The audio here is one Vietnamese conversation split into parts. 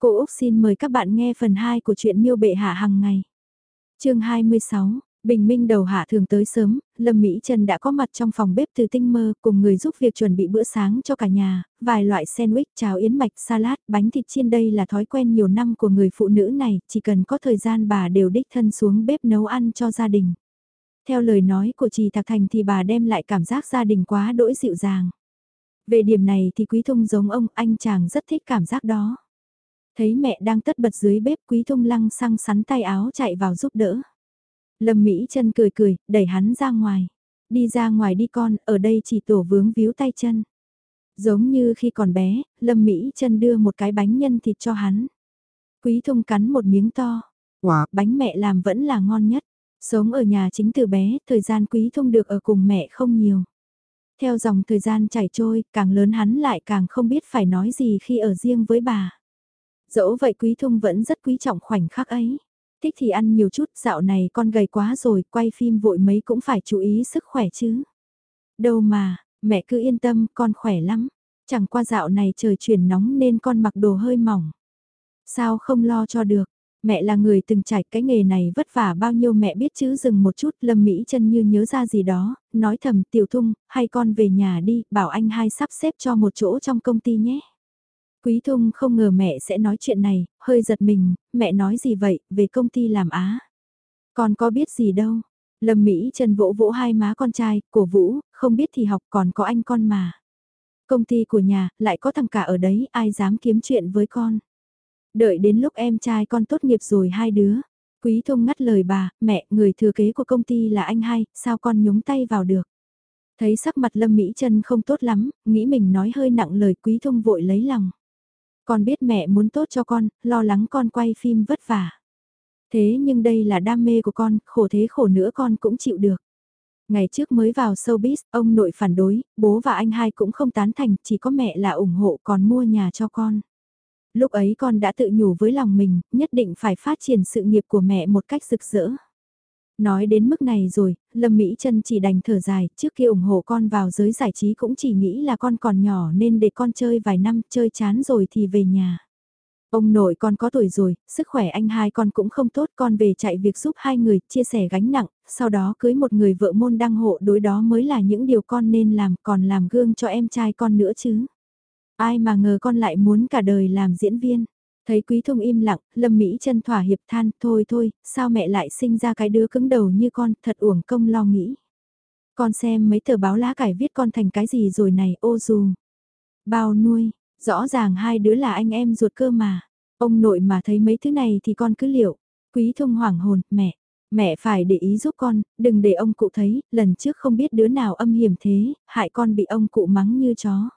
Cô Úc xin mời các bạn nghe phần 2 của truyện miêu bệ hạ hàng ngày. chương 26, Bình minh đầu hạ thường tới sớm, Lâm Mỹ Trần đã có mặt trong phòng bếp từ tinh mơ cùng người giúp việc chuẩn bị bữa sáng cho cả nhà, vài loại sandwich, cháo yến mạch, salad, bánh thịt chiên đây là thói quen nhiều năm của người phụ nữ này, chỉ cần có thời gian bà đều đích thân xuống bếp nấu ăn cho gia đình. Theo lời nói của chị Thạc Thành thì bà đem lại cảm giác gia đình quá đỗi dịu dàng. Về điểm này thì Quý Thông giống ông, anh chàng rất thích cảm giác đó. Thấy mẹ đang tất bật dưới bếp Quý Thông lăng xăng sắn tay áo chạy vào giúp đỡ. Lâm Mỹ chân cười cười, đẩy hắn ra ngoài. Đi ra ngoài đi con, ở đây chỉ tổ vướng víu tay chân. Giống như khi còn bé, Lâm Mỹ chân đưa một cái bánh nhân thịt cho hắn. Quý Thông cắn một miếng to. Wow, bánh mẹ làm vẫn là ngon nhất. Sống ở nhà chính từ bé, thời gian Quý Thông được ở cùng mẹ không nhiều. Theo dòng thời gian chảy trôi, càng lớn hắn lại càng không biết phải nói gì khi ở riêng với bà. Dẫu vậy Quý Thông vẫn rất quý trọng khoảnh khắc ấy. Thích thì ăn nhiều chút, dạo này con gầy quá rồi, quay phim vội mấy cũng phải chú ý sức khỏe chứ. Đâu mà, mẹ cứ yên tâm, con khỏe lắm. Chẳng qua dạo này trời chuyển nóng nên con mặc đồ hơi mỏng. Sao không lo cho được, Mẹ là người từng trải cái nghề này vất vả bao nhiêu mẹ biết chứ dừng một chút Lâm Mỹ chân như nhớ ra gì đó, nói thầm tiểu thung, hay con về nhà đi, bảo anh hai sắp xếp cho một chỗ trong công ty nhé. Quý thung không ngờ mẹ sẽ nói chuyện này, hơi giật mình, mẹ nói gì vậy, về công ty làm á. Con có biết gì đâu. Lâm Mỹ Trần vỗ vỗ hai má con trai, cổ vũ, không biết thì học còn có anh con mà. Công ty của nhà, lại có thằng cả ở đấy, ai dám kiếm chuyện với con. Đợi đến lúc em trai con tốt nghiệp rồi hai đứa. Quý thông ngắt lời bà, mẹ, người thừa kế của công ty là anh hai, sao con nhúng tay vào được. Thấy sắc mặt Lâm Mỹ Trân không tốt lắm, nghĩ mình nói hơi nặng lời quý thông vội lấy lòng. Con biết mẹ muốn tốt cho con, lo lắng con quay phim vất vả. Thế nhưng đây là đam mê của con, khổ thế khổ nữa con cũng chịu được. Ngày trước mới vào showbiz, ông nội phản đối, bố và anh hai cũng không tán thành, chỉ có mẹ là ủng hộ còn mua nhà cho con. Lúc ấy con đã tự nhủ với lòng mình, nhất định phải phát triển sự nghiệp của mẹ một cách rực rỡ. Nói đến mức này rồi, Lâm Mỹ Trân chỉ đành thở dài, trước kia ủng hộ con vào giới giải trí cũng chỉ nghĩ là con còn nhỏ nên để con chơi vài năm, chơi chán rồi thì về nhà. Ông nội con có tuổi rồi, sức khỏe anh hai con cũng không tốt, con về chạy việc giúp hai người, chia sẻ gánh nặng, sau đó cưới một người vợ môn đăng hộ đối đó mới là những điều con nên làm, còn làm gương cho em trai con nữa chứ. Ai mà ngờ con lại muốn cả đời làm diễn viên. Thấy Quý Thông im lặng, Lâm Mỹ chân thỏa hiệp than, thôi thôi, sao mẹ lại sinh ra cái đứa cứng đầu như con, thật uổng công lo nghĩ. Con xem mấy tờ báo lá cải viết con thành cái gì rồi này, ô dù. Bao nuôi, rõ ràng hai đứa là anh em ruột cơ mà. Ông nội mà thấy mấy thứ này thì con cứ liệu. Quý Thông hoảng hồn, mẹ, mẹ phải để ý giúp con, đừng để ông cụ thấy, lần trước không biết đứa nào âm hiểm thế, hại con bị ông cụ mắng như chó.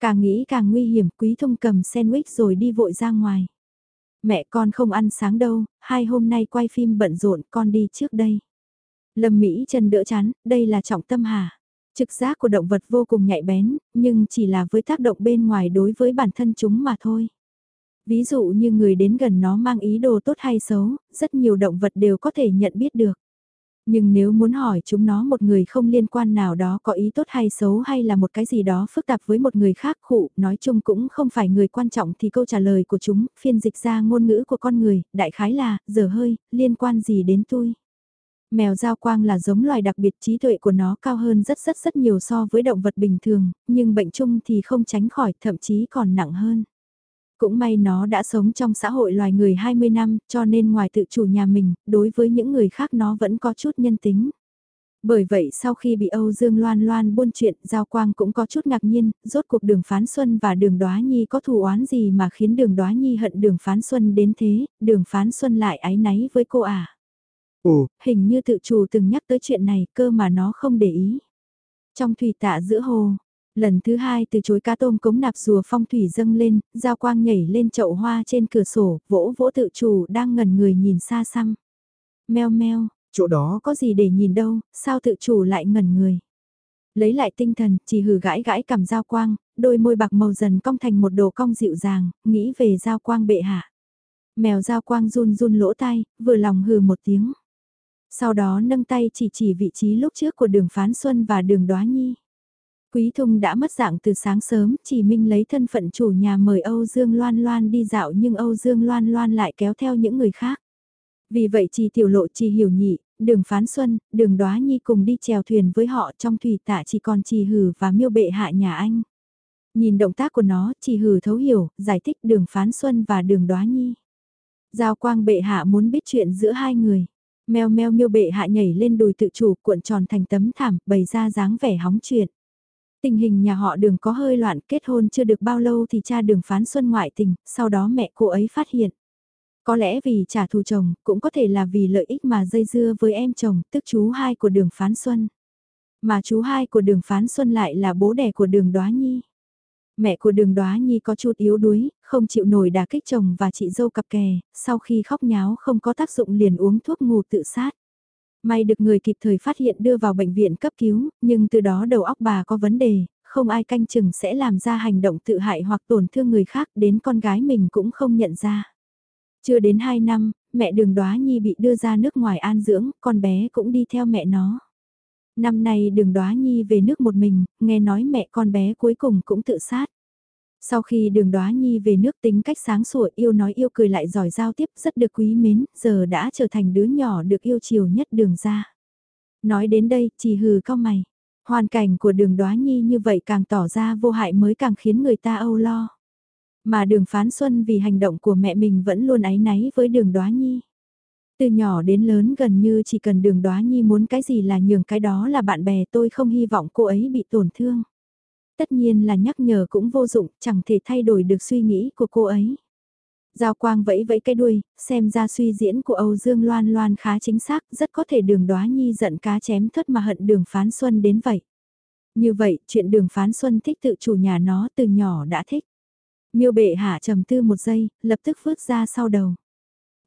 Càng nghĩ càng nguy hiểm, quý thông cầm sandwich rồi đi vội ra ngoài. Mẹ con không ăn sáng đâu, hai hôm nay quay phim bận rộn, con đi trước đây. Lâm Mỹ Trần đỡ chán, đây là trọng tâm hà. Trực giác của động vật vô cùng nhạy bén, nhưng chỉ là với tác động bên ngoài đối với bản thân chúng mà thôi. Ví dụ như người đến gần nó mang ý đồ tốt hay xấu, rất nhiều động vật đều có thể nhận biết được. Nhưng nếu muốn hỏi chúng nó một người không liên quan nào đó có ý tốt hay xấu hay là một cái gì đó phức tạp với một người khác khụ, nói chung cũng không phải người quan trọng thì câu trả lời của chúng, phiên dịch ra ngôn ngữ của con người, đại khái là, giờ hơi, liên quan gì đến tôi. Mèo giao quang là giống loài đặc biệt trí tuệ của nó cao hơn rất rất rất nhiều so với động vật bình thường, nhưng bệnh chung thì không tránh khỏi, thậm chí còn nặng hơn. Cũng may nó đã sống trong xã hội loài người 20 năm, cho nên ngoài tự chủ nhà mình, đối với những người khác nó vẫn có chút nhân tính. Bởi vậy sau khi bị Âu Dương Loan Loan buôn chuyện, Giao Quang cũng có chút ngạc nhiên, rốt cuộc đường Phán Xuân và đường Đóa Nhi có thù oán gì mà khiến đường Đóa Nhi hận đường Phán Xuân đến thế, đường Phán Xuân lại ái náy với cô à. Ồ, hình như tự chủ từng nhắc tới chuyện này cơ mà nó không để ý. Trong thủy tạ giữa hồ, Lần thứ hai từ chối cá tôm cống nạp rùa phong thủy dâng lên, giao quang nhảy lên chậu hoa trên cửa sổ, vỗ vỗ tự chủ đang ngẩn người nhìn xa xăm. Meo meo, chỗ đó có gì để nhìn đâu, sao tự chủ lại ngẩn người. Lấy lại tinh thần, chỉ hử gãi gãi cầm giao quang, đôi môi bạc màu dần cong thành một đồ cong dịu dàng, nghĩ về giao quang bệ hạ. Mèo giao quang run run lỗ tai, vừa lòng hừ một tiếng. Sau đó nâng tay chỉ chỉ vị trí lúc trước của đường phán xuân và đường đoá nhi. Quý Thung đã mất dạng từ sáng sớm, chỉ Minh lấy thân phận chủ nhà mời Âu Dương Loan Loan đi dạo nhưng Âu Dương Loan Loan lại kéo theo những người khác. Vì vậy chỉ tiểu lộ chỉ hiểu nhị, đường phán xuân, đường đoá nhi cùng đi chèo thuyền với họ trong thủy tạ chỉ còn trì hử và miêu bệ hạ nhà anh. Nhìn động tác của nó, chỉ hử thấu hiểu, giải thích đường phán xuân và đường đoá nhi. Giao quang bệ hạ muốn biết chuyện giữa hai người. Mèo meo miêu bệ hạ nhảy lên đùi tự chủ cuộn tròn thành tấm thảm, bày ra dáng vẻ hóng chuyện. Tình hình nhà họ đường có hơi loạn kết hôn chưa được bao lâu thì cha đường phán xuân ngoại tình, sau đó mẹ cô ấy phát hiện. Có lẽ vì trả thù chồng, cũng có thể là vì lợi ích mà dây dưa với em chồng, tức chú hai của đường phán xuân. Mà chú hai của đường phán xuân lại là bố đẻ của đường đoá nhi. Mẹ của đường đoá nhi có chút yếu đuối, không chịu nổi đả kích chồng và chị dâu cặp kè, sau khi khóc nháo không có tác dụng liền uống thuốc ngủ tự sát. May được người kịp thời phát hiện đưa vào bệnh viện cấp cứu, nhưng từ đó đầu óc bà có vấn đề, không ai canh chừng sẽ làm ra hành động tự hại hoặc tổn thương người khác đến con gái mình cũng không nhận ra. Chưa đến 2 năm, mẹ đường đoá nhi bị đưa ra nước ngoài an dưỡng, con bé cũng đi theo mẹ nó. Năm nay đường đoá nhi về nước một mình, nghe nói mẹ con bé cuối cùng cũng tự sát. Sau khi đường đoá nhi về nước tính cách sáng sủa yêu nói yêu cười lại giỏi giao tiếp rất được quý mến, giờ đã trở thành đứa nhỏ được yêu chiều nhất đường ra. Nói đến đây, chỉ hừ cao mày. Hoàn cảnh của đường đoá nhi như vậy càng tỏ ra vô hại mới càng khiến người ta âu lo. Mà đường phán xuân vì hành động của mẹ mình vẫn luôn áy náy với đường đoá nhi. Từ nhỏ đến lớn gần như chỉ cần đường đoá nhi muốn cái gì là nhường cái đó là bạn bè tôi không hy vọng cô ấy bị tổn thương. Tất nhiên là nhắc nhở cũng vô dụng, chẳng thể thay đổi được suy nghĩ của cô ấy. Giao quang vẫy vẫy cái đuôi, xem ra suy diễn của Âu Dương Loan Loan khá chính xác, rất có thể đường đoá nhi giận cá chém thất mà hận đường phán xuân đến vậy. Như vậy, chuyện đường phán xuân thích tự chủ nhà nó từ nhỏ đã thích. Miêu bệ hạ trầm tư một giây, lập tức vứt ra sau đầu.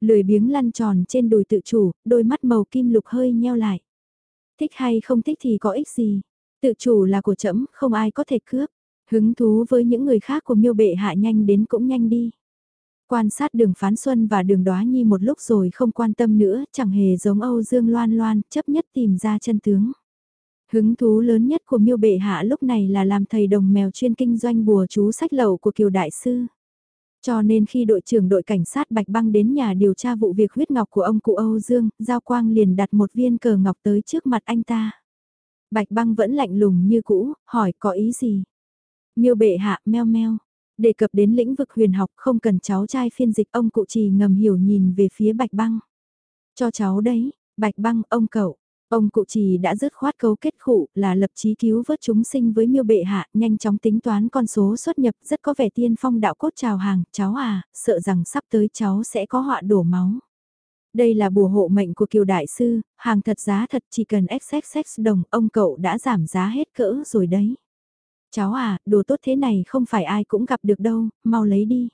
Lười biếng lăn tròn trên đùi tự chủ, đôi mắt màu kim lục hơi nheo lại. Thích hay không thích thì có ích gì. Tự chủ là của trẫm không ai có thể cướp. Hứng thú với những người khác của miêu bệ hạ nhanh đến cũng nhanh đi. Quan sát đường phán xuân và đường đoá nhi một lúc rồi không quan tâm nữa, chẳng hề giống Âu Dương Loan Loan, chấp nhất tìm ra chân tướng. Hứng thú lớn nhất của miêu bệ hạ lúc này là làm thầy đồng mèo chuyên kinh doanh bùa chú sách lậu của Kiều Đại Sư. Cho nên khi đội trưởng đội cảnh sát Bạch Băng đến nhà điều tra vụ việc huyết ngọc của ông cụ Âu Dương, Giao Quang liền đặt một viên cờ ngọc tới trước mặt anh ta. Bạch Băng vẫn lạnh lùng như cũ, hỏi có ý gì? Miêu bệ hạ meo meo. Đề cập đến lĩnh vực huyền học không cần cháu trai phiên dịch ông cụ trì ngầm hiểu nhìn về phía Bạch Băng. Cho cháu đấy, Bạch Băng ông cậu, Ông cụ trì đã dứt khoát cấu kết khủ là lập chí cứu vớt chúng sinh với miêu bệ hạ, nhanh chóng tính toán con số xuất nhập rất có vẻ tiên phong đạo cốt chào hàng, cháu à, sợ rằng sắp tới cháu sẽ có họa đổ máu. Đây là bùa hộ mệnh của kiều đại sư, hàng thật giá thật chỉ cần XXX đồng, ông cậu đã giảm giá hết cỡ rồi đấy. Cháu à, đồ tốt thế này không phải ai cũng gặp được đâu, mau lấy đi.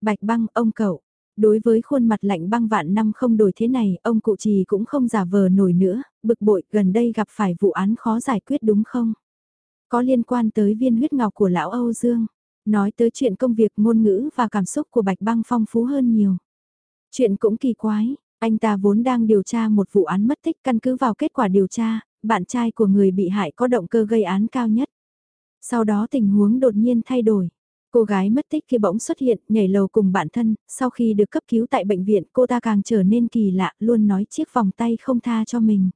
Bạch băng, ông cậu, Đối với khuôn mặt lạnh băng vạn năm không đổi thế này, ông cụ trì cũng không giả vờ nổi nữa, bực bội gần đây gặp phải vụ án khó giải quyết đúng không? Có liên quan tới viên huyết ngọc của lão Âu Dương, nói tới chuyện công việc ngôn ngữ và cảm xúc của Bạch Băng phong phú hơn nhiều. Chuyện cũng kỳ quái, anh ta vốn đang điều tra một vụ án mất tích căn cứ vào kết quả điều tra, bạn trai của người bị hại có động cơ gây án cao nhất. Sau đó tình huống đột nhiên thay đổi. Cô gái mất tích kia bỗng xuất hiện, nhảy lầu cùng bạn thân, sau khi được cấp cứu tại bệnh viện cô ta càng trở nên kỳ lạ, luôn nói chiếc vòng tay không tha cho mình.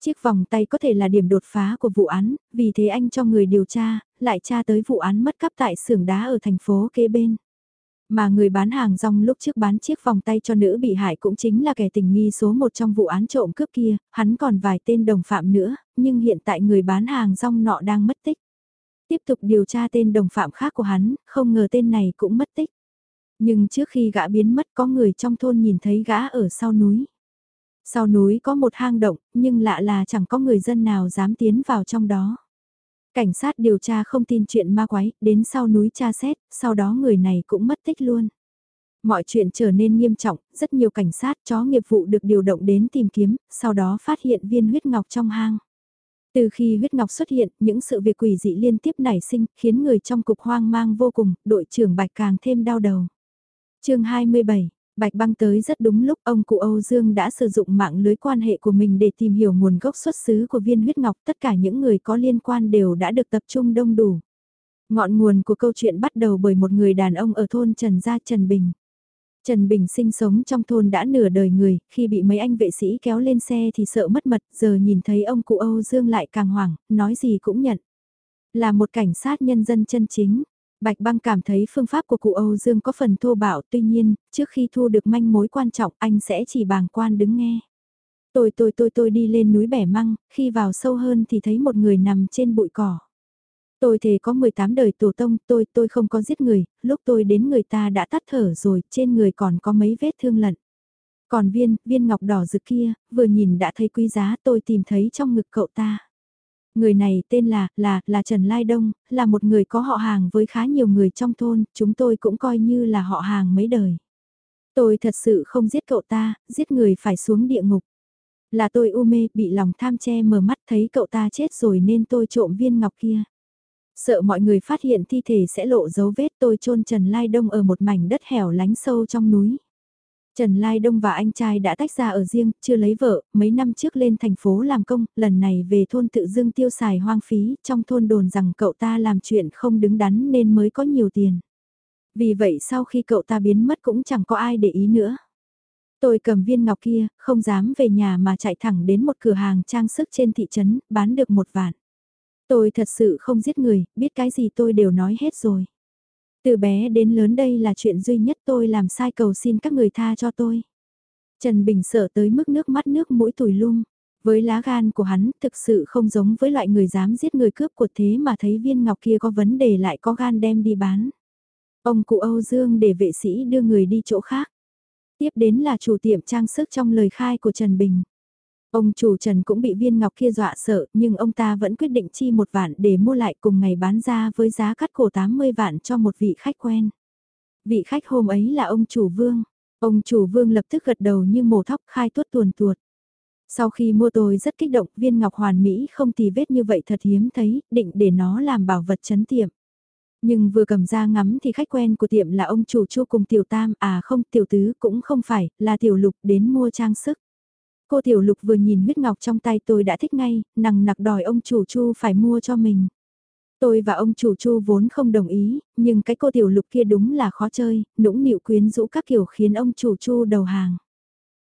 Chiếc vòng tay có thể là điểm đột phá của vụ án, vì thế anh cho người điều tra, lại tra tới vụ án mất cắp tại xưởng đá ở thành phố kế bên. Mà người bán hàng rong lúc trước bán chiếc vòng tay cho nữ bị hại cũng chính là kẻ tình nghi số một trong vụ án trộm cướp kia, hắn còn vài tên đồng phạm nữa, nhưng hiện tại người bán hàng rong nọ đang mất tích. Tiếp tục điều tra tên đồng phạm khác của hắn, không ngờ tên này cũng mất tích. Nhưng trước khi gã biến mất có người trong thôn nhìn thấy gã ở sau núi. Sau núi có một hang động, nhưng lạ là chẳng có người dân nào dám tiến vào trong đó. Cảnh sát điều tra không tin chuyện ma quái, đến sau núi tra xét, sau đó người này cũng mất tích luôn. Mọi chuyện trở nên nghiêm trọng, rất nhiều cảnh sát chó nghiệp vụ được điều động đến tìm kiếm, sau đó phát hiện viên huyết ngọc trong hang. Từ khi huyết ngọc xuất hiện, những sự việc quỷ dị liên tiếp nảy sinh, khiến người trong cục hoang mang vô cùng, đội trưởng Bạch càng thêm đau đầu. chương 27, Bạch băng tới rất đúng lúc ông cụ Âu Dương đã sử dụng mạng lưới quan hệ của mình để tìm hiểu nguồn gốc xuất xứ của viên huyết ngọc. Tất cả những người có liên quan đều đã được tập trung đông đủ. Ngọn nguồn của câu chuyện bắt đầu bởi một người đàn ông ở thôn Trần Gia Trần Bình. Trần Bình sinh sống trong thôn đã nửa đời người, khi bị mấy anh vệ sĩ kéo lên xe thì sợ mất mật, giờ nhìn thấy ông cụ Âu Dương lại càng hoảng, nói gì cũng nhận. Là một cảnh sát nhân dân chân chính, Bạch băng cảm thấy phương pháp của cụ Âu Dương có phần thô bạo tuy nhiên, trước khi thu được manh mối quan trọng anh sẽ chỉ bàng quan đứng nghe. Tôi tôi tôi tôi đi lên núi bẻ măng, khi vào sâu hơn thì thấy một người nằm trên bụi cỏ. Tôi thề có 18 đời tổ tông, tôi tôi không có giết người, lúc tôi đến người ta đã tắt thở rồi, trên người còn có mấy vết thương lận. Còn viên, viên ngọc đỏ rực kia, vừa nhìn đã thấy quý giá tôi tìm thấy trong ngực cậu ta. Người này tên là, là, là Trần Lai Đông, là một người có họ hàng với khá nhiều người trong thôn, chúng tôi cũng coi như là họ hàng mấy đời. Tôi thật sự không giết cậu ta, giết người phải xuống địa ngục. Là tôi u mê, bị lòng tham che mờ mắt thấy cậu ta chết rồi nên tôi trộm viên ngọc kia. Sợ mọi người phát hiện thi thể sẽ lộ dấu vết tôi chôn Trần Lai Đông ở một mảnh đất hẻo lánh sâu trong núi. Trần Lai Đông và anh trai đã tách ra ở riêng, chưa lấy vợ, mấy năm trước lên thành phố làm công, lần này về thôn tự dưng tiêu xài hoang phí, trong thôn đồn rằng cậu ta làm chuyện không đứng đắn nên mới có nhiều tiền. Vì vậy sau khi cậu ta biến mất cũng chẳng có ai để ý nữa. Tôi cầm viên ngọc kia, không dám về nhà mà chạy thẳng đến một cửa hàng trang sức trên thị trấn, bán được một vạn. Tôi thật sự không giết người, biết cái gì tôi đều nói hết rồi. Từ bé đến lớn đây là chuyện duy nhất tôi làm sai cầu xin các người tha cho tôi. Trần Bình sợ tới mức nước mắt nước mũi tùi lung. Với lá gan của hắn, thực sự không giống với loại người dám giết người cướp của thế mà thấy viên ngọc kia có vấn đề lại có gan đem đi bán. Ông cụ Âu Dương để vệ sĩ đưa người đi chỗ khác. Tiếp đến là chủ tiệm trang sức trong lời khai của Trần Bình. Ông chủ Trần cũng bị viên ngọc kia dọa sợ, nhưng ông ta vẫn quyết định chi một vạn để mua lại cùng ngày bán ra với giá cắt cổ 80 vạn cho một vị khách quen. Vị khách hôm ấy là ông chủ Vương. Ông chủ Vương lập tức gật đầu như mổ thóc khai tuốt tuồn tuột. Sau khi mua tôi rất kích động, viên ngọc hoàn mỹ không tì vết như vậy thật hiếm thấy, định để nó làm bảo vật chấn tiệm. Nhưng vừa cầm ra ngắm thì khách quen của tiệm là ông chủ chu cùng tiểu tam, à không tiểu tứ cũng không phải, là tiểu lục đến mua trang sức. Cô Tiểu Lục vừa nhìn huyết ngọc trong tay tôi đã thích ngay, nằng nặc đòi ông chủ Chu phải mua cho mình. Tôi và ông chủ Chu vốn không đồng ý, nhưng cái cô Tiểu Lục kia đúng là khó chơi, nũng nịu quyến rũ các kiểu khiến ông chủ Chu đầu hàng.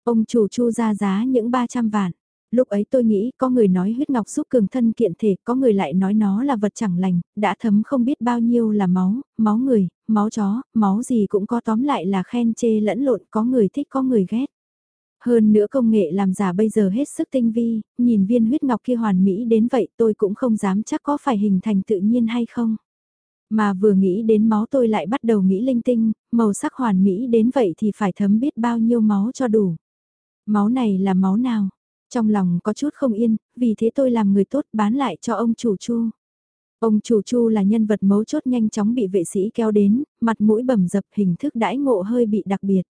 Ông chủ Chu ra giá những 300 vạn. Lúc ấy tôi nghĩ có người nói huyết ngọc giúp cường thân kiện thể, có người lại nói nó là vật chẳng lành, đã thấm không biết bao nhiêu là máu, máu người, máu chó, máu gì cũng có tóm lại là khen chê lẫn lộn, có người thích có người ghét. Hơn nữa công nghệ làm giả bây giờ hết sức tinh vi, nhìn viên huyết ngọc kia hoàn mỹ đến vậy tôi cũng không dám chắc có phải hình thành tự nhiên hay không. Mà vừa nghĩ đến máu tôi lại bắt đầu nghĩ linh tinh, màu sắc hoàn mỹ đến vậy thì phải thấm biết bao nhiêu máu cho đủ. Máu này là máu nào? Trong lòng có chút không yên, vì thế tôi làm người tốt bán lại cho ông chủ chu. Ông chủ chu là nhân vật mấu chốt nhanh chóng bị vệ sĩ kéo đến, mặt mũi bầm dập hình thức đãi ngộ hơi bị đặc biệt.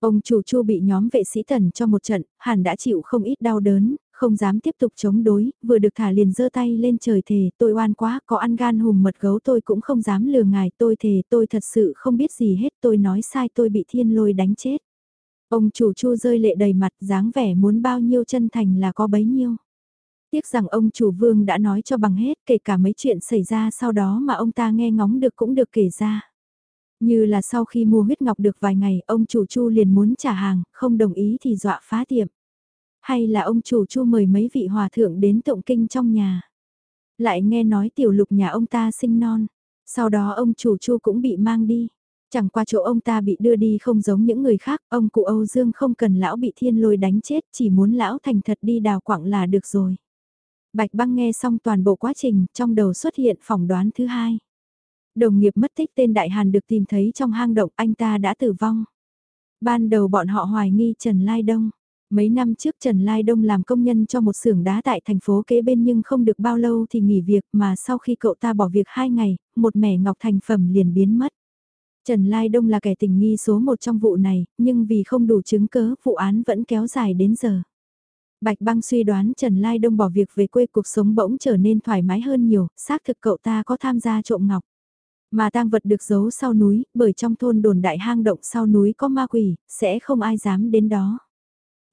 Ông chủ chu bị nhóm vệ sĩ tần cho một trận, hẳn đã chịu không ít đau đớn, không dám tiếp tục chống đối, vừa được thả liền giơ tay lên trời thề, tôi oan quá, có ăn gan hùm mật gấu tôi cũng không dám lừa ngài, tôi thề tôi thật sự không biết gì hết, tôi nói sai tôi bị thiên lôi đánh chết. Ông chủ chu rơi lệ đầy mặt, dáng vẻ muốn bao nhiêu chân thành là có bấy nhiêu. Tiếc rằng ông chủ vương đã nói cho bằng hết, kể cả mấy chuyện xảy ra sau đó mà ông ta nghe ngóng được cũng được kể ra. Như là sau khi mua huyết ngọc được vài ngày, ông chủ Chu liền muốn trả hàng, không đồng ý thì dọa phá tiệm. Hay là ông chủ Chu mời mấy vị hòa thượng đến tụng kinh trong nhà. Lại nghe nói tiểu lục nhà ông ta sinh non, sau đó ông chủ Chu cũng bị mang đi. Chẳng qua chỗ ông ta bị đưa đi không giống những người khác, ông cụ Âu Dương không cần lão bị thiên lôi đánh chết, chỉ muốn lão thành thật đi đào quặng là được rồi. Bạch băng nghe xong toàn bộ quá trình, trong đầu xuất hiện phỏng đoán thứ hai. Đồng nghiệp mất tích tên Đại Hàn được tìm thấy trong hang động anh ta đã tử vong. Ban đầu bọn họ hoài nghi Trần Lai Đông. Mấy năm trước Trần Lai Đông làm công nhân cho một xưởng đá tại thành phố kế bên nhưng không được bao lâu thì nghỉ việc mà sau khi cậu ta bỏ việc 2 ngày, một mẻ ngọc thành phẩm liền biến mất. Trần Lai Đông là kẻ tình nghi số một trong vụ này, nhưng vì không đủ chứng cớ vụ án vẫn kéo dài đến giờ. Bạch Băng suy đoán Trần Lai Đông bỏ việc về quê cuộc sống bỗng trở nên thoải mái hơn nhiều, xác thực cậu ta có tham gia trộm ngọc. Mà tang vật được giấu sau núi, bởi trong thôn đồn đại hang động sau núi có ma quỷ, sẽ không ai dám đến đó.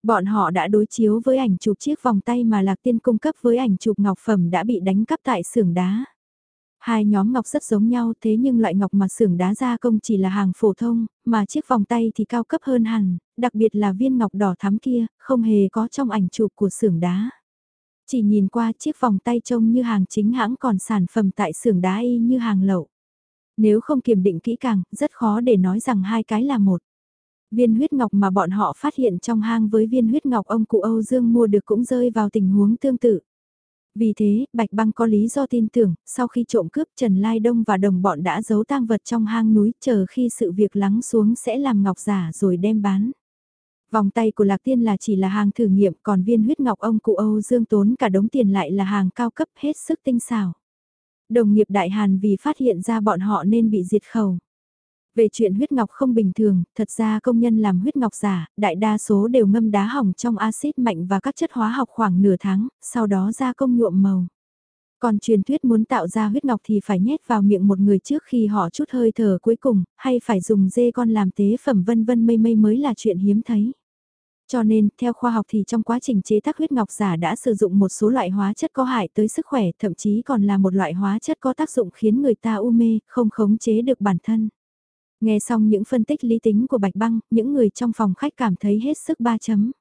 Bọn họ đã đối chiếu với ảnh chụp chiếc vòng tay mà Lạc Tiên cung cấp với ảnh chụp ngọc phẩm đã bị đánh cắp tại xưởng đá. Hai nhóm ngọc rất giống nhau thế nhưng loại ngọc mà xưởng đá gia công chỉ là hàng phổ thông, mà chiếc vòng tay thì cao cấp hơn hẳn, đặc biệt là viên ngọc đỏ thắm kia, không hề có trong ảnh chụp của xưởng đá. Chỉ nhìn qua chiếc vòng tay trông như hàng chính hãng còn sản phẩm tại xưởng đá y như hàng lậu. Nếu không kiểm định kỹ càng, rất khó để nói rằng hai cái là một. Viên huyết ngọc mà bọn họ phát hiện trong hang với viên huyết ngọc ông cụ Âu Dương mua được cũng rơi vào tình huống tương tự. Vì thế, Bạch Băng có lý do tin tưởng, sau khi trộm cướp Trần Lai Đông và đồng bọn đã giấu tang vật trong hang núi chờ khi sự việc lắng xuống sẽ làm ngọc giả rồi đem bán. Vòng tay của Lạc Tiên là chỉ là hàng thử nghiệm còn viên huyết ngọc ông cụ Âu Dương tốn cả đống tiền lại là hàng cao cấp hết sức tinh xảo. Đồng nghiệp Đại Hàn vì phát hiện ra bọn họ nên bị diệt khẩu. Về chuyện huyết ngọc không bình thường, thật ra công nhân làm huyết ngọc giả, đại đa số đều ngâm đá hỏng trong axit mạnh và các chất hóa học khoảng nửa tháng, sau đó ra công nhuộm màu. Còn truyền thuyết muốn tạo ra huyết ngọc thì phải nhét vào miệng một người trước khi họ chút hơi thở cuối cùng, hay phải dùng dê con làm tế phẩm vân vân mây mây mới là chuyện hiếm thấy. Cho nên, theo khoa học thì trong quá trình chế tác huyết ngọc giả đã sử dụng một số loại hóa chất có hại tới sức khỏe, thậm chí còn là một loại hóa chất có tác dụng khiến người ta u mê, không khống chế được bản thân. Nghe xong những phân tích lý tính của Bạch Băng, những người trong phòng khách cảm thấy hết sức ba chấm.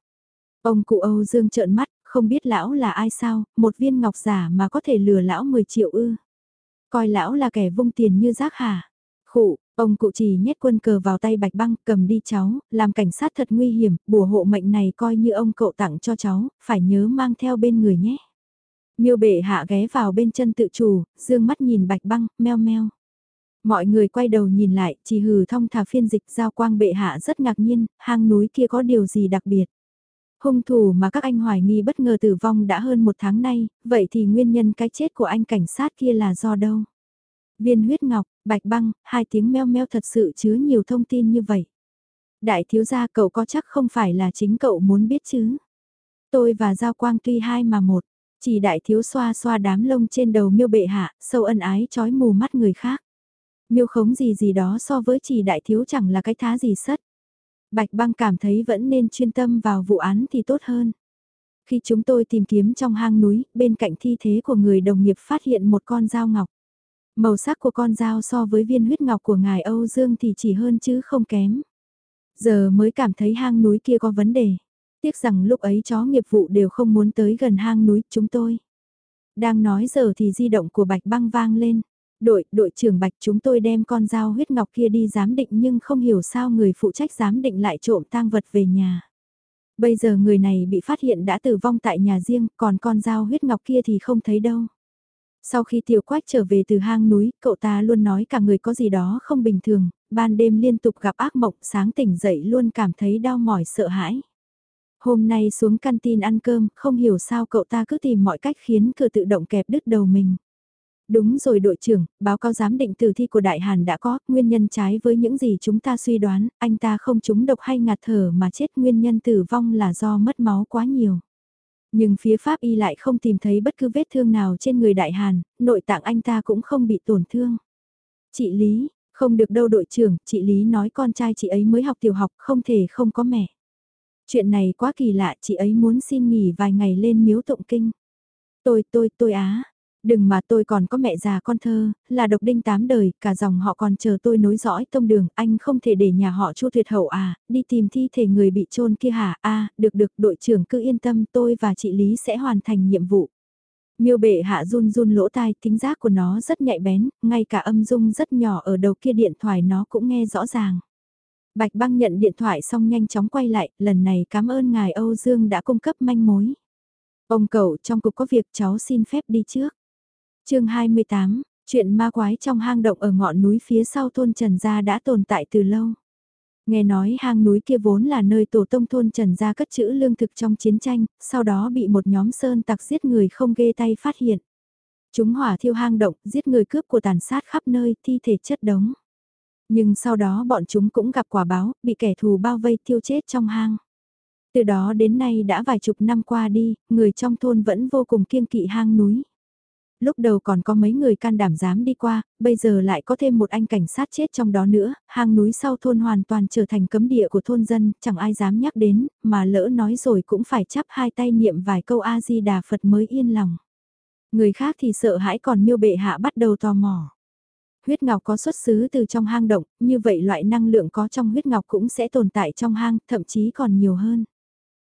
Ông cụ Âu Dương trợn mắt, không biết lão là ai sao, một viên ngọc giả mà có thể lừa lão 10 triệu ư. Coi lão là kẻ vung tiền như rác hả. Khụ, ông cụ chỉ nhét quân cờ vào tay Bạch Băng, cầm đi cháu, làm cảnh sát thật nguy hiểm, bùa hộ mệnh này coi như ông cậu tặng cho cháu, phải nhớ mang theo bên người nhé. Miêu bệ hạ ghé vào bên chân tự chủ, dương mắt nhìn Bạch Băng, meo meo. Mọi người quay đầu nhìn lại, chỉ hừ thông thả phiên dịch giao quang bệ hạ rất ngạc nhiên, hang núi kia có điều gì đặc biệt. Hung thủ mà các anh hoài nghi bất ngờ tử vong đã hơn một tháng nay, vậy thì nguyên nhân cái chết của anh cảnh sát kia là do đâu? Viên huyết ngọc, bạch băng, hai tiếng meo meo thật sự chứa nhiều thông tin như vậy. Đại thiếu gia cậu có chắc không phải là chính cậu muốn biết chứ? Tôi và Giao Quang tuy hai mà một, chỉ đại thiếu xoa xoa đám lông trên đầu miêu bệ hạ, sâu ân ái chói mù mắt người khác miêu khống gì gì đó so với chỉ đại thiếu chẳng là cái thá gì sất. Bạch băng cảm thấy vẫn nên chuyên tâm vào vụ án thì tốt hơn. Khi chúng tôi tìm kiếm trong hang núi, bên cạnh thi thế của người đồng nghiệp phát hiện một con dao ngọc. Màu sắc của con dao so với viên huyết ngọc của ngài Âu Dương thì chỉ hơn chứ không kém. Giờ mới cảm thấy hang núi kia có vấn đề. Tiếc rằng lúc ấy chó nghiệp vụ đều không muốn tới gần hang núi chúng tôi. Đang nói giờ thì di động của Bạch băng vang lên. Đội, đội trưởng Bạch chúng tôi đem con dao huyết ngọc kia đi giám định nhưng không hiểu sao người phụ trách giám định lại trộm tang vật về nhà. Bây giờ người này bị phát hiện đã tử vong tại nhà riêng, còn con dao huyết ngọc kia thì không thấy đâu. Sau khi tiểu quách trở về từ hang núi, cậu ta luôn nói cả người có gì đó không bình thường, ban đêm liên tục gặp ác mộng, sáng tỉnh dậy luôn cảm thấy đau mỏi sợ hãi. Hôm nay xuống canteen ăn cơm, không hiểu sao cậu ta cứ tìm mọi cách khiến cửa tự động kẹp đứt đầu mình. Đúng rồi đội trưởng, báo cáo giám định tử thi của Đại Hàn đã có, nguyên nhân trái với những gì chúng ta suy đoán, anh ta không trúng độc hay ngạt thở mà chết nguyên nhân tử vong là do mất máu quá nhiều. Nhưng phía Pháp y lại không tìm thấy bất cứ vết thương nào trên người Đại Hàn, nội tạng anh ta cũng không bị tổn thương. Chị Lý, không được đâu đội trưởng, chị Lý nói con trai chị ấy mới học tiểu học không thể không có mẹ. Chuyện này quá kỳ lạ, chị ấy muốn xin nghỉ vài ngày lên miếu tụng kinh. Tôi, tôi, tôi á, Đừng mà tôi còn có mẹ già con thơ, là độc đinh tám đời, cả dòng họ còn chờ tôi nối dõi tông đường, anh không thể để nhà họ chu tuyệt hậu à, đi tìm thi thể người bị trôn kia hả, a được được, đội trưởng cứ yên tâm, tôi và chị Lý sẽ hoàn thành nhiệm vụ. Miêu bệ hạ run run lỗ tai, tính giác của nó rất nhạy bén, ngay cả âm dung rất nhỏ ở đầu kia điện thoại nó cũng nghe rõ ràng. Bạch băng nhận điện thoại xong nhanh chóng quay lại, lần này cảm ơn ngài Âu Dương đã cung cấp manh mối. Ông cậu trong cục có việc cháu xin phép đi trước chương 28, chuyện ma quái trong hang động ở ngọn núi phía sau thôn Trần Gia đã tồn tại từ lâu. Nghe nói hang núi kia vốn là nơi tổ tông thôn Trần Gia cất trữ lương thực trong chiến tranh, sau đó bị một nhóm sơn tặc giết người không ghê tay phát hiện. Chúng hỏa thiêu hang động, giết người cướp của tàn sát khắp nơi, thi thể chất đống. Nhưng sau đó bọn chúng cũng gặp quả báo, bị kẻ thù bao vây thiêu chết trong hang. Từ đó đến nay đã vài chục năm qua đi, người trong thôn vẫn vô cùng kiêng kỵ hang núi. Lúc đầu còn có mấy người can đảm dám đi qua, bây giờ lại có thêm một anh cảnh sát chết trong đó nữa, hang núi sau thôn hoàn toàn trở thành cấm địa của thôn dân, chẳng ai dám nhắc đến, mà lỡ nói rồi cũng phải chắp hai tay niệm vài câu A-di-đà Phật mới yên lòng. Người khác thì sợ hãi còn miêu bệ hạ bắt đầu tò mò. Huyết ngọc có xuất xứ từ trong hang động, như vậy loại năng lượng có trong huyết ngọc cũng sẽ tồn tại trong hang, thậm chí còn nhiều hơn.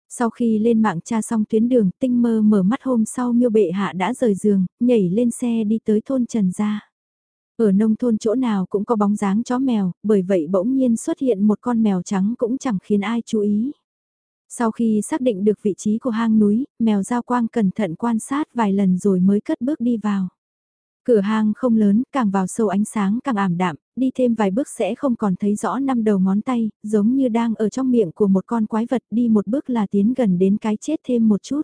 Sau khi lên mạng tra xong tuyến đường, tinh mơ mở mắt hôm sau miêu bệ hạ đã rời giường, nhảy lên xe đi tới thôn Trần Gia. Ở nông thôn chỗ nào cũng có bóng dáng chó mèo, bởi vậy bỗng nhiên xuất hiện một con mèo trắng cũng chẳng khiến ai chú ý. Sau khi xác định được vị trí của hang núi, mèo giao quang cẩn thận quan sát vài lần rồi mới cất bước đi vào. Cửa hang không lớn, càng vào sâu ánh sáng càng ảm đạm, đi thêm vài bước sẽ không còn thấy rõ năm đầu ngón tay, giống như đang ở trong miệng của một con quái vật đi một bước là tiến gần đến cái chết thêm một chút.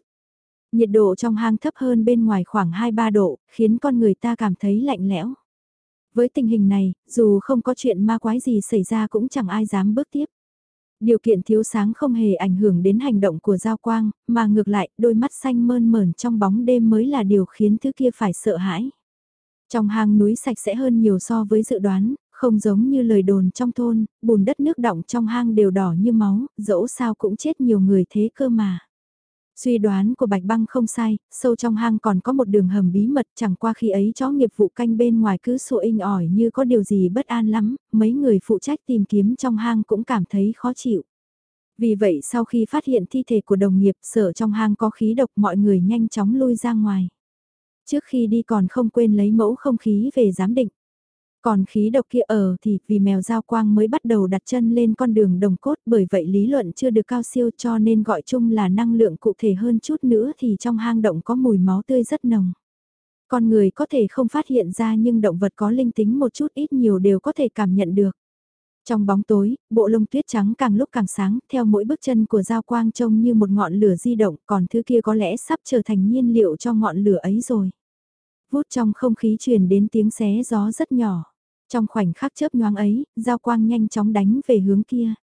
Nhiệt độ trong hang thấp hơn bên ngoài khoảng 2-3 độ, khiến con người ta cảm thấy lạnh lẽo. Với tình hình này, dù không có chuyện ma quái gì xảy ra cũng chẳng ai dám bước tiếp. Điều kiện thiếu sáng không hề ảnh hưởng đến hành động của Giao Quang, mà ngược lại, đôi mắt xanh mơn mởn trong bóng đêm mới là điều khiến thứ kia phải sợ hãi. Trong hang núi sạch sẽ hơn nhiều so với dự đoán, không giống như lời đồn trong thôn, bùn đất nước động trong hang đều đỏ như máu, dẫu sao cũng chết nhiều người thế cơ mà. Suy đoán của Bạch Băng không sai, sâu trong hang còn có một đường hầm bí mật chẳng qua khi ấy chó nghiệp vụ canh bên ngoài cứ sủa inh ỏi như có điều gì bất an lắm, mấy người phụ trách tìm kiếm trong hang cũng cảm thấy khó chịu. Vì vậy sau khi phát hiện thi thể của đồng nghiệp sợ trong hang có khí độc mọi người nhanh chóng lui ra ngoài. Trước khi đi còn không quên lấy mẫu không khí về giám định. Còn khí độc kia ở thì vì mèo giao quang mới bắt đầu đặt chân lên con đường đồng cốt, bởi vậy lý luận chưa được cao siêu cho nên gọi chung là năng lượng cụ thể hơn chút nữa thì trong hang động có mùi máu tươi rất nồng. Con người có thể không phát hiện ra nhưng động vật có linh tính một chút ít nhiều đều có thể cảm nhận được. Trong bóng tối, bộ lông tuyết trắng càng lúc càng sáng, theo mỗi bước chân của Giao Quang trông như một ngọn lửa di động, còn thứ kia có lẽ sắp trở thành nhiên liệu cho ngọn lửa ấy rồi. Vút trong không khí truyền đến tiếng xé gió rất nhỏ. Trong khoảnh khắc chớp nhoáng ấy, Giao Quang nhanh chóng đánh về hướng kia.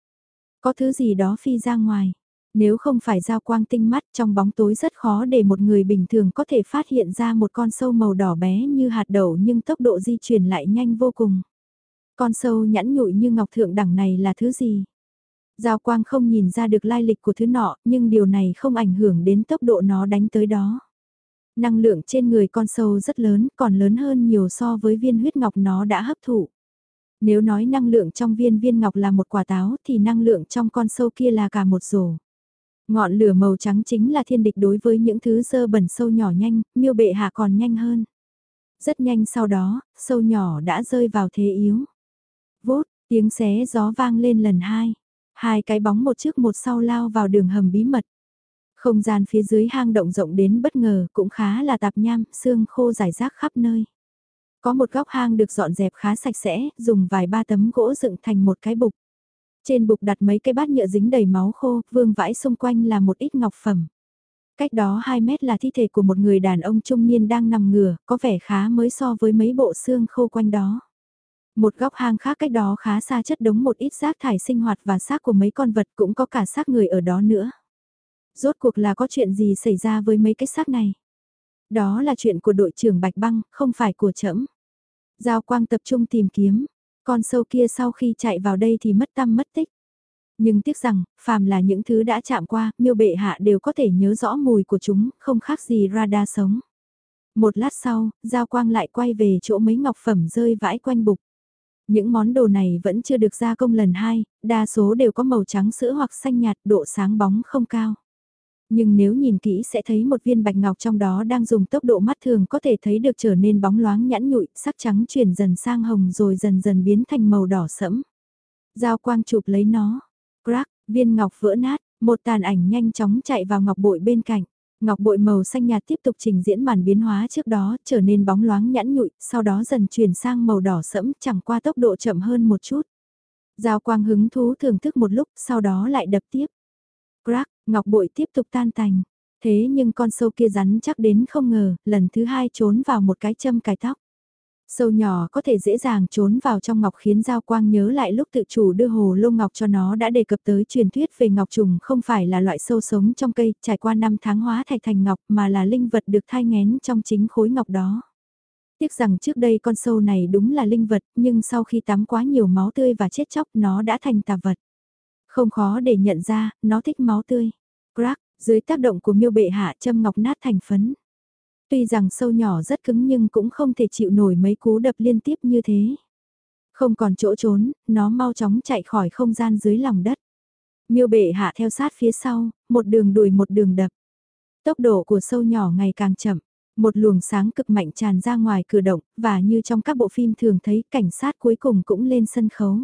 Có thứ gì đó phi ra ngoài. Nếu không phải Giao Quang tinh mắt trong bóng tối rất khó để một người bình thường có thể phát hiện ra một con sâu màu đỏ bé như hạt đậu nhưng tốc độ di chuyển lại nhanh vô cùng. Con sâu nhẵn nhụi như ngọc thượng đẳng này là thứ gì? Giao quang không nhìn ra được lai lịch của thứ nọ, nhưng điều này không ảnh hưởng đến tốc độ nó đánh tới đó. Năng lượng trên người con sâu rất lớn, còn lớn hơn nhiều so với viên huyết ngọc nó đã hấp thụ. Nếu nói năng lượng trong viên viên ngọc là một quả táo thì năng lượng trong con sâu kia là cả một rổ. Ngọn lửa màu trắng chính là thiên địch đối với những thứ dơ bẩn sâu nhỏ nhanh, miêu bệ hạ còn nhanh hơn. Rất nhanh sau đó, sâu nhỏ đã rơi vào thế yếu. Vốt, tiếng xé gió vang lên lần hai. Hai cái bóng một trước một sau lao vào đường hầm bí mật. Không gian phía dưới hang động rộng đến bất ngờ cũng khá là tạp nham, xương khô rải rác khắp nơi. Có một góc hang được dọn dẹp khá sạch sẽ, dùng vài ba tấm gỗ dựng thành một cái bục. Trên bục đặt mấy cái bát nhựa dính đầy máu khô, vương vãi xung quanh là một ít ngọc phẩm. Cách đó 2 mét là thi thể của một người đàn ông trung niên đang nằm ngửa, có vẻ khá mới so với mấy bộ xương khô quanh đó. Một góc hang khác cách đó khá xa chất đống một ít rác thải sinh hoạt và xác của mấy con vật cũng có cả xác người ở đó nữa. Rốt cuộc là có chuyện gì xảy ra với mấy cái xác này? Đó là chuyện của đội trưởng Bạch Băng, không phải của trẫm. Giao quang tập trung tìm kiếm, con sâu kia sau khi chạy vào đây thì mất tâm mất tích. Nhưng tiếc rằng, phàm là những thứ đã chạm qua, miêu bệ hạ đều có thể nhớ rõ mùi của chúng, không khác gì radar sống. Một lát sau, Giao Quang lại quay về chỗ mấy ngọc phẩm rơi vãi quanh bục. Những món đồ này vẫn chưa được gia công lần hai, đa số đều có màu trắng sữa hoặc xanh nhạt, độ sáng bóng không cao. Nhưng nếu nhìn kỹ sẽ thấy một viên bạch ngọc trong đó đang dùng tốc độ mắt thường có thể thấy được trở nên bóng loáng nhẵn nhụi, sắc trắng chuyển dần sang hồng rồi dần dần biến thành màu đỏ sẫm. Giao quang chụp lấy nó. Crack, viên ngọc vỡ nát, một tàn ảnh nhanh chóng chạy vào ngọc bội bên cạnh. Ngọc bội màu xanh nhạt tiếp tục trình diễn màn biến hóa trước đó, trở nên bóng loáng nhẵn nhụi, sau đó dần chuyển sang màu đỏ sẫm, chẳng qua tốc độ chậm hơn một chút. Giao quang hứng thú thưởng thức một lúc, sau đó lại đập tiếp. Crack, ngọc bội tiếp tục tan tành. Thế nhưng con sâu kia rắn chắc đến không ngờ, lần thứ hai trốn vào một cái châm cài tóc. Sâu nhỏ có thể dễ dàng trốn vào trong ngọc khiến Giao Quang nhớ lại lúc tự chủ đưa hồ lô ngọc cho nó đã đề cập tới truyền thuyết về ngọc trùng không phải là loại sâu sống trong cây trải qua năm tháng hóa thạch thành ngọc mà là linh vật được thai ngén trong chính khối ngọc đó. Tiếc rằng trước đây con sâu này đúng là linh vật, nhưng sau khi tắm quá nhiều máu tươi và chết chóc nó đã thành tà vật. Không khó để nhận ra, nó thích máu tươi. Crack, dưới tác động của miêu bệ hạ châm ngọc nát thành phấn. Tuy rằng sâu nhỏ rất cứng nhưng cũng không thể chịu nổi mấy cú đập liên tiếp như thế. Không còn chỗ trốn, nó mau chóng chạy khỏi không gian dưới lòng đất. Miêu bệ hạ theo sát phía sau, một đường đuổi một đường đập. Tốc độ của sâu nhỏ ngày càng chậm. Một luồng sáng cực mạnh tràn ra ngoài cửa động, và như trong các bộ phim thường thấy cảnh sát cuối cùng cũng lên sân khấu.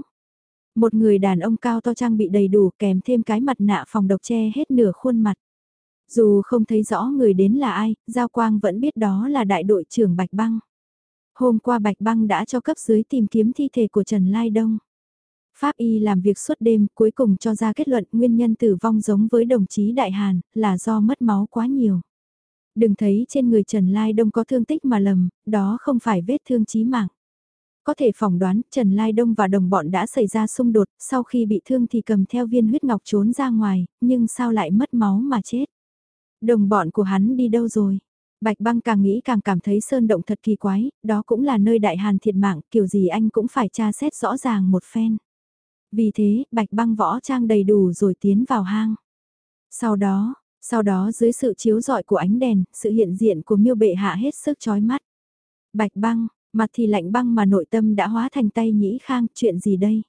Một người đàn ông cao to trang bị đầy đủ kèm thêm cái mặt nạ phòng độc che hết nửa khuôn mặt. Dù không thấy rõ người đến là ai, Giao Quang vẫn biết đó là đại đội trưởng Bạch Băng. Hôm qua Bạch Băng đã cho cấp dưới tìm kiếm thi thể của Trần Lai Đông. Pháp y làm việc suốt đêm cuối cùng cho ra kết luận nguyên nhân tử vong giống với đồng chí Đại Hàn là do mất máu quá nhiều. Đừng thấy trên người Trần Lai Đông có thương tích mà lầm, đó không phải vết thương chí mạng. Có thể phỏng đoán Trần Lai Đông và đồng bọn đã xảy ra xung đột, sau khi bị thương thì cầm theo viên huyết ngọc trốn ra ngoài, nhưng sao lại mất máu mà chết. Đồng bọn của hắn đi đâu rồi? Bạch băng càng nghĩ càng cảm thấy sơn động thật kỳ quái, đó cũng là nơi đại hàn thiệt mạng, kiểu gì anh cũng phải tra xét rõ ràng một phen. Vì thế, bạch băng võ trang đầy đủ rồi tiến vào hang. Sau đó, sau đó dưới sự chiếu rọi của ánh đèn, sự hiện diện của miêu bệ hạ hết sức chói mắt. Bạch băng, mặt thì lạnh băng mà nội tâm đã hóa thành tay nhĩ khang, chuyện gì đây?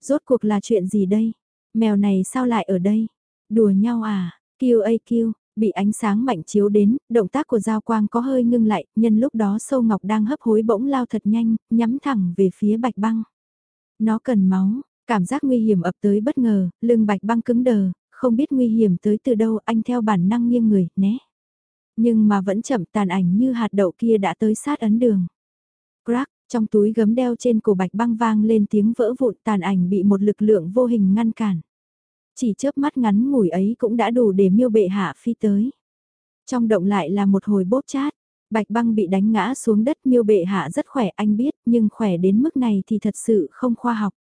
Rốt cuộc là chuyện gì đây? Mèo này sao lại ở đây? Đùa nhau à? Kêu ây kêu, bị ánh sáng mạnh chiếu đến, động tác của Giao Quang có hơi ngưng lại, nhân lúc đó sâu ngọc đang hấp hối bỗng lao thật nhanh, nhắm thẳng về phía bạch băng. Nó cần máu, cảm giác nguy hiểm ập tới bất ngờ, lưng bạch băng cứng đờ, không biết nguy hiểm tới từ đâu anh theo bản năng nghiêng người, né. Nhưng mà vẫn chậm tàn ảnh như hạt đậu kia đã tới sát ấn đường. Crack, trong túi gấm đeo trên cổ bạch băng vang lên tiếng vỡ vụn tàn ảnh bị một lực lượng vô hình ngăn cản. Chỉ chớp mắt ngắn ngủi ấy cũng đã đủ để miêu bệ hạ phi tới. Trong động lại là một hồi bốp chát. Bạch băng bị đánh ngã xuống đất miêu bệ hạ rất khỏe anh biết nhưng khỏe đến mức này thì thật sự không khoa học.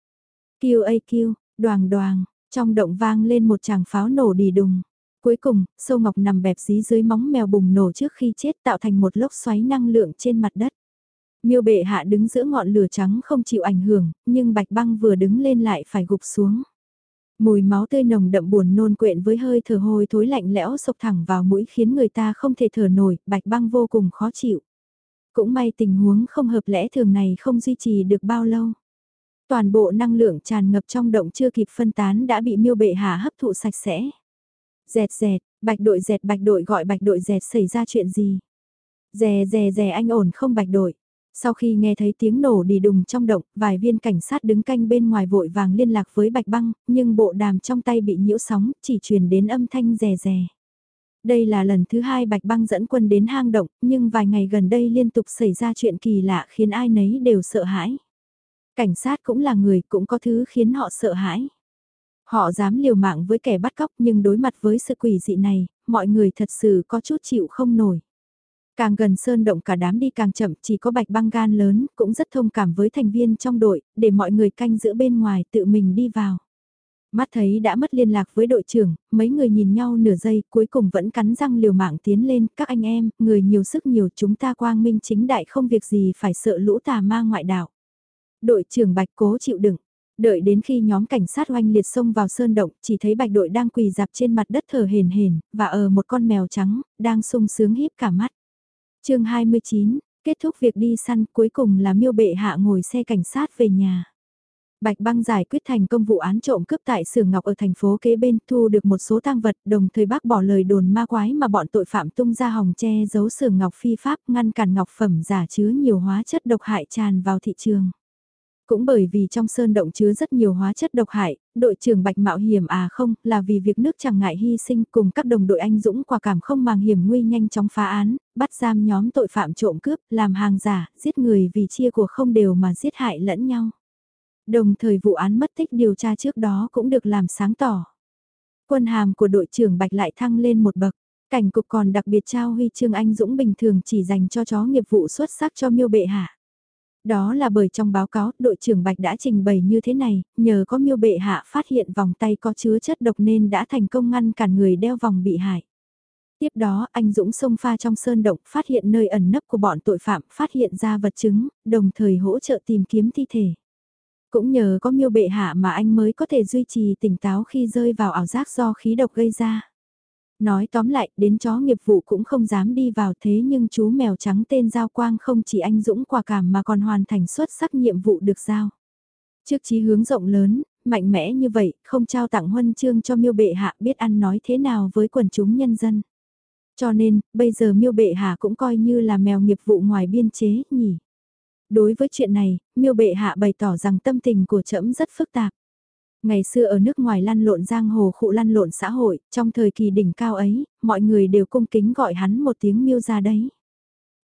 Kêu ây kêu, đoàn đoàn, trong động vang lên một tràng pháo nổ đi đùng. Cuối cùng, sâu ngọc nằm bẹp dí dưới móng mèo bùng nổ trước khi chết tạo thành một lốc xoáy năng lượng trên mặt đất. Miêu bệ hạ đứng giữa ngọn lửa trắng không chịu ảnh hưởng, nhưng bạch băng vừa đứng lên lại phải gục xuống. Mùi máu tươi nồng đậm buồn nôn quyện với hơi thở hôi thối lạnh lẽo sộc thẳng vào mũi khiến người ta không thể thở nổi, bạch băng vô cùng khó chịu. Cũng may tình huống không hợp lẽ thường này không duy trì được bao lâu. Toàn bộ năng lượng tràn ngập trong động chưa kịp phân tán đã bị miêu bệ hạ hấp thụ sạch sẽ. Dẹt dẹt, bạch đội dẹt bạch đội gọi bạch đội dẹt xảy ra chuyện gì? Dè dè dè anh ổn không bạch đội. Sau khi nghe thấy tiếng nổ đi đùng trong động, vài viên cảnh sát đứng canh bên ngoài vội vàng liên lạc với Bạch Băng, nhưng bộ đàm trong tay bị nhiễu sóng, chỉ truyền đến âm thanh rè rè. Đây là lần thứ hai Bạch Băng dẫn quân đến hang động, nhưng vài ngày gần đây liên tục xảy ra chuyện kỳ lạ khiến ai nấy đều sợ hãi. Cảnh sát cũng là người, cũng có thứ khiến họ sợ hãi. Họ dám liều mạng với kẻ bắt cóc nhưng đối mặt với sự quỷ dị này, mọi người thật sự có chút chịu không nổi. Càng gần sơn động cả đám đi càng chậm chỉ có bạch băng gan lớn cũng rất thông cảm với thành viên trong đội để mọi người canh giữa bên ngoài tự mình đi vào. Mắt thấy đã mất liên lạc với đội trưởng, mấy người nhìn nhau nửa giây cuối cùng vẫn cắn răng liều mạng tiến lên, các anh em, người nhiều sức nhiều chúng ta quang minh chính đại không việc gì phải sợ lũ tà ma ngoại đạo. Đội trưởng bạch cố chịu đựng, đợi đến khi nhóm cảnh sát oanh liệt xông vào sơn động, chỉ thấy bạch đội đang quỳ dạp trên mặt đất thở hền hền, và ở một con mèo trắng, đang sung sướng híp cả mắt chương 29, kết thúc việc đi săn cuối cùng là miêu bệ hạ ngồi xe cảnh sát về nhà. Bạch băng giải quyết thành công vụ án trộm cướp tại xưởng ngọc ở thành phố kế bên thu được một số tang vật đồng thời bác bỏ lời đồn ma quái mà bọn tội phạm tung ra hòng che giấu xưởng ngọc phi pháp ngăn cản ngọc phẩm giả chứa nhiều hóa chất độc hại tràn vào thị trường. Cũng bởi vì trong sơn động chứa rất nhiều hóa chất độc hại, đội trưởng Bạch Mạo hiểm à không, là vì việc nước chẳng ngại hy sinh cùng các đồng đội anh Dũng quả cảm không màng hiểm nguy nhanh chóng phá án, bắt giam nhóm tội phạm trộm cướp, làm hàng giả, giết người vì chia của không đều mà giết hại lẫn nhau. Đồng thời vụ án mất tích điều tra trước đó cũng được làm sáng tỏ. Quân hàm của đội trưởng Bạch lại thăng lên một bậc. Cảnh cục còn đặc biệt trao huy chương anh Dũng bình thường chỉ dành cho chó nghiệp vụ xuất sắc cho miêu bệ hạ. Đó là bởi trong báo cáo, đội trưởng Bạch đã trình bày như thế này, nhờ có miêu bệ hạ phát hiện vòng tay có chứa chất độc nên đã thành công ngăn cản người đeo vòng bị hại. Tiếp đó anh Dũng xông pha trong sơn động phát hiện nơi ẩn nấp của bọn tội phạm phát hiện ra vật chứng, đồng thời hỗ trợ tìm kiếm thi thể. Cũng nhờ có miêu bệ hạ mà anh mới có thể duy trì tỉnh táo khi rơi vào ảo giác do khí độc gây ra. Nói tóm lại, đến chó nghiệp vụ cũng không dám đi vào thế nhưng chú mèo trắng tên Giao Quang không chỉ anh dũng quả cảm mà còn hoàn thành xuất sắc nhiệm vụ được giao. Trước chí hướng rộng lớn, mạnh mẽ như vậy, không trao tặng huân chương cho miêu bệ hạ biết ăn nói thế nào với quần chúng nhân dân. Cho nên, bây giờ miêu bệ hạ cũng coi như là mèo nghiệp vụ ngoài biên chế, nhỉ. Đối với chuyện này, miêu bệ hạ bày tỏ rằng tâm tình của trẫm rất phức tạp. Ngày xưa ở nước ngoài lăn lộn giang hồ khụ lăn lộn xã hội, trong thời kỳ đỉnh cao ấy, mọi người đều cung kính gọi hắn một tiếng miêu ra đấy.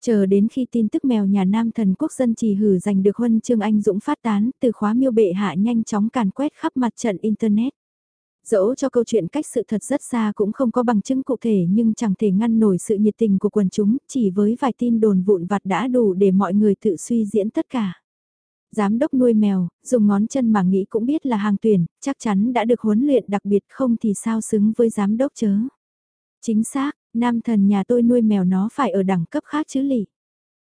Chờ đến khi tin tức mèo nhà nam thần quốc dân trì hử giành được huân chương anh dũng phát tán, từ khóa miêu bệ hạ nhanh chóng càn quét khắp mặt trận Internet. Dẫu cho câu chuyện cách sự thật rất xa cũng không có bằng chứng cụ thể nhưng chẳng thể ngăn nổi sự nhiệt tình của quần chúng, chỉ với vài tin đồn vụn vặt đã đủ để mọi người tự suy diễn tất cả. Giám đốc nuôi mèo, dùng ngón chân mà nghĩ cũng biết là hàng tuyển, chắc chắn đã được huấn luyện đặc biệt không thì sao xứng với giám đốc chớ. Chính xác, nam thần nhà tôi nuôi mèo nó phải ở đẳng cấp khác chứ lì.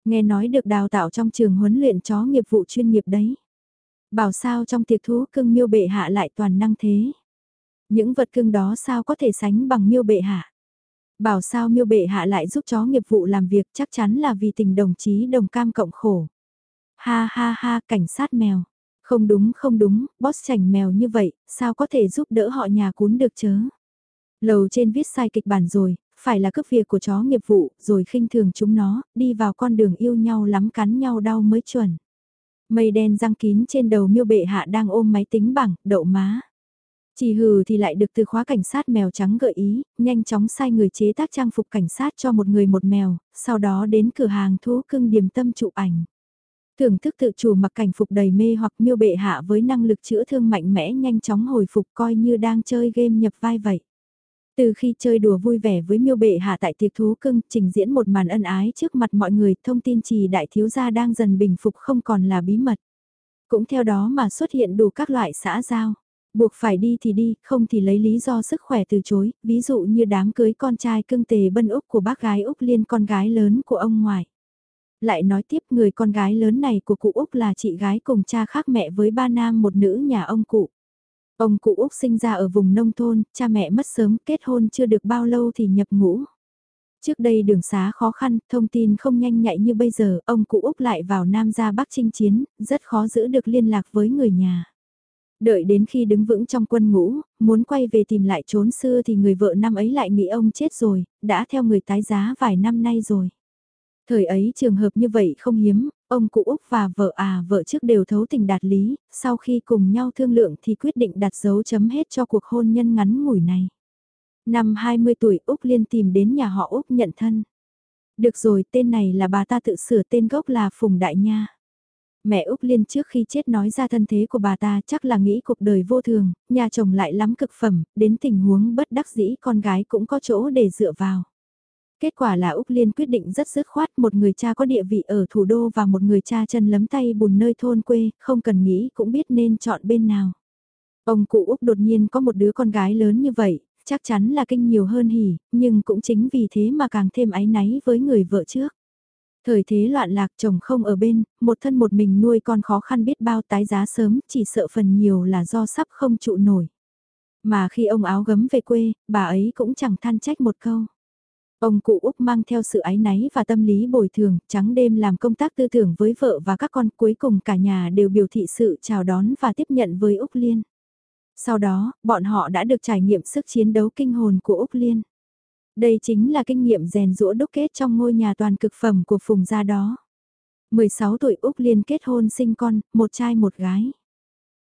Nghe nói được đào tạo trong trường huấn luyện chó nghiệp vụ chuyên nghiệp đấy. Bảo sao trong tiệc thú cưng miêu bệ hạ lại toàn năng thế. Những vật cưng đó sao có thể sánh bằng miêu bệ hạ. Bảo sao miêu bệ hạ lại giúp chó nghiệp vụ làm việc chắc chắn là vì tình đồng chí đồng cam cộng khổ. Ha ha ha, cảnh sát mèo. Không đúng không đúng, boss chảnh mèo như vậy, sao có thể giúp đỡ họ nhà cún được chớ. Lầu trên viết sai kịch bản rồi, phải là cướp việc của chó nghiệp vụ, rồi khinh thường chúng nó, đi vào con đường yêu nhau lắm cắn nhau đau mới chuẩn. Mây đen răng kín trên đầu miêu bệ hạ đang ôm máy tính bảng, đậu má. Chỉ hừ thì lại được từ khóa cảnh sát mèo trắng gợi ý, nhanh chóng sai người chế tác trang phục cảnh sát cho một người một mèo, sau đó đến cửa hàng thú cưng điềm tâm chụp ảnh. Thưởng thức tự chủ mặc cảnh phục đầy mê hoặc miêu bệ hạ với năng lực chữa thương mạnh mẽ nhanh chóng hồi phục coi như đang chơi game nhập vai vậy. Từ khi chơi đùa vui vẻ với miêu bệ hạ tại tiệc thú cưng, trình diễn một màn ân ái trước mặt mọi người, thông tin trì đại thiếu gia đang dần bình phục không còn là bí mật. Cũng theo đó mà xuất hiện đủ các loại xã giao. Buộc phải đi thì đi, không thì lấy lý do sức khỏe từ chối, ví dụ như đám cưới con trai cưng tề bân Úc của bác gái Úc liên con gái lớn của ông ngoại. Lại nói tiếp người con gái lớn này của cụ Úc là chị gái cùng cha khác mẹ với ba nam một nữ nhà ông cụ. Ông cụ Úc sinh ra ở vùng nông thôn, cha mẹ mất sớm, kết hôn chưa được bao lâu thì nhập ngũ. Trước đây đường xá khó khăn, thông tin không nhanh nhạy như bây giờ, ông cụ Úc lại vào Nam ra Bắc chinh chiến, rất khó giữ được liên lạc với người nhà. Đợi đến khi đứng vững trong quân ngũ, muốn quay về tìm lại trốn xưa thì người vợ năm ấy lại nghĩ ông chết rồi, đã theo người tái giá vài năm nay rồi. Thời ấy trường hợp như vậy không hiếm, ông cụ Úc và vợ à vợ trước đều thấu tình đạt lý, sau khi cùng nhau thương lượng thì quyết định đặt dấu chấm hết cho cuộc hôn nhân ngắn ngủi này. Năm 20 tuổi Úc Liên tìm đến nhà họ Úc nhận thân. Được rồi tên này là bà ta tự sửa tên gốc là Phùng Đại Nha. Mẹ Úc Liên trước khi chết nói ra thân thế của bà ta chắc là nghĩ cuộc đời vô thường, nhà chồng lại lắm cực phẩm, đến tình huống bất đắc dĩ con gái cũng có chỗ để dựa vào. Kết quả là Úc Liên quyết định rất dứt khoát một người cha có địa vị ở thủ đô và một người cha chân lấm tay bùn nơi thôn quê, không cần nghĩ cũng biết nên chọn bên nào. Ông cụ Úc đột nhiên có một đứa con gái lớn như vậy, chắc chắn là kinh nhiều hơn hỉ, nhưng cũng chính vì thế mà càng thêm áy náy với người vợ trước. Thời thế loạn lạc chồng không ở bên, một thân một mình nuôi con khó khăn biết bao tái giá sớm, chỉ sợ phần nhiều là do sắp không trụ nổi. Mà khi ông áo gấm về quê, bà ấy cũng chẳng than trách một câu. Ông cụ Úc mang theo sự ái náy và tâm lý bồi thường, trắng đêm làm công tác tư tưởng với vợ và các con cuối cùng cả nhà đều biểu thị sự chào đón và tiếp nhận với Úc Liên. Sau đó, bọn họ đã được trải nghiệm sức chiến đấu kinh hồn của Úc Liên. Đây chính là kinh nghiệm rèn rũa đúc kết trong ngôi nhà toàn cực phẩm của Phùng gia đó. 16 tuổi Úc Liên kết hôn sinh con, một trai một gái.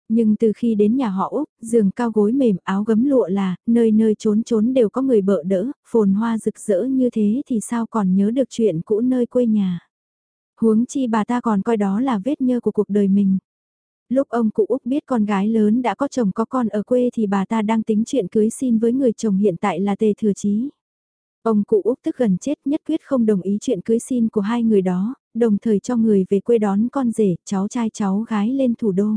Nhưng từ khi đến nhà họ Úc, giường cao gối mềm áo gấm lụa là, nơi nơi trốn trốn đều có người bợ đỡ, phồn hoa rực rỡ như thế thì sao còn nhớ được chuyện cũ nơi quê nhà. Huống chi bà ta còn coi đó là vết nhơ của cuộc đời mình. Lúc ông cụ Úc biết con gái lớn đã có chồng có con ở quê thì bà ta đang tính chuyện cưới xin với người chồng hiện tại là Tề Thừa Chí. Ông cụ Úc tức gần chết nhất quyết không đồng ý chuyện cưới xin của hai người đó, đồng thời cho người về quê đón con rể, cháu trai cháu gái lên thủ đô.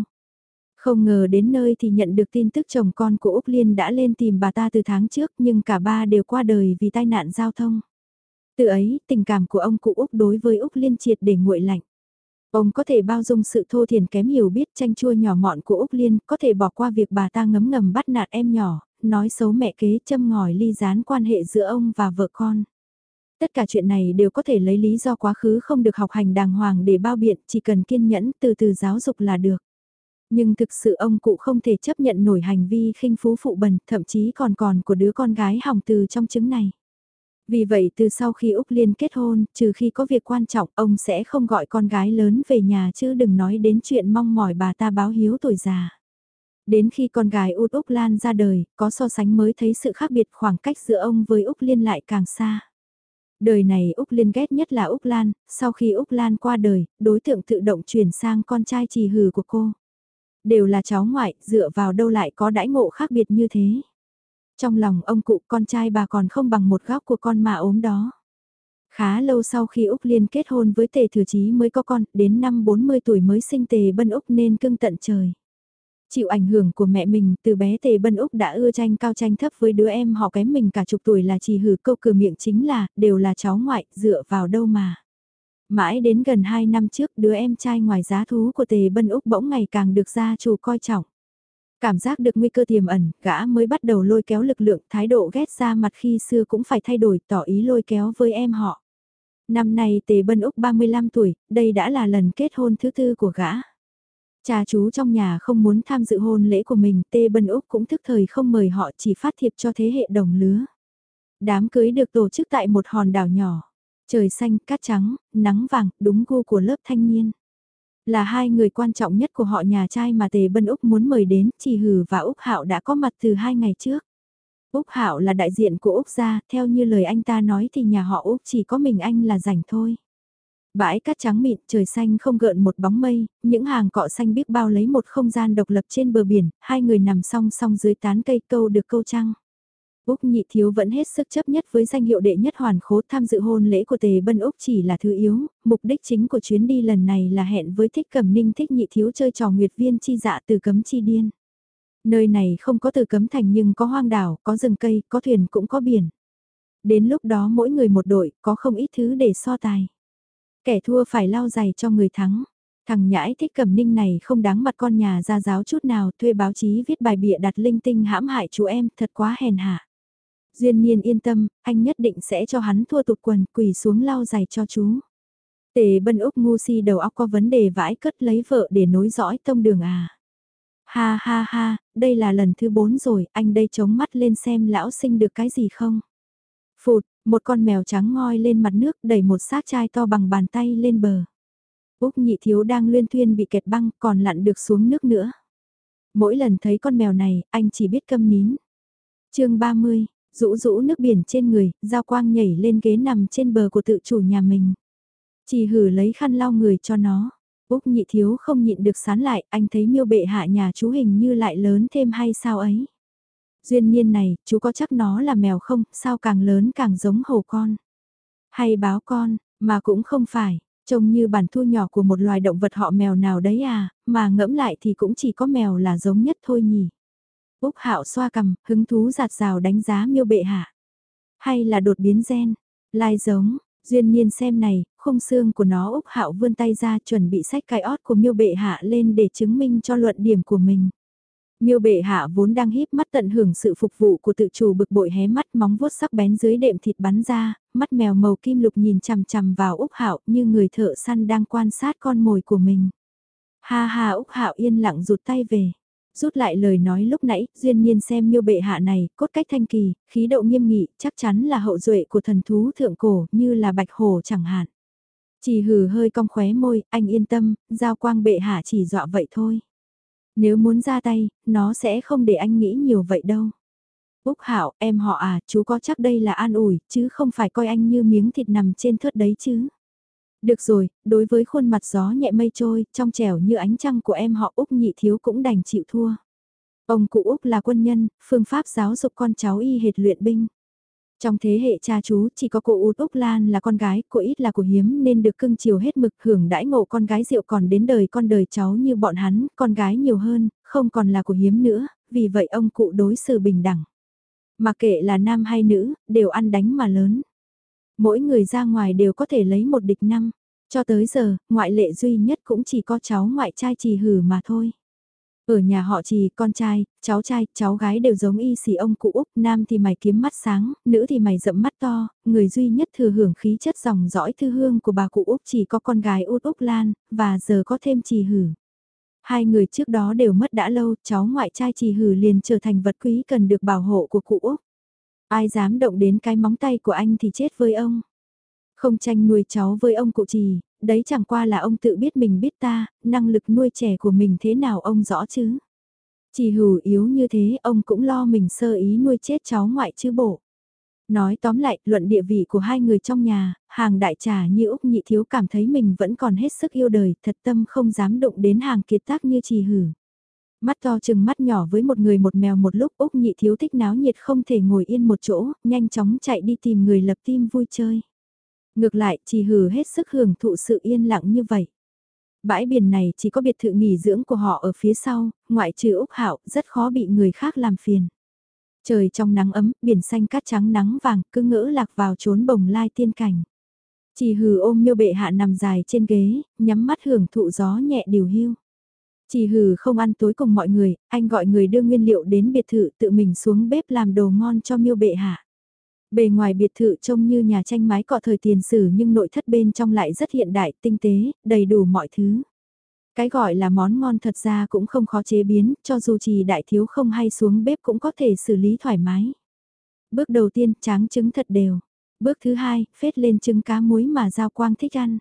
Không ngờ đến nơi thì nhận được tin tức chồng con của Úc Liên đã lên tìm bà ta từ tháng trước nhưng cả ba đều qua đời vì tai nạn giao thông. Từ ấy, tình cảm của ông cụ Úc đối với Úc Liên triệt để nguội lạnh. Ông có thể bao dung sự thô thiền kém hiểu biết tranh chua nhỏ mọn của Úc Liên, có thể bỏ qua việc bà ta ngấm ngầm bắt nạt em nhỏ, nói xấu mẹ kế châm ngòi ly gián quan hệ giữa ông và vợ con. Tất cả chuyện này đều có thể lấy lý do quá khứ không được học hành đàng hoàng để bao biện, chỉ cần kiên nhẫn từ từ giáo dục là được. Nhưng thực sự ông cụ không thể chấp nhận nổi hành vi khinh phú phụ bần, thậm chí còn còn của đứa con gái hỏng từ trong trứng này. Vì vậy từ sau khi Úc Liên kết hôn, trừ khi có việc quan trọng, ông sẽ không gọi con gái lớn về nhà chứ đừng nói đến chuyện mong mỏi bà ta báo hiếu tuổi già. Đến khi con gái út Úc Lan ra đời, có so sánh mới thấy sự khác biệt khoảng cách giữa ông với Úc Liên lại càng xa. Đời này Úc Liên ghét nhất là Úc Lan, sau khi Úc Lan qua đời, đối tượng tự động chuyển sang con trai trì hừ của cô. Đều là cháu ngoại, dựa vào đâu lại có đãi ngộ khác biệt như thế. Trong lòng ông cụ con trai bà còn không bằng một góc của con mà ốm đó. Khá lâu sau khi Úc Liên kết hôn với Tề Thừa Chí mới có con, đến năm 40 tuổi mới sinh Tề Bân Úc nên cưng tận trời. Chịu ảnh hưởng của mẹ mình, từ bé Tề Bân Úc đã ưa tranh cao tranh thấp với đứa em họ kém mình cả chục tuổi là chỉ hử câu cửa miệng chính là, đều là cháu ngoại, dựa vào đâu mà. Mãi đến gần 2 năm trước đứa em trai ngoài giá thú của Tề Bân Úc bỗng ngày càng được gia chủ coi trọng. Cảm giác được nguy cơ tiềm ẩn, gã mới bắt đầu lôi kéo lực lượng, thái độ ghét ra mặt khi xưa cũng phải thay đổi, tỏ ý lôi kéo với em họ. Năm nay Tề Bân Úc 35 tuổi, đây đã là lần kết hôn thứ tư của gã. Cha chú trong nhà không muốn tham dự hôn lễ của mình, Tê Bân Úc cũng thức thời không mời họ chỉ phát thiệp cho thế hệ đồng lứa. Đám cưới được tổ chức tại một hòn đảo nhỏ. Trời xanh, cát trắng, nắng vàng, đúng gu của lớp thanh niên. Là hai người quan trọng nhất của họ nhà trai mà Tề Bân Úc muốn mời đến, Chỉ Hử và Úc Hạo đã có mặt từ hai ngày trước. Úc Hạo là đại diện của Úc gia, theo như lời anh ta nói thì nhà họ Úc chỉ có mình anh là rảnh thôi. Bãi cát trắng mịn, trời xanh không gợn một bóng mây, những hàng cọ xanh biết bao lấy một không gian độc lập trên bờ biển, hai người nằm song song dưới tán cây câu được câu trăng. Úc nhị thiếu vẫn hết sức chấp nhất với danh hiệu đệ nhất hoàn khố tham dự hôn lễ của tề bân Úc chỉ là thứ yếu, mục đích chính của chuyến đi lần này là hẹn với thích cầm ninh thích nhị thiếu chơi trò nguyệt viên chi dạ từ cấm chi điên. Nơi này không có từ cấm thành nhưng có hoang đảo, có rừng cây, có thuyền cũng có biển. Đến lúc đó mỗi người một đội, có không ít thứ để so tài. Kẻ thua phải lao giày cho người thắng. Thằng nhãi thích cầm ninh này không đáng mặt con nhà ra giáo chút nào thuê báo chí viết bài bịa đặt linh tinh hãm hại chú em thật quá hèn hạ. Duyên nhiên yên tâm, anh nhất định sẽ cho hắn thua tụt quần quỳ xuống lau giày cho chú. Tề bân úc ngu si đầu óc có vấn đề vãi cất lấy vợ để nối dõi tông đường à. Ha ha ha, đây là lần thứ bốn rồi, anh đây chống mắt lên xem lão sinh được cái gì không. Phụt, một con mèo trắng ngoi lên mặt nước đẩy một xác chai to bằng bàn tay lên bờ. Úc nhị thiếu đang luyên thuyên bị kẹt băng còn lặn được xuống nước nữa. Mỗi lần thấy con mèo này, anh chỉ biết câm nín. chương 30, rũ rũ nước biển trên người, giao quang nhảy lên ghế nằm trên bờ của tự chủ nhà mình. Chỉ hử lấy khăn lau người cho nó. Úc nhị thiếu không nhịn được sán lại, anh thấy miêu bệ hạ nhà chú hình như lại lớn thêm hay sao ấy. Duyên niên này, chú có chắc nó là mèo không, sao càng lớn càng giống hổ con. Hay báo con, mà cũng không phải, trông như bản thu nhỏ của một loài động vật họ mèo nào đấy à, mà ngẫm lại thì cũng chỉ có mèo là giống nhất thôi nhỉ. Úc Hạo xoa cằm, hứng thú giạt rào đánh giá miêu bệ hạ. Hay là đột biến gen, lai giống, duyên nhiên xem này, khung xương của nó Úc Hạo vươn tay ra chuẩn bị sách cái ót của miêu bệ hạ lên để chứng minh cho luận điểm của mình. Miêu bệ hạ vốn đang híp mắt tận hưởng sự phục vụ của tự chủ bực bội hé mắt móng vuốt sắc bén dưới đệm thịt bắn ra, mắt mèo màu kim lục nhìn chằm chằm vào Úc Hạo như người thợ săn đang quan sát con mồi của mình. Ha ha Úc Hạo yên lặng rụt tay về. Rút lại lời nói lúc nãy, duyên nhiên xem miêu bệ hạ này, cốt cách thanh kỳ, khí độ nghiêm nghị, chắc chắn là hậu duệ của thần thú thượng cổ, như là bạch hổ chẳng hạn. Chỉ hừ hơi cong khóe môi, anh yên tâm, giao quang bệ hạ chỉ dọa vậy thôi. Nếu muốn ra tay, nó sẽ không để anh nghĩ nhiều vậy đâu. Úc Hạo, em họ à, chú có chắc đây là an ủi, chứ không phải coi anh như miếng thịt nằm trên thớt đấy chứ. Được rồi, đối với khuôn mặt gió nhẹ mây trôi, trong trẻo như ánh trăng của em họ Úc nhị thiếu cũng đành chịu thua. Ông cụ Úc là quân nhân, phương pháp giáo dục con cháu y hệt luyện binh. Trong thế hệ cha chú chỉ có cô Út Úc Lan là con gái, cô ít là của hiếm nên được cưng chiều hết mực hưởng đãi ngộ con gái rượu còn đến đời con đời cháu như bọn hắn, con gái nhiều hơn, không còn là của hiếm nữa, vì vậy ông cụ đối xử bình đẳng. Mà kệ là nam hay nữ, đều ăn đánh mà lớn. Mỗi người ra ngoài đều có thể lấy một địch năm. Cho tới giờ, ngoại lệ duy nhất cũng chỉ có cháu ngoại trai trì hử mà thôi. Ở nhà họ trì, con trai, cháu trai, cháu gái đều giống y xì ông cụ Úc, nam thì mày kiếm mắt sáng, nữ thì mày rậm mắt to, người duy nhất thừa hưởng khí chất dòng dõi thư hương của bà cụ Úc chỉ có con gái út Úc Lan, và giờ có thêm trì hử. Hai người trước đó đều mất đã lâu, cháu ngoại trai trì hử liền trở thành vật quý cần được bảo hộ của cụ Úc. Ai dám động đến cái móng tay của anh thì chết với ông. Không tranh nuôi cháu với ông cụ trì, đấy chẳng qua là ông tự biết mình biết ta, năng lực nuôi trẻ của mình thế nào ông rõ chứ. Chỉ hủ yếu như thế ông cũng lo mình sơ ý nuôi chết cháu ngoại chứ bộ. Nói tóm lại, luận địa vị của hai người trong nhà, hàng đại trà như Úc Nhị Thiếu cảm thấy mình vẫn còn hết sức yêu đời, thật tâm không dám động đến hàng kiệt tác như trì hử. Mắt to chừng mắt nhỏ với một người một mèo một lúc Úc Nhị Thiếu thích náo nhiệt không thể ngồi yên một chỗ, nhanh chóng chạy đi tìm người lập tim vui chơi. Ngược lại, chỉ hử hết sức hưởng thụ sự yên lặng như vậy. Bãi biển này chỉ có biệt thự nghỉ dưỡng của họ ở phía sau, ngoại trừ Úc Hạo, rất khó bị người khác làm phiền. Trời trong nắng ấm, biển xanh cát trắng nắng vàng, cứ ngỡ lạc vào trốn bồng lai tiên cảnh. Chỉ hừ ôm miêu bệ hạ nằm dài trên ghế, nhắm mắt hưởng thụ gió nhẹ điều hưu. Chỉ hừ không ăn tối cùng mọi người, anh gọi người đưa nguyên liệu đến biệt thự tự mình xuống bếp làm đồ ngon cho miêu bệ hạ. Bề ngoài biệt thự trông như nhà tranh mái cọ thời tiền sử nhưng nội thất bên trong lại rất hiện đại, tinh tế, đầy đủ mọi thứ. Cái gọi là món ngon thật ra cũng không khó chế biến, cho dù chỉ đại thiếu không hay xuống bếp cũng có thể xử lý thoải mái. Bước đầu tiên, tráng trứng thật đều. Bước thứ hai, phết lên trứng cá muối mà Giao Quang thích ăn.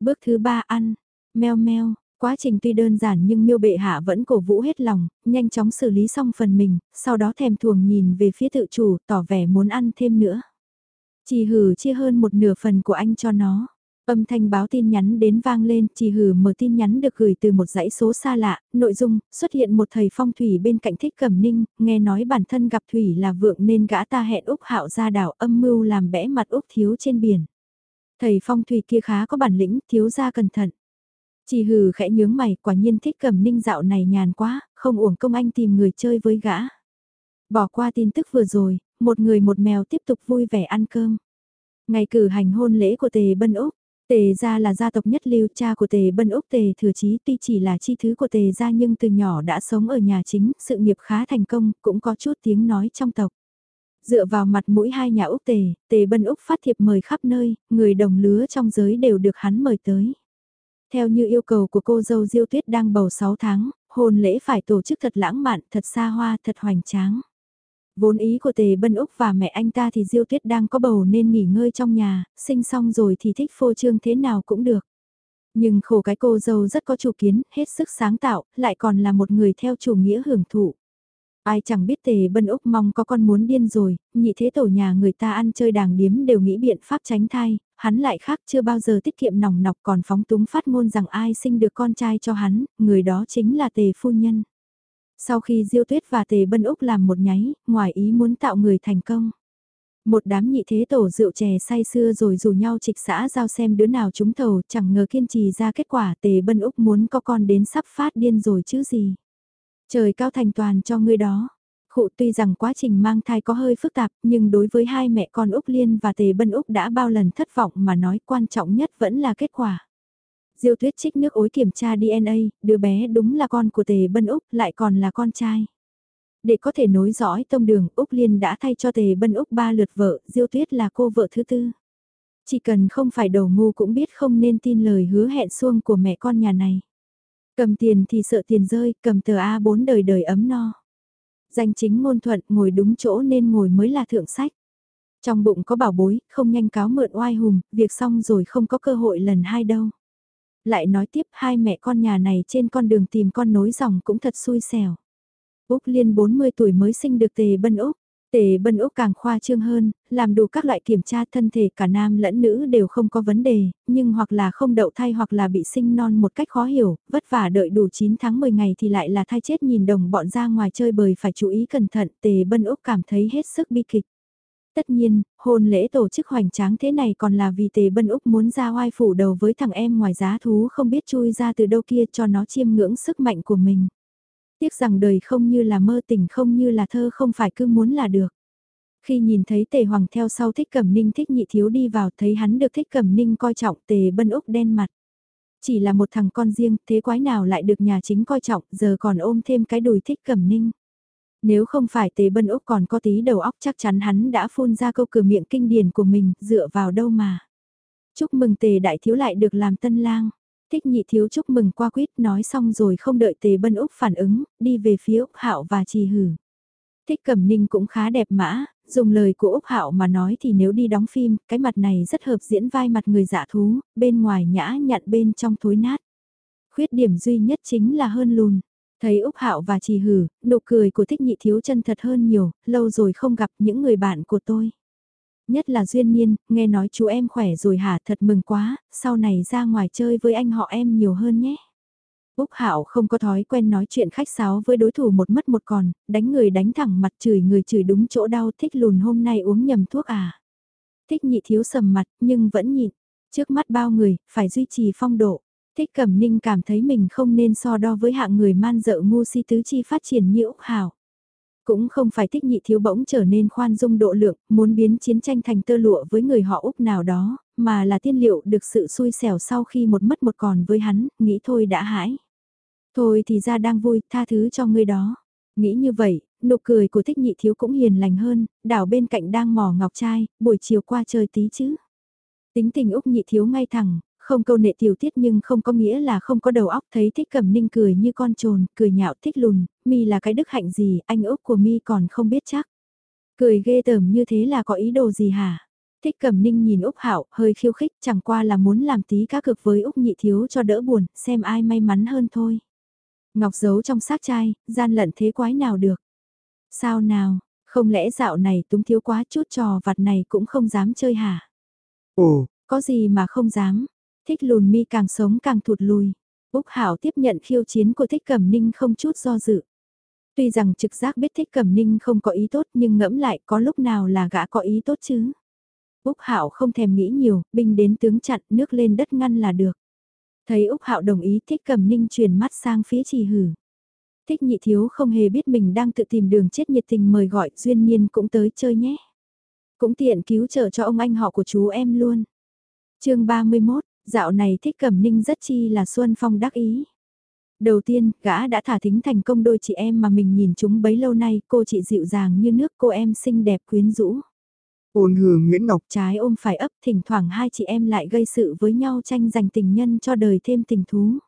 Bước thứ ba ăn, meo meo, Quá trình tuy đơn giản nhưng miêu bệ hạ vẫn cổ vũ hết lòng, nhanh chóng xử lý xong phần mình, sau đó thèm thuồng nhìn về phía tự chủ, tỏ vẻ muốn ăn thêm nữa. Chỉ hử chia hơn một nửa phần của anh cho nó. Âm thanh báo tin nhắn đến vang lên, chỉ hử mở tin nhắn được gửi từ một dãy số xa lạ, nội dung, xuất hiện một thầy phong thủy bên cạnh thích cẩm ninh, nghe nói bản thân gặp thủy là vượng nên gã ta hẹn Úc Hạo ra đảo âm mưu làm bẽ mặt Úc thiếu trên biển. Thầy phong thủy kia khá có bản lĩnh, thiếu ra cẩn thận. Chỉ hừ khẽ nhướng mày, quả nhiên thích cầm ninh dạo này nhàn quá, không uổng công anh tìm người chơi với gã. Bỏ qua tin tức vừa rồi, một người một mèo tiếp tục vui vẻ ăn cơm. Ngày cử hành hôn lễ của Tề Bân Úc, Tề gia là gia tộc nhất lưu cha của Tề Bân Úc Tề Thừa Chí tuy chỉ là chi thứ của Tề gia nhưng từ nhỏ đã sống ở nhà chính, sự nghiệp khá thành công, cũng có chút tiếng nói trong tộc. Dựa vào mặt mũi hai nhà Úc Tề, Tề Bân Úc phát thiệp mời khắp nơi, người đồng lứa trong giới đều được hắn mời tới. Theo như yêu cầu của cô dâu Diêu Tuyết đang bầu 6 tháng, hôn lễ phải tổ chức thật lãng mạn, thật xa hoa, thật hoành tráng. Vốn ý của Tề Bân Úc và mẹ anh ta thì Diêu Tuyết đang có bầu nên nghỉ ngơi trong nhà, sinh xong rồi thì thích phô trương thế nào cũng được. Nhưng khổ cái cô dâu rất có chủ kiến, hết sức sáng tạo, lại còn là một người theo chủ nghĩa hưởng thụ. Ai chẳng biết tề bân Úc mong có con muốn điên rồi, nhị thế tổ nhà người ta ăn chơi đàng điếm đều nghĩ biện pháp tránh thai, hắn lại khác chưa bao giờ tiết kiệm nòng nọc còn phóng túng phát ngôn rằng ai sinh được con trai cho hắn, người đó chính là tề phu nhân. Sau khi Diêu Tuyết và Tề Bân Úc làm một nháy, ngoài ý muốn tạo người thành công. Một đám nhị thế tổ rượu chè say xưa rồi rủ nhau trịch xã giao xem đứa nào trúng thầu, chẳng ngờ kiên trì ra kết quả Tề Bân Úc muốn có con đến sắp phát điên rồi chứ gì. Trời cao thành toàn cho ngươi đó. Khụ tuy rằng quá trình mang thai có hơi phức tạp, nhưng đối với hai mẹ con Úc Liên và Tề Bân Úc đã bao lần thất vọng mà nói quan trọng nhất vẫn là kết quả. Diêu Tuyết trích nước ối kiểm tra DNA, đứa bé đúng là con của Tề Bân Úc, lại còn là con trai. Để có thể nối dõi tông đường, Úc Liên đã thay cho Tề Bân Úc ba lượt vợ, Diêu Tuyết là cô vợ thứ tư. Chỉ cần không phải đầu ngu cũng biết không nên tin lời hứa hẹn xuông của mẹ con nhà này. Cầm tiền thì sợ tiền rơi, cầm tờ A4 đời đời ấm no. Danh chính ngôn thuận, ngồi đúng chỗ nên ngồi mới là thượng sách. Trong bụng có bảo bối, không nhanh cáo mượn oai hùng, việc xong rồi không có cơ hội lần hai đâu. Lại nói tiếp hai mẹ con nhà này trên con đường tìm con nối dòng cũng thật xui xẻo. Úc Liên 40 tuổi mới sinh được tề bân Úc. Tề Bân Úc càng khoa trương hơn, làm đủ các loại kiểm tra thân thể cả nam lẫn nữ đều không có vấn đề, nhưng hoặc là không đậu thai hoặc là bị sinh non một cách khó hiểu, vất vả đợi đủ 9 tháng 10 ngày thì lại là thai chết nhìn đồng bọn ra ngoài chơi bời phải chú ý cẩn thận, Tề Bân Úc cảm thấy hết sức bi kịch. Tất nhiên, hôn lễ tổ chức hoành tráng thế này còn là vì tề bân Úc muốn ra oai phủ đầu với thằng em ngoài giá thú không biết chui ra từ đâu kia cho nó chiêm ngưỡng sức mạnh của mình. Tiếc rằng đời không như là mơ tình không như là thơ không phải cứ muốn là được. Khi nhìn thấy tề hoàng theo sau thích cẩm ninh thích nhị thiếu đi vào thấy hắn được thích cẩm ninh coi trọng tề bân Úc đen mặt. Chỉ là một thằng con riêng, thế quái nào lại được nhà chính coi trọng, giờ còn ôm thêm cái đùi thích cẩm ninh. Nếu không phải tề bân úc còn có tí đầu óc chắc chắn hắn đã phun ra câu cửa miệng kinh điển của mình, dựa vào đâu mà. Chúc mừng tề đại thiếu lại được làm tân lang. Thích nhị thiếu chúc mừng qua quýt nói xong rồi không đợi tề bân úc phản ứng, đi về phía úc hạo và trì hử. Thích cẩm ninh cũng khá đẹp mã, dùng lời của Úc Hạo mà nói thì nếu đi đóng phim, cái mặt này rất hợp diễn vai mặt người giả thú, bên ngoài nhã nhặn bên trong thối nát. Khuyết điểm duy nhất chính là hơn lùn. Thấy Úc Hạo và Trì Hử, nụ cười của Thích Nhị Thiếu chân thật hơn nhiều, lâu rồi không gặp những người bạn của tôi. Nhất là Duyên Niên, nghe nói chú em khỏe rồi hả thật mừng quá, sau này ra ngoài chơi với anh họ em nhiều hơn nhé. Úc Hạo không có thói quen nói chuyện khách sáo với đối thủ một mất một còn, đánh người đánh thẳng mặt chửi người chửi đúng chỗ đau thích lùn hôm nay uống nhầm thuốc à. Thích nhị thiếu sầm mặt nhưng vẫn nhịn, trước mắt bao người, phải duy trì phong độ. Thích Cẩm Ninh cảm thấy mình không nên so đo với hạng người man dợ ngu si tứ chi phát triển như Úc Hảo. Cũng không phải thích nhị thiếu bỗng trở nên khoan dung độ lượng, muốn biến chiến tranh thành tơ lụa với người họ Úc nào đó, mà là tiên liệu được sự xui xẻo sau khi một mất một còn với hắn, nghĩ thôi đã hãi. Thôi thì ra đang vui, tha thứ cho người đó. Nghĩ như vậy, nụ cười của thích nhị thiếu cũng hiền lành hơn, đảo bên cạnh đang mò ngọc trai, buổi chiều qua chơi tí chứ. Tính tình Úc nhị thiếu ngay thẳng, không câu nệ tiểu tiết nhưng không có nghĩa là không có đầu óc thấy thích cẩm ninh cười như con trồn, cười nhạo thích lùn, mi là cái đức hạnh gì, anh Úc của mi còn không biết chắc. Cười ghê tởm như thế là có ý đồ gì hả? Thích cẩm ninh nhìn Úc Hạo hơi khiêu khích chẳng qua là muốn làm tí cá cực với Úc nhị thiếu cho đỡ buồn, xem ai may mắn hơn thôi. Ngọc giấu trong xác chai, gian lận thế quái nào được. Sao nào, không lẽ dạo này túng thiếu quá chút trò vặt này cũng không dám chơi hả? Ồ, có gì mà không dám, thích lùn mi càng sống càng thụt lùi. Úc Hảo tiếp nhận khiêu chiến của thích cẩm ninh không chút do dự. Tuy rằng trực giác biết thích cẩm ninh không có ý tốt nhưng ngẫm lại có lúc nào là gã có ý tốt chứ. Úc Hảo không thèm nghĩ nhiều, binh đến tướng chặn nước lên đất ngăn là được. Thấy Úc Hạo đồng ý thích cẩm ninh chuyển mắt sang phía trì hử. Thích nhị thiếu không hề biết mình đang tự tìm đường chết nhiệt tình mời gọi duyên nhiên cũng tới chơi nhé. Cũng tiện cứu trợ cho ông anh họ của chú em luôn. chương 31, dạo này thích cầm ninh rất chi là Xuân Phong đắc ý. Đầu tiên, gã đã thả thính thành công đôi chị em mà mình nhìn chúng bấy lâu nay, cô chị dịu dàng như nước, cô em xinh đẹp quyến rũ. Ôn hương Nguyễn Ngọc trái ôm phải ấp thỉnh thoảng hai chị em lại gây sự với nhau tranh giành tình nhân cho đời thêm tình thú.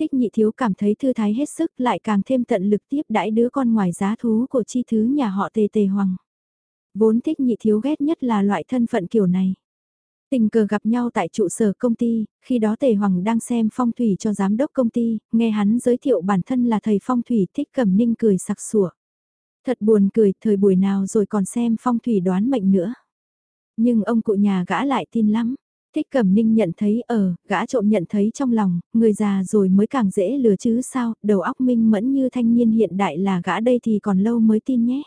Thích nhị thiếu cảm thấy thư thái hết sức lại càng thêm tận lực tiếp đãi đứa con ngoài giá thú của chi thứ nhà họ tề tề hoàng. Vốn thích nhị thiếu ghét nhất là loại thân phận kiểu này. Tình cờ gặp nhau tại trụ sở công ty, khi đó Tề Hoàng đang xem phong thủy cho giám đốc công ty, nghe hắn giới thiệu bản thân là thầy phong thủy thích cầm ninh cười sặc sủa. Thật buồn cười, thời buổi nào rồi còn xem phong thủy đoán mệnh nữa. Nhưng ông cụ nhà gã lại tin lắm. Thích Cẩm Ninh nhận thấy ở, ờ, gã trộm nhận thấy trong lòng, người già rồi mới càng dễ lừa chứ sao, đầu óc minh mẫn như thanh niên hiện đại là gã đây thì còn lâu mới tin nhé.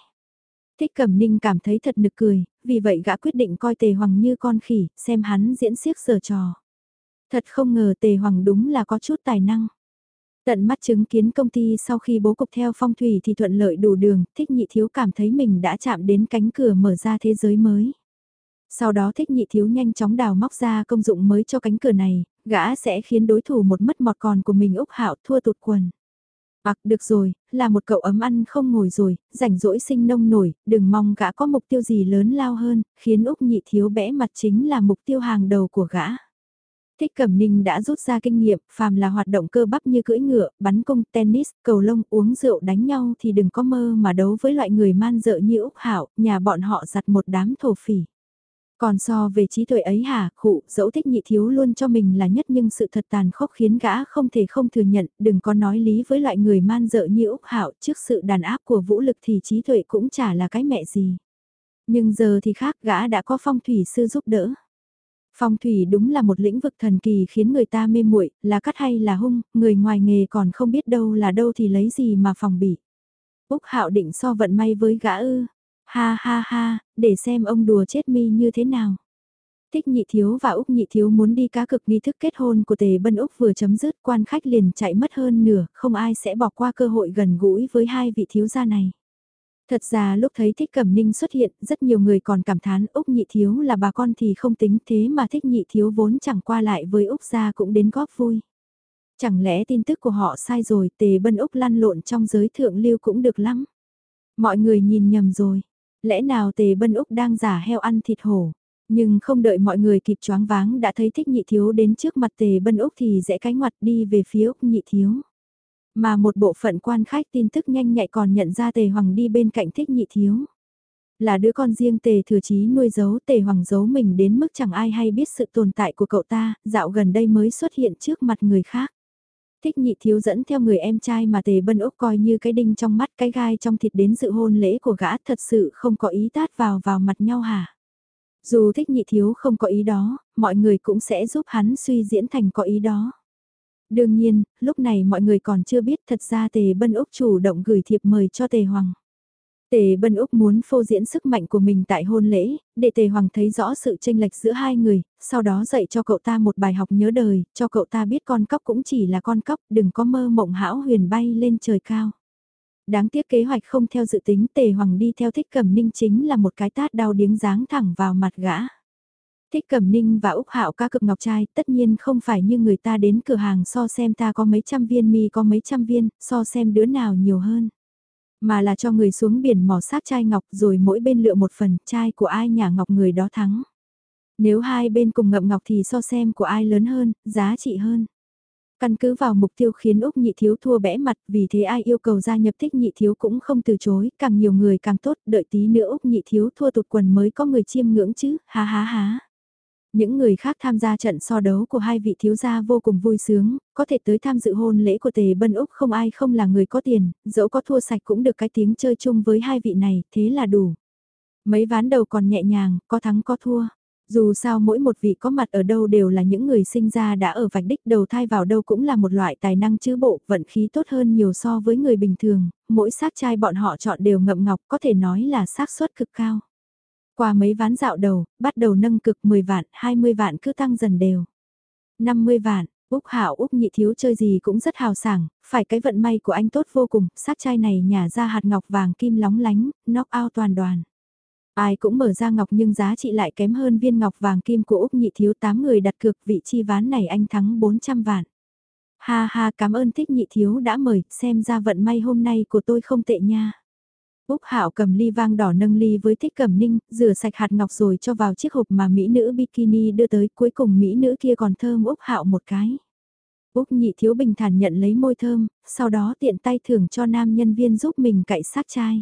Thích Cẩm Ninh cảm thấy thật nực cười, vì vậy gã quyết định coi Tề Hoàng như con khỉ, xem hắn diễn xiếc sở trò. Thật không ngờ Tề Hoàng đúng là có chút tài năng. Tận mắt chứng kiến công ty sau khi bố cục theo phong thủy thì thuận lợi đủ đường, thích nhị thiếu cảm thấy mình đã chạm đến cánh cửa mở ra thế giới mới. Sau đó thích nhị thiếu nhanh chóng đào móc ra công dụng mới cho cánh cửa này, gã sẽ khiến đối thủ một mất mọt còn của mình Úc Hạo thua tụt quần. Ặc được rồi, là một cậu ấm ăn không ngồi rồi, rảnh rỗi sinh nông nổi, đừng mong gã có mục tiêu gì lớn lao hơn, khiến Úc nhị thiếu bẽ mặt chính là mục tiêu hàng đầu của gã. Thích Cẩm Ninh đã rút ra kinh nghiệm, phàm là hoạt động cơ bắp như cưỡi ngựa, bắn cung, tennis, cầu lông, uống rượu đánh nhau thì đừng có mơ mà đấu với loại người man dợ như Úc Hảo, nhà bọn họ giặt một đám thổ phỉ. Còn so về trí tuệ ấy hả, khụ, dẫu thích nhị thiếu luôn cho mình là nhất nhưng sự thật tàn khốc khiến gã không thể không thừa nhận, đừng có nói lý với loại người man dợ như Úc Hạo trước sự đàn áp của vũ lực thì trí tuệ cũng chả là cái mẹ gì. Nhưng giờ thì khác gã đã có phong thủy sư giúp đỡ. Phong thủy đúng là một lĩnh vực thần kỳ khiến người ta mê muội, là cắt hay là hung, người ngoài nghề còn không biết đâu là đâu thì lấy gì mà phòng bị. Úc Hạo định so vận may với gã ư? Ha ha ha, để xem ông đùa chết mi như thế nào. Thích nhị thiếu và Úc nhị thiếu muốn đi cá cực nghi thức kết hôn của tề bân Úc vừa chấm dứt quan khách liền chạy mất hơn nửa, không ai sẽ bỏ qua cơ hội gần gũi với hai vị thiếu gia này. Thật ra lúc thấy Thích Cẩm Ninh xuất hiện, rất nhiều người còn cảm thán Úc nhị thiếu là bà con thì không tính thế mà Thích nhị thiếu vốn chẳng qua lại với Úc gia cũng đến góp vui. Chẳng lẽ tin tức của họ sai rồi, tề bân Úc lăn lộn trong giới thượng lưu cũng được lắm. Mọi người nhìn nhầm rồi, lẽ nào tề bân Úc đang giả heo ăn thịt hổ. Nhưng không đợi mọi người kịp choáng váng đã thấy thích nhị thiếu đến trước mặt tề bân Úc thì rẽ cánh ngoặt đi về phía Úc nhị thiếu. Mà một bộ phận quan khách tin tức nhanh nhạy còn nhận ra tề hoàng đi bên cạnh thích nhị thiếu. Là đứa con riêng tề thừa chí nuôi giấu tề hoàng giấu mình đến mức chẳng ai hay biết sự tồn tại của cậu ta, dạo gần đây mới xuất hiện trước mặt người khác. Thích nhị thiếu dẫn theo người em trai mà tề bân úc coi như cái đinh trong mắt cái gai trong thịt đến dự hôn lễ của gã thật sự không có ý tát vào vào mặt nhau hả? Dù thích nhị thiếu không có ý đó, mọi người cũng sẽ giúp hắn suy diễn thành có ý đó. Đương nhiên, lúc này mọi người còn chưa biết thật ra Tề Bân Úc chủ động gửi thiệp mời cho Tề Hoàng. Tề Bân Úc muốn phô diễn sức mạnh của mình tại hôn lễ, để Tề Hoàng thấy rõ sự tranh lệch giữa hai người, sau đó dạy cho cậu ta một bài học nhớ đời, cho cậu ta biết con cóc cũng chỉ là con cóc, đừng có mơ mộng hão huyền bay lên trời cao. Đáng tiếc kế hoạch không theo dự tính Tề Hoàng đi theo thích cẩm ninh chính là một cái tát đau điếng dáng thẳng vào mặt gã. Thích Cẩm Ninh và Úc Hạo ca cực ngọc trai, tất nhiên không phải như người ta đến cửa hàng so xem ta có mấy trăm viên mi có mấy trăm viên, so xem đứa nào nhiều hơn. Mà là cho người xuống biển mò sát chai ngọc rồi mỗi bên lựa một phần, chai của ai nhà ngọc người đó thắng. Nếu hai bên cùng ngậm ngọc thì so xem của ai lớn hơn, giá trị hơn. Căn cứ vào mục tiêu khiến Úc nhị thiếu thua bẽ mặt vì thế ai yêu cầu gia nhập thích nhị thiếu cũng không từ chối, càng nhiều người càng tốt, đợi tí nữa Úc nhị thiếu thua tụt quần mới có người chiêm ngưỡng chứ, ha ha ha. Những người khác tham gia trận so đấu của hai vị thiếu gia vô cùng vui sướng, có thể tới tham dự hôn lễ của Tề Bân Úc không ai không là người có tiền, dẫu có thua sạch cũng được cái tiếng chơi chung với hai vị này, thế là đủ. Mấy ván đầu còn nhẹ nhàng, có thắng có thua. Dù sao mỗi một vị có mặt ở đâu đều là những người sinh ra đã ở vạch đích đầu thai vào đâu cũng là một loại tài năng chứ bộ, vận khí tốt hơn nhiều so với người bình thường, mỗi xác trai bọn họ chọn đều ngậm ngọc có thể nói là xác suất cực cao. Qua mấy ván dạo đầu, bắt đầu nâng cực 10 vạn, 20 vạn cứ tăng dần đều. 50 vạn, Úc Hạo Úc nhị thiếu chơi gì cũng rất hào sảng, phải cái vận may của anh tốt vô cùng, sát trai này nhả ra hạt ngọc vàng kim lóng lánh, knock out toàn đoàn. Ai cũng mở ra ngọc nhưng giá trị lại kém hơn viên ngọc vàng kim của Úc nhị thiếu 8 người đặt cược vị chi ván này anh thắng 400 vạn. Ha ha cảm ơn thích nhị thiếu đã mời, xem ra vận may hôm nay của tôi không tệ nha. Úc Hạo cầm ly vang đỏ nâng ly với Thích Cẩm Ninh, rửa sạch hạt ngọc rồi cho vào chiếc hộp mà mỹ nữ bikini đưa tới, cuối cùng mỹ nữ kia còn thơm Úc Hạo một cái. Úc nhị thiếu bình thản nhận lấy môi thơm, sau đó tiện tay thưởng cho nam nhân viên giúp mình cậy sát trai.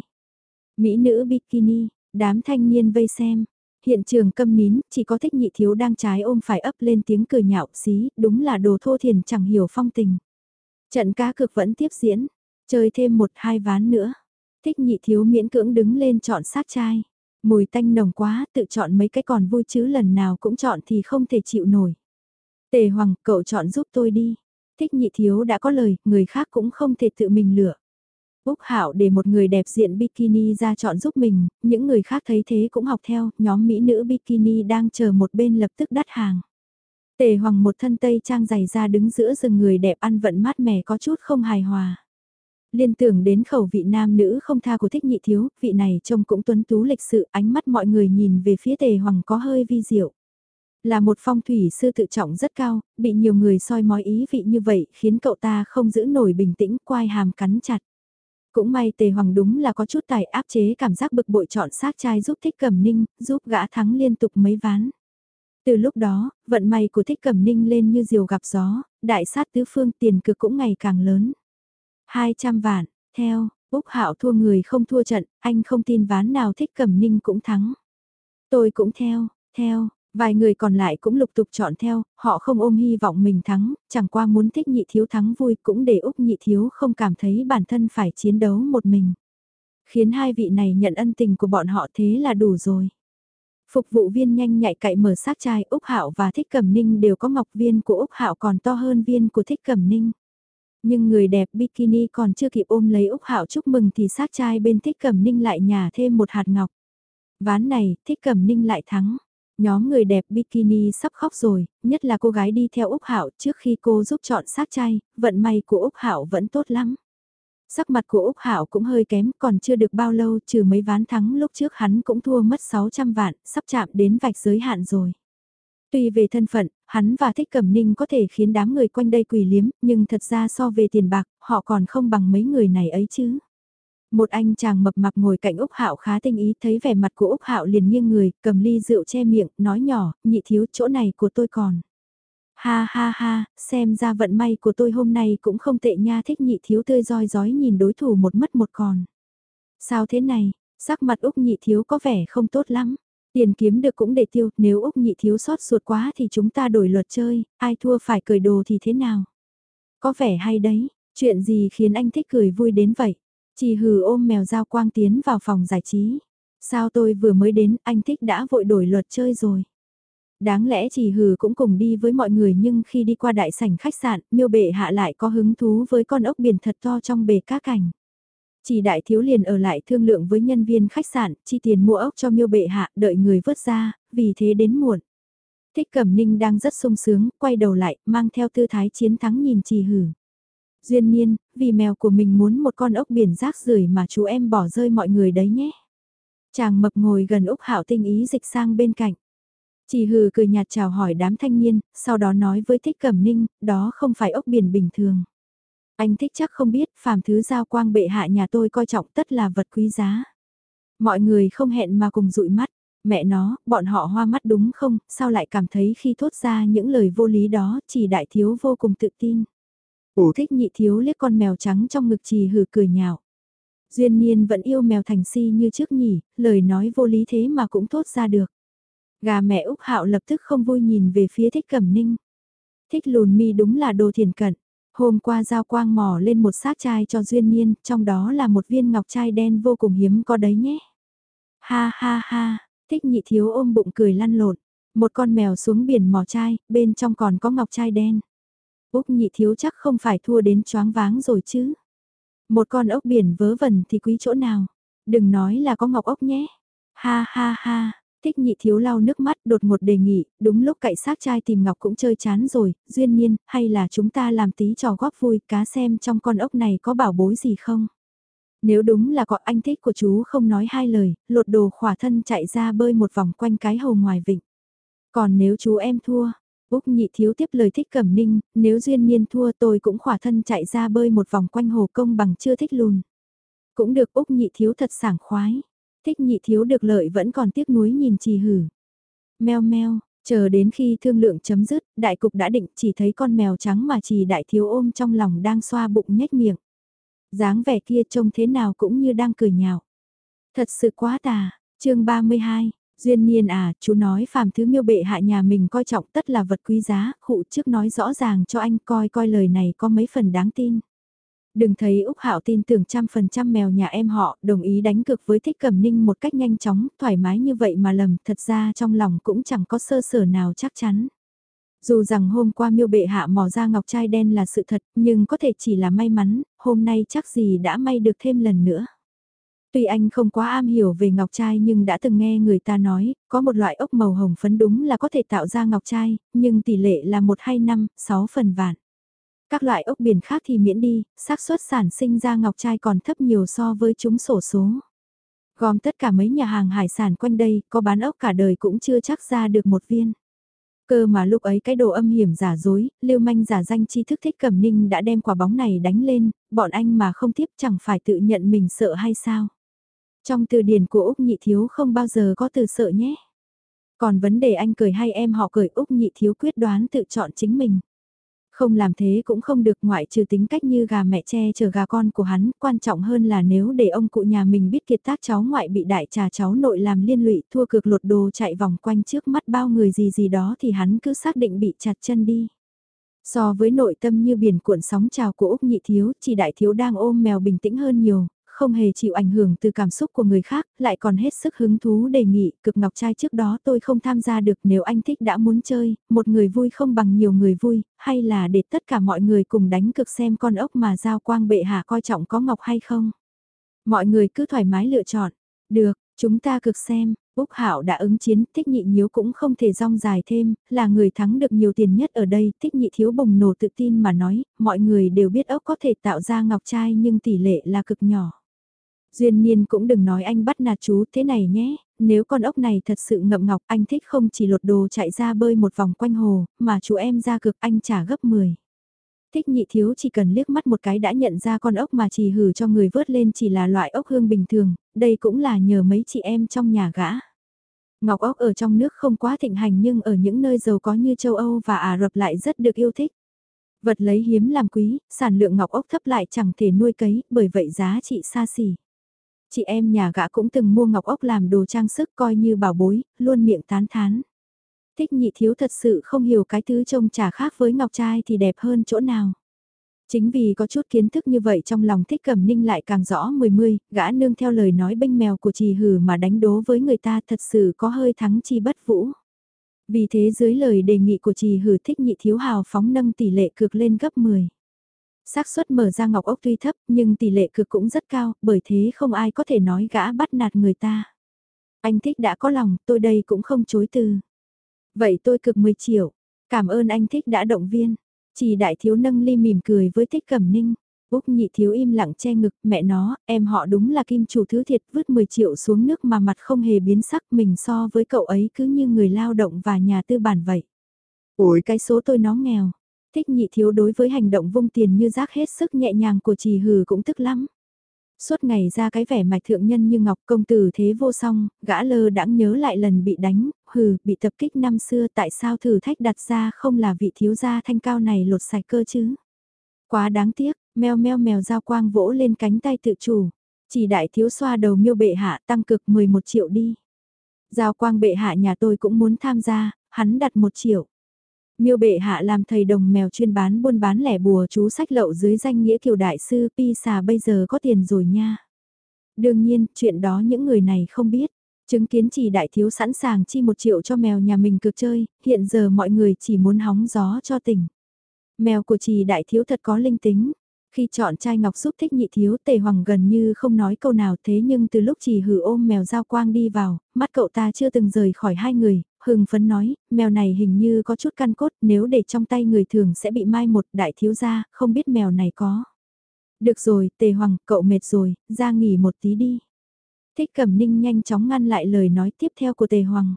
Mỹ nữ bikini, đám thanh niên vây xem. Hiện trường câm nín, chỉ có thích nhị thiếu đang trái ôm phải ấp lên tiếng cười nhạo xí, đúng là đồ thô thiền chẳng hiểu phong tình. Trận cá cực vẫn tiếp diễn, chơi thêm một hai ván nữa. Thích nhị thiếu miễn cưỡng đứng lên chọn sát chai, Mùi tanh nồng quá, tự chọn mấy cái còn vui chứ lần nào cũng chọn thì không thể chịu nổi. Tề Hoàng, cậu chọn giúp tôi đi. Thích nhị thiếu đã có lời, người khác cũng không thể tự mình lựa. Úc Hạo để một người đẹp diện bikini ra chọn giúp mình, những người khác thấy thế cũng học theo, nhóm mỹ nữ bikini đang chờ một bên lập tức đắt hàng. Tề Hoàng một thân tây trang dày ra đứng giữa rừng người đẹp ăn vận mát mẻ có chút không hài hòa liên tưởng đến khẩu vị nam nữ không tha của thích nhị thiếu, vị này trông cũng tuấn tú lịch sự, ánh mắt mọi người nhìn về phía tề hoàng có hơi vi diệu. Là một phong thủy sư tự trọng rất cao, bị nhiều người soi mói ý vị như vậy khiến cậu ta không giữ nổi bình tĩnh quai hàm cắn chặt. Cũng may tề hoàng đúng là có chút tài áp chế cảm giác bực bội chọn sát trai giúp thích cầm ninh, giúp gã thắng liên tục mấy ván. Từ lúc đó, vận may của thích cẩm ninh lên như diều gặp gió, đại sát tứ phương tiền cực cũng ngày càng lớn. 200 vạn, theo, Úc Hạo thua người không thua trận, anh không tin ván nào thích Cẩm Ninh cũng thắng. Tôi cũng theo, theo, vài người còn lại cũng lục tục chọn theo, họ không ôm hy vọng mình thắng, chẳng qua muốn thích nhị thiếu thắng vui cũng để Úc nhị thiếu không cảm thấy bản thân phải chiến đấu một mình. Khiến hai vị này nhận ân tình của bọn họ thế là đủ rồi. Phục vụ viên nhanh nhạy cậy mở sát chai Úc Hạo và Thích Cẩm Ninh đều có ngọc viên của Úc Hạo còn to hơn viên của Thích Cẩm Ninh. Nhưng người đẹp bikini còn chưa kịp ôm lấy Úc Hạo chúc mừng thì sát trai bên Thích Cẩm Ninh lại nhả thêm một hạt ngọc. Ván này, Thích Cẩm Ninh lại thắng. Nhóm người đẹp bikini sắp khóc rồi, nhất là cô gái đi theo Úc Hạo trước khi cô giúp chọn sát trai, vận may của Úc Hạo vẫn tốt lắm. Sắc mặt của Úc Hạo cũng hơi kém, còn chưa được bao lâu trừ mấy ván thắng lúc trước hắn cũng thua mất 600 vạn, sắp chạm đến vạch giới hạn rồi. Tuy về thân phận, hắn và Thích Cẩm Ninh có thể khiến đám người quanh đây quỳ liếm, nhưng thật ra so về tiền bạc, họ còn không bằng mấy người này ấy chứ. Một anh chàng mập mạp ngồi cạnh Úc Hạo khá tinh ý, thấy vẻ mặt của Úc Hạo liền nghiêng người, cầm ly rượu che miệng, nói nhỏ, nhị thiếu chỗ này của tôi còn. Ha ha ha, xem ra vận may của tôi hôm nay cũng không tệ nha thích nhị thiếu tươi roi rói nhìn đối thủ một mất một còn. Sao thế này, sắc mặt Úc nhị thiếu có vẻ không tốt lắm. Tiền kiếm được cũng để tiêu, nếu Úc nhị thiếu sót ruột quá thì chúng ta đổi luật chơi, ai thua phải cười đồ thì thế nào? Có vẻ hay đấy, chuyện gì khiến anh thích cười vui đến vậy? Chỉ hừ ôm mèo dao quang tiến vào phòng giải trí. Sao tôi vừa mới đến, anh thích đã vội đổi luật chơi rồi. Đáng lẽ chỉ hừ cũng cùng đi với mọi người nhưng khi đi qua đại sảnh khách sạn, miêu bệ hạ lại có hứng thú với con ốc biển thật to trong bể cá cảnh. Chỉ đại thiếu liền ở lại thương lượng với nhân viên khách sạn, chi tiền mua ốc cho miêu bệ hạ, đợi người vớt ra, vì thế đến muộn. Thích Cẩm Ninh đang rất sung sướng, quay đầu lại, mang theo tư thái chiến thắng nhìn trì hử. Duyên nhiên, vì mèo của mình muốn một con ốc biển rác rưởi mà chú em bỏ rơi mọi người đấy nhé. Chàng mập ngồi gần Úc hảo tinh ý dịch sang bên cạnh. Chỉ hừ cười nhạt chào hỏi đám thanh niên, sau đó nói với Thích Cẩm Ninh, đó không phải ốc biển bình thường. Anh thích chắc không biết, phàm thứ giao quang bệ hạ nhà tôi coi trọng tất là vật quý giá. Mọi người không hẹn mà cùng dụi mắt, mẹ nó, bọn họ hoa mắt đúng không, sao lại cảm thấy khi thốt ra những lời vô lý đó, chỉ đại thiếu vô cùng tự tin. Ủ thích nhị thiếu liếc con mèo trắng trong ngực trì hừ cười nhạo. Duyên niên vẫn yêu mèo thành si như trước nhỉ, lời nói vô lý thế mà cũng thốt ra được. Gà mẹ Úc Hạo lập tức không vui nhìn về phía thích cẩm ninh. Thích lùn mi đúng là đồ thiền cận. Hôm qua giao quang mò lên một sát chai cho duyên niên, trong đó là một viên ngọc chai đen vô cùng hiếm có đấy nhé. Ha ha ha, thích nhị thiếu ôm bụng cười lăn lộn. Một con mèo xuống biển mò chai, bên trong còn có ngọc chai đen. Úc nhị thiếu chắc không phải thua đến choáng váng rồi chứ. Một con ốc biển vớ vẩn thì quý chỗ nào. Đừng nói là có ngọc ốc nhé. Ha ha ha, Thích nhị thiếu lau nước mắt đột một đề nghị, đúng lúc cậy sát trai tìm ngọc cũng chơi chán rồi, duyên nhiên, hay là chúng ta làm tí trò góp vui cá xem trong con ốc này có bảo bối gì không? Nếu đúng là có anh thích của chú không nói hai lời, lột đồ khỏa thân chạy ra bơi một vòng quanh cái hồ ngoài vịnh. Còn nếu chú em thua, Úc nhị thiếu tiếp lời thích cẩm ninh, nếu duyên nhiên thua tôi cũng khỏa thân chạy ra bơi một vòng quanh hồ công bằng chưa thích lùn. Cũng được Úc nhị thiếu thật sảng khoái. Thích nhị thiếu được lợi vẫn còn tiếc nuối nhìn trì hử. Mèo meo, chờ đến khi thương lượng chấm dứt, đại cục đã định chỉ thấy con mèo trắng mà trì đại thiếu ôm trong lòng đang xoa bụng nhếch miệng. dáng vẻ kia trông thế nào cũng như đang cười nhạo. Thật sự quá tà, chương 32, Duyên niên à, chú nói phàm thứ miêu bệ hạ nhà mình coi trọng tất là vật quý giá, khụ trước nói rõ ràng cho anh coi coi lời này có mấy phần đáng tin. Đừng thấy Úc Hạo tin tưởng trăm phần trăm mèo nhà em họ, đồng ý đánh cực với Thích Cẩm Ninh một cách nhanh chóng, thoải mái như vậy mà lầm, thật ra trong lòng cũng chẳng có sơ sở nào chắc chắn. Dù rằng hôm qua miêu bệ hạ mò ra ngọc trai đen là sự thật, nhưng có thể chỉ là may mắn, hôm nay chắc gì đã may được thêm lần nữa. Tuy anh không quá am hiểu về ngọc trai nhưng đã từng nghe người ta nói, có một loại ốc màu hồng phấn đúng là có thể tạo ra ngọc trai, nhưng tỷ lệ là 1 2 5, 6 phần vạn. Các loại ốc biển khác thì miễn đi, xác suất sản sinh ra ngọc trai còn thấp nhiều so với chúng sổ số. Gom tất cả mấy nhà hàng hải sản quanh đây, có bán ốc cả đời cũng chưa chắc ra được một viên. Cơ mà lúc ấy cái đồ âm hiểm giả dối, lưu manh giả danh tri thức thích cẩm ninh đã đem quả bóng này đánh lên, bọn anh mà không tiếp chẳng phải tự nhận mình sợ hay sao. Trong từ điển của Úc Nhị Thiếu không bao giờ có từ sợ nhé. Còn vấn đề anh cười hay em họ cười Úc Nhị Thiếu quyết đoán tự chọn chính mình. Không làm thế cũng không được ngoại trừ tính cách như gà mẹ che chở gà con của hắn, quan trọng hơn là nếu để ông cụ nhà mình biết kiệt tác cháu ngoại bị đại trà cháu nội làm liên lụy thua cược lột đồ chạy vòng quanh trước mắt bao người gì gì đó thì hắn cứ xác định bị chặt chân đi. So với nội tâm như biển cuộn sóng trào của Úc Nhị Thiếu, chỉ đại thiếu đang ôm mèo bình tĩnh hơn nhiều, không hề chịu ảnh hưởng từ cảm xúc của người khác, lại còn hết sức hứng thú đề nghị, cực ngọc trai trước đó tôi không tham gia được nếu anh thích đã muốn chơi, một người vui không bằng nhiều người vui, hay là để tất cả mọi người cùng đánh cực xem con ốc mà giao quang bệ hạ coi trọng có ngọc hay không. Mọi người cứ thoải mái lựa chọn, được, chúng ta cực xem, Úc Hạo đã ứng chiến, Thích Nhị Nhiếu cũng không thể rong dài thêm, là người thắng được nhiều tiền nhất ở đây, Thích Nhị Thiếu bùng nổ tự tin mà nói, mọi người đều biết ốc có thể tạo ra ngọc trai nhưng tỷ lệ là cực nhỏ. Duyên Niên cũng đừng nói anh bắt nạt chú thế này nhé, nếu con ốc này thật sự ngậm ngọc anh thích không chỉ lột đồ chạy ra bơi một vòng quanh hồ, mà chú em ra cực anh trả gấp 10. Thích nhị thiếu chỉ cần liếc mắt một cái đã nhận ra con ốc mà chỉ hử cho người vớt lên chỉ là loại ốc hương bình thường, đây cũng là nhờ mấy chị em trong nhà gã. Ngọc ốc ở trong nước không quá thịnh hành nhưng ở những nơi giàu có như châu Âu và Ả Rập lại rất được yêu thích. Vật lấy hiếm làm quý, sản lượng ngọc ốc thấp lại chẳng thể nuôi cấy, bởi vậy giá trị xa xỉ. Chị em nhà gã cũng từng mua ngọc ốc làm đồ trang sức coi như bảo bối, luôn miệng tán thán. Thích nhị thiếu thật sự không hiểu cái thứ trông trà khác với ngọc trai thì đẹp hơn chỗ nào. Chính vì có chút kiến thức như vậy trong lòng thích cẩm ninh lại càng rõ mười mươi, gã nương theo lời nói bênh mèo của trì hử mà đánh đố với người ta thật sự có hơi thắng chi bất vũ. Vì thế dưới lời đề nghị của trì hử thích nhị thiếu hào phóng nâng tỷ lệ cược lên gấp 10 xác suất mở ra ngọc ốc tuy thấp nhưng tỷ lệ cực cũng rất cao, bởi thế không ai có thể nói gã bắt nạt người ta. Anh thích đã có lòng, tôi đây cũng không chối từ. Vậy tôi cực 10 triệu. Cảm ơn anh thích đã động viên. Chỉ đại thiếu nâng ly mỉm cười với thích cẩm ninh. Úc nhị thiếu im lặng che ngực, mẹ nó, em họ đúng là kim chủ thứ thiệt vứt 10 triệu xuống nước mà mặt không hề biến sắc mình so với cậu ấy cứ như người lao động và nhà tư bản vậy. Ủi cái số tôi nó nghèo. Thích nhị thiếu đối với hành động vung tiền như rác hết sức nhẹ nhàng của trì hừ cũng tức lắm suốt ngày ra cái vẻ mạch thượng nhân như ngọc công tử thế vô song, gã lơ đãng nhớ lại lần bị đánh, hừ, bị tập kích năm xưa tại sao thử thách đặt ra không là vị thiếu gia thanh cao này lột sạch cơ chứ. Quá đáng tiếc, meo meo mèo giao quang vỗ lên cánh tay tự chủ, chỉ đại thiếu xoa đầu miêu bệ hạ tăng cực 11 triệu đi. Giao quang bệ hạ nhà tôi cũng muốn tham gia, hắn đặt 1 triệu. Miêu bệ hạ làm thầy đồng mèo chuyên bán buôn bán lẻ bùa chú sách lậu dưới danh nghĩa kiều đại sư pi xà bây giờ có tiền rồi nha. Đương nhiên, chuyện đó những người này không biết. Chứng kiến chỉ đại thiếu sẵn sàng chi một triệu cho mèo nhà mình cực chơi, hiện giờ mọi người chỉ muốn hóng gió cho tỉnh. Mèo của chỉ đại thiếu thật có linh tính. Khi chọn trai ngọc giúp thích nhị thiếu tề hoàng gần như không nói câu nào thế nhưng từ lúc chỉ hử ôm mèo giao quang đi vào, mắt cậu ta chưa từng rời khỏi hai người, hưng phấn nói, mèo này hình như có chút căn cốt nếu để trong tay người thường sẽ bị mai một đại thiếu gia, không biết mèo này có. Được rồi, tề hoàng, cậu mệt rồi, ra nghỉ một tí đi. Thích cẩm ninh nhanh chóng ngăn lại lời nói tiếp theo của tề hoàng.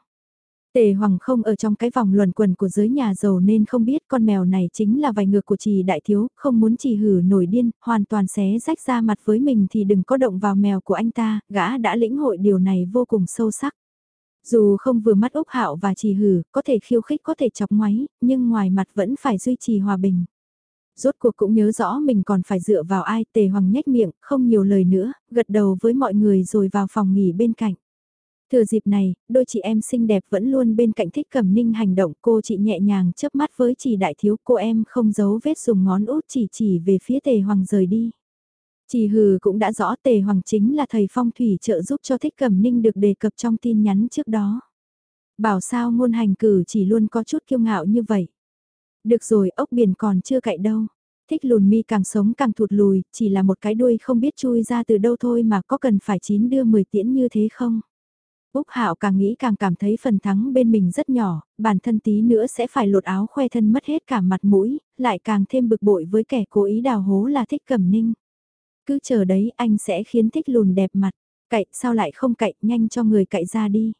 Tề Hoàng không ở trong cái vòng luẩn quẩn của giới nhà giàu nên không biết con mèo này chính là vài ngược của trì đại thiếu, không muốn trì hử nổi điên, hoàn toàn xé rách ra mặt với mình thì đừng có động vào mèo của anh ta, gã đã lĩnh hội điều này vô cùng sâu sắc. Dù không vừa mắt Úc Hạo và trì hử, có thể khiêu khích có thể chọc ngoáy, nhưng ngoài mặt vẫn phải duy trì hòa bình. Rốt cuộc cũng nhớ rõ mình còn phải dựa vào ai, tề hoàng nhếch miệng, không nhiều lời nữa, gật đầu với mọi người rồi vào phòng nghỉ bên cạnh. Thừa dịp này, đôi chị em xinh đẹp vẫn luôn bên cạnh thích cầm ninh hành động cô chị nhẹ nhàng chớp mắt với chỉ đại thiếu cô em không giấu vết dùng ngón út chỉ chỉ về phía tề hoàng rời đi. Chỉ hừ cũng đã rõ tề hoàng chính là thầy phong thủy trợ giúp cho thích cẩm ninh được đề cập trong tin nhắn trước đó. Bảo sao ngôn hành cử chỉ luôn có chút kiêu ngạo như vậy. Được rồi ốc biển còn chưa cậy đâu. Thích lùn mi càng sống càng thụt lùi, chỉ là một cái đuôi không biết chui ra từ đâu thôi mà có cần phải chín đưa 10 tiễn như thế không? Úc Hạo càng nghĩ càng cảm thấy phần thắng bên mình rất nhỏ, bản thân tí nữa sẽ phải lột áo khoe thân mất hết cả mặt mũi, lại càng thêm bực bội với kẻ cố ý đào hố là thích cẩm ninh. Cứ chờ đấy anh sẽ khiến thích lùn đẹp mặt, cậy sao lại không cậy nhanh cho người cậy ra đi.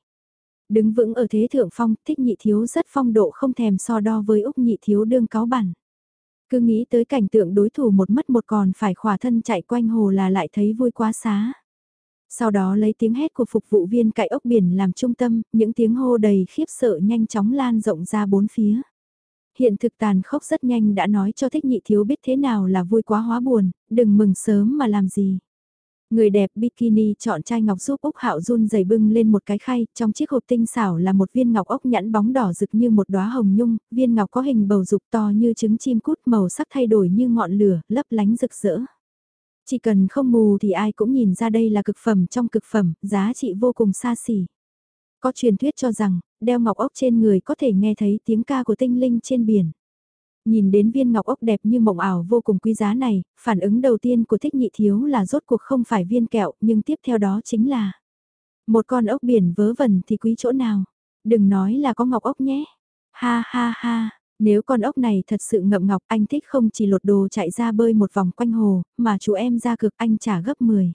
Đứng vững ở thế thượng phong, thích nhị thiếu rất phong độ không thèm so đo với Úc nhị thiếu đương cáo bản. Cứ nghĩ tới cảnh tượng đối thủ một mất một còn phải khỏa thân chạy quanh hồ là lại thấy vui quá xá. Sau đó lấy tiếng hét của phục vụ viên cậy ốc biển làm trung tâm, những tiếng hô đầy khiếp sợ nhanh chóng lan rộng ra bốn phía. Hiện thực tàn khốc rất nhanh đã nói cho thích nhị thiếu biết thế nào là vui quá hóa buồn, đừng mừng sớm mà làm gì. Người đẹp bikini chọn chai ngọc giúp Úc Hạo run dày bưng lên một cái khay, trong chiếc hộp tinh xảo là một viên ngọc ốc nhẵn bóng đỏ rực như một đóa hồng nhung, viên ngọc có hình bầu dục to như trứng chim cút màu sắc thay đổi như ngọn lửa, lấp lánh rực rỡ. Chỉ cần không mù thì ai cũng nhìn ra đây là cực phẩm trong cực phẩm, giá trị vô cùng xa xỉ. Có truyền thuyết cho rằng, đeo ngọc ốc trên người có thể nghe thấy tiếng ca của tinh linh trên biển. Nhìn đến viên ngọc ốc đẹp như mộng ảo vô cùng quý giá này, phản ứng đầu tiên của thích nhị thiếu là rốt cuộc không phải viên kẹo, nhưng tiếp theo đó chính là một con ốc biển vớ vẩn thì quý chỗ nào. Đừng nói là có ngọc ốc nhé. Ha ha ha, nếu con ốc này thật sự ngậm ngọc anh thích không chỉ lột đồ chạy ra bơi một vòng quanh hồ, mà chú em ra cực anh trả gấp 10.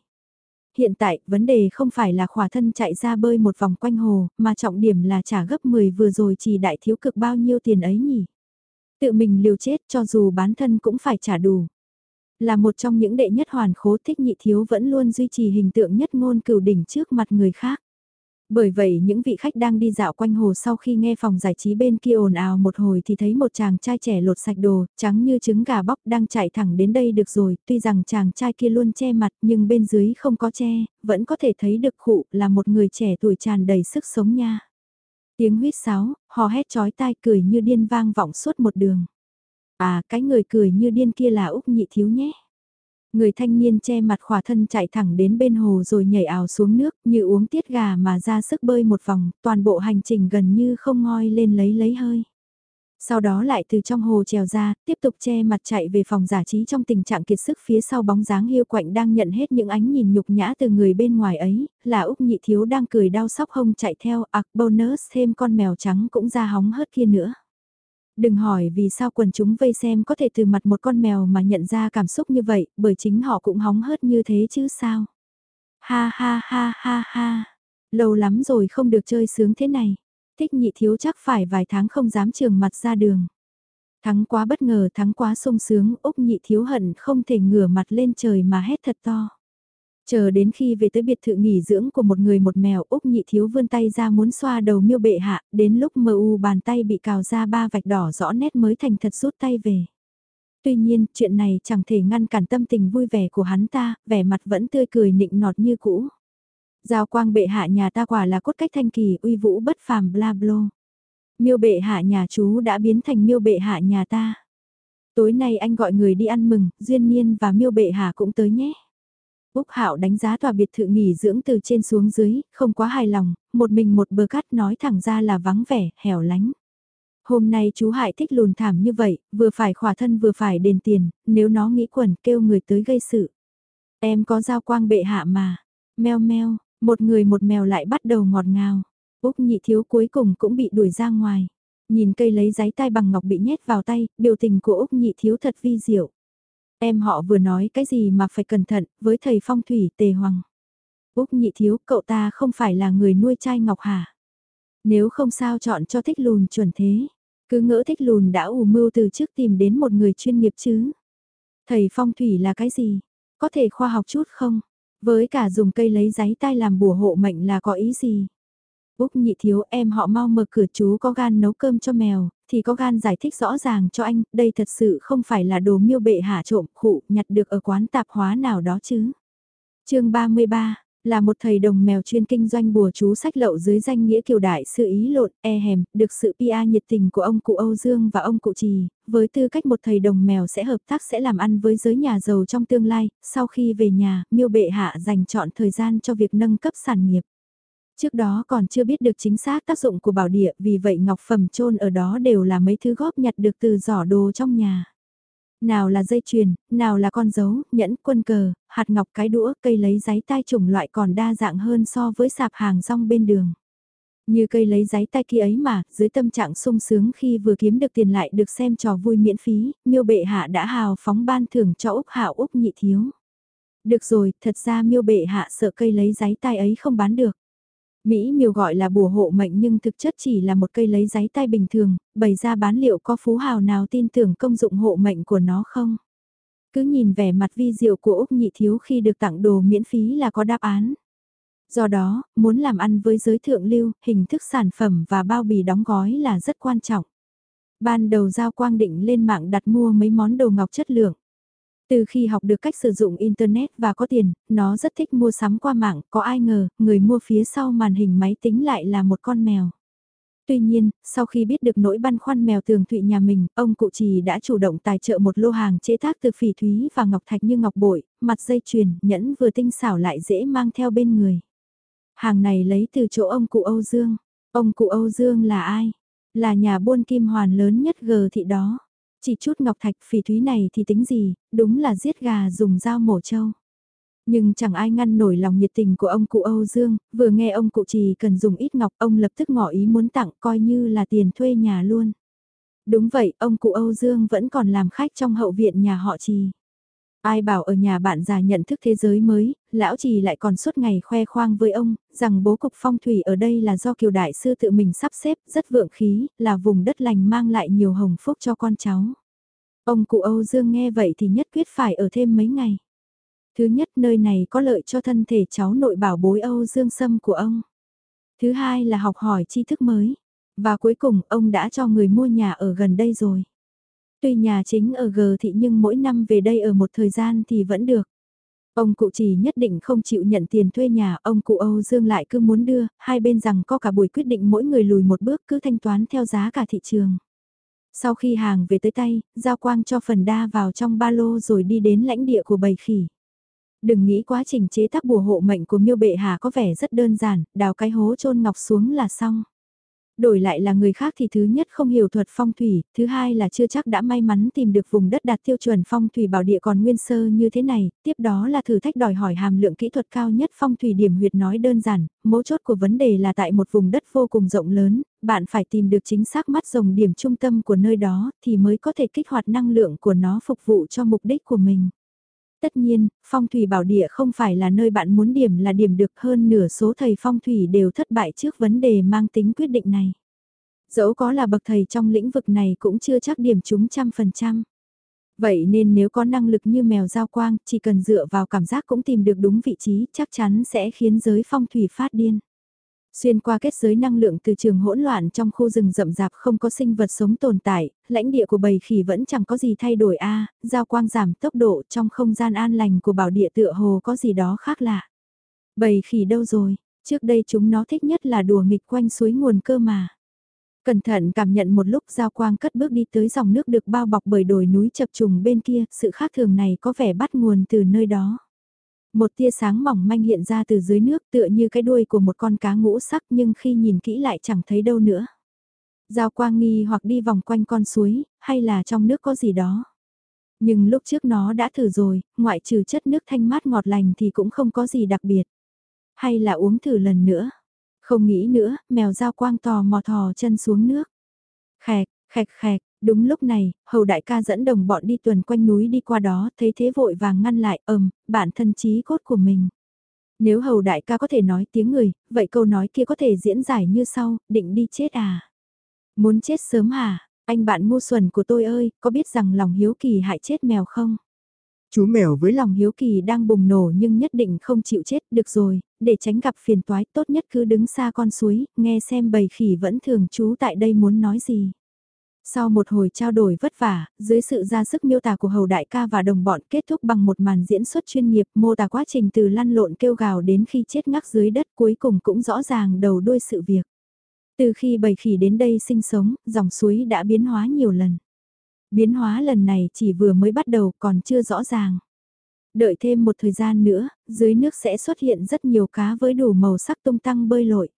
Hiện tại, vấn đề không phải là khỏa thân chạy ra bơi một vòng quanh hồ, mà trọng điểm là trả gấp 10 vừa rồi chỉ đại thiếu cực bao nhiêu tiền ấy nhỉ? Tự mình liều chết cho dù bán thân cũng phải trả đủ. Là một trong những đệ nhất hoàn khố thích nhị thiếu vẫn luôn duy trì hình tượng nhất ngôn cửu đỉnh trước mặt người khác. Bởi vậy những vị khách đang đi dạo quanh hồ sau khi nghe phòng giải trí bên kia ồn ào một hồi thì thấy một chàng trai trẻ lột sạch đồ, trắng như trứng gà bóc đang chạy thẳng đến đây được rồi, tuy rằng chàng trai kia luôn che mặt nhưng bên dưới không có che, vẫn có thể thấy được khụ là một người trẻ tuổi tràn đầy sức sống nha. Tiếng huyết sáo, hò hét chói tai cười như điên vang vọng suốt một đường. À, cái người cười như điên kia là Úc Nhị Thiếu nhé. Người thanh niên che mặt khỏa thân chạy thẳng đến bên hồ rồi nhảy ảo xuống nước như uống tiết gà mà ra sức bơi một vòng, toàn bộ hành trình gần như không ngoi lên lấy lấy hơi. Sau đó lại từ trong hồ trèo ra, tiếp tục che mặt chạy về phòng giả trí trong tình trạng kiệt sức phía sau bóng dáng hiu quạnh đang nhận hết những ánh nhìn nhục nhã từ người bên ngoài ấy, là Úc Nhị Thiếu đang cười đau sóc hông chạy theo, ạc bonus thêm con mèo trắng cũng ra hóng hớt kia nữa. Đừng hỏi vì sao quần chúng vây xem có thể từ mặt một con mèo mà nhận ra cảm xúc như vậy, bởi chính họ cũng hóng hớt như thế chứ sao. Ha ha ha ha ha, lâu lắm rồi không được chơi sướng thế này. Thích nhị thiếu chắc phải vài tháng không dám trường mặt ra đường. Thắng quá bất ngờ, thắng quá sung sướng, Úc nhị thiếu hận không thể ngửa mặt lên trời mà hét thật to. Chờ đến khi về tới biệt thự nghỉ dưỡng của một người một mèo Úc nhị thiếu vươn tay ra muốn xoa đầu miêu bệ hạ, đến lúc mơ u bàn tay bị cào ra ba vạch đỏ rõ nét mới thành thật rút tay về. Tuy nhiên, chuyện này chẳng thể ngăn cản tâm tình vui vẻ của hắn ta, vẻ mặt vẫn tươi cười nịnh nọt như cũ. Giao quang bệ hạ nhà ta quả là cốt cách thanh kỳ uy vũ bất phàm bla blo. Miêu bệ hạ nhà chú đã biến thành miêu bệ hạ nhà ta. Tối nay anh gọi người đi ăn mừng, Duyên Niên và miêu bệ hạ cũng tới nhé. Úc Hạo đánh giá tòa biệt thự nghỉ dưỡng từ trên xuống dưới, không quá hài lòng, một mình một bờ cát nói thẳng ra là vắng vẻ, hẻo lánh. Hôm nay chú Hải thích lùn thảm như vậy, vừa phải khỏa thân vừa phải đền tiền, nếu nó nghĩ quẩn kêu người tới gây sự. Em có giao quang bệ hạ mà, meo meo, một người một mèo lại bắt đầu ngọt ngào. Úc nhị thiếu cuối cùng cũng bị đuổi ra ngoài. Nhìn cây lấy giấy tai bằng ngọc bị nhét vào tay, biểu tình của Úc nhị thiếu thật vi diệu. Em họ vừa nói cái gì mà phải cẩn thận, với thầy phong thủy tề hoàng. Úc nhị thiếu, cậu ta không phải là người nuôi trai ngọc hả? Nếu không sao chọn cho thích lùn chuẩn thế. Cứ ngỡ thích lùn đã ủ mưu từ trước tìm đến một người chuyên nghiệp chứ. Thầy phong thủy là cái gì? Có thể khoa học chút không? Với cả dùng cây lấy giấy tai làm bùa hộ mệnh là có ý gì? Úc nhị thiếu em họ mau mở cửa chú có gan nấu cơm cho mèo, thì có gan giải thích rõ ràng cho anh, đây thật sự không phải là đồ miêu bệ hạ trộm khụ nhặt được ở quán tạp hóa nào đó chứ. chương 33, là một thầy đồng mèo chuyên kinh doanh bùa chú sách lậu dưới danh nghĩa kiều đại sư ý lộn, e hèm, được sự PA nhiệt tình của ông cụ Âu Dương và ông cụ Trì, với tư cách một thầy đồng mèo sẽ hợp tác sẽ làm ăn với giới nhà giàu trong tương lai, sau khi về nhà, miêu bệ hạ dành chọn thời gian cho việc nâng cấp sản nghiệp. Trước đó còn chưa biết được chính xác tác dụng của bảo địa vì vậy ngọc phẩm trôn ở đó đều là mấy thứ góp nhặt được từ giỏ đồ trong nhà. Nào là dây chuyền, nào là con dấu, nhẫn, quân cờ, hạt ngọc cái đũa, cây lấy giấy tai chủng loại còn đa dạng hơn so với sạp hàng rong bên đường. Như cây lấy giấy tay kia ấy mà, dưới tâm trạng sung sướng khi vừa kiếm được tiền lại được xem trò vui miễn phí, miêu bệ hạ đã hào phóng ban thưởng cho Úc Hạo Úc nhị thiếu. Được rồi, thật ra miêu bệ hạ sợ cây lấy giấy tay ấy không bán được. Mỹ miều gọi là bùa hộ mệnh nhưng thực chất chỉ là một cây lấy giấy tay bình thường, bày ra bán liệu có phú hào nào tin tưởng công dụng hộ mệnh của nó không? Cứ nhìn vẻ mặt vi diệu của Úc Nhị Thiếu khi được tặng đồ miễn phí là có đáp án. Do đó, muốn làm ăn với giới thượng lưu, hình thức sản phẩm và bao bì đóng gói là rất quan trọng. Ban đầu giao quang định lên mạng đặt mua mấy món đồ ngọc chất lượng. Từ khi học được cách sử dụng Internet và có tiền, nó rất thích mua sắm qua mạng, có ai ngờ, người mua phía sau màn hình máy tính lại là một con mèo. Tuy nhiên, sau khi biết được nỗi băn khoăn mèo tường thụy nhà mình, ông cụ trì đã chủ động tài trợ một lô hàng chế tác từ phỉ thúy và ngọc thạch như ngọc bội, mặt dây chuyền, nhẫn vừa tinh xảo lại dễ mang theo bên người. Hàng này lấy từ chỗ ông cụ Âu Dương. Ông cụ Âu Dương là ai? Là nhà buôn kim hoàn lớn nhất gờ thị đó. Chỉ chút ngọc thạch phỉ thúy này thì tính gì, đúng là giết gà dùng dao mổ trâu. Nhưng chẳng ai ngăn nổi lòng nhiệt tình của ông cụ Âu Dương, vừa nghe ông cụ chỉ cần dùng ít ngọc ông lập tức ngỏ ý muốn tặng coi như là tiền thuê nhà luôn. Đúng vậy, ông cụ Âu Dương vẫn còn làm khách trong hậu viện nhà họ trì. Ai bảo ở nhà bạn già nhận thức thế giới mới, lão trì lại còn suốt ngày khoe khoang với ông, rằng bố cục phong thủy ở đây là do kiều đại sư tự mình sắp xếp, rất vượng khí, là vùng đất lành mang lại nhiều hồng phúc cho con cháu. Ông cụ Âu Dương nghe vậy thì nhất quyết phải ở thêm mấy ngày. Thứ nhất nơi này có lợi cho thân thể cháu nội bảo bối Âu Dương Sâm của ông. Thứ hai là học hỏi tri thức mới. Và cuối cùng ông đã cho người mua nhà ở gần đây rồi. Tuy nhà chính ở G thị nhưng mỗi năm về đây ở một thời gian thì vẫn được. Ông cụ chỉ nhất định không chịu nhận tiền thuê nhà, ông cụ Âu Dương lại cứ muốn đưa, hai bên rằng có cả buổi quyết định mỗi người lùi một bước cứ thanh toán theo giá cả thị trường. Sau khi hàng về tới tay, giao quang cho phần đa vào trong ba lô rồi đi đến lãnh địa của bầy khỉ. Đừng nghĩ quá trình chế tác bùa hộ mệnh của miêu bệ hà có vẻ rất đơn giản, đào cái hố chôn ngọc xuống là xong. Đổi lại là người khác thì thứ nhất không hiểu thuật phong thủy, thứ hai là chưa chắc đã may mắn tìm được vùng đất đạt tiêu chuẩn phong thủy bảo địa còn nguyên sơ như thế này, tiếp đó là thử thách đòi hỏi hàm lượng kỹ thuật cao nhất phong thủy điểm huyệt nói đơn giản, mấu chốt của vấn đề là tại một vùng đất vô cùng rộng lớn, bạn phải tìm được chính xác mắt rồng điểm trung tâm của nơi đó thì mới có thể kích hoạt năng lượng của nó phục vụ cho mục đích của mình. Tất nhiên, phong thủy bảo địa không phải là nơi bạn muốn điểm là điểm được hơn nửa số thầy phong thủy đều thất bại trước vấn đề mang tính quyết định này. Dẫu có là bậc thầy trong lĩnh vực này cũng chưa chắc điểm chúng trăm phần trăm. Vậy nên nếu có năng lực như mèo giao quang, chỉ cần dựa vào cảm giác cũng tìm được đúng vị trí, chắc chắn sẽ khiến giới phong thủy phát điên. Xuyên qua kết giới năng lượng từ trường hỗn loạn trong khu rừng rậm rạp không có sinh vật sống tồn tại, lãnh địa của bầy khỉ vẫn chẳng có gì thay đổi a giao quang giảm tốc độ trong không gian an lành của bảo địa tựa hồ có gì đó khác lạ. Bầy khỉ đâu rồi, trước đây chúng nó thích nhất là đùa nghịch quanh suối nguồn cơ mà. Cẩn thận cảm nhận một lúc giao quang cất bước đi tới dòng nước được bao bọc bởi đồi núi chập trùng bên kia, sự khác thường này có vẻ bắt nguồn từ nơi đó. Một tia sáng mỏng manh hiện ra từ dưới nước tựa như cái đuôi của một con cá ngũ sắc nhưng khi nhìn kỹ lại chẳng thấy đâu nữa. Giao quang nghi hoặc đi vòng quanh con suối, hay là trong nước có gì đó. Nhưng lúc trước nó đã thử rồi, ngoại trừ chất nước thanh mát ngọt lành thì cũng không có gì đặc biệt. Hay là uống thử lần nữa. Không nghĩ nữa, mèo giao quang tò mò thò chân xuống nước. Khẹt, khẹt khẹt, Đúng lúc này, hầu đại ca dẫn đồng bọn đi tuần quanh núi đi qua đó, thấy thế vội vàng ngăn lại, ầm, bản thân trí cốt của mình. Nếu hầu đại ca có thể nói tiếng người, vậy câu nói kia có thể diễn giải như sau, định đi chết à? Muốn chết sớm hả? Anh bạn ngu xuẩn của tôi ơi, có biết rằng lòng hiếu kỳ hại chết mèo không? Chú mèo với lòng hiếu kỳ đang bùng nổ nhưng nhất định không chịu chết được rồi, để tránh gặp phiền toái tốt nhất cứ đứng xa con suối, nghe xem bầy khỉ vẫn thường chú tại đây muốn nói gì. Sau một hồi trao đổi vất vả, dưới sự ra sức miêu tả của hầu đại ca và đồng bọn kết thúc bằng một màn diễn xuất chuyên nghiệp mô tả quá trình từ lăn lộn kêu gào đến khi chết ngắc dưới đất cuối cùng cũng rõ ràng đầu đuôi sự việc. Từ khi bầy khỉ đến đây sinh sống, dòng suối đã biến hóa nhiều lần. Biến hóa lần này chỉ vừa mới bắt đầu còn chưa rõ ràng. Đợi thêm một thời gian nữa, dưới nước sẽ xuất hiện rất nhiều cá với đủ màu sắc tung tăng bơi lội.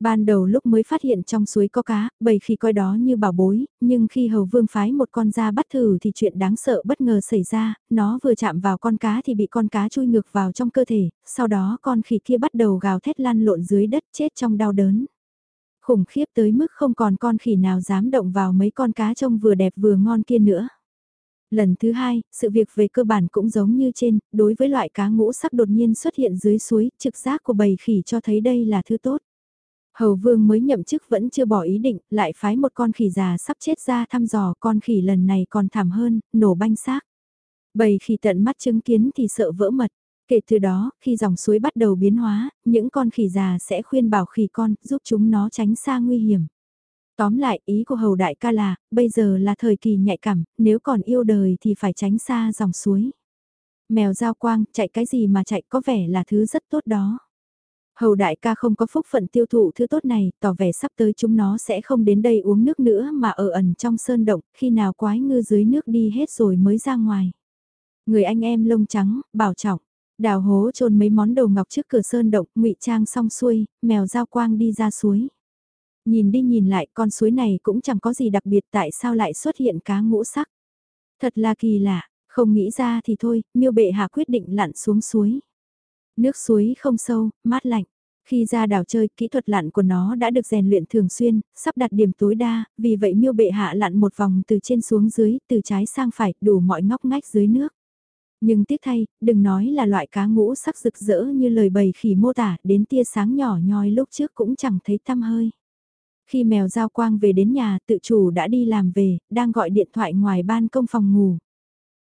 Ban đầu lúc mới phát hiện trong suối có cá, bầy khi coi đó như bảo bối, nhưng khi hầu vương phái một con ra bắt thử thì chuyện đáng sợ bất ngờ xảy ra, nó vừa chạm vào con cá thì bị con cá chui ngược vào trong cơ thể, sau đó con khỉ kia bắt đầu gào thét lăn lộn dưới đất chết trong đau đớn. Khủng khiếp tới mức không còn con khỉ nào dám động vào mấy con cá trông vừa đẹp vừa ngon kia nữa. Lần thứ hai, sự việc về cơ bản cũng giống như trên, đối với loại cá ngũ sắc đột nhiên xuất hiện dưới suối, trực giác của bầy khỉ cho thấy đây là thứ tốt. Hầu vương mới nhậm chức vẫn chưa bỏ ý định, lại phái một con khỉ già sắp chết ra thăm dò con khỉ lần này còn thảm hơn, nổ banh xác. Bầy khỉ tận mắt chứng kiến thì sợ vỡ mật. Kể từ đó, khi dòng suối bắt đầu biến hóa, những con khỉ già sẽ khuyên bảo khỉ con, giúp chúng nó tránh xa nguy hiểm. Tóm lại, ý của hầu đại ca là, bây giờ là thời kỳ nhạy cảm, nếu còn yêu đời thì phải tránh xa dòng suối. Mèo giao quang, chạy cái gì mà chạy có vẻ là thứ rất tốt đó. Hầu đại ca không có phúc phận tiêu thụ thứ tốt này, tỏ vẻ sắp tới chúng nó sẽ không đến đây uống nước nữa mà ở ẩn trong sơn động, khi nào quái ngư dưới nước đi hết rồi mới ra ngoài. Người anh em lông trắng, bảo trọng, đào hố trôn mấy món đồ ngọc trước cửa sơn động, ngụy trang xong xuôi, mèo giao quang đi ra suối. Nhìn đi nhìn lại con suối này cũng chẳng có gì đặc biệt tại sao lại xuất hiện cá ngũ sắc. Thật là kỳ lạ, không nghĩ ra thì thôi, miêu bệ hạ quyết định lặn xuống suối. Nước suối không sâu, mát lạnh. Khi ra đảo chơi, kỹ thuật lặn của nó đã được rèn luyện thường xuyên, sắp đặt điểm tối đa, vì vậy miêu bệ hạ lặn một vòng từ trên xuống dưới, từ trái sang phải, đủ mọi ngóc ngách dưới nước. Nhưng tiếc thay, đừng nói là loại cá ngũ sắc rực rỡ như lời bầy khỉ mô tả, đến tia sáng nhỏ nhoi lúc trước cũng chẳng thấy tăm hơi. Khi mèo giao quang về đến nhà, tự chủ đã đi làm về, đang gọi điện thoại ngoài ban công phòng ngủ.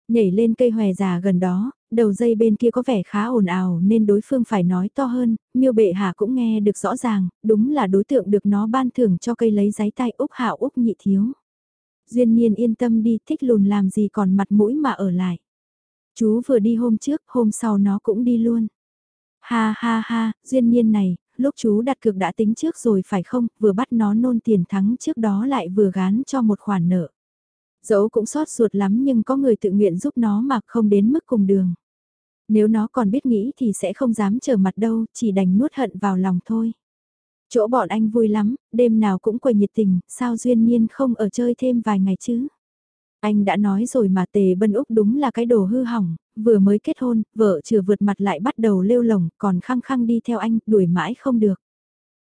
Nhảy lên cây hòe già gần đó, đầu dây bên kia có vẻ khá ồn ào nên đối phương phải nói to hơn, miêu bệ hạ cũng nghe được rõ ràng, đúng là đối tượng được nó ban thưởng cho cây lấy giấy tay Úc Hạo Úc nhị thiếu. Duyên nhiên yên tâm đi, thích lùn làm gì còn mặt mũi mà ở lại. Chú vừa đi hôm trước, hôm sau nó cũng đi luôn. Ha ha ha, duyên nhiên này, lúc chú đặt cược đã tính trước rồi phải không, vừa bắt nó nôn tiền thắng trước đó lại vừa gán cho một khoản nợ. Dẫu cũng xót ruột lắm nhưng có người tự nguyện giúp nó mà không đến mức cùng đường. Nếu nó còn biết nghĩ thì sẽ không dám trở mặt đâu, chỉ đành nuốt hận vào lòng thôi. Chỗ bọn anh vui lắm, đêm nào cũng quầy nhiệt tình, sao duyên nhiên không ở chơi thêm vài ngày chứ? Anh đã nói rồi mà tề bân Úc đúng là cái đồ hư hỏng, vừa mới kết hôn, vợ chưa vượt mặt lại bắt đầu lêu lồng, còn khăng khăng đi theo anh, đuổi mãi không được.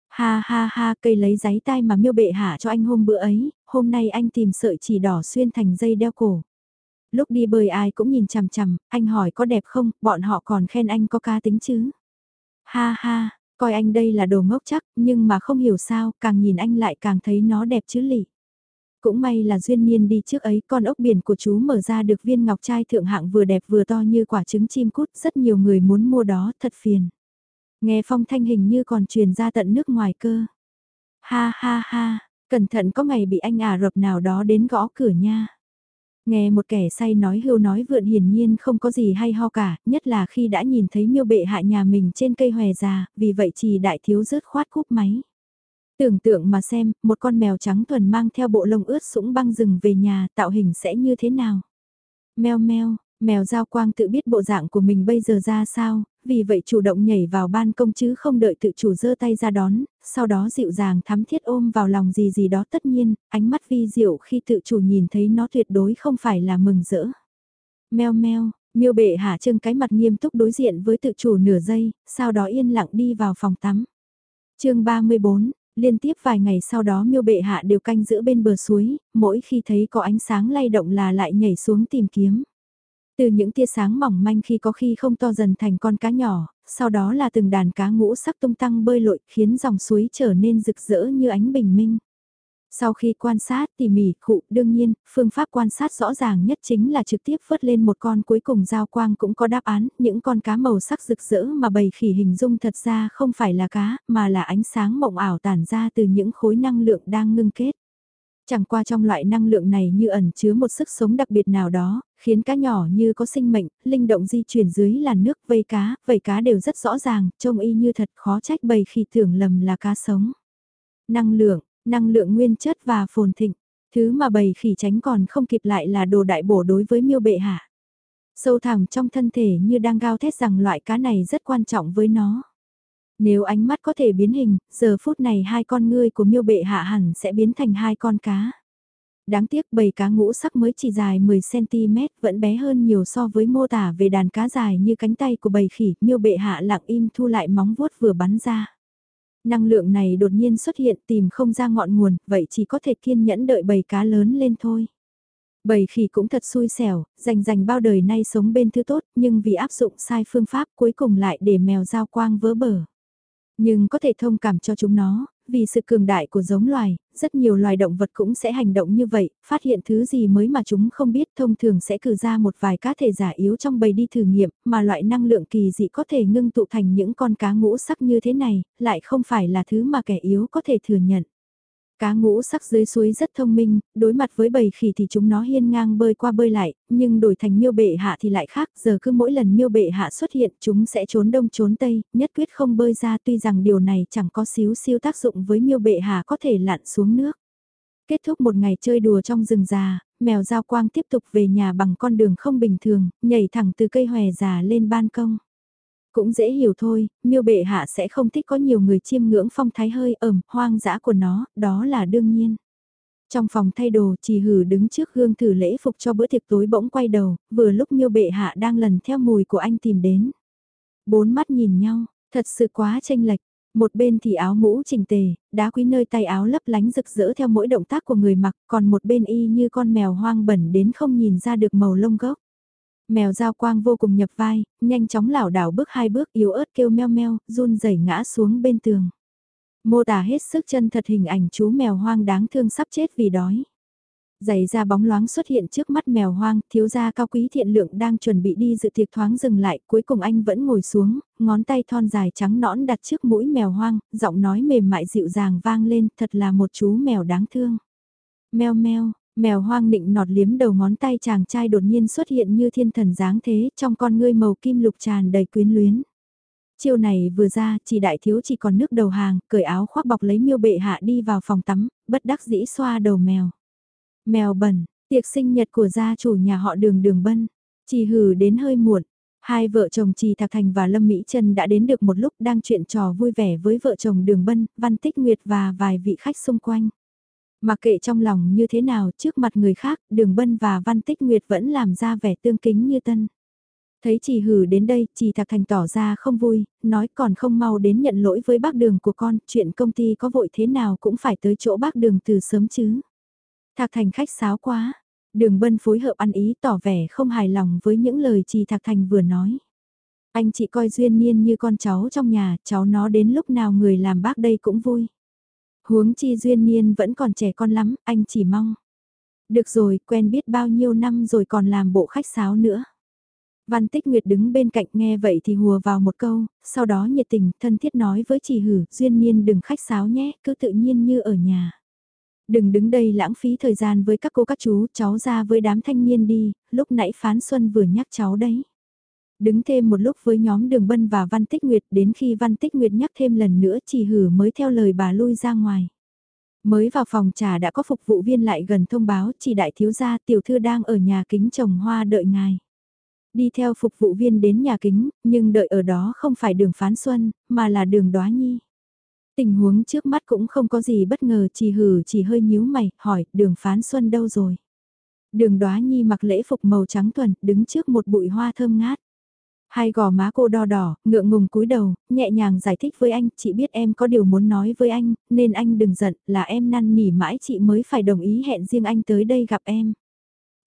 Ha ha ha, cây lấy giấy tai mà miêu bệ hạ cho anh hôm bữa ấy, hôm nay anh tìm sợi chỉ đỏ xuyên thành dây đeo cổ. Lúc đi bơi ai cũng nhìn chằm chằm, anh hỏi có đẹp không, bọn họ còn khen anh có ca tính chứ. Ha ha, coi anh đây là đồ ngốc chắc, nhưng mà không hiểu sao, càng nhìn anh lại càng thấy nó đẹp chứ lị. Cũng may là duyên niên đi trước ấy, con ốc biển của chú mở ra được viên ngọc trai thượng hạng vừa đẹp vừa to như quả trứng chim cút, rất nhiều người muốn mua đó, thật phiền. Nghe phong thanh hình như còn truyền ra tận nước ngoài cơ. Ha ha ha, cẩn thận có ngày bị anh Ả Rập nào đó đến gõ cửa nha. Nghe một kẻ say nói hưu nói vượn hiển nhiên không có gì hay ho cả, nhất là khi đã nhìn thấy miêu bệ hạ nhà mình trên cây hòe già, vì vậy chỉ đại thiếu rớt khoát cúp máy. Tưởng tượng mà xem, một con mèo trắng thuần mang theo bộ lông ướt sũng băng rừng về nhà tạo hình sẽ như thế nào? Mèo mèo mèo giao quang tự biết bộ dạng của mình bây giờ ra sao, vì vậy chủ động nhảy vào ban công chứ không đợi tự chủ giơ tay ra đón, sau đó dịu dàng thắm thiết ôm vào lòng gì gì đó tất nhiên, ánh mắt vi diệu khi tự chủ nhìn thấy nó tuyệt đối không phải là mừng rỡ. Mèo meo, miêu bệ hạ trưng cái mặt nghiêm túc đối diện với tự chủ nửa giây, sau đó yên lặng đi vào phòng tắm. chương 34, liên tiếp vài ngày sau đó miêu bệ hạ đều canh giữ bên bờ suối, mỗi khi thấy có ánh sáng lay động là lại nhảy xuống tìm kiếm. Từ những tia sáng mỏng manh khi có khi không to dần thành con cá nhỏ, sau đó là từng đàn cá ngũ sắc tung tăng bơi lội khiến dòng suối trở nên rực rỡ như ánh bình minh. Sau khi quan sát tỉ mỉ, cụ đương nhiên, phương pháp quan sát rõ ràng nhất chính là trực tiếp vớt lên một con cuối cùng giao quang cũng có đáp án, những con cá màu sắc rực rỡ mà bầy khỉ hình dung thật ra không phải là cá, mà là ánh sáng mộng ảo tản ra từ những khối năng lượng đang ngưng kết. Chẳng qua trong loại năng lượng này như ẩn chứa một sức sống đặc biệt nào đó, khiến cá nhỏ như có sinh mệnh, linh động di chuyển dưới làn nước vây cá, vây cá đều rất rõ ràng, trông y như thật khó trách bầy khỉ tưởng lầm là cá sống. Năng lượng, năng lượng nguyên chất và phồn thịnh, thứ mà bầy khỉ tránh còn không kịp lại là đồ đại bổ đối với miêu bệ hạ. Sâu thẳm trong thân thể như đang gao thét rằng loại cá này rất quan trọng với nó. Nếu ánh mắt có thể biến hình, giờ phút này hai con ngươi của miêu bệ hạ hẳn sẽ biến thành hai con cá. Đáng tiếc bầy cá ngũ sắc mới chỉ dài 10cm vẫn bé hơn nhiều so với mô tả về đàn cá dài như cánh tay của bầy khỉ, miêu bệ hạ lặng im thu lại móng vuốt vừa bắn ra. Năng lượng này đột nhiên xuất hiện tìm không ra ngọn nguồn, vậy chỉ có thể kiên nhẫn đợi bầy cá lớn lên thôi. Bầy khỉ cũng thật xui xẻo, dành dành bao đời nay sống bên thứ tốt, nhưng vì áp dụng sai phương pháp cuối cùng lại để mèo giao quang vỡ bờ. Nhưng có thể thông cảm cho chúng nó, vì sự cường đại của giống loài, rất nhiều loài động vật cũng sẽ hành động như vậy, phát hiện thứ gì mới mà chúng không biết thông thường sẽ cử ra một vài cá thể giả yếu trong bầy đi thử nghiệm, mà loại năng lượng kỳ dị có thể ngưng tụ thành những con cá ngũ sắc như thế này, lại không phải là thứ mà kẻ yếu có thể thừa nhận. Cá ngũ sắc dưới suối rất thông minh, đối mặt với bầy khỉ thì chúng nó hiên ngang bơi qua bơi lại, nhưng đổi thành miêu bệ hạ thì lại khác, giờ cứ mỗi lần miêu bệ hạ xuất hiện chúng sẽ trốn đông trốn tây, nhất quyết không bơi ra tuy rằng điều này chẳng có xíu siêu tác dụng với miêu bệ hạ có thể lặn xuống nước. Kết thúc một ngày chơi đùa trong rừng già, mèo giao quang tiếp tục về nhà bằng con đường không bình thường, nhảy thẳng từ cây hòe già lên ban công. Cũng dễ hiểu thôi, miêu bệ hạ sẽ không thích có nhiều người chiêm ngưỡng phong thái hơi ẩm, hoang dã của nó, đó là đương nhiên. Trong phòng thay đồ, chỉ hử đứng trước gương thử lễ phục cho bữa tiệc tối bỗng quay đầu, vừa lúc miêu bệ hạ đang lần theo mùi của anh tìm đến. Bốn mắt nhìn nhau, thật sự quá tranh lệch, một bên thì áo mũ chỉnh tề, đá quý nơi tay áo lấp lánh rực rỡ theo mỗi động tác của người mặc, còn một bên y như con mèo hoang bẩn đến không nhìn ra được màu lông gốc. Mèo giao quang vô cùng nhập vai, nhanh chóng lảo đảo bước hai bước yếu ớt kêu meo meo, run rẩy ngã xuống bên tường. Mô tả hết sức chân thật hình ảnh chú mèo hoang đáng thương sắp chết vì đói. Giày da bóng loáng xuất hiện trước mắt mèo hoang, thiếu gia cao quý thiện lượng đang chuẩn bị đi dự tiệc thoáng dừng lại, cuối cùng anh vẫn ngồi xuống, ngón tay thon dài trắng nõn đặt trước mũi mèo hoang, giọng nói mềm mại dịu dàng vang lên, thật là một chú mèo đáng thương. Mèo mèo, mèo hoang định nọt liếm đầu ngón tay chàng trai đột nhiên xuất hiện như thiên thần dáng thế, trong con ngươi màu kim lục tràn đầy quyến luyến. Chiêu này vừa ra, chỉ đại thiếu chỉ còn nước đầu hàng, cởi áo khoác bọc lấy miêu bệ hạ đi vào phòng tắm, bất đắc dĩ xoa đầu mèo. Mèo bẩn, tiệc sinh nhật của gia chủ nhà họ đường đường bân. Chỉ hử đến hơi muộn. Hai vợ chồng Trì Thạc Thành và Lâm Mỹ Trân đã đến được một lúc đang chuyện trò vui vẻ với vợ chồng Đường Bân, Văn Tích Nguyệt và vài vị khách xung quanh. Mặc kệ trong lòng như thế nào trước mặt người khác, Đường Bân và Văn Tích Nguyệt vẫn làm ra vẻ tương kính như tân. Thấy chị hử đến đây, chị Thạc Thành tỏ ra không vui, nói còn không mau đến nhận lỗi với bác đường của con, chuyện công ty có vội thế nào cũng phải tới chỗ bác đường từ sớm chứ. Thạc Thành khách sáo quá. Đường Bân phối hợp ăn ý tỏ vẻ không hài lòng với những lời chị Thạc Thành vừa nói. Anh chị coi Duyên Niên như con cháu trong nhà, cháu nó đến lúc nào người làm bác đây cũng vui. Huống chi Duyên Niên vẫn còn trẻ con lắm, anh chỉ mong. Được rồi, quen biết bao nhiêu năm rồi còn làm bộ khách sáo nữa. Văn Tích Nguyệt đứng bên cạnh nghe vậy thì hùa vào một câu, sau đó nhiệt tình, thân thiết nói với chị Hử, Duyên Niên đừng khách sáo nhé, cứ tự nhiên như ở nhà. Đừng đứng đây lãng phí thời gian với các cô các chú, cháu ra với đám thanh niên đi, lúc nãy Phán Xuân vừa nhắc cháu đấy. Đứng thêm một lúc với nhóm Đường Bân và Văn Tích Nguyệt đến khi Văn Tích Nguyệt nhắc thêm lần nữa chỉ hử mới theo lời bà lui ra ngoài. Mới vào phòng trà đã có phục vụ viên lại gần thông báo chỉ đại thiếu gia tiểu thư đang ở nhà kính trồng hoa đợi ngài. Đi theo phục vụ viên đến nhà kính, nhưng đợi ở đó không phải đường phán xuân, mà là đường đoá nhi. Tình huống trước mắt cũng không có gì bất ngờ chỉ hử chỉ hơi nhíu mày, hỏi đường phán xuân đâu rồi. Đường đoá nhi mặc lễ phục màu trắng thuần, đứng trước một bụi hoa thơm ngát. Hai gò má cô đo đỏ, ngượng ngùng cúi đầu, nhẹ nhàng giải thích với anh, chị biết em có điều muốn nói với anh, nên anh đừng giận, là em năn nỉ mãi chị mới phải đồng ý hẹn riêng anh tới đây gặp em.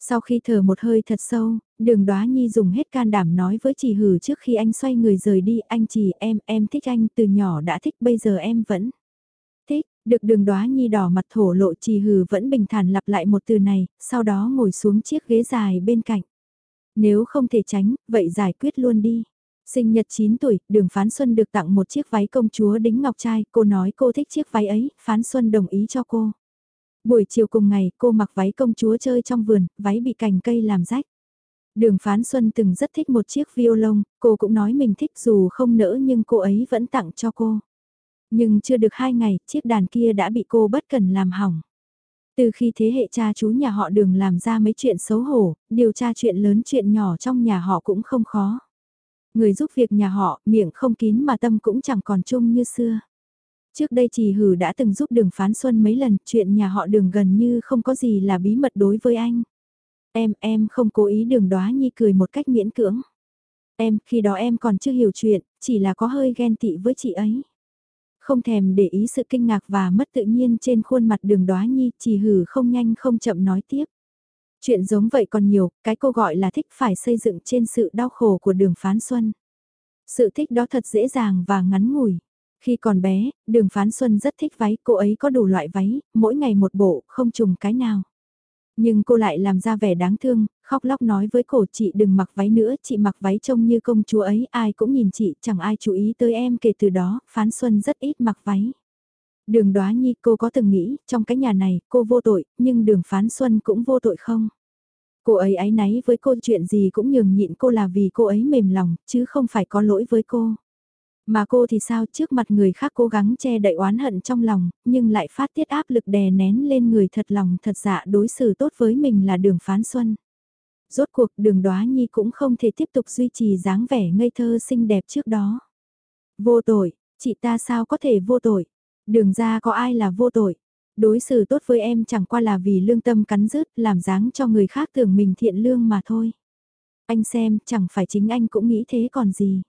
Sau khi thở một hơi thật sâu, đường đoá nhi dùng hết can đảm nói với chị hử trước khi anh xoay người rời đi, anh chị em, em thích anh từ nhỏ đã thích bây giờ em vẫn thích, được đường đoá nhi đỏ mặt thổ lộ chị hử vẫn bình thản lặp lại một từ này, sau đó ngồi xuống chiếc ghế dài bên cạnh. Nếu không thể tránh, vậy giải quyết luôn đi. Sinh nhật 9 tuổi, đường Phán Xuân được tặng một chiếc váy công chúa đính ngọc trai, cô nói cô thích chiếc váy ấy, Phán Xuân đồng ý cho cô. Buổi chiều cùng ngày, cô mặc váy công chúa chơi trong vườn, váy bị cành cây làm rách. Đường Phán Xuân từng rất thích một chiếc violon, cô cũng nói mình thích dù không nỡ nhưng cô ấy vẫn tặng cho cô. Nhưng chưa được hai ngày, chiếc đàn kia đã bị cô bất cần làm hỏng. Từ khi thế hệ cha chú nhà họ đường làm ra mấy chuyện xấu hổ, điều tra chuyện lớn chuyện nhỏ trong nhà họ cũng không khó. Người giúp việc nhà họ, miệng không kín mà tâm cũng chẳng còn chung như xưa. Trước đây chỉ hử đã từng giúp đường phán xuân mấy lần, chuyện nhà họ đường gần như không có gì là bí mật đối với anh. Em, em không cố ý đường đoá nhi cười một cách miễn cưỡng. Em, khi đó em còn chưa hiểu chuyện, chỉ là có hơi ghen tị với chị ấy. Không thèm để ý sự kinh ngạc và mất tự nhiên trên khuôn mặt đường đoá nhi, chỉ hử không nhanh không chậm nói tiếp. Chuyện giống vậy còn nhiều, cái cô gọi là thích phải xây dựng trên sự đau khổ của đường phán xuân. Sự thích đó thật dễ dàng và ngắn ngủi. Khi còn bé, đường phán xuân rất thích váy, cô ấy có đủ loại váy, mỗi ngày một bộ, không trùng cái nào. Nhưng cô lại làm ra vẻ đáng thương, khóc lóc nói với cổ chị đừng mặc váy nữa, chị mặc váy trông như công chúa ấy, ai cũng nhìn chị, chẳng ai chú ý tới em kể từ đó, phán xuân rất ít mặc váy. Đường đoá nhi cô có từng nghĩ, trong cái nhà này, cô vô tội, nhưng đường phán xuân cũng vô tội không? Cô ấy ái náy với cô chuyện gì cũng nhường nhịn cô là vì cô ấy mềm lòng, chứ không phải có lỗi với cô. Mà cô thì sao trước mặt người khác cố gắng che đậy oán hận trong lòng, nhưng lại phát tiết áp lực đè nén lên người thật lòng thật dạ đối xử tốt với mình là đường phán xuân. Rốt cuộc đường đoá nhi cũng không thể tiếp tục duy trì dáng vẻ ngây thơ xinh đẹp trước đó. Vô tội, chị ta sao có thể vô tội? Đường ra có ai là vô tội? Đối xử tốt với em chẳng qua là vì lương tâm cắn rứt làm dáng cho người khác tưởng mình thiện lương mà thôi. Anh xem, chẳng phải chính anh cũng nghĩ thế còn gì.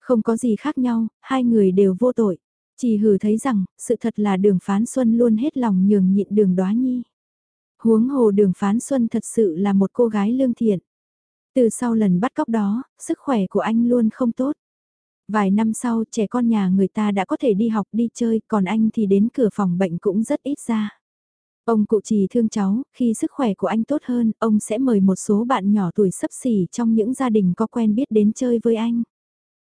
Không có gì khác nhau, hai người đều vô tội. Chỉ hử thấy rằng, sự thật là đường phán xuân luôn hết lòng nhường nhịn đường đoá nhi. Huống hồ đường phán xuân thật sự là một cô gái lương thiện. Từ sau lần bắt cóc đó, sức khỏe của anh luôn không tốt. Vài năm sau trẻ con nhà người ta đã có thể đi học đi chơi còn anh thì đến cửa phòng bệnh cũng rất ít ra. Ông cụ trì thương cháu, khi sức khỏe của anh tốt hơn, ông sẽ mời một số bạn nhỏ tuổi sấp xỉ trong những gia đình có quen biết đến chơi với anh.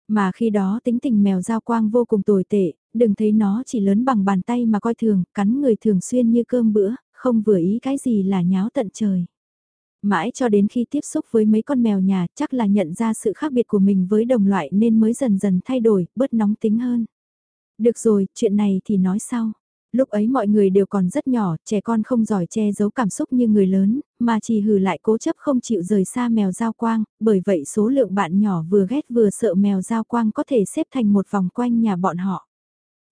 Mà khi đó tính tình mèo giao quang vô cùng tồi tệ, đừng thấy nó chỉ lớn bằng bàn tay mà coi thường, cắn người thường xuyên như cơm bữa, không vừa ý cái gì là nháo tận trời. Mãi cho đến khi tiếp xúc với mấy con mèo nhà chắc là nhận ra sự khác biệt của mình với đồng loại nên mới dần dần thay đổi, bớt nóng tính hơn. Được rồi, chuyện này thì nói sau. Lúc ấy mọi người đều còn rất nhỏ, trẻ con không giỏi che giấu cảm xúc như người lớn, mà chỉ hừ lại cố chấp không chịu rời xa mèo giao quang, bởi vậy số lượng bạn nhỏ vừa ghét vừa sợ mèo giao quang có thể xếp thành một vòng quanh nhà bọn họ.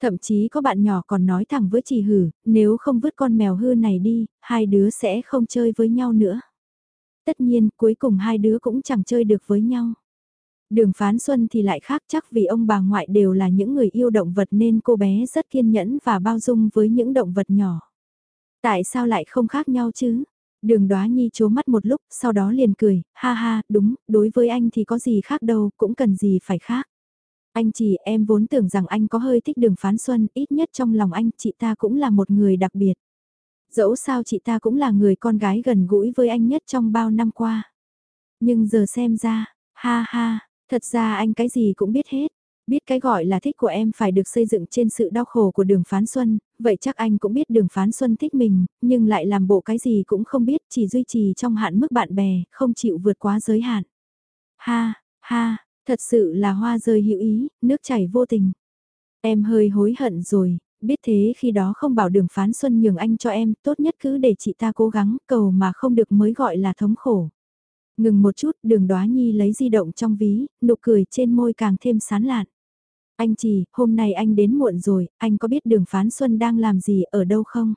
Thậm chí có bạn nhỏ còn nói thẳng với chị hử, nếu không vứt con mèo hư này đi, hai đứa sẽ không chơi với nhau nữa. Tất nhiên, cuối cùng hai đứa cũng chẳng chơi được với nhau. Đường phán xuân thì lại khác chắc vì ông bà ngoại đều là những người yêu động vật nên cô bé rất kiên nhẫn và bao dung với những động vật nhỏ. Tại sao lại không khác nhau chứ? Đường đoá nhi chố mắt một lúc, sau đó liền cười, ha ha, đúng, đối với anh thì có gì khác đâu, cũng cần gì phải khác. Anh chị em vốn tưởng rằng anh có hơi thích đường phán xuân, ít nhất trong lòng anh chị ta cũng là một người đặc biệt. Dẫu sao chị ta cũng là người con gái gần gũi với anh nhất trong bao năm qua. Nhưng giờ xem ra, ha ha, thật ra anh cái gì cũng biết hết. Biết cái gọi là thích của em phải được xây dựng trên sự đau khổ của đường phán xuân, vậy chắc anh cũng biết đường phán xuân thích mình, nhưng lại làm bộ cái gì cũng không biết, chỉ duy trì trong hạn mức bạn bè, không chịu vượt quá giới hạn. Ha, ha, thật sự là hoa rơi hữu ý, nước chảy vô tình. Em hơi hối hận rồi, biết thế khi đó không bảo đường phán xuân nhường anh cho em, tốt nhất cứ để chị ta cố gắng, cầu mà không được mới gọi là thống khổ. Ngừng một chút, đường đoá nhi lấy di động trong ví, nụ cười trên môi càng thêm sán lạn. Anh chỉ, hôm nay anh đến muộn rồi, anh có biết đường phán xuân đang làm gì ở đâu không?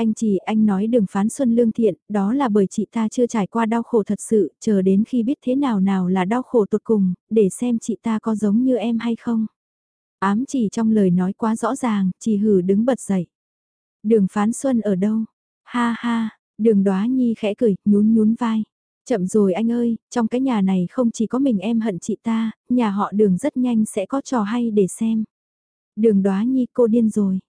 Anh chỉ, anh nói đường phán xuân lương thiện, đó là bởi chị ta chưa trải qua đau khổ thật sự, chờ đến khi biết thế nào nào là đau khổ tột cùng, để xem chị ta có giống như em hay không. Ám chỉ trong lời nói quá rõ ràng, chị hử đứng bật dậy. Đường phán xuân ở đâu? Ha ha, đường đoá nhi khẽ cười, nhún nhún vai. Chậm rồi anh ơi, trong cái nhà này không chỉ có mình em hận chị ta, nhà họ đường rất nhanh sẽ có trò hay để xem. Đường đoá nhi cô điên rồi.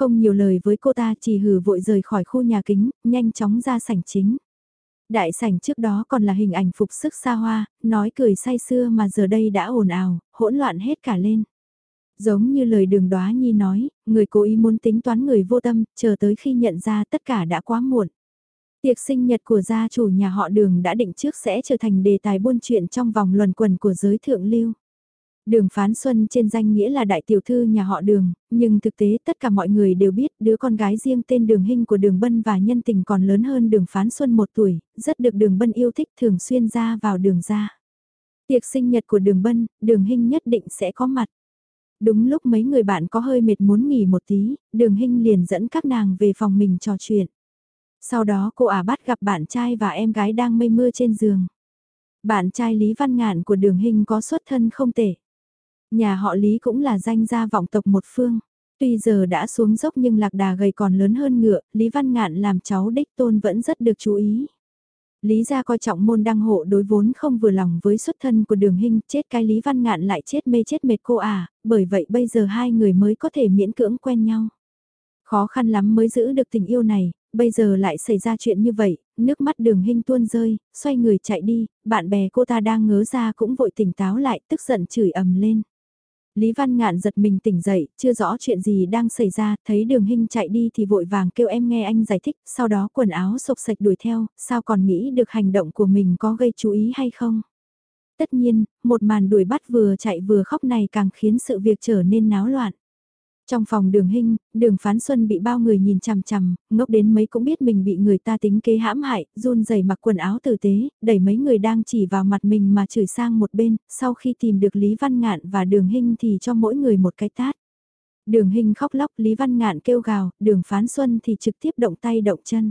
Không nhiều lời với cô ta chỉ hử vội rời khỏi khu nhà kính, nhanh chóng ra sảnh chính. Đại sảnh trước đó còn là hình ảnh phục sức xa hoa, nói cười say xưa mà giờ đây đã ồn ào, hỗn loạn hết cả lên. Giống như lời đường đoá nhi nói, người cố ý muốn tính toán người vô tâm, chờ tới khi nhận ra tất cả đã quá muộn. Tiệc sinh nhật của gia chủ nhà họ đường đã định trước sẽ trở thành đề tài buôn chuyện trong vòng luẩn quần của giới thượng lưu. Đường phán xuân trên danh nghĩa là đại tiểu thư nhà họ đường, nhưng thực tế tất cả mọi người đều biết đứa con gái riêng tên đường hình của đường bân và nhân tình còn lớn hơn đường phán xuân một tuổi, rất được đường bân yêu thích thường xuyên ra vào đường ra. Tiệc sinh nhật của đường bân, đường hình nhất định sẽ có mặt. Đúng lúc mấy người bạn có hơi mệt muốn nghỉ một tí, đường hình liền dẫn các nàng về phòng mình trò chuyện. Sau đó cô ả bắt gặp bạn trai và em gái đang mây mưa trên giường. Bạn trai Lý Văn Ngạn của đường hình có xuất thân không tệ. Nhà họ Lý cũng là danh gia vọng tộc một phương. Tuy giờ đã xuống dốc nhưng lạc đà gầy còn lớn hơn ngựa, Lý Văn Ngạn làm cháu đích tôn vẫn rất được chú ý. Lý gia coi trọng môn đăng hộ đối vốn không vừa lòng với xuất thân của đường hình, chết cái Lý Văn Ngạn lại chết mê chết mệt cô à, bởi vậy bây giờ hai người mới có thể miễn cưỡng quen nhau. Khó khăn lắm mới giữ được tình yêu này, bây giờ lại xảy ra chuyện như vậy, nước mắt đường hình tuôn rơi, xoay người chạy đi, bạn bè cô ta đang ngớ ra cũng vội tỉnh táo lại tức giận chửi ầm lên. Lý Văn Ngạn giật mình tỉnh dậy, chưa rõ chuyện gì đang xảy ra, thấy đường hình chạy đi thì vội vàng kêu em nghe anh giải thích, sau đó quần áo sộc sạch đuổi theo, sao còn nghĩ được hành động của mình có gây chú ý hay không. Tất nhiên, một màn đuổi bắt vừa chạy vừa khóc này càng khiến sự việc trở nên náo loạn. Trong phòng đường hình, đường phán xuân bị bao người nhìn chằm chằm, ngốc đến mấy cũng biết mình bị người ta tính kế hãm hại, run rẩy mặc quần áo tử tế, đẩy mấy người đang chỉ vào mặt mình mà chửi sang một bên, sau khi tìm được Lý Văn Ngạn và đường hình thì cho mỗi người một cái tát. Đường hình khóc lóc Lý Văn Ngạn kêu gào, đường phán xuân thì trực tiếp động tay động chân.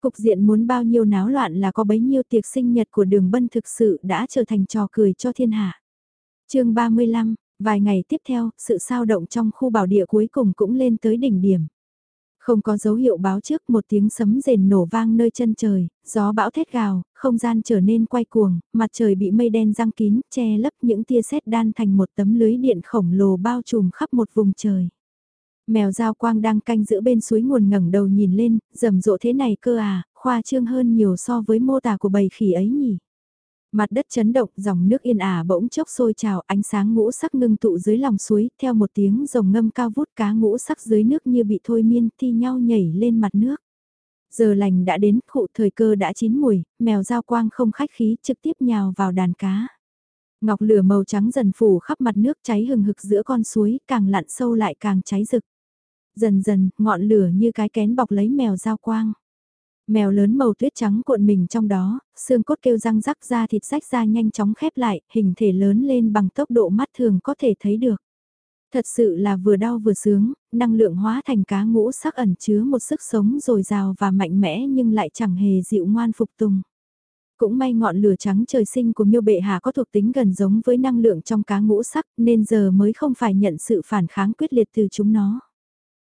Cục diện muốn bao nhiêu náo loạn là có bấy nhiêu tiệc sinh nhật của đường bân thực sự đã trở thành trò cười cho thiên hạ. chương 35 Vài ngày tiếp theo, sự sao động trong khu bảo địa cuối cùng cũng lên tới đỉnh điểm. Không có dấu hiệu báo trước một tiếng sấm rền nổ vang nơi chân trời, gió bão thét gào, không gian trở nên quay cuồng, mặt trời bị mây đen răng kín, che lấp những tia sét đan thành một tấm lưới điện khổng lồ bao trùm khắp một vùng trời. Mèo giao quang đang canh giữa bên suối nguồn ngẩng đầu nhìn lên, rầm rộ thế này cơ à, khoa trương hơn nhiều so với mô tả của bầy khỉ ấy nhỉ. Mặt đất chấn động, dòng nước yên ả bỗng chốc sôi trào, ánh sáng ngũ sắc ngưng tụ dưới lòng suối, theo một tiếng rồng ngâm cao vút cá ngũ sắc dưới nước như bị thôi miên thi nhau nhảy lên mặt nước. Giờ lành đã đến, khụ thời cơ đã chín mùi, mèo giao quang không khách khí trực tiếp nhào vào đàn cá. Ngọc lửa màu trắng dần phủ khắp mặt nước cháy hừng hực giữa con suối, càng lặn sâu lại càng cháy rực. Dần dần, ngọn lửa như cái kén bọc lấy mèo giao quang. Mèo lớn màu tuyết trắng cuộn mình trong đó, xương cốt kêu răng rắc ra thịt rách ra nhanh chóng khép lại, hình thể lớn lên bằng tốc độ mắt thường có thể thấy được. Thật sự là vừa đau vừa sướng, năng lượng hóa thành cá ngũ sắc ẩn chứa một sức sống dồi dào và mạnh mẽ nhưng lại chẳng hề dịu ngoan phục tùng. Cũng may ngọn lửa trắng trời sinh của miêu bệ hạ có thuộc tính gần giống với năng lượng trong cá ngũ sắc nên giờ mới không phải nhận sự phản kháng quyết liệt từ chúng nó.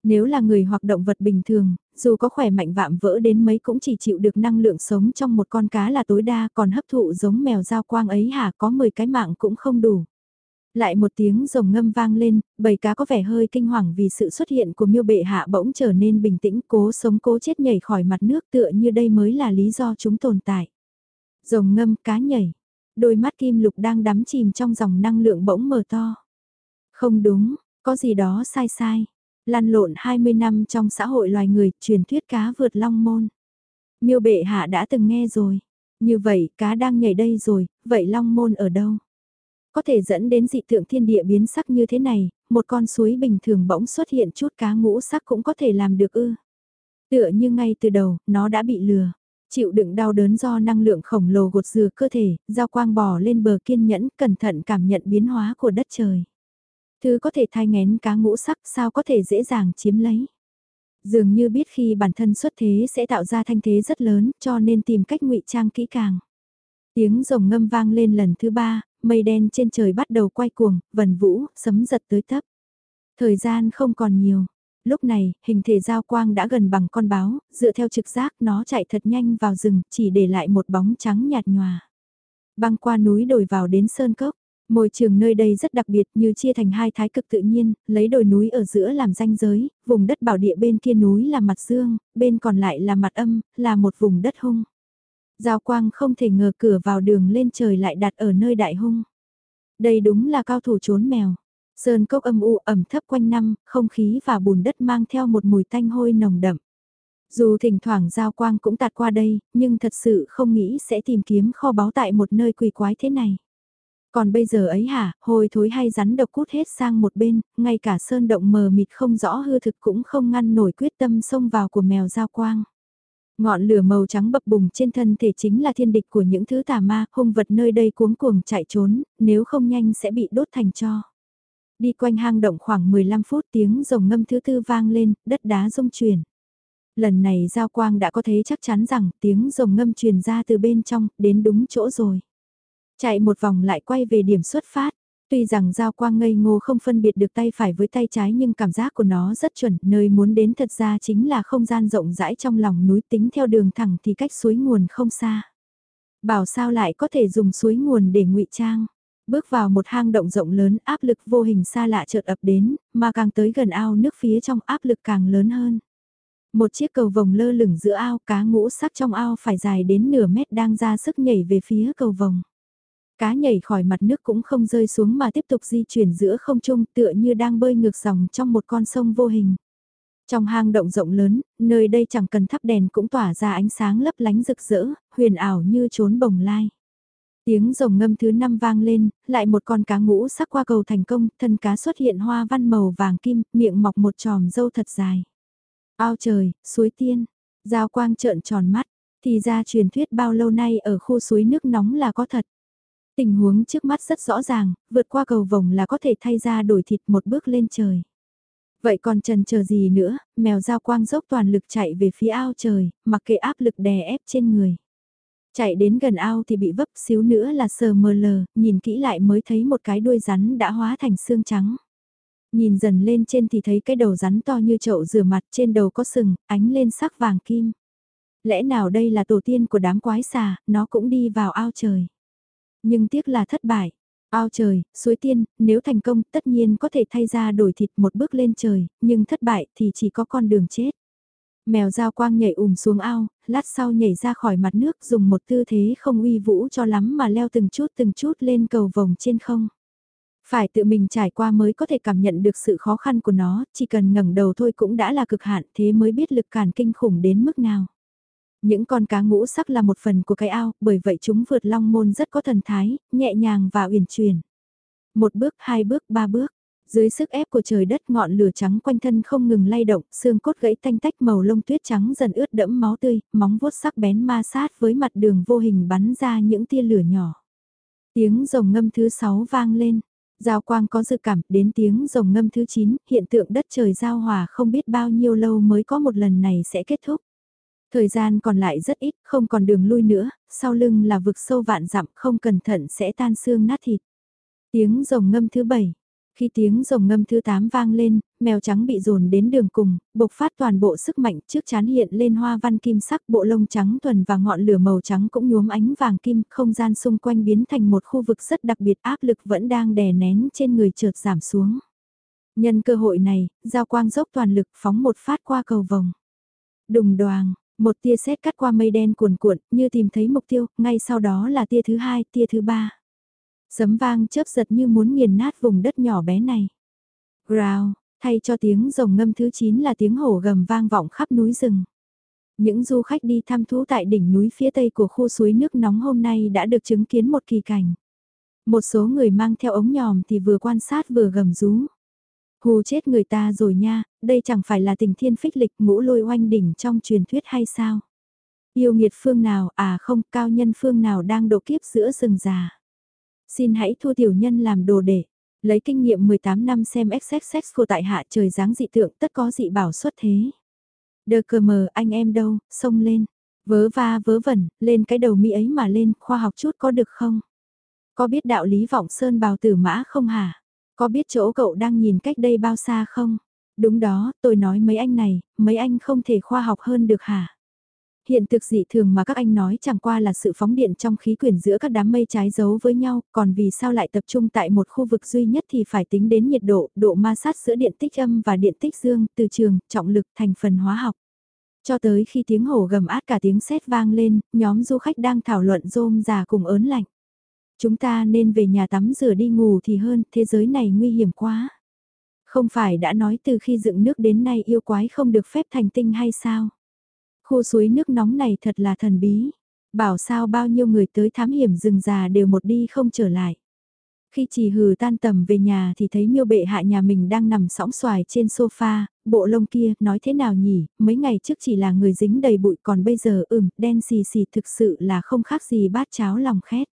Nếu là người hoặc động vật bình thường, dù có khỏe mạnh vạm vỡ đến mấy cũng chỉ chịu được năng lượng sống trong một con cá là tối đa còn hấp thụ giống mèo giao quang ấy hả có 10 cái mạng cũng không đủ. Lại một tiếng rồng ngâm vang lên, bầy cá có vẻ hơi kinh hoàng vì sự xuất hiện của miêu bệ hạ bỗng trở nên bình tĩnh cố sống cố chết nhảy khỏi mặt nước tựa như đây mới là lý do chúng tồn tại. Rồng ngâm cá nhảy, đôi mắt kim lục đang đắm chìm trong dòng năng lượng bỗng mở to. Không đúng, có gì đó sai sai. Lăn lộn 20 năm trong xã hội loài người, truyền thuyết cá vượt long môn. Miêu bệ hạ đã từng nghe rồi. Như vậy, cá đang nhảy đây rồi, vậy long môn ở đâu? Có thể dẫn đến dị tượng thiên địa biến sắc như thế này, một con suối bình thường bỗng xuất hiện chút cá ngũ sắc cũng có thể làm được ư. Tựa như ngay từ đầu, nó đã bị lừa. Chịu đựng đau đớn do năng lượng khổng lồ gột dừa cơ thể, giao quang bò lên bờ kiên nhẫn, cẩn thận cảm nhận biến hóa của đất trời. Thứ có thể thai ngén cá ngũ sắc sao có thể dễ dàng chiếm lấy. Dường như biết khi bản thân xuất thế sẽ tạo ra thanh thế rất lớn cho nên tìm cách ngụy trang kỹ càng. Tiếng rồng ngâm vang lên lần thứ ba, mây đen trên trời bắt đầu quay cuồng, vần vũ, sấm giật tới tấp. Thời gian không còn nhiều. Lúc này, hình thể giao quang đã gần bằng con báo, dựa theo trực giác nó chạy thật nhanh vào rừng, chỉ để lại một bóng trắng nhạt nhòa. Băng qua núi đổi vào đến sơn cốc, Môi trường nơi đây rất đặc biệt như chia thành hai thái cực tự nhiên, lấy đồi núi ở giữa làm ranh giới, vùng đất bảo địa bên kia núi là mặt dương, bên còn lại là mặt âm, là một vùng đất hung. Giao quang không thể ngờ cửa vào đường lên trời lại đặt ở nơi đại hung. Đây đúng là cao thủ trốn mèo. Sơn cốc âm u ẩm thấp quanh năm, không khí và bùn đất mang theo một mùi tanh hôi nồng đậm. Dù thỉnh thoảng giao quang cũng tạt qua đây, nhưng thật sự không nghĩ sẽ tìm kiếm kho báu tại một nơi quỷ quái thế này. Còn bây giờ ấy hả, hồi thối hay rắn độc cút hết sang một bên, ngay cả sơn động mờ mịt không rõ hư thực cũng không ngăn nổi quyết tâm xông vào của mèo giao quang. Ngọn lửa màu trắng bập bùng trên thân thể chính là thiên địch của những thứ tà ma, hung vật nơi đây cuống cuồng chạy trốn, nếu không nhanh sẽ bị đốt thành cho. Đi quanh hang động khoảng 15 phút tiếng rồng ngâm thứ tư vang lên, đất đá rung chuyển. Lần này Giao Quang đã có thấy chắc chắn rằng tiếng rồng ngâm truyền ra từ bên trong, đến đúng chỗ rồi. Chạy một vòng lại quay về điểm xuất phát. Tuy rằng Giao Quang ngây ngô không phân biệt được tay phải với tay trái nhưng cảm giác của nó rất chuẩn, nơi muốn đến thật ra chính là không gian rộng rãi trong lòng núi tính theo đường thẳng thì cách suối nguồn không xa. Bảo sao lại có thể dùng suối nguồn để ngụy trang. Bước vào một hang động rộng lớn áp lực vô hình xa lạ chợt ập đến, mà càng tới gần ao nước phía trong áp lực càng lớn hơn. Một chiếc cầu vồng lơ lửng giữa ao cá ngũ sắc trong ao phải dài đến nửa mét đang ra sức nhảy về phía cầu vồng. Cá nhảy khỏi mặt nước cũng không rơi xuống mà tiếp tục di chuyển giữa không trung tựa như đang bơi ngược dòng trong một con sông vô hình. Trong hang động rộng lớn, nơi đây chẳng cần thắp đèn cũng tỏa ra ánh sáng lấp lánh rực rỡ, huyền ảo như trốn bồng lai. Tiếng rồng ngâm thứ năm vang lên, lại một con cá ngũ sắc qua cầu thành công, thân cá xuất hiện hoa văn màu vàng kim, miệng mọc một tròm dâu thật dài. Ao trời, suối tiên, giao quang trợn tròn mắt, thì ra truyền thuyết bao lâu nay ở khu suối nước nóng là có thật. Tình huống trước mắt rất rõ ràng, vượt qua cầu vồng là có thể thay ra đổi thịt một bước lên trời. Vậy còn trần chờ gì nữa, mèo giao quang dốc toàn lực chạy về phía ao trời, mặc kệ áp lực đè ép trên người. Chạy đến gần ao thì bị vấp xíu nữa là sờ mờ lờ, nhìn kỹ lại mới thấy một cái đuôi rắn đã hóa thành xương trắng. Nhìn dần lên trên thì thấy cái đầu rắn to như chậu rửa mặt trên đầu có sừng, ánh lên sắc vàng kim. Lẽ nào đây là tổ tiên của đám quái xà, nó cũng đi vào ao trời. Nhưng tiếc là thất bại. Ao trời, suối tiên, nếu thành công tất nhiên có thể thay ra đổi thịt một bước lên trời, nhưng thất bại thì chỉ có con đường chết. Mèo dao quang nhảy ùm xuống ao, lát sau nhảy ra khỏi mặt nước dùng một tư thế không uy vũ cho lắm mà leo từng chút từng chút lên cầu vòng trên không. Phải tự mình trải qua mới có thể cảm nhận được sự khó khăn của nó, chỉ cần ngẩng đầu thôi cũng đã là cực hạn thế mới biết lực cản kinh khủng đến mức nào. Những con cá ngũ sắc là một phần của cái ao, bởi vậy chúng vượt long môn rất có thần thái, nhẹ nhàng và uyển chuyển. Một bước, hai bước, ba bước. Dưới sức ép của trời đất ngọn lửa trắng quanh thân không ngừng lay động, xương cốt gãy tanh tách màu lông tuyết trắng dần ướt đẫm máu tươi, móng vuốt sắc bén ma sát với mặt đường vô hình bắn ra những tia lửa nhỏ. Tiếng rồng ngâm thứ sáu vang lên. Giao quang có dự cảm đến tiếng rồng ngâm thứ 9, hiện tượng đất trời giao hòa không biết bao nhiêu lâu mới có một lần này sẽ kết thúc. Thời gian còn lại rất ít, không còn đường lui nữa, sau lưng là vực sâu vạn dặm không cẩn thận sẽ tan xương nát thịt. Tiếng rồng ngâm thứ bảy khi tiếng rồng ngâm thứ 8 vang lên, mèo trắng bị dồn đến đường cùng, bộc phát toàn bộ sức mạnh trước chán hiện lên hoa văn kim sắc bộ lông trắng thuần và ngọn lửa màu trắng cũng nhuốm ánh vàng kim, không gian xung quanh biến thành một khu vực rất đặc biệt áp lực vẫn đang đè nén trên người trượt giảm xuống. Nhân cơ hội này, giao quang dốc toàn lực phóng một phát qua cầu vòng. Đùng đoàng, một tia sét cắt qua mây đen cuồn cuộn, như tìm thấy mục tiêu, ngay sau đó là tia thứ hai, tia thứ ba. Sấm vang chớp giật như muốn nghiền nát vùng đất nhỏ bé này. Growl, thay cho tiếng rồng ngâm thứ 9 là tiếng hổ gầm vang vọng khắp núi rừng. Những du khách đi thăm thú tại đỉnh núi phía tây của khu suối nước nóng hôm nay đã được chứng kiến một kỳ cảnh. Một số người mang theo ống nhòm thì vừa quan sát vừa gầm rú. Hù chết người ta rồi nha, đây chẳng phải là tình thiên phích lịch ngũ lôi oanh đỉnh trong truyền thuyết hay sao? Yêu nghiệt phương nào, à không, cao nhân phương nào đang độ kiếp giữa rừng già. Xin hãy thu tiểu nhân làm đồ để, lấy kinh nghiệm 18 năm xem XXX của tại hạ trời dáng dị tượng tất có dị bảo xuất thế. Đờ cờ mờ anh em đâu, xông lên, vớ va vớ vẩn, lên cái đầu mỹ ấy mà lên, khoa học chút có được không? Có biết đạo lý vọng sơn bào tử mã không hả? Có biết chỗ cậu đang nhìn cách đây bao xa không? Đúng đó, tôi nói mấy anh này, mấy anh không thể khoa học hơn được hả? Hiện thực dị thường mà các anh nói chẳng qua là sự phóng điện trong khí quyển giữa các đám mây trái dấu với nhau, còn vì sao lại tập trung tại một khu vực duy nhất thì phải tính đến nhiệt độ, độ ma sát giữa điện tích âm và điện tích dương, từ trường, trọng lực, thành phần hóa học. Cho tới khi tiếng hổ gầm át cả tiếng sét vang lên, nhóm du khách đang thảo luận rôm già cùng ớn lạnh. Chúng ta nên về nhà tắm rửa đi ngủ thì hơn, thế giới này nguy hiểm quá. Không phải đã nói từ khi dựng nước đến nay yêu quái không được phép thành tinh hay sao? Khu suối nước nóng này thật là thần bí. Bảo sao bao nhiêu người tới thám hiểm rừng già đều một đi không trở lại. Khi chỉ hừ tan tầm về nhà thì thấy miêu bệ hạ nhà mình đang nằm sóng xoài trên sofa, bộ lông kia, nói thế nào nhỉ, mấy ngày trước chỉ là người dính đầy bụi còn bây giờ ừm, đen xì xì thực sự là không khác gì bát cháo lòng khét.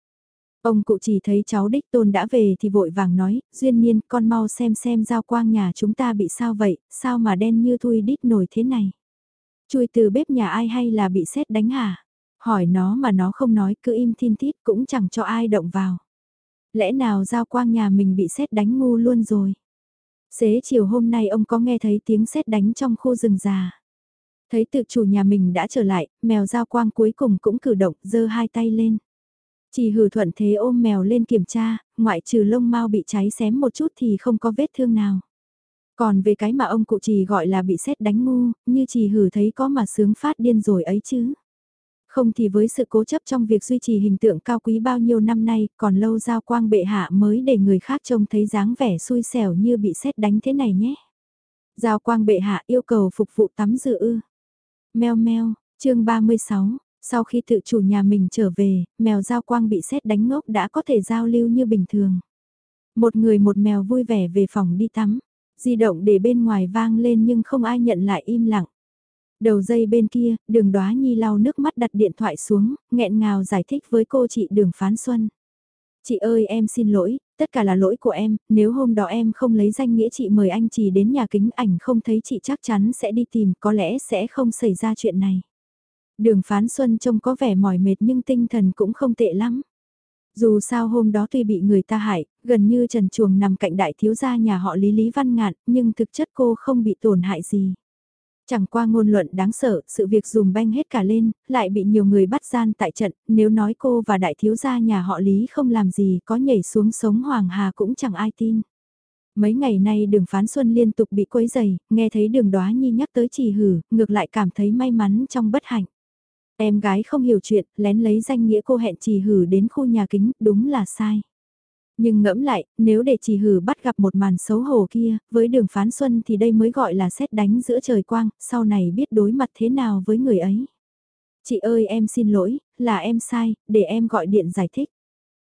Ông cụ chỉ thấy cháu đích tôn đã về thì vội vàng nói, duyên niên, con mau xem xem giao quang nhà chúng ta bị sao vậy, sao mà đen như thui đít nổi thế này. Chui từ bếp nhà ai hay là bị xét đánh hả? Hỏi nó mà nó không nói cứ im thiên thít cũng chẳng cho ai động vào. Lẽ nào giao quang nhà mình bị xét đánh ngu luôn rồi? Xế chiều hôm nay ông có nghe thấy tiếng xét đánh trong khu rừng già. Thấy tự chủ nhà mình đã trở lại, mèo giao quang cuối cùng cũng cử động, giơ hai tay lên. Chỉ hử thuận thế ôm mèo lên kiểm tra, ngoại trừ lông mau bị cháy xém một chút thì không có vết thương nào. Còn về cái mà ông cụ trì gọi là bị xét đánh ngu, như trì hử thấy có mà sướng phát điên rồi ấy chứ. Không thì với sự cố chấp trong việc duy trì hình tượng cao quý bao nhiêu năm nay, còn lâu giao quang bệ hạ mới để người khác trông thấy dáng vẻ xui xẻo như bị xét đánh thế này nhé. Giao quang bệ hạ yêu cầu phục vụ tắm rửa ư. Mèo mèo, chương 36, sau khi tự chủ nhà mình trở về, mèo giao quang bị xét đánh ngốc đã có thể giao lưu như bình thường. Một người một mèo vui vẻ về phòng đi tắm, di động để bên ngoài vang lên nhưng không ai nhận lại im lặng. Đầu dây bên kia, đường đoá nhi lau nước mắt đặt điện thoại xuống, nghẹn ngào giải thích với cô chị đường phán xuân. Chị ơi em xin lỗi, tất cả là lỗi của em, nếu hôm đó em không lấy danh nghĩa chị mời anh chị đến nhà kính ảnh không thấy chị chắc chắn sẽ đi tìm, có lẽ sẽ không xảy ra chuyện này. Đường phán xuân trông có vẻ mỏi mệt nhưng tinh thần cũng không tệ lắm. Dù sao hôm đó tuy bị người ta hại, gần như trần chuồng nằm cạnh đại thiếu gia nhà họ Lý Lý Văn Ngạn, nhưng thực chất cô không bị tổn hại gì. Chẳng qua ngôn luận đáng sợ, sự việc dùm banh hết cả lên, lại bị nhiều người bắt gian tại trận, nếu nói cô và đại thiếu gia nhà họ Lý không làm gì có nhảy xuống sống Hoàng Hà cũng chẳng ai tin. Mấy ngày nay đường phán xuân liên tục bị quấy dày, nghe thấy đường đoá nhi nhắc tới trì hử, ngược lại cảm thấy may mắn trong bất hạnh. Em gái không hiểu chuyện, lén lấy danh nghĩa cô hẹn chỉ hử đến khu nhà kính, đúng là sai. Nhưng ngẫm lại, nếu để chỉ hử bắt gặp một màn xấu hổ kia, với đường phán xuân thì đây mới gọi là xét đánh giữa trời quang, sau này biết đối mặt thế nào với người ấy. Chị ơi em xin lỗi, là em sai, để em gọi điện giải thích.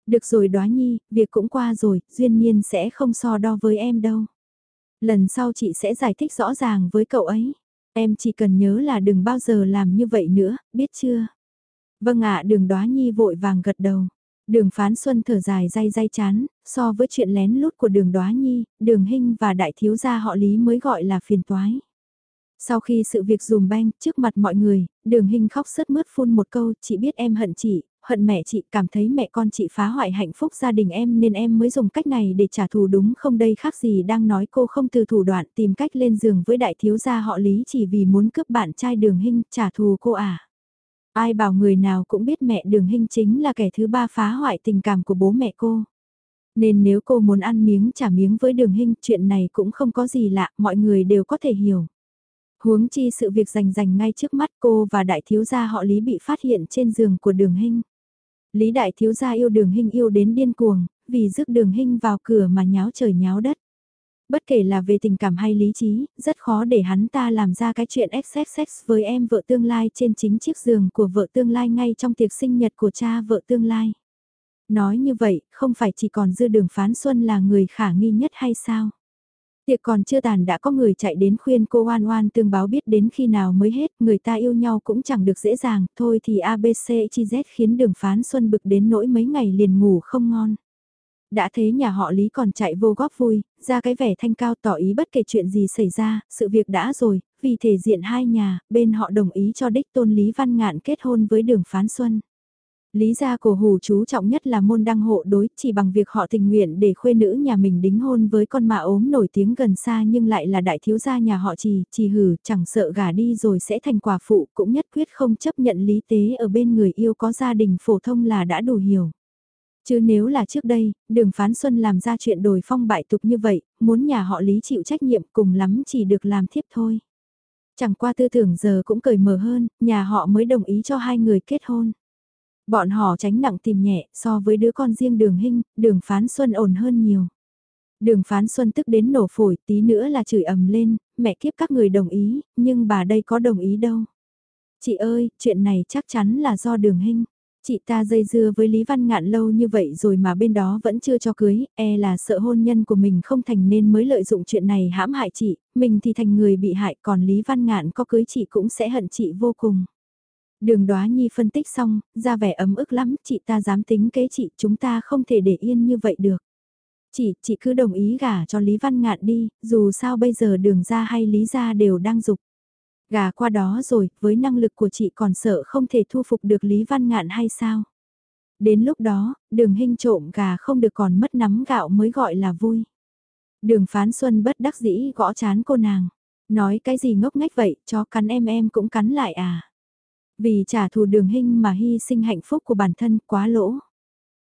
Được rồi đoá nhi, việc cũng qua rồi, duyên nhiên sẽ không so đo với em đâu. Lần sau chị sẽ giải thích rõ ràng với cậu ấy. Em chỉ cần nhớ là đừng bao giờ làm như vậy nữa, biết chưa? Vâng ạ đường đoá nhi vội vàng gật đầu. Đường phán xuân thở dài day day chán, so với chuyện lén lút của đường đoá nhi, đường Hinh và đại thiếu gia họ lý mới gọi là phiền toái. Sau khi sự việc dùm beng trước mặt mọi người, đường hình khóc sớt mướt phun một câu, chị biết em hận chị, hận mẹ chị, cảm thấy mẹ con chị phá hoại hạnh phúc gia đình em nên em mới dùng cách này để trả thù đúng không đây khác gì đang nói cô không từ thủ đoạn tìm cách lên giường với đại thiếu gia họ lý chỉ vì muốn cướp bạn trai đường hình trả thù cô à. Ai bảo người nào cũng biết mẹ đường hình chính là kẻ thứ ba phá hoại tình cảm của bố mẹ cô. Nên nếu cô muốn ăn miếng trả miếng với đường hình chuyện này cũng không có gì lạ, mọi người đều có thể hiểu. Huống chi sự việc rành rành ngay trước mắt cô và đại thiếu gia họ Lý bị phát hiện trên giường của đường hình. Lý đại thiếu gia yêu đường hình yêu đến điên cuồng, vì rước đường hình vào cửa mà nháo trời nháo đất. Bất kể là về tình cảm hay lý trí, rất khó để hắn ta làm ra cái chuyện XXX với em vợ tương lai trên chính chiếc giường của vợ tương lai ngay trong tiệc sinh nhật của cha vợ tương lai. Nói như vậy, không phải chỉ còn dư đường phán xuân là người khả nghi nhất hay sao? Tiệc còn chưa tàn đã có người chạy đến khuyên cô oan oan tương báo biết đến khi nào mới hết, người ta yêu nhau cũng chẳng được dễ dàng, thôi thì ABC chi Z khiến đường phán xuân bực đến nỗi mấy ngày liền ngủ không ngon. Đã thế nhà họ Lý còn chạy vô góp vui, ra cái vẻ thanh cao tỏ ý bất kể chuyện gì xảy ra, sự việc đã rồi, vì thể diện hai nhà, bên họ đồng ý cho đích tôn Lý Văn Ngạn kết hôn với đường phán xuân. Lý gia cổ hủ chú trọng nhất là môn đăng hộ đối chỉ bằng việc họ tình nguyện để khuê nữ nhà mình đính hôn với con mạ ốm nổi tiếng gần xa nhưng lại là đại thiếu gia nhà họ trì, trì hử, chẳng sợ gả đi rồi sẽ thành quả phụ cũng nhất quyết không chấp nhận lý tế ở bên người yêu có gia đình phổ thông là đã đủ hiểu. Chứ nếu là trước đây, đường phán xuân làm ra chuyện đổi phong bại tục như vậy, muốn nhà họ lý chịu trách nhiệm cùng lắm chỉ được làm thiếp thôi. Chẳng qua tư tưởng giờ cũng cởi mở hơn, nhà họ mới đồng ý cho hai người kết hôn. Bọn họ tránh nặng tìm nhẹ so với đứa con riêng đường hình, đường phán xuân ổn hơn nhiều. Đường phán xuân tức đến nổ phổi tí nữa là chửi ầm lên, mẹ kiếp các người đồng ý, nhưng bà đây có đồng ý đâu. Chị ơi, chuyện này chắc chắn là do đường hình. Chị ta dây dưa với Lý Văn Ngạn lâu như vậy rồi mà bên đó vẫn chưa cho cưới, e là sợ hôn nhân của mình không thành nên mới lợi dụng chuyện này hãm hại chị, mình thì thành người bị hại còn Lý Văn Ngạn có cưới chị cũng sẽ hận chị vô cùng. Đường đoá nhi phân tích xong, ra vẻ ấm ức lắm, chị ta dám tính kế chị, chúng ta không thể để yên như vậy được. Chị, chị cứ đồng ý gả cho Lý Văn Ngạn đi, dù sao bây giờ đường ra hay Lý ra đều đang dục. gả qua đó rồi, với năng lực của chị còn sợ không thể thu phục được Lý Văn Ngạn hay sao? Đến lúc đó, đường hình trộm gà không được còn mất nắm gạo mới gọi là vui. Đường phán xuân bất đắc dĩ gõ chán cô nàng. Nói cái gì ngốc nghếch vậy, cho cắn em em cũng cắn lại à. Vì trả thù đường hình mà hy sinh hạnh phúc của bản thân quá lỗ.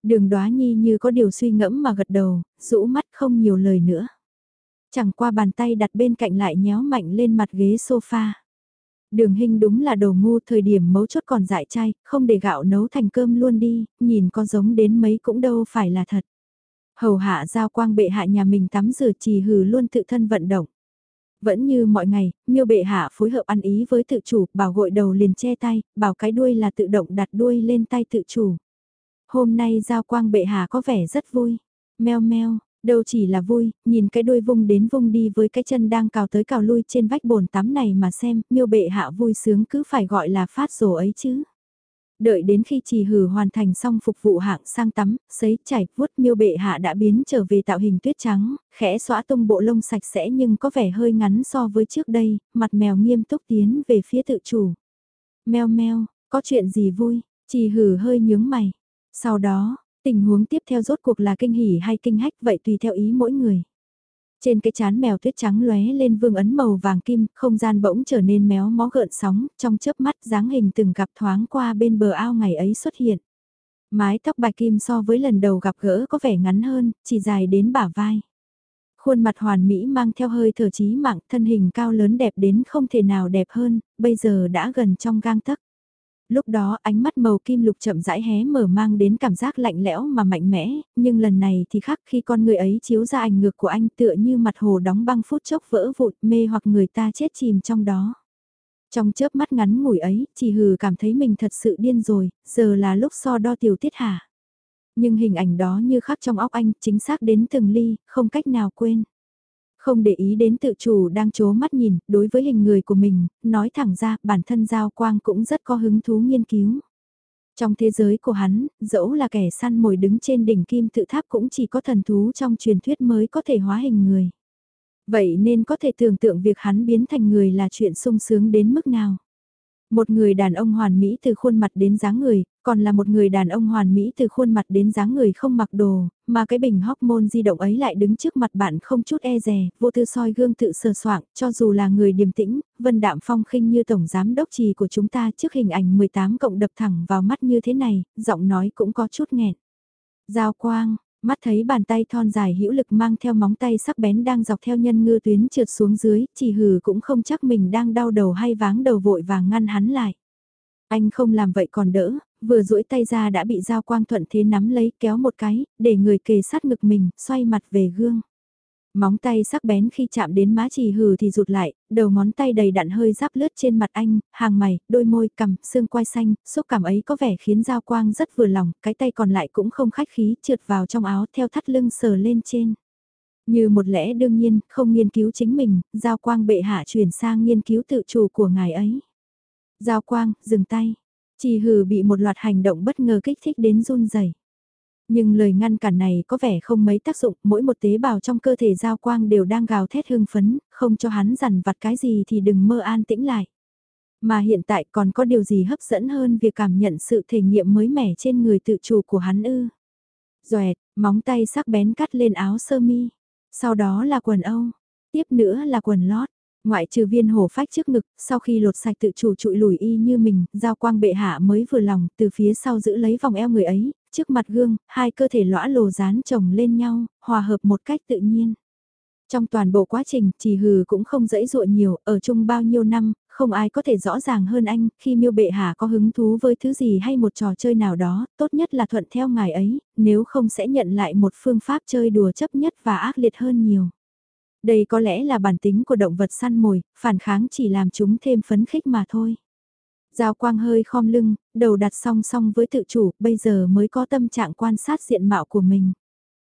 Đường đoá nhi như có điều suy ngẫm mà gật đầu, rũ mắt không nhiều lời nữa. Chẳng qua bàn tay đặt bên cạnh lại nhéo mạnh lên mặt ghế sofa. Đường hình đúng là đồ ngu thời điểm mấu chốt còn dại chay, không để gạo nấu thành cơm luôn đi, nhìn có giống đến mấy cũng đâu phải là thật. Hầu hạ giao quang bệ hạ nhà mình tắm rửa trì hừ luôn tự thân vận động. Vẫn như mọi ngày, miêu bệ hạ phối hợp ăn ý với tự chủ, bảo gội đầu liền che tay, bảo cái đuôi là tự động đặt đuôi lên tay tự chủ. Hôm nay giao quang bệ hạ có vẻ rất vui. Meo meo, đâu chỉ là vui, nhìn cái đuôi vung đến vung đi với cái chân đang cào tới cào lui trên vách bồn tắm này mà xem, miêu bệ hạ vui sướng cứ phải gọi là phát rồ ấy chứ. Đợi đến khi trì hử hoàn thành xong phục vụ hạng sang tắm, sấy chảy, vuốt miêu bệ hạ đã biến trở về tạo hình tuyết trắng, khẽ xóa tung bộ lông sạch sẽ nhưng có vẻ hơi ngắn so với trước đây, mặt mèo nghiêm túc tiến về phía tự chủ. Mèo meo, có chuyện gì vui, trì hử hơi nhướng mày. Sau đó, tình huống tiếp theo rốt cuộc là kinh hỉ hay kinh hách vậy tùy theo ý mỗi người. Trên cái chán mèo tuyết trắng lóe lên vương ấn màu vàng kim, không gian bỗng trở nên méo mó gợn sóng, trong chớp mắt dáng hình từng gặp thoáng qua bên bờ ao ngày ấy xuất hiện. Mái tóc bạch kim so với lần đầu gặp gỡ có vẻ ngắn hơn, chỉ dài đến bả vai. Khuôn mặt hoàn mỹ mang theo hơi thở trí mạng, thân hình cao lớn đẹp đến không thể nào đẹp hơn, bây giờ đã gần trong gang tấc. Lúc đó ánh mắt màu kim lục chậm rãi hé mở mang đến cảm giác lạnh lẽo mà mạnh mẽ, nhưng lần này thì khác khi con người ấy chiếu ra ảnh ngược của anh tựa như mặt hồ đóng băng phút chốc vỡ vụn mê hoặc người ta chết chìm trong đó. Trong chớp mắt ngắn ngủi ấy, chỉ hừ cảm thấy mình thật sự điên rồi, giờ là lúc so đo tiểu tiết hả. Nhưng hình ảnh đó như khắc trong óc anh, chính xác đến từng ly, không cách nào quên. Không để ý đến tự chủ đang chố mắt nhìn, đối với hình người của mình, nói thẳng ra, bản thân Giao Quang cũng rất có hứng thú nghiên cứu. Trong thế giới của hắn, dẫu là kẻ săn mồi đứng trên đỉnh kim tự tháp cũng chỉ có thần thú trong truyền thuyết mới có thể hóa hình người. Vậy nên có thể tưởng tượng việc hắn biến thành người là chuyện sung sướng đến mức nào. Một người đàn ông hoàn mỹ từ khuôn mặt đến dáng người, còn là một người đàn ông hoàn mỹ từ khuôn mặt đến dáng người không mặc đồ, mà cái bình hormone di động ấy lại đứng trước mặt bạn không chút e dè, vô tư soi gương tự sờ soạng, cho dù là người điềm tĩnh, Vân Đạm Phong khinh như tổng giám đốc trì của chúng ta trước hình ảnh 18 cộng đập thẳng vào mắt như thế này, giọng nói cũng có chút nghẹn. Giao quang, mắt thấy bàn tay thon dài hữu lực mang theo móng tay sắc bén đang dọc theo nhân ngư tuyến trượt xuống dưới, chỉ hừ cũng không chắc mình đang đau đầu hay váng đầu vội và ngăn hắn lại. Anh không làm vậy còn đỡ, vừa duỗi tay ra đã bị dao Quang thuận thế nắm lấy kéo một cái, để người kề sát ngực mình, xoay mặt về gương. Móng tay sắc bén khi chạm đến má trì hừ thì rụt lại, đầu ngón tay đầy đặn hơi giáp lướt trên mặt anh, hàng mày, đôi môi, cằm, xương quai xanh, xúc cảm ấy có vẻ khiến Giao Quang rất vừa lòng, cái tay còn lại cũng không khách khí, trượt vào trong áo theo thắt lưng sờ lên trên. Như một lẽ đương nhiên, không nghiên cứu chính mình, Giao Quang bệ hạ chuyển sang nghiên cứu tự chủ của ngài ấy. Giao Quang, dừng tay. trì hừ bị một loạt hành động bất ngờ kích thích đến run rẩy. Nhưng lời ngăn cản này có vẻ không mấy tác dụng, mỗi một tế bào trong cơ thể giao quang đều đang gào thét hưng phấn, không cho hắn dằn vặt cái gì thì đừng mơ an tĩnh lại. Mà hiện tại còn có điều gì hấp dẫn hơn việc cảm nhận sự thể nghiệm mới mẻ trên người tự chủ của hắn ư. Doẹt, móng tay sắc bén cắt lên áo sơ mi, sau đó là quần âu, tiếp nữa là quần lót. Ngoại trừ viên hổ phách trước ngực, sau khi lột sạch tự chủ trụi lùi y như mình, giao quang bệ hạ mới vừa lòng, từ phía sau giữ lấy vòng eo người ấy, trước mặt gương, hai cơ thể lõa lồ dán chồng lên nhau, hòa hợp một cách tự nhiên. Trong toàn bộ quá trình, chỉ hừ cũng không dễ dụa nhiều, ở chung bao nhiêu năm, không ai có thể rõ ràng hơn anh, khi miêu bệ hạ có hứng thú với thứ gì hay một trò chơi nào đó, tốt nhất là thuận theo ngài ấy, nếu không sẽ nhận lại một phương pháp chơi đùa chấp nhất và ác liệt hơn nhiều. Đây có lẽ là bản tính của động vật săn mồi, phản kháng chỉ làm chúng thêm phấn khích mà thôi. Giao quang hơi khom lưng, đầu đặt song song với tự chủ, bây giờ mới có tâm trạng quan sát diện mạo của mình.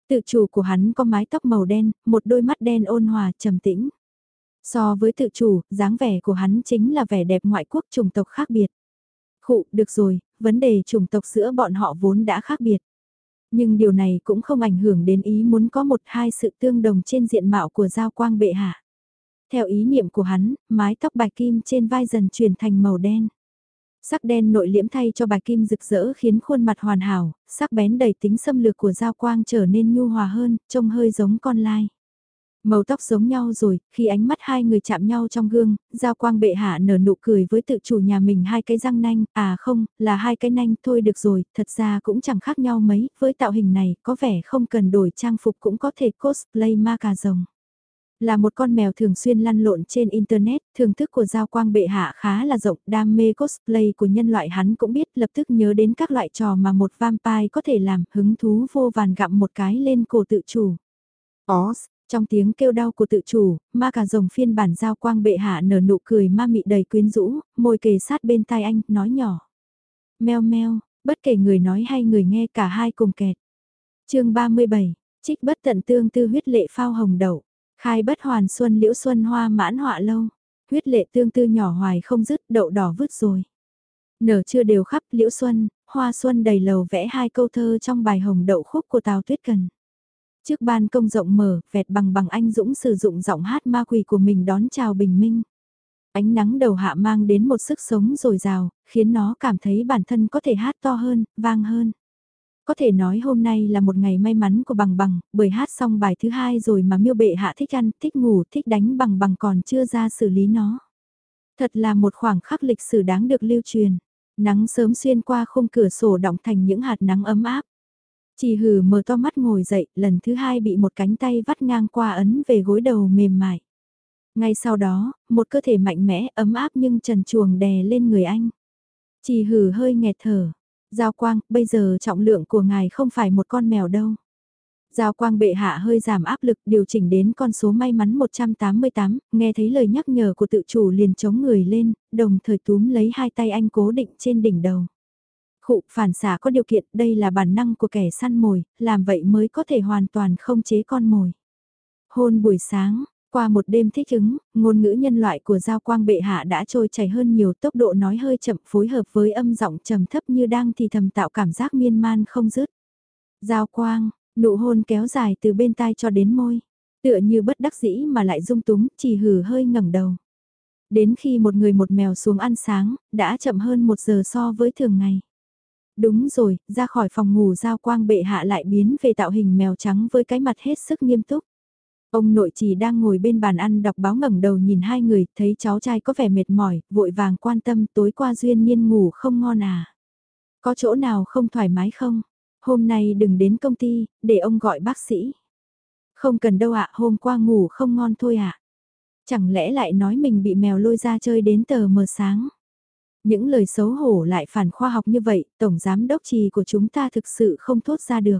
Tự chủ của hắn có mái tóc màu đen, một đôi mắt đen ôn hòa, trầm tĩnh. So với tự chủ, dáng vẻ của hắn chính là vẻ đẹp ngoại quốc chủng tộc khác biệt. Khụ, được rồi, vấn đề chủng tộc giữa bọn họ vốn đã khác biệt. Nhưng điều này cũng không ảnh hưởng đến ý muốn có một hai sự tương đồng trên diện mạo của Giao Quang bệ hạ. Theo ý niệm của hắn, mái tóc bạch kim trên vai dần chuyển thành màu đen. Sắc đen nội liễm thay cho bạch kim rực rỡ khiến khuôn mặt hoàn hảo, sắc bén đầy tính xâm lược của Giao Quang trở nên nhu hòa hơn, trông hơi giống con lai. Màu tóc giống nhau rồi, khi ánh mắt hai người chạm nhau trong gương, Giao Quang bệ hạ nở nụ cười với tự chủ nhà mình hai cái răng nanh, à không, là hai cái nanh thôi được rồi, thật ra cũng chẳng khác nhau mấy, với tạo hình này, có vẻ không cần đổi trang phục cũng có thể cosplay ma cà rồng. Là một con mèo thường xuyên lăn lộn trên Internet, thưởng thức của Giao Quang bệ hạ khá là rộng, đam mê cosplay của nhân loại hắn cũng biết lập tức nhớ đến các loại trò mà một vampire có thể làm, hứng thú vô vàn gặm một cái lên cổ tự chủ. Os, trong tiếng kêu đau của tự chủ, ma cà rồng phiên bản Giao Quang bệ hạ nở nụ cười ma mị đầy quyến rũ, môi kề sát bên tai anh, nói nhỏ. Meo meo, bất kể người nói hay người nghe cả hai cùng kẹt. chương 37, trích bất tận tương tư huyết lệ phao hồng đậu. Khai bất hoàn xuân liễu xuân hoa mãn họa lâu, huyết lệ tương tư nhỏ hoài không dứt đậu đỏ vứt rồi. Nở chưa đều khắp liễu xuân, hoa xuân đầy lầu vẽ hai câu thơ trong bài hồng đậu khúc của Tào Tuyết Cần. Trước ban công rộng mở, vẹt bằng bằng anh Dũng sử dụng giọng hát ma quỷ của mình đón chào bình minh. Ánh nắng đầu hạ mang đến một sức sống dồi dào, khiến nó cảm thấy bản thân có thể hát to hơn, vang hơn. Có thể nói hôm nay là một ngày may mắn của bằng bằng, bởi hát xong bài thứ hai rồi mà miêu bệ hạ thích ăn, thích ngủ, thích đánh bằng bằng còn chưa ra xử lý nó. Thật là một khoảng khắc lịch sử đáng được lưu truyền. Nắng sớm xuyên qua khung cửa sổ đọng thành những hạt nắng ấm áp. Chỉ hử mở to mắt ngồi dậy, lần thứ hai bị một cánh tay vắt ngang qua ấn về gối đầu mềm mại. Ngay sau đó, một cơ thể mạnh mẽ, ấm áp nhưng trần chuồng đè lên người anh. Chỉ hử hơi nghẹt thở, Giao Quang, bây giờ trọng lượng của ngài không phải một con mèo đâu. Giao Quang bệ hạ hơi giảm áp lực điều chỉnh đến con số may mắn 188, nghe thấy lời nhắc nhở của tự chủ liền chống người lên, đồng thời túm lấy hai tay anh cố định trên đỉnh đầu. Khụ phản xả có điều kiện đây là bản năng của kẻ săn mồi, làm vậy mới có thể hoàn toàn không chế con mồi. Hôn buổi sáng, qua một đêm thích ứng, ngôn ngữ nhân loại của Giao Quang bệ hạ đã trôi chảy hơn nhiều tốc độ nói hơi chậm phối hợp với âm giọng trầm thấp như đang thì thầm tạo cảm giác miên man không dứt. Giao Quang, nụ hôn kéo dài từ bên tai cho đến môi, tựa như bất đắc dĩ mà lại dung túng, chỉ hử hơi ngẩng đầu. Đến khi một người một mèo xuống ăn sáng, đã chậm hơn một giờ so với thường ngày. Đúng rồi, ra khỏi phòng ngủ Giao Quang bệ hạ lại biến về tạo hình mèo trắng với cái mặt hết sức nghiêm túc. Ông nội chỉ đang ngồi bên bàn ăn đọc báo ngẩng đầu nhìn hai người, thấy cháu trai có vẻ mệt mỏi, vội vàng quan tâm tối qua duyên nhiên ngủ không ngon à. Có chỗ nào không thoải mái không? Hôm nay đừng đến công ty, để ông gọi bác sĩ. Không cần đâu ạ, hôm qua ngủ không ngon thôi ạ. Chẳng lẽ lại nói mình bị mèo lôi ra chơi đến tờ mờ sáng? Những lời xấu hổ lại phản khoa học như vậy, Tổng Giám Đốc Trì của chúng ta thực sự không thốt ra được.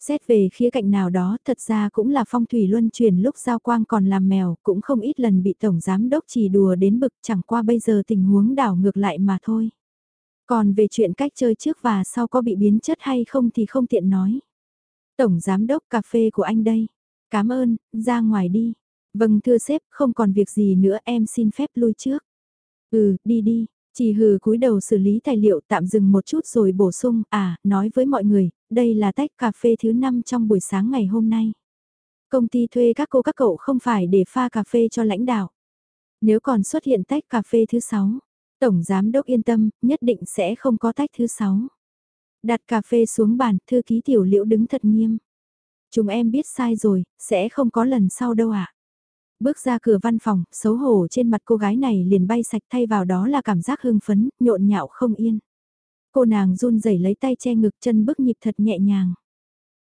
Xét về khía cạnh nào đó thật ra cũng là phong thủy luân chuyển lúc giao quang còn làm mèo cũng không ít lần bị tổng giám đốc chỉ đùa đến bực chẳng qua bây giờ tình huống đảo ngược lại mà thôi. Còn về chuyện cách chơi trước và sau có bị biến chất hay không thì không tiện nói. Tổng giám đốc cà phê của anh đây. Cảm ơn, ra ngoài đi. Vâng thưa sếp, không còn việc gì nữa em xin phép lui trước. Ừ, đi đi, chỉ hừ cúi đầu xử lý tài liệu tạm dừng một chút rồi bổ sung, à, nói với mọi người, đây là tách cà phê thứ 5 trong buổi sáng ngày hôm nay. Công ty thuê các cô các cậu không phải để pha cà phê cho lãnh đạo. Nếu còn xuất hiện tách cà phê thứ 6, Tổng Giám Đốc yên tâm, nhất định sẽ không có tách thứ 6. Đặt cà phê xuống bàn, thư ký tiểu liễu đứng thật nghiêm. Chúng em biết sai rồi, sẽ không có lần sau đâu ạ. À. Bước ra cửa văn phòng, xấu hổ trên mặt cô gái này liền bay sạch thay vào đó là cảm giác hưng phấn, nhộn nhạo không yên. Cô nàng run rẩy lấy tay che ngực chân bước nhịp thật nhẹ nhàng.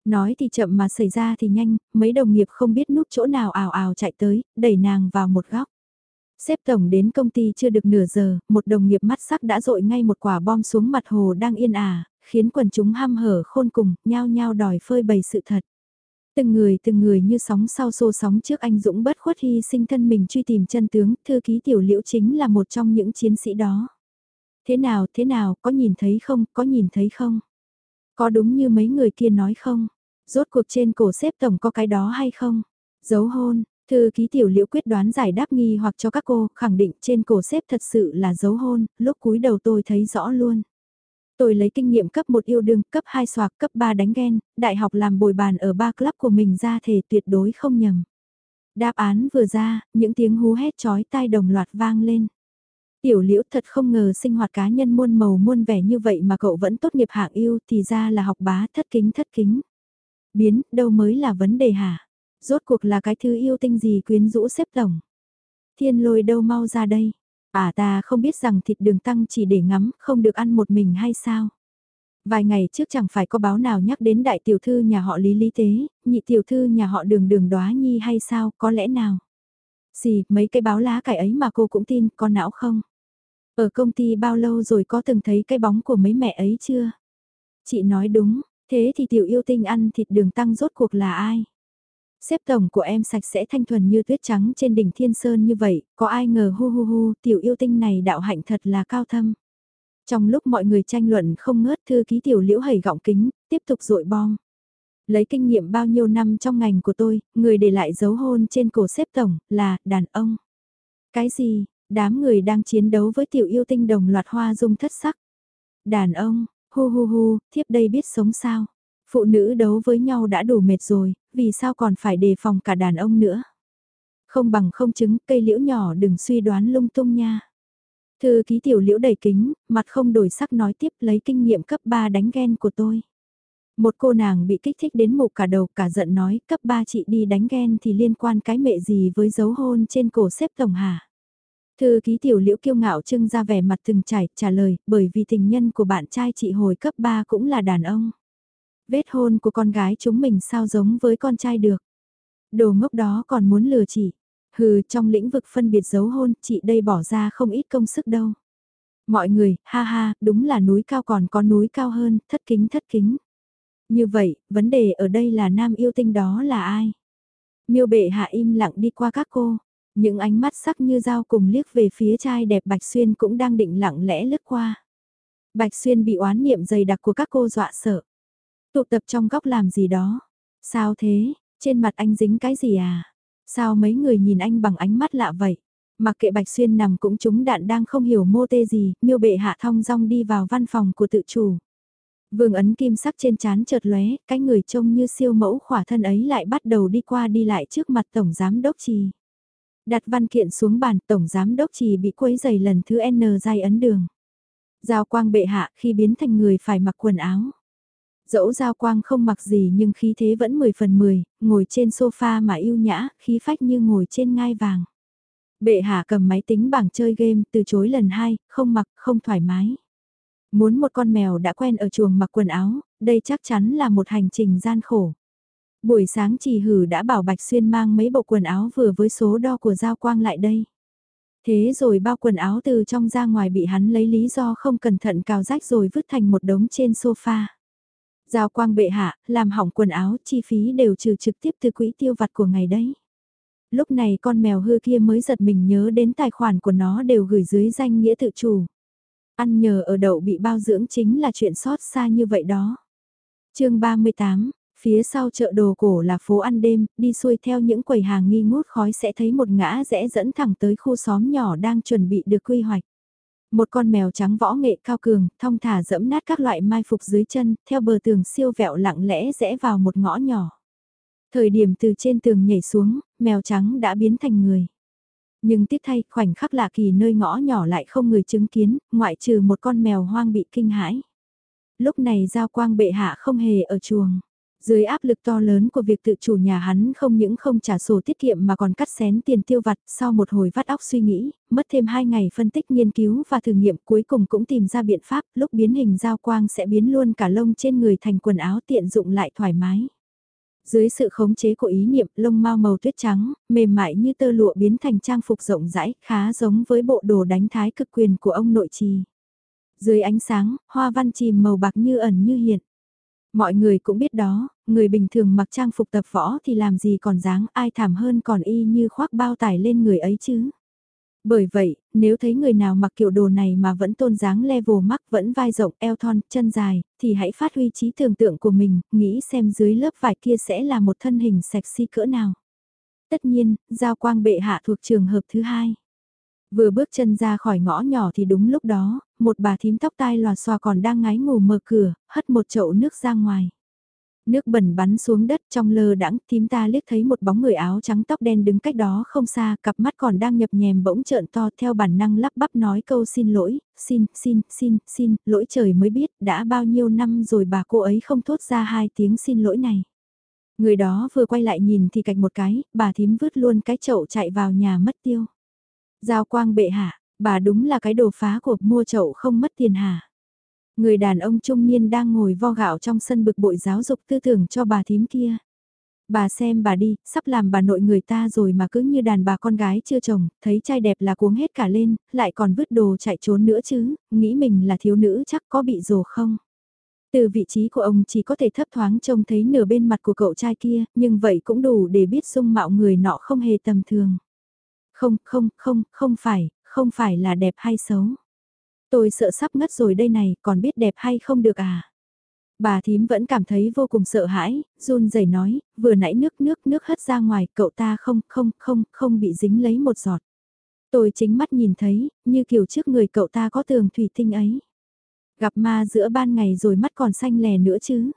Nói thì chậm mà xảy ra thì nhanh, mấy đồng nghiệp không biết núp chỗ nào ào ào chạy tới, đẩy nàng vào một góc. Xếp tổng đến công ty chưa được nửa giờ, một đồng nghiệp mắt sắc đã dội ngay một quả bom xuống mặt hồ đang yên ả, khiến quần chúng ham hở khôn cùng, nhao nhao đòi phơi bày sự thật. Từng người từng người như sóng sau xô sóng trước anh Dũng bất khuất hy sinh thân mình truy tìm chân tướng, thư ký tiểu liễu chính là một trong những chiến sĩ đó. Thế nào, thế nào, có nhìn thấy không, có nhìn thấy không? Có đúng như mấy người kia nói không? Rốt cuộc trên cổ xếp tổng có cái đó hay không? Dấu hôn, thư ký tiểu liễu quyết đoán giải đáp nghi hoặc cho các cô, khẳng định trên cổ xếp thật sự là dấu hôn, lúc cúi đầu tôi thấy rõ luôn. Tôi lấy kinh nghiệm cấp 1 yêu đương, cấp 2 soạc, cấp 3 đánh ghen, đại học làm bồi bàn ở ba club của mình ra thể tuyệt đối không nhầm. Đáp án vừa ra, những tiếng hú hét chói tai đồng loạt vang lên. Tiểu liễu thật không ngờ sinh hoạt cá nhân muôn màu muôn vẻ như vậy mà cậu vẫn tốt nghiệp hạng yêu thì ra là học bá thất kính thất kính. Biến, đâu mới là vấn đề hả? Rốt cuộc là cái thứ yêu tinh gì quyến rũ xếp tổng? Thiên lôi đâu mau ra đây? À ta không biết rằng thịt đường tăng chỉ để ngắm, không được ăn một mình hay sao? Vài ngày trước chẳng phải có báo nào nhắc đến đại tiểu thư nhà họ Lý Lý Tế, nhị tiểu thư nhà họ đường đường đoá nhi hay sao, có lẽ nào? Gì, mấy cái báo lá cải ấy mà cô cũng tin, có não không? Ở công ty bao lâu rồi có từng thấy cái bóng của mấy mẹ ấy chưa? Chị nói đúng, thế thì tiểu yêu tinh ăn thịt đường tăng rốt cuộc là ai? Xếp tổng của em sạch sẽ thanh thuần như tuyết trắng trên đỉnh thiên sơn như vậy, có ai ngờ hu hu hu, tiểu yêu tinh này đạo hạnh thật là cao thâm. Trong lúc mọi người tranh luận không ngớt thư ký tiểu liễu hầy gọng kính, tiếp tục dội bom. Lấy kinh nghiệm bao nhiêu năm trong ngành của tôi, người để lại dấu hôn trên cổ xếp tổng, là, đàn ông. Cái gì, đám người đang chiến đấu với tiểu yêu tinh đồng loạt hoa dung thất sắc. Đàn ông, hu hu hu, thiếp đây biết sống sao. Phụ nữ đấu với nhau đã đủ mệt rồi, vì sao còn phải đề phòng cả đàn ông nữa. Không bằng không chứng, cây liễu nhỏ đừng suy đoán lung tung nha. Thư ký tiểu liễu đầy kính, mặt không đổi sắc nói tiếp lấy kinh nghiệm cấp 3 đánh ghen của tôi. Một cô nàng bị kích thích đến mục cả đầu cả giận nói cấp 3 chị đi đánh ghen thì liên quan cái mẹ gì với dấu hôn trên cổ xếp tổng hả. Thư ký tiểu liễu kiêu ngạo trưng ra vẻ mặt từng trải trả lời bởi vì tình nhân của bạn trai chị hồi cấp 3 cũng là đàn ông. Vết hôn của con gái chúng mình sao giống với con trai được. Đồ ngốc đó còn muốn lừa chị. Hừ, trong lĩnh vực phân biệt dấu hôn, chị đây bỏ ra không ít công sức đâu. Mọi người, ha ha, đúng là núi cao còn có núi cao hơn, thất kính thất kính. Như vậy, vấn đề ở đây là nam yêu tinh đó là ai? Miêu bệ hạ im lặng đi qua các cô. Những ánh mắt sắc như dao cùng liếc về phía trai đẹp Bạch Xuyên cũng đang định lặng lẽ lướt qua. Bạch Xuyên bị oán niệm dày đặc của các cô dọa sợ. Tụ tập trong góc làm gì đó? Sao thế? Trên mặt anh dính cái gì à? Sao mấy người nhìn anh bằng ánh mắt lạ vậy? Mặc kệ Bạch Xuyên nằm cũng chúng đạn đang không hiểu mô tê gì, miêu bệ hạ thong dong đi vào văn phòng của tự chủ. Vương ấn kim sắc trên chán chợt lóe, cái người trông như siêu mẫu khỏa thân ấy lại bắt đầu đi qua đi lại trước mặt Tổng Giám Đốc Trì. Đặt văn kiện xuống bàn, Tổng Giám Đốc Trì bị quấy giày lần thứ N dài ấn đường. Giao quang bệ hạ khi biến thành người phải mặc quần áo. Dẫu Giao Quang không mặc gì nhưng khí thế vẫn 10 phần 10, ngồi trên sofa mà yêu nhã, khí phách như ngồi trên ngai vàng. Bệ hạ cầm máy tính bảng chơi game, từ chối lần hai, không mặc, không thoải mái. Muốn một con mèo đã quen ở chuồng mặc quần áo, đây chắc chắn là một hành trình gian khổ. Buổi sáng chỉ hử đã bảo Bạch Xuyên mang mấy bộ quần áo vừa với số đo của Giao Quang lại đây. Thế rồi bao quần áo từ trong ra ngoài bị hắn lấy lý do không cẩn thận cào rách rồi vứt thành một đống trên sofa. Giao quang bệ hạ, làm hỏng quần áo, chi phí đều trừ trực tiếp từ quỹ tiêu vặt của ngày đấy. Lúc này con mèo hư kia mới giật mình nhớ đến tài khoản của nó đều gửi dưới danh nghĩa tự chủ. Ăn nhờ ở đậu bị bao dưỡng chính là chuyện xót xa như vậy đó. chương 38, phía sau chợ đồ cổ là phố ăn đêm, đi xuôi theo những quầy hàng nghi ngút khói sẽ thấy một ngã rẽ dẫn thẳng tới khu xóm nhỏ đang chuẩn bị được quy hoạch. Một con mèo trắng võ nghệ cao cường, thong thả dẫm nát các loại mai phục dưới chân, theo bờ tường siêu vẹo lặng lẽ rẽ vào một ngõ nhỏ. Thời điểm từ trên tường nhảy xuống, mèo trắng đã biến thành người. Nhưng tiếc thay, khoảnh khắc lạ kỳ nơi ngõ nhỏ lại không người chứng kiến, ngoại trừ một con mèo hoang bị kinh hãi. Lúc này giao quang bệ hạ không hề ở chuồng. Dưới áp lực to lớn của việc tự chủ nhà hắn không những không trả sổ tiết kiệm mà còn cắt xén tiền tiêu vặt, sau một hồi vắt óc suy nghĩ, mất thêm 2 ngày phân tích nghiên cứu và thử nghiệm cuối cùng cũng tìm ra biện pháp, lúc biến hình giao quang sẽ biến luôn cả lông trên người thành quần áo tiện dụng lại thoải mái. Dưới sự khống chế của ý niệm, lông mau màu tuyết trắng, mềm mại như tơ lụa biến thành trang phục rộng rãi, khá giống với bộ đồ đánh thái cực quyền của ông nội trì. Dưới ánh sáng, hoa văn chìm màu bạc như ẩn như hiện. Mọi người cũng biết đó, người bình thường mặc trang phục tập võ thì làm gì còn dáng ai thảm hơn còn y như khoác bao tải lên người ấy chứ. Bởi vậy, nếu thấy người nào mặc kiểu đồ này mà vẫn tôn dáng level mắc vẫn vai rộng eo thon, chân dài, thì hãy phát huy trí tưởng tượng của mình, nghĩ xem dưới lớp vải kia sẽ là một thân hình sexy cỡ nào. Tất nhiên, giao quang bệ hạ thuộc trường hợp thứ hai. Vừa bước chân ra khỏi ngõ nhỏ thì đúng lúc đó, một bà thím tóc tai lòa xòa còn đang ngái ngủ mở cửa, hất một chậu nước ra ngoài. Nước bẩn bắn xuống đất trong lơ đãng thím ta liếc thấy một bóng người áo trắng tóc đen đứng cách đó không xa, cặp mắt còn đang nhập nhèm bỗng trợn to theo bản năng lắp bắp nói câu xin lỗi, xin, xin, xin, xin, lỗi trời mới biết đã bao nhiêu năm rồi bà cô ấy không thốt ra hai tiếng xin lỗi này. Người đó vừa quay lại nhìn thì cạch một cái, bà thím vứt luôn cái chậu chạy vào nhà mất tiêu. Giao quang bệ hạ, bà đúng là cái đồ phá của mua chậu không mất tiền hả? Người đàn ông trung niên đang ngồi vo gạo trong sân bực bội giáo dục tư tưởng cho bà thím kia. Bà xem bà đi, sắp làm bà nội người ta rồi mà cứ như đàn bà con gái chưa chồng, thấy trai đẹp là cuống hết cả lên, lại còn vứt đồ chạy trốn nữa chứ, nghĩ mình là thiếu nữ chắc có bị rồ không? Từ vị trí của ông chỉ có thể thấp thoáng trông thấy nửa bên mặt của cậu trai kia, nhưng vậy cũng đủ để biết dung mạo người nọ không hề tầm thường. Không, không, không, không phải, không phải là đẹp hay xấu. Tôi sợ sắp ngất rồi đây này, còn biết đẹp hay không được à? Bà thím vẫn cảm thấy vô cùng sợ hãi, run rẩy nói, vừa nãy nước nước nước hất ra ngoài, cậu ta không, không, không, không bị dính lấy một giọt. Tôi chính mắt nhìn thấy, như kiểu trước người cậu ta có tường thủy tinh ấy. Gặp ma giữa ban ngày rồi mắt còn xanh lè nữa chứ.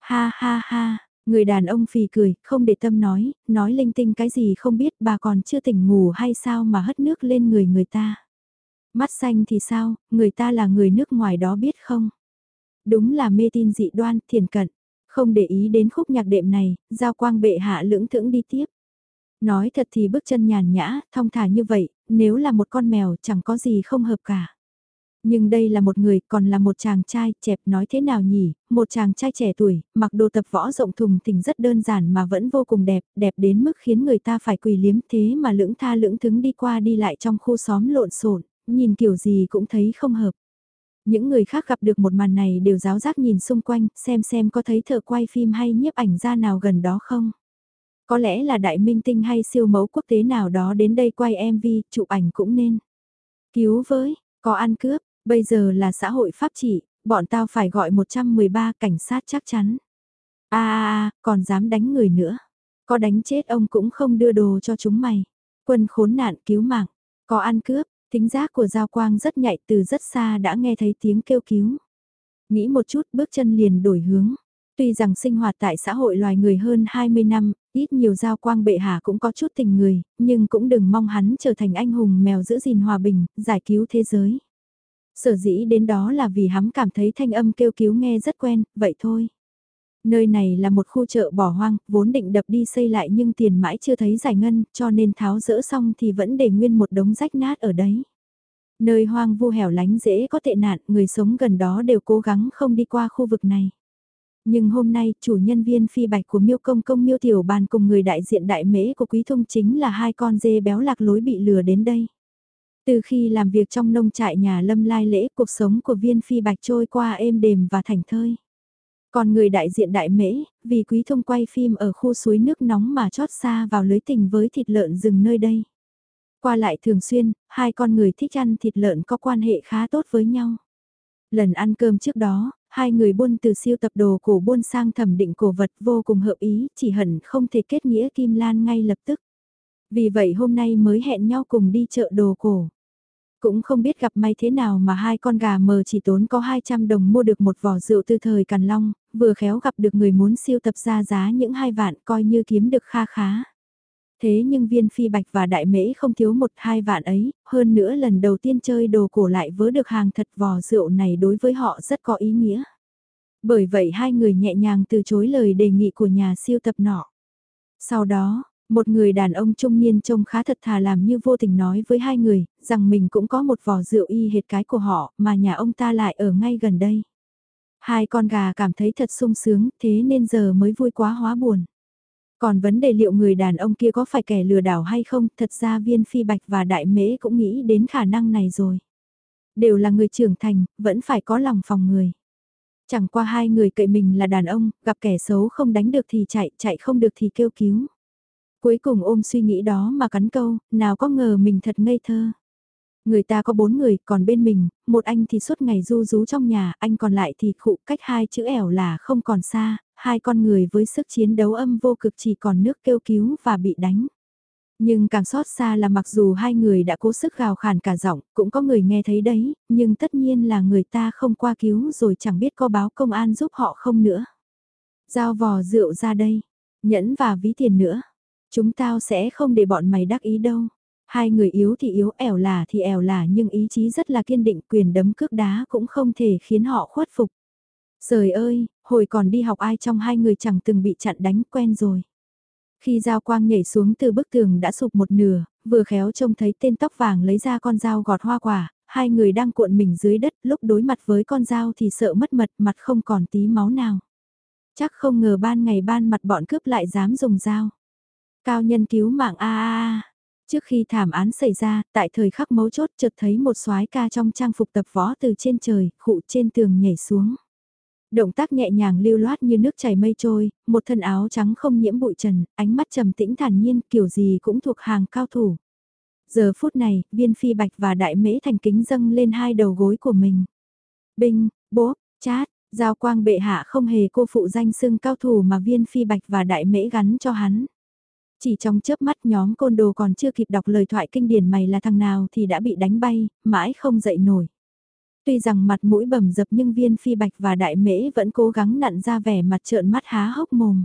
Ha ha ha, người đàn ông phì cười, không để tâm nói, nói linh tinh cái gì không biết bà còn chưa tỉnh ngủ hay sao mà hất nước lên người người ta. Mắt xanh thì sao, người ta là người nước ngoài đó biết không? Đúng là mê tin dị đoan, thiền cận. Không để ý đến khúc nhạc đệm này, giao quang bệ hạ lưỡng thưởng đi tiếp. Nói thật thì bước chân nhàn nhã, thong thả như vậy, nếu là một con mèo chẳng có gì không hợp cả. Nhưng đây là một người, còn là một chàng trai, chẹp nói thế nào nhỉ, một chàng trai trẻ tuổi, mặc đồ tập võ rộng thùng thình rất đơn giản mà vẫn vô cùng đẹp, đẹp đến mức khiến người ta phải quỳ liếm thế mà lưỡng tha lưỡng thứng đi qua đi lại trong khu xóm lộn xộn nhìn kiểu gì cũng thấy không hợp. Những người khác gặp được một màn này đều giáo giác nhìn xung quanh, xem xem có thấy thợ quay phim hay nhiếp ảnh ra nào gần đó không. Có lẽ là đại minh tinh hay siêu mẫu quốc tế nào đó đến đây quay MV, chụp ảnh cũng nên. Cứu với, có ăn cướp, bây giờ là xã hội pháp trị, bọn tao phải gọi 113 cảnh sát chắc chắn. a à, còn dám đánh người nữa. Có đánh chết ông cũng không đưa đồ cho chúng mày. Quân khốn nạn cứu mạng. Có ăn cướp, Tính giác của Giao Quang rất nhạy từ rất xa đã nghe thấy tiếng kêu cứu. Nghĩ một chút bước chân liền đổi hướng. Tuy rằng sinh hoạt tại xã hội loài người hơn 20 năm, ít nhiều Giao Quang bệ hạ cũng có chút tình người, nhưng cũng đừng mong hắn trở thành anh hùng mèo giữ gìn hòa bình, giải cứu thế giới. Sở dĩ đến đó là vì hắn cảm thấy thanh âm kêu cứu nghe rất quen, vậy thôi. Nơi này là một khu chợ bỏ hoang, vốn định đập đi xây lại nhưng tiền mãi chưa thấy giải ngân, cho nên tháo rỡ xong thì vẫn để nguyên một đống rách nát ở đấy. Nơi hoang vu hẻo lánh dễ có tệ nạn, người sống gần đó đều cố gắng không đi qua khu vực này. Nhưng hôm nay, chủ nhân viên phi bạch của miêu công công miêu tiểu bàn cùng người đại diện đại mễ của quý thông chính là hai con dê béo lạc lối bị lừa đến đây. Từ khi làm việc trong nông trại nhà lâm lai lễ, cuộc sống của viên phi bạch trôi qua êm đềm và thảnh thơi. Còn người đại diện đại mễ, vì quý thông quay phim ở khu suối nước nóng mà chót xa vào lưới tình với thịt lợn rừng nơi đây. Qua lại thường xuyên, hai con người thích ăn thịt lợn có quan hệ khá tốt với nhau. Lần ăn cơm trước đó, hai người buôn từ siêu tập đồ cổ buôn sang thẩm định cổ vật vô cùng hợp ý, chỉ hẳn không thể kết nghĩa Kim Lan ngay lập tức. Vì vậy hôm nay mới hẹn nhau cùng đi chợ đồ cổ. Cũng không biết gặp may thế nào mà hai con gà mờ chỉ tốn có 200 đồng mua được một vỏ rượu từ thời Càn Long, vừa khéo gặp được người muốn siêu tập ra giá những hai vạn coi như kiếm được kha khá. Thế nhưng viên phi bạch và đại mễ không thiếu một hai vạn ấy, hơn nữa lần đầu tiên chơi đồ cổ lại vớ được hàng thật vò rượu này đối với họ rất có ý nghĩa. Bởi vậy hai người nhẹ nhàng từ chối lời đề nghị của nhà siêu tập nọ. Sau đó, một người đàn ông trung niên trông khá thật thà làm như vô tình nói với hai người, rằng mình cũng có một vò rượu y hệt cái của họ, mà nhà ông ta lại ở ngay gần đây. Hai con gà cảm thấy thật sung sướng, thế nên giờ mới vui quá hóa buồn. Còn vấn đề liệu người đàn ông kia có phải kẻ lừa đảo hay không, thật ra viên phi bạch và đại mễ cũng nghĩ đến khả năng này rồi. Đều là người trưởng thành, vẫn phải có lòng phòng người. Chẳng qua hai người cậy mình là đàn ông, gặp kẻ xấu không đánh được thì chạy, chạy không được thì kêu cứu. Cuối cùng ôm suy nghĩ đó mà cắn câu, nào có ngờ mình thật ngây thơ. Người ta có bốn người, còn bên mình, một anh thì suốt ngày du rú trong nhà, anh còn lại thì khụ cách hai chữ ẻo là không còn xa, hai con người với sức chiến đấu âm vô cực chỉ còn nước kêu cứu và bị đánh. Nhưng càng xót xa là mặc dù hai người đã cố sức gào khàn cả giọng, cũng có người nghe thấy đấy, nhưng tất nhiên là người ta không qua cứu rồi chẳng biết có báo công an giúp họ không nữa. Giao vò rượu ra đây, nhẫn và ví tiền nữa. Chúng tao sẽ không để bọn mày đắc ý đâu. Hai người yếu thì yếu, ẻo là thì ẻo là nhưng ý chí rất là kiên định quyền đấm cước đá cũng không thể khiến họ khuất phục. Trời ơi, hồi còn đi học ai trong hai người chẳng từng bị chặn đánh quen rồi. Khi Giao Quang nhảy xuống từ bức tường đã sụp một nửa, vừa khéo trông thấy tên tóc vàng lấy ra con dao gọt hoa quả, hai người đang cuộn mình dưới đất lúc đối mặt với con dao thì sợ mất mật mặt không còn tí máu nào. Chắc không ngờ ban ngày ban mặt bọn cướp lại dám dùng dao. Cao nhân cứu mạng a a a. Trước khi thảm án xảy ra, tại thời khắc mấu chốt chợt thấy một soái ca trong trang phục tập võ từ trên trời, khụ trên tường nhảy xuống. Động tác nhẹ nhàng lưu loát như nước chảy mây trôi, một thân áo trắng không nhiễm bụi trần, ánh mắt trầm tĩnh thản nhiên, kiểu gì cũng thuộc hàng cao thủ. Giờ phút này, viên phi bạch và đại mễ thành kính dâng lên hai đầu gối của mình. Binh, bố, chát, giao quang bệ hạ không hề cô phụ danh xưng cao thủ mà viên phi bạch và đại mễ gắn cho hắn. Chỉ trong chớp mắt nhóm côn đồ còn chưa kịp đọc lời thoại kinh điển mày là thằng nào thì đã bị đánh bay, mãi không dậy nổi. Tuy rằng mặt mũi bầm dập nhưng viên phi bạch và đại mễ vẫn cố gắng nặn ra vẻ mặt trợn mắt há hốc mồm.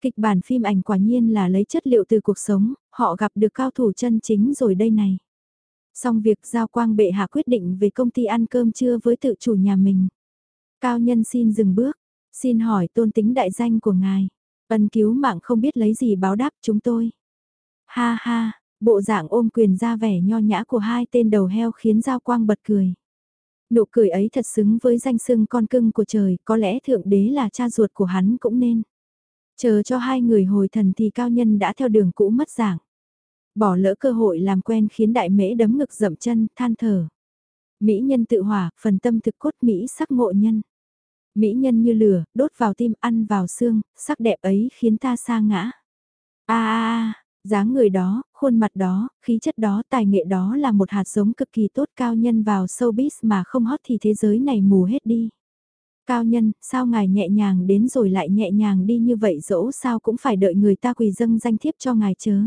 Kịch bản phim ảnh quả nhiên là lấy chất liệu từ cuộc sống, họ gặp được cao thủ chân chính rồi đây này. Xong việc giao quang bệ hạ quyết định về công ty ăn cơm trưa với tự chủ nhà mình. Cao nhân xin dừng bước, xin hỏi tôn tính đại danh của ngài. Ân cứu mạng không biết lấy gì báo đáp chúng tôi. Ha ha, bộ dạng ôm quyền ra vẻ nho nhã của hai tên đầu heo khiến Giao Quang bật cười. Nụ cười ấy thật xứng với danh sưng con cưng của trời, có lẽ thượng đế là cha ruột của hắn cũng nên. Chờ cho hai người hồi thần thì cao nhân đã theo đường cũ mất dạng. Bỏ lỡ cơ hội làm quen khiến đại mễ đấm ngực dậm chân, than thở. Mỹ nhân tự hỏa, phần tâm thực cốt Mỹ sắc ngộ nhân. Mỹ nhân như lửa, đốt vào tim, ăn vào xương, sắc đẹp ấy khiến ta sa ngã. a a dáng người đó, khuôn mặt đó, khí chất đó, tài nghệ đó là một hạt giống cực kỳ tốt cao nhân vào showbiz mà không hot thì thế giới này mù hết đi. Cao nhân, sao ngài nhẹ nhàng đến rồi lại nhẹ nhàng đi như vậy dẫu sao cũng phải đợi người ta quỳ dâng danh thiếp cho ngài chớ.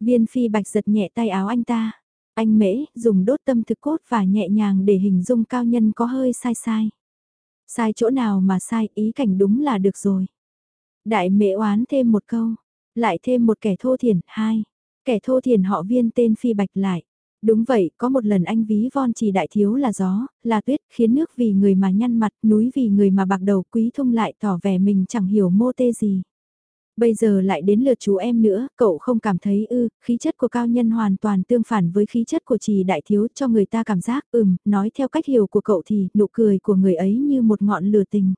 Viên phi bạch giật nhẹ tay áo anh ta. Anh mễ, dùng đốt tâm thực cốt và nhẹ nhàng để hình dung cao nhân có hơi sai sai. Sai chỗ nào mà sai ý cảnh đúng là được rồi. Đại mẹ oán thêm một câu, lại thêm một kẻ thô thiển, hai. Kẻ thô thiển họ viên tên phi bạch lại. Đúng vậy, có một lần anh ví von chỉ đại thiếu là gió, là tuyết, khiến nước vì người mà nhăn mặt, núi vì người mà bạc đầu quý thông lại tỏ vẻ mình chẳng hiểu mô tê gì. Bây giờ lại đến lượt chú em nữa, cậu không cảm thấy ư, khí chất của cao nhân hoàn toàn tương phản với khí chất của trì đại thiếu cho người ta cảm giác ừm, nói theo cách hiểu của cậu thì nụ cười của người ấy như một ngọn lửa tình.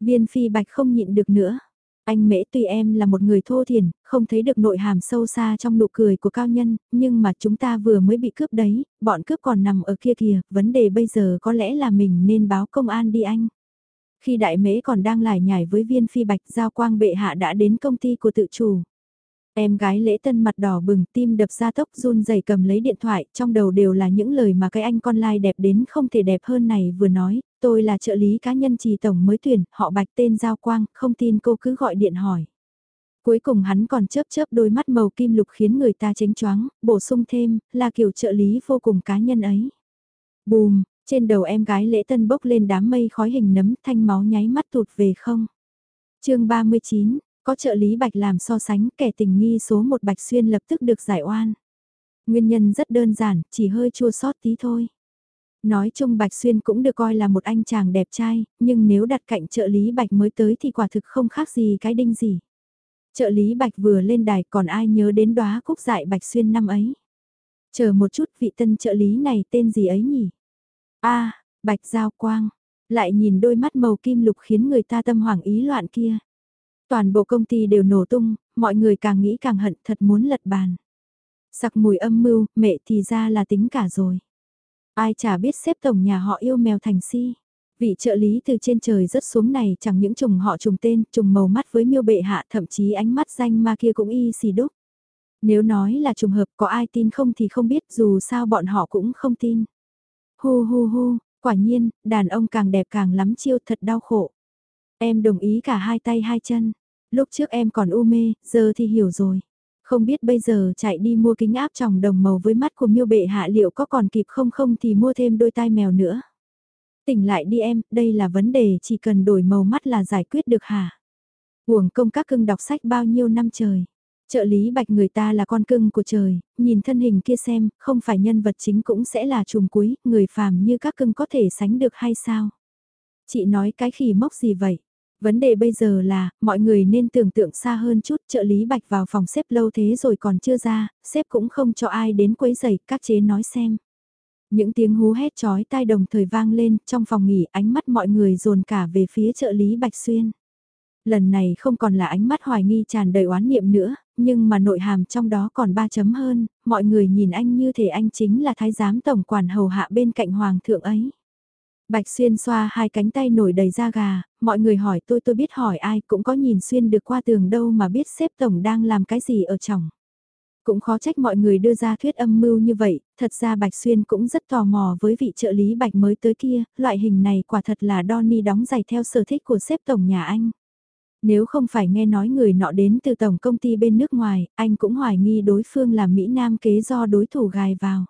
Viên phi bạch không nhịn được nữa. Anh mễ tuy em là một người thô thiển, không thấy được nội hàm sâu xa trong nụ cười của cao nhân, nhưng mà chúng ta vừa mới bị cướp đấy, bọn cướp còn nằm ở kia kìa, vấn đề bây giờ có lẽ là mình nên báo công an đi anh. Khi đại mễ còn đang lải nhải với viên phi bạch giao quang bệ hạ đã đến công ty của tự chủ. Em gái lễ tân mặt đỏ bừng tim đập ra tốc run rẩy cầm lấy điện thoại, trong đầu đều là những lời mà cái anh con lai đẹp đến không thể đẹp hơn này vừa nói, tôi là trợ lý cá nhân trì tổng mới tuyển, họ bạch tên Giao Quang, không tin cô cứ gọi điện hỏi. Cuối cùng hắn còn chớp chớp đôi mắt màu kim lục khiến người ta chánh choáng, bổ sung thêm, là kiểu trợ lý vô cùng cá nhân ấy. Bùm, trên đầu em gái lễ tân bốc lên đám mây khói hình nấm thanh máu nháy mắt tụt về không. chương 39, có trợ lý Bạch làm so sánh kẻ tình nghi số một Bạch Xuyên lập tức được giải oan. Nguyên nhân rất đơn giản, chỉ hơi chua sót tí thôi. Nói chung Bạch Xuyên cũng được coi là một anh chàng đẹp trai, nhưng nếu đặt cạnh trợ lý Bạch mới tới thì quả thực không khác gì cái đinh gì. Trợ lý Bạch vừa lên đài còn ai nhớ đến đóa cúc dại Bạch Xuyên năm ấy. Chờ một chút vị tân trợ lý này tên gì ấy nhỉ? A Bạch Giao Quang, lại nhìn đôi mắt màu kim lục khiến người ta tâm hoảng ý loạn kia. Toàn bộ công ty đều nổ tung, mọi người càng nghĩ càng hận thật muốn lật bàn. Sặc mùi âm mưu, mẹ thì ra là tính cả rồi. Ai chả biết xếp tổng nhà họ yêu mèo thành si. Vị trợ lý từ trên trời rớt xuống này chẳng những trùng họ trùng tên, trùng màu mắt với miêu bệ hạ thậm chí ánh mắt danh ma kia cũng y xì đúc. Nếu nói là trùng hợp có ai tin không thì không biết dù sao bọn họ cũng không tin. Hu hu hu, quả nhiên, đàn ông càng đẹp càng lắm chiêu thật đau khổ. Em đồng ý cả hai tay hai chân. Lúc trước em còn u mê, giờ thì hiểu rồi. Không biết bây giờ chạy đi mua kính áp tròng đồng màu với mắt của miêu bệ hạ liệu có còn kịp không không thì mua thêm đôi tai mèo nữa. Tỉnh lại đi em, đây là vấn đề chỉ cần đổi màu mắt là giải quyết được hả? Uổng công các cưng đọc sách bao nhiêu năm trời. Trợ lý bạch người ta là con cưng của trời, nhìn thân hình kia xem, không phải nhân vật chính cũng sẽ là trùm cuối, người phàm như các cưng có thể sánh được hay sao? Chị nói cái khỉ mốc gì vậy? Vấn đề bây giờ là, mọi người nên tưởng tượng xa hơn chút, trợ lý bạch vào phòng xếp lâu thế rồi còn chưa ra, xếp cũng không cho ai đến quấy giày, các chế nói xem. Những tiếng hú hét chói tai đồng thời vang lên, trong phòng nghỉ ánh mắt mọi người dồn cả về phía trợ lý Bạch Xuyên. Lần này không còn là ánh mắt hoài nghi tràn đầy oán niệm nữa, nhưng mà nội hàm trong đó còn ba chấm hơn, mọi người nhìn anh như thể anh chính là thái giám tổng quản hầu hạ bên cạnh hoàng thượng ấy. Bạch Xuyên xoa hai cánh tay nổi đầy da gà, mọi người hỏi tôi tôi biết hỏi ai cũng có nhìn Xuyên được qua tường đâu mà biết xếp tổng đang làm cái gì ở trong. Cũng khó trách mọi người đưa ra thuyết âm mưu như vậy, thật ra Bạch Xuyên cũng rất tò mò với vị trợ lý Bạch mới tới kia, loại hình này quả thật là Donny đóng giày theo sở thích của xếp tổng nhà anh. Nếu không phải nghe nói người nọ đến từ tổng công ty bên nước ngoài, anh cũng hoài nghi đối phương là Mỹ Nam kế do đối thủ gài vào.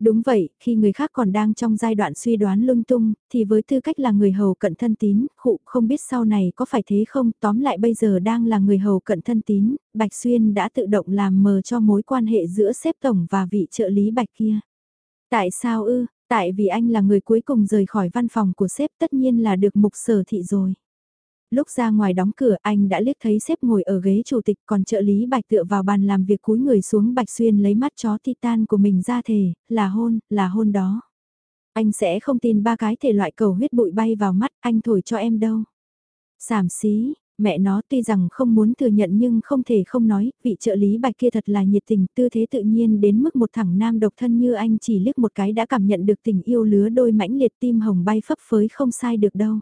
Đúng vậy, khi người khác còn đang trong giai đoạn suy đoán lung tung, thì với tư cách là người hầu cận thân tín, khụ không biết sau này có phải thế không, tóm lại bây giờ đang là người hầu cận thân tín, Bạch Xuyên đã tự động làm mờ cho mối quan hệ giữa xếp tổng và vị trợ lý Bạch kia. Tại sao ư, tại vì anh là người cuối cùng rời khỏi văn phòng của sếp tất nhiên là được mục sở thị rồi. Lúc ra ngoài đóng cửa anh đã liếc thấy xếp ngồi ở ghế chủ tịch còn trợ lý bạch tựa vào bàn làm việc cúi người xuống bạch xuyên lấy mắt chó titan của mình ra thề, là hôn, là hôn đó. Anh sẽ không tin ba cái thể loại cầu huyết bụi bay vào mắt anh thổi cho em đâu. Sảm xí, mẹ nó tuy rằng không muốn thừa nhận nhưng không thể không nói, vị trợ lý bạch kia thật là nhiệt tình, tư thế tự nhiên đến mức một thằng nam độc thân như anh chỉ liếc một cái đã cảm nhận được tình yêu lứa đôi mãnh liệt tim hồng bay phấp phới không sai được đâu.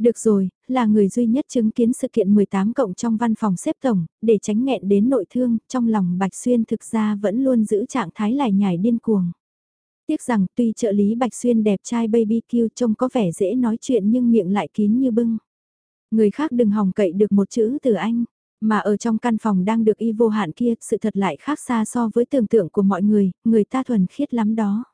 Được rồi, là người duy nhất chứng kiến sự kiện 18 cộng trong văn phòng xếp tổng, để tránh nghẹn đến nội thương, trong lòng Bạch Xuyên thực ra vẫn luôn giữ trạng thái lải nhải điên cuồng. Tiếc rằng tuy trợ lý Bạch Xuyên đẹp trai baby Q trông có vẻ dễ nói chuyện nhưng miệng lại kín như bưng. Người khác đừng hòng cậy được một chữ từ anh, mà ở trong căn phòng đang được y vô hạn kia, sự thật lại khác xa so với tưởng tượng của mọi người, người ta thuần khiết lắm đó.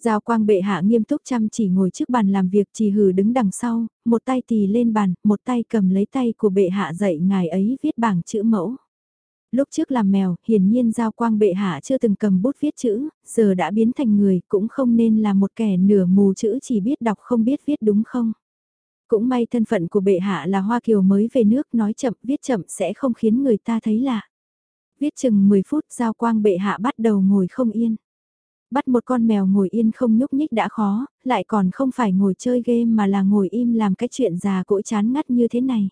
Giao quang bệ hạ nghiêm túc chăm chỉ ngồi trước bàn làm việc chỉ hử đứng đằng sau, một tay tì lên bàn, một tay cầm lấy tay của bệ hạ dạy ngài ấy viết bảng chữ mẫu. Lúc trước làm mèo, hiển nhiên giao quang bệ hạ chưa từng cầm bút viết chữ, giờ đã biến thành người, cũng không nên là một kẻ nửa mù chữ chỉ biết đọc không biết viết đúng không. Cũng may thân phận của bệ hạ là Hoa Kiều mới về nước nói chậm viết chậm sẽ không khiến người ta thấy lạ. Viết chừng 10 phút giao quang bệ hạ bắt đầu ngồi không yên bắt một con mèo ngồi yên không nhúc nhích đã khó, lại còn không phải ngồi chơi game mà là ngồi im làm cái chuyện già cỗi chán ngắt như thế này.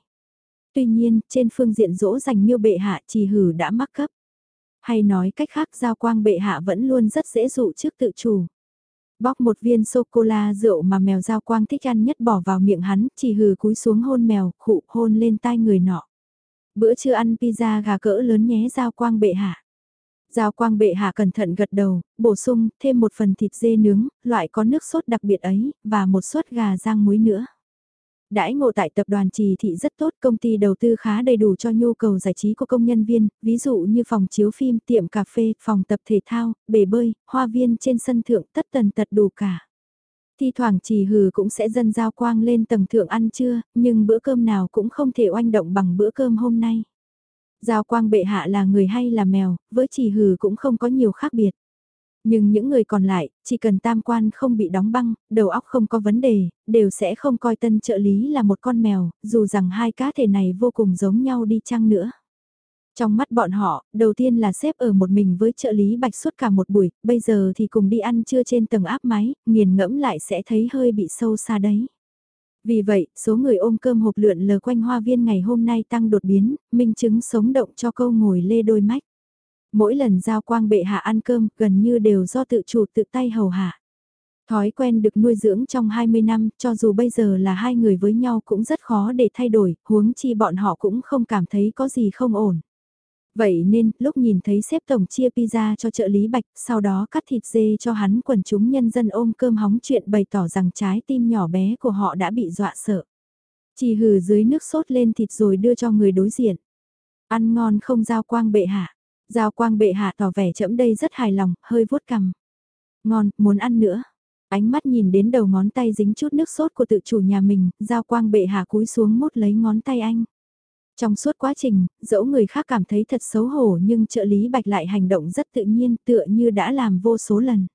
Tuy nhiên, trên phương diện dỗ dành miêu bệ hạ trì hử đã mắc cấp. Hay nói cách khác giao quang bệ hạ vẫn luôn rất dễ dụ trước tự chủ. Bóc một viên sô-cô-la rượu mà mèo giao quang thích ăn nhất bỏ vào miệng hắn, chỉ hừ cúi xuống hôn mèo, khụ hôn lên tai người nọ. Bữa trưa ăn pizza gà cỡ lớn nhé giao quang bệ hạ. Giao quang bệ hạ cẩn thận gật đầu, bổ sung thêm một phần thịt dê nướng, loại có nước sốt đặc biệt ấy, và một suất gà rang muối nữa. Đãi ngộ tại tập đoàn trì thị rất tốt, công ty đầu tư khá đầy đủ cho nhu cầu giải trí của công nhân viên, ví dụ như phòng chiếu phim, tiệm cà phê, phòng tập thể thao, bể bơi, hoa viên trên sân thượng tất tần tật đủ cả. Thi thoảng trì hừ cũng sẽ dân giao quang lên tầng thượng ăn trưa, nhưng bữa cơm nào cũng không thể oanh động bằng bữa cơm hôm nay. Giao quang bệ hạ là người hay là mèo, với chỉ hừ cũng không có nhiều khác biệt. Nhưng những người còn lại, chỉ cần tam quan không bị đóng băng, đầu óc không có vấn đề, đều sẽ không coi tân trợ lý là một con mèo, dù rằng hai cá thể này vô cùng giống nhau đi chăng nữa. Trong mắt bọn họ, đầu tiên là xếp ở một mình với trợ lý bạch suốt cả một buổi, bây giờ thì cùng đi ăn trưa trên tầng áp máy, nghiền ngẫm lại sẽ thấy hơi bị sâu xa đấy. Vì vậy, số người ôm cơm hộp lượn lờ quanh hoa viên ngày hôm nay tăng đột biến, minh chứng sống động cho câu ngồi lê đôi mách. Mỗi lần giao quang bệ hạ ăn cơm gần như đều do tự chủ tự tay hầu hạ. Thói quen được nuôi dưỡng trong 20 năm, cho dù bây giờ là hai người với nhau cũng rất khó để thay đổi, huống chi bọn họ cũng không cảm thấy có gì không ổn. Vậy nên, lúc nhìn thấy xếp tổng chia pizza cho trợ lý bạch, sau đó cắt thịt dê cho hắn quần chúng nhân dân ôm cơm hóng chuyện bày tỏ rằng trái tim nhỏ bé của họ đã bị dọa sợ. Chỉ hừ dưới nước sốt lên thịt rồi đưa cho người đối diện. Ăn ngon không giao quang bệ hạ. Giao quang bệ hạ tỏ vẻ chậm đây rất hài lòng, hơi vuốt cằm. Ngon, muốn ăn nữa. Ánh mắt nhìn đến đầu ngón tay dính chút nước sốt của tự chủ nhà mình, giao quang bệ hạ cúi xuống mút lấy ngón tay anh. Trong suốt quá trình, dẫu người khác cảm thấy thật xấu hổ nhưng trợ lý bạch lại hành động rất tự nhiên tựa như đã làm vô số lần.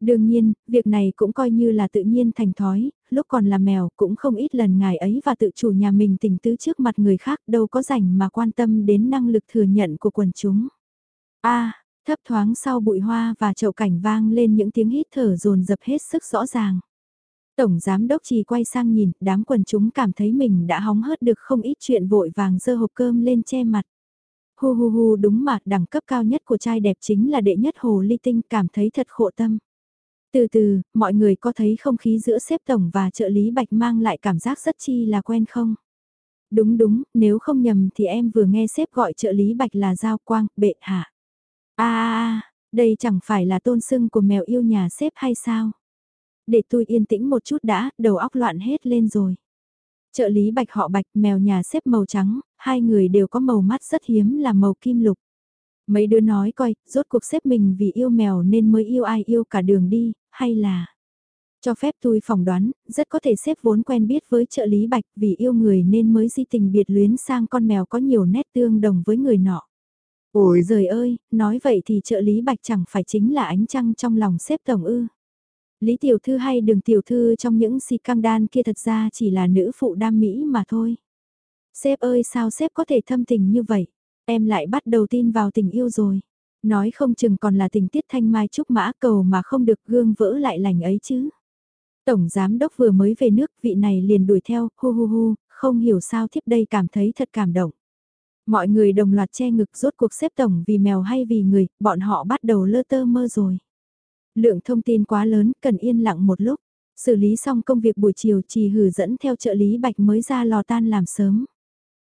Đương nhiên, việc này cũng coi như là tự nhiên thành thói, lúc còn là mèo cũng không ít lần ngài ấy và tự chủ nhà mình tình tứ trước mặt người khác đâu có rảnh mà quan tâm đến năng lực thừa nhận của quần chúng. a Thấp thoáng sau bụi hoa và chậu cảnh vang lên những tiếng hít thở dồn dập hết sức rõ ràng. Tổng giám đốc chỉ quay sang nhìn, đám quần chúng cảm thấy mình đã hóng hớt được không ít chuyện vội vàng dơ hộp cơm lên che mặt. Hu hu hu đúng mà đẳng cấp cao nhất của trai đẹp chính là đệ nhất hồ ly tinh cảm thấy thật khổ tâm. Từ từ, mọi người có thấy không khí giữa xếp tổng và trợ lý bạch mang lại cảm giác rất chi là quen không? Đúng đúng, nếu không nhầm thì em vừa nghe xếp gọi trợ lý bạch là Giao Quang, bệ hạ. a đây chẳng phải là tôn sưng của mèo yêu nhà xếp hay sao? Để tôi yên tĩnh một chút đã, đầu óc loạn hết lên rồi. Trợ lý bạch họ bạch, mèo nhà xếp màu trắng, hai người đều có màu mắt rất hiếm là màu kim lục. Mấy đứa nói coi, rốt cuộc xếp mình vì yêu mèo nên mới yêu ai yêu cả đường đi, hay là... Cho phép tôi phỏng đoán, rất có thể xếp vốn quen biết với trợ lý bạch vì yêu người nên mới di tình biệt luyến sang con mèo có nhiều nét tương đồng với người nọ. Ôi giời ơi, nói vậy thì trợ lý bạch chẳng phải chính là ánh trăng trong lòng xếp tổng ư. Lý tiểu thư hay đường tiểu thư trong những si căng đan kia thật ra chỉ là nữ phụ đam mỹ mà thôi. Sếp ơi sao sếp có thể thâm tình như vậy? Em lại bắt đầu tin vào tình yêu rồi. Nói không chừng còn là tình tiết thanh mai trúc mã cầu mà không được gương vỡ lại lành ấy chứ. Tổng giám đốc vừa mới về nước, vị này liền đuổi theo, hu hu hu, không hiểu sao thiếp đây cảm thấy thật cảm động. Mọi người đồng loạt che ngực rốt cuộc xếp tổng vì mèo hay vì người, bọn họ bắt đầu lơ tơ mơ rồi. Lượng thông tin quá lớn, cần yên lặng một lúc. Xử lý xong công việc buổi chiều trì hử dẫn theo trợ lý Bạch mới ra lò tan làm sớm.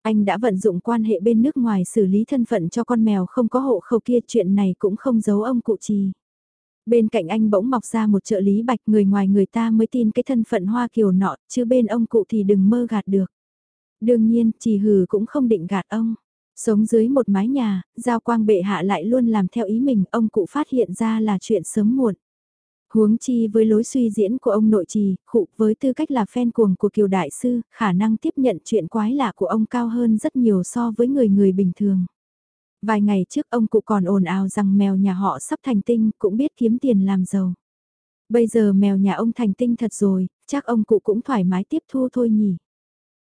Anh đã vận dụng quan hệ bên nước ngoài xử lý thân phận cho con mèo không có hộ khẩu kia chuyện này cũng không giấu ông cụ trì. Bên cạnh anh bỗng mọc ra một trợ lý bạch người ngoài người ta mới tin cái thân phận hoa kiều nọ, chứ bên ông cụ thì đừng mơ gạt được. Đương nhiên, trì hử cũng không định gạt ông. Sống dưới một mái nhà, giao quang bệ hạ lại luôn làm theo ý mình, ông cụ phát hiện ra là chuyện sớm muộn. Huống chi với lối suy diễn của ông nội trì, cụ với tư cách là fan cuồng của kiều đại sư, khả năng tiếp nhận chuyện quái lạ của ông cao hơn rất nhiều so với người người bình thường. Vài ngày trước ông cụ còn ồn ào rằng mèo nhà họ sắp thành tinh, cũng biết kiếm tiền làm giàu. Bây giờ mèo nhà ông thành tinh thật rồi, chắc ông cụ cũng thoải mái tiếp thu thôi nhỉ.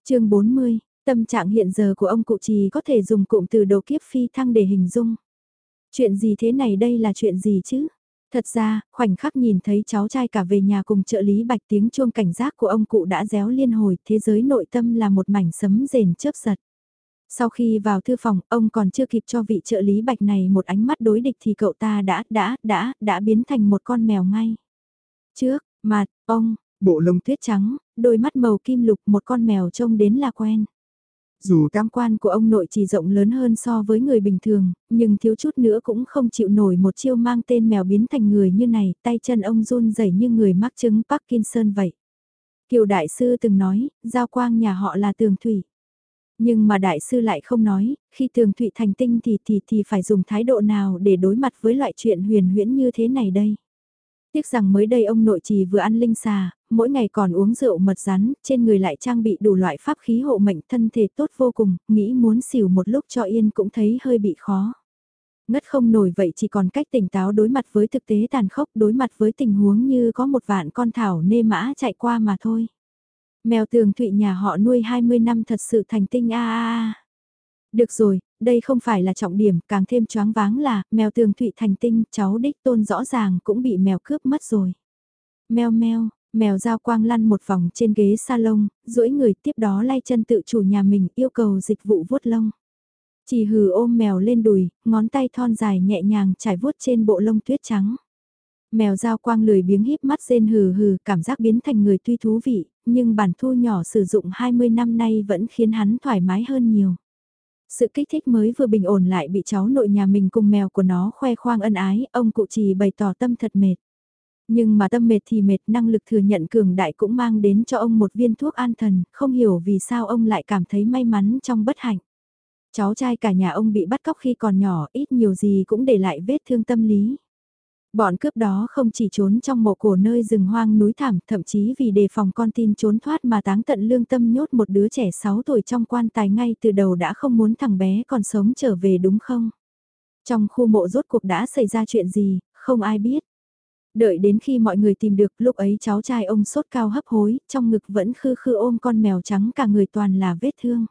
chương 40, tâm trạng hiện giờ của ông cụ trì có thể dùng cụm từ đầu kiếp phi thăng để hình dung. Chuyện gì thế này đây là chuyện gì chứ? Thật ra, khoảnh khắc nhìn thấy cháu trai cả về nhà cùng trợ lý bạch tiếng chuông cảnh giác của ông cụ đã réo liên hồi, thế giới nội tâm là một mảnh sấm rền chớp giật. Sau khi vào thư phòng, ông còn chưa kịp cho vị trợ lý bạch này một ánh mắt đối địch thì cậu ta đã, đã, đã, đã biến thành một con mèo ngay. Trước, mặt, ông, bộ lông tuyết trắng, đôi mắt màu kim lục một con mèo trông đến là quen. Dù tam quan của ông nội chỉ rộng lớn hơn so với người bình thường, nhưng thiếu chút nữa cũng không chịu nổi một chiêu mang tên mèo biến thành người như này, tay chân ông run rẩy như người mắc chứng Parkinson vậy. Kiều Đại Sư từng nói, giao quang nhà họ là tường thủy. Nhưng mà Đại Sư lại không nói, khi tường thủy thành tinh thì thì thì phải dùng thái độ nào để đối mặt với loại chuyện huyền huyễn như thế này đây. Tiếc rằng mới đây ông nội trì vừa ăn linh xà, mỗi ngày còn uống rượu mật rắn, trên người lại trang bị đủ loại pháp khí hộ mệnh thân thể tốt vô cùng, nghĩ muốn xỉu một lúc cho yên cũng thấy hơi bị khó. Ngất không nổi vậy chỉ còn cách tỉnh táo đối mặt với thực tế tàn khốc đối mặt với tình huống như có một vạn con thảo nê mã chạy qua mà thôi. Mèo tường thụy nhà họ nuôi 20 năm thật sự thành tinh a a a. Được rồi, đây không phải là trọng điểm, càng thêm choáng váng là, mèo tường thụy thành tinh, cháu đích tôn rõ ràng cũng bị mèo cướp mất rồi. Mèo mèo, mèo giao quang lăn một vòng trên ghế salon, duỗi người tiếp đó lay chân tự chủ nhà mình yêu cầu dịch vụ vuốt lông. Chỉ hừ ôm mèo lên đùi, ngón tay thon dài nhẹ nhàng trải vuốt trên bộ lông tuyết trắng. Mèo giao quang lười biếng híp mắt rên hừ hừ, cảm giác biến thành người tuy thú vị, nhưng bản thu nhỏ sử dụng 20 năm nay vẫn khiến hắn thoải mái hơn nhiều. Sự kích thích mới vừa bình ổn lại bị cháu nội nhà mình cùng mèo của nó khoe khoang ân ái, ông cụ trì bày tỏ tâm thật mệt. Nhưng mà tâm mệt thì mệt năng lực thừa nhận cường đại cũng mang đến cho ông một viên thuốc an thần, không hiểu vì sao ông lại cảm thấy may mắn trong bất hạnh. Cháu trai cả nhà ông bị bắt cóc khi còn nhỏ, ít nhiều gì cũng để lại vết thương tâm lý. Bọn cướp đó không chỉ trốn trong mộ cổ nơi rừng hoang núi thảm, thậm chí vì đề phòng con tin trốn thoát mà táng tận lương tâm nhốt một đứa trẻ 6 tuổi trong quan tài ngay từ đầu đã không muốn thằng bé còn sống trở về đúng không? Trong khu mộ rốt cuộc đã xảy ra chuyện gì, không ai biết. Đợi đến khi mọi người tìm được lúc ấy cháu trai ông sốt cao hấp hối, trong ngực vẫn khư khư ôm con mèo trắng cả người toàn là vết thương.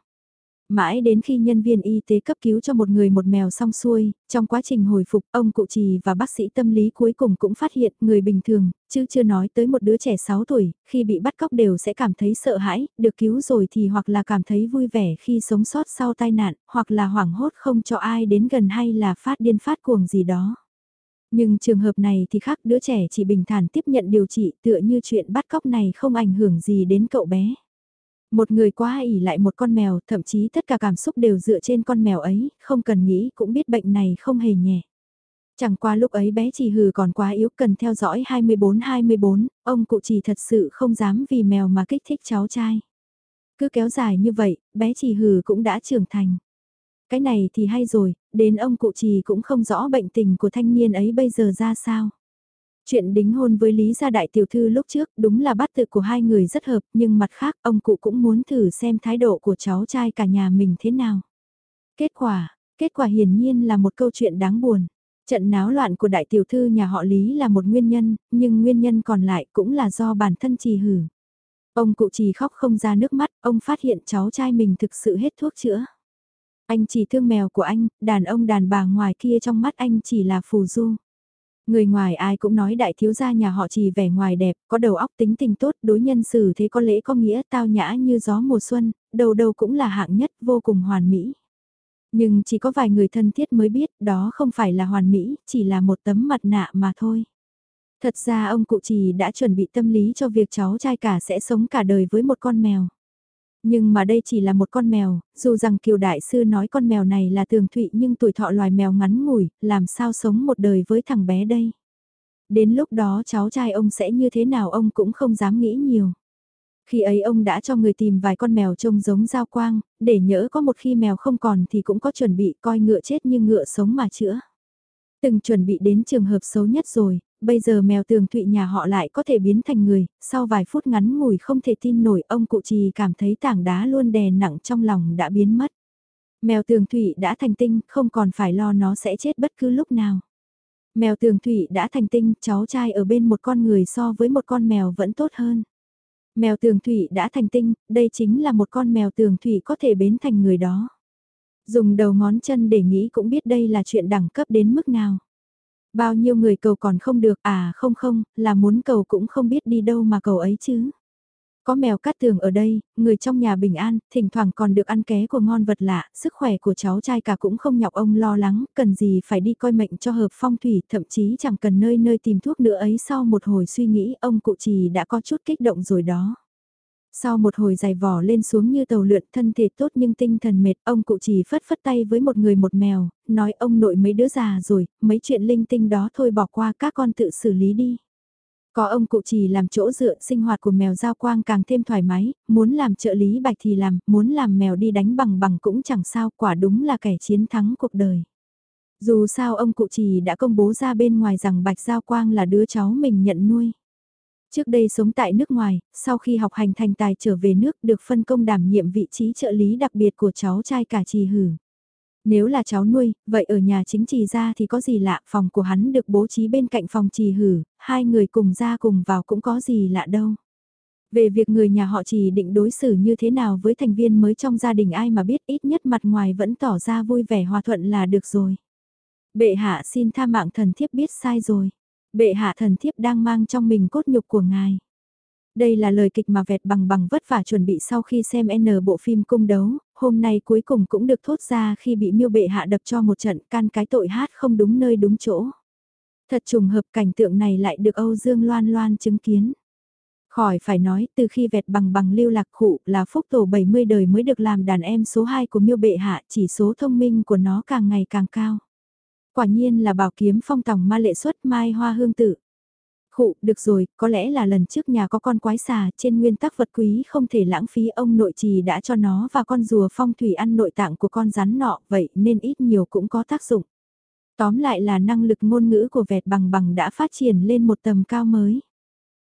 Mãi đến khi nhân viên y tế cấp cứu cho một người một mèo xong xuôi, trong quá trình hồi phục ông cụ trì và bác sĩ tâm lý cuối cùng cũng phát hiện người bình thường, chứ chưa nói tới một đứa trẻ 6 tuổi, khi bị bắt cóc đều sẽ cảm thấy sợ hãi, được cứu rồi thì hoặc là cảm thấy vui vẻ khi sống sót sau tai nạn, hoặc là hoảng hốt không cho ai đến gần hay là phát điên phát cuồng gì đó. Nhưng trường hợp này thì khác đứa trẻ chỉ bình thản tiếp nhận điều trị tựa như chuyện bắt cóc này không ảnh hưởng gì đến cậu bé. Một người quá ỉ lại một con mèo, thậm chí tất cả cảm xúc đều dựa trên con mèo ấy, không cần nghĩ cũng biết bệnh này không hề nhẹ. Chẳng qua lúc ấy bé chỉ hừ còn quá yếu cần theo dõi 24-24, ông cụ chỉ thật sự không dám vì mèo mà kích thích cháu trai. Cứ kéo dài như vậy, bé chỉ hừ cũng đã trưởng thành. Cái này thì hay rồi, đến ông cụ trì cũng không rõ bệnh tình của thanh niên ấy bây giờ ra sao. Chuyện đính hôn với Lý gia đại tiểu thư lúc trước đúng là bắt tự của hai người rất hợp nhưng mặt khác ông cụ cũng muốn thử xem thái độ của cháu trai cả nhà mình thế nào. Kết quả, kết quả hiển nhiên là một câu chuyện đáng buồn. Trận náo loạn của đại tiểu thư nhà họ Lý là một nguyên nhân, nhưng nguyên nhân còn lại cũng là do bản thân trì hử. Ông cụ trì khóc không ra nước mắt, ông phát hiện cháu trai mình thực sự hết thuốc chữa. Anh chỉ thương mèo của anh, đàn ông đàn bà ngoài kia trong mắt anh chỉ là phù du. Người ngoài ai cũng nói đại thiếu gia nhà họ chỉ vẻ ngoài đẹp, có đầu óc tính tình tốt, đối nhân xử thế có lễ có nghĩa, tao nhã như gió mùa xuân, đầu đầu cũng là hạng nhất, vô cùng hoàn mỹ. Nhưng chỉ có vài người thân thiết mới biết đó không phải là hoàn mỹ, chỉ là một tấm mặt nạ mà thôi. Thật ra ông cụ trì đã chuẩn bị tâm lý cho việc cháu trai cả sẽ sống cả đời với một con mèo. Nhưng mà đây chỉ là một con mèo, dù rằng kiều đại sư nói con mèo này là tường thụy nhưng tuổi thọ loài mèo ngắn ngủi, làm sao sống một đời với thằng bé đây. Đến lúc đó cháu trai ông sẽ như thế nào ông cũng không dám nghĩ nhiều. Khi ấy ông đã cho người tìm vài con mèo trông giống giao quang, để nhỡ có một khi mèo không còn thì cũng có chuẩn bị coi ngựa chết như ngựa sống mà chữa. Từng chuẩn bị đến trường hợp xấu nhất rồi, bây giờ mèo tường thụy nhà họ lại có thể biến thành người, sau vài phút ngắn ngủi không thể tin nổi ông cụ trì cảm thấy tảng đá luôn đè nặng trong lòng đã biến mất. Mèo tường thụy đã thành tinh, không còn phải lo nó sẽ chết bất cứ lúc nào. Mèo tường thụy đã thành tinh, cháu trai ở bên một con người so với một con mèo vẫn tốt hơn. Mèo tường thủy đã thành tinh, đây chính là một con mèo tường thủy có thể bến thành người đó. Dùng đầu ngón chân để nghĩ cũng biết đây là chuyện đẳng cấp đến mức nào. Bao nhiêu người cầu còn không được à không không, là muốn cầu cũng không biết đi đâu mà cầu ấy chứ. Có mèo cắt tường ở đây, người trong nhà bình an, thỉnh thoảng còn được ăn ké của ngon vật lạ, sức khỏe của cháu trai cả cũng không nhọc ông lo lắng, cần gì phải đi coi mệnh cho hợp phong thủy, thậm chí chẳng cần nơi nơi tìm thuốc nữa ấy sau một hồi suy nghĩ ông cụ trì đã có chút kích động rồi đó. Sau một hồi dài vỏ lên xuống như tàu lượn thân thể tốt nhưng tinh thần mệt, ông cụ chỉ phất phất tay với một người một mèo, nói ông nội mấy đứa già rồi, mấy chuyện linh tinh đó thôi bỏ qua các con tự xử lý đi. Có ông cụ chỉ làm chỗ dựa sinh hoạt của mèo giao quang càng thêm thoải mái, muốn làm trợ lý bạch thì làm, muốn làm mèo đi đánh bằng bằng cũng chẳng sao, quả đúng là kẻ chiến thắng cuộc đời. Dù sao ông cụ chỉ đã công bố ra bên ngoài rằng bạch giao quang là đứa cháu mình nhận nuôi. Trước đây sống tại nước ngoài, sau khi học hành thành tài trở về nước được phân công đảm nhiệm vị trí trợ lý đặc biệt của cháu trai cả trì hử. Nếu là cháu nuôi, vậy ở nhà chính trì ra thì có gì lạ, phòng của hắn được bố trí bên cạnh phòng trì hử, hai người cùng ra cùng vào cũng có gì lạ đâu. Về việc người nhà họ trì định đối xử như thế nào với thành viên mới trong gia đình ai mà biết ít nhất mặt ngoài vẫn tỏ ra vui vẻ hòa thuận là được rồi. Bệ hạ xin tha mạng thần thiếp biết sai rồi. Bệ hạ thần thiếp đang mang trong mình cốt nhục của ngài. Đây là lời kịch mà vẹt bằng bằng vất vả chuẩn bị sau khi xem N bộ phim cung đấu, hôm nay cuối cùng cũng được thốt ra khi bị miêu bệ hạ đập cho một trận can cái tội hát không đúng nơi đúng chỗ. Thật trùng hợp cảnh tượng này lại được Âu Dương Loan Loan chứng kiến. Khỏi phải nói, từ khi vẹt bằng bằng lưu lạc khụ là phúc tổ 70 đời mới được làm đàn em số 2 của miêu bệ hạ, chỉ số thông minh của nó càng ngày càng cao. Quả nhiên là bảo kiếm phong tòng ma lệ xuất mai hoa hương tử. Khụ, được rồi, có lẽ là lần trước nhà có con quái xà, trên nguyên tắc vật quý không thể lãng phí ông nội trì đã cho nó và con rùa phong thủy ăn nội tạng của con rắn nọ, vậy nên ít nhiều cũng có tác dụng. Tóm lại là năng lực ngôn ngữ của vẹt bằng bằng đã phát triển lên một tầm cao mới.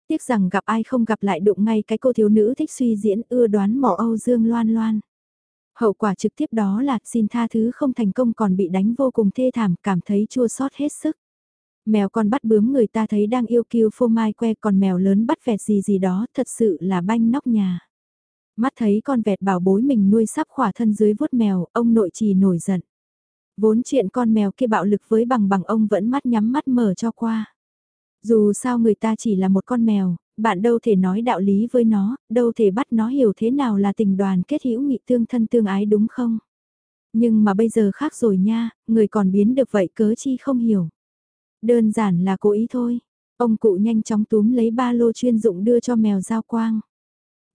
Tiếc rằng gặp ai không gặp lại đụng ngay cái cô thiếu nữ thích suy diễn ưa đoán mỏ Âu Dương loan loan. Hậu quả trực tiếp đó là xin tha thứ không thành công còn bị đánh vô cùng thê thảm cảm thấy chua xót hết sức. Mèo con bắt bướm người ta thấy đang yêu kiêu phô mai que còn mèo lớn bắt vẹt gì gì đó thật sự là banh nóc nhà. Mắt thấy con vẹt bảo bối mình nuôi sắp khỏa thân dưới vuốt mèo, ông nội trì nổi giận. Vốn chuyện con mèo kia bạo lực với bằng bằng ông vẫn mắt nhắm mắt mở cho qua. Dù sao người ta chỉ là một con mèo, bạn đâu thể nói đạo lý với nó, đâu thể bắt nó hiểu thế nào là tình đoàn kết hữu nghị tương thân tương ái đúng không? Nhưng mà bây giờ khác rồi nha, người còn biến được vậy cớ chi không hiểu. Đơn giản là cố ý thôi. Ông cụ nhanh chóng túm lấy ba lô chuyên dụng đưa cho mèo giao quang.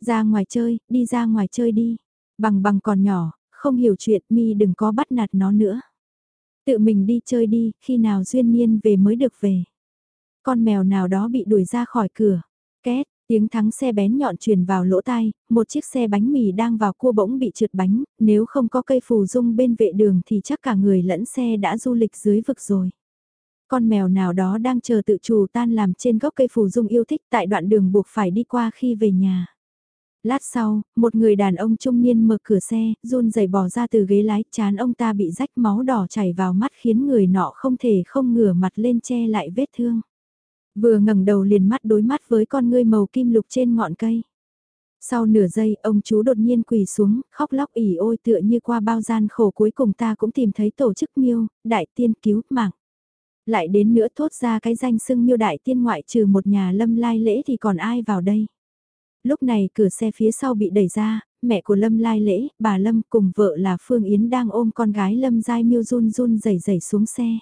Ra ngoài chơi, đi ra ngoài chơi đi. Bằng bằng còn nhỏ, không hiểu chuyện mi đừng có bắt nạt nó nữa. Tự mình đi chơi đi, khi nào duyên niên về mới được về. Con mèo nào đó bị đuổi ra khỏi cửa. Két, tiếng thắng xe bén nhọn truyền vào lỗ tai, một chiếc xe bánh mì đang vào cua bỗng bị trượt bánh, nếu không có cây phù dung bên vệ đường thì chắc cả người lẫn xe đã du lịch dưới vực rồi. Con mèo nào đó đang chờ tự chủ tan làm trên gốc cây phù dung yêu thích tại đoạn đường buộc phải đi qua khi về nhà. Lát sau, một người đàn ông trung niên mở cửa xe, run rẩy bỏ ra từ ghế lái, chán ông ta bị rách máu đỏ chảy vào mắt khiến người nọ không thể không ngửa mặt lên che lại vết thương. Vừa ngẩng đầu liền mắt đối mắt với con ngươi màu kim lục trên ngọn cây. Sau nửa giây, ông chú đột nhiên quỳ xuống, khóc lóc ỉ ôi tựa như qua bao gian khổ cuối cùng ta cũng tìm thấy tổ chức miêu, đại tiên cứu mạng. Lại đến nữa thốt ra cái danh xưng miêu đại tiên ngoại trừ một nhà lâm lai lễ thì còn ai vào đây. Lúc này cửa xe phía sau bị đẩy ra, mẹ của Lâm lai lễ, bà Lâm cùng vợ là Phương Yến đang ôm con gái Lâm Giai Miêu run run rẩy rẩy xuống xe.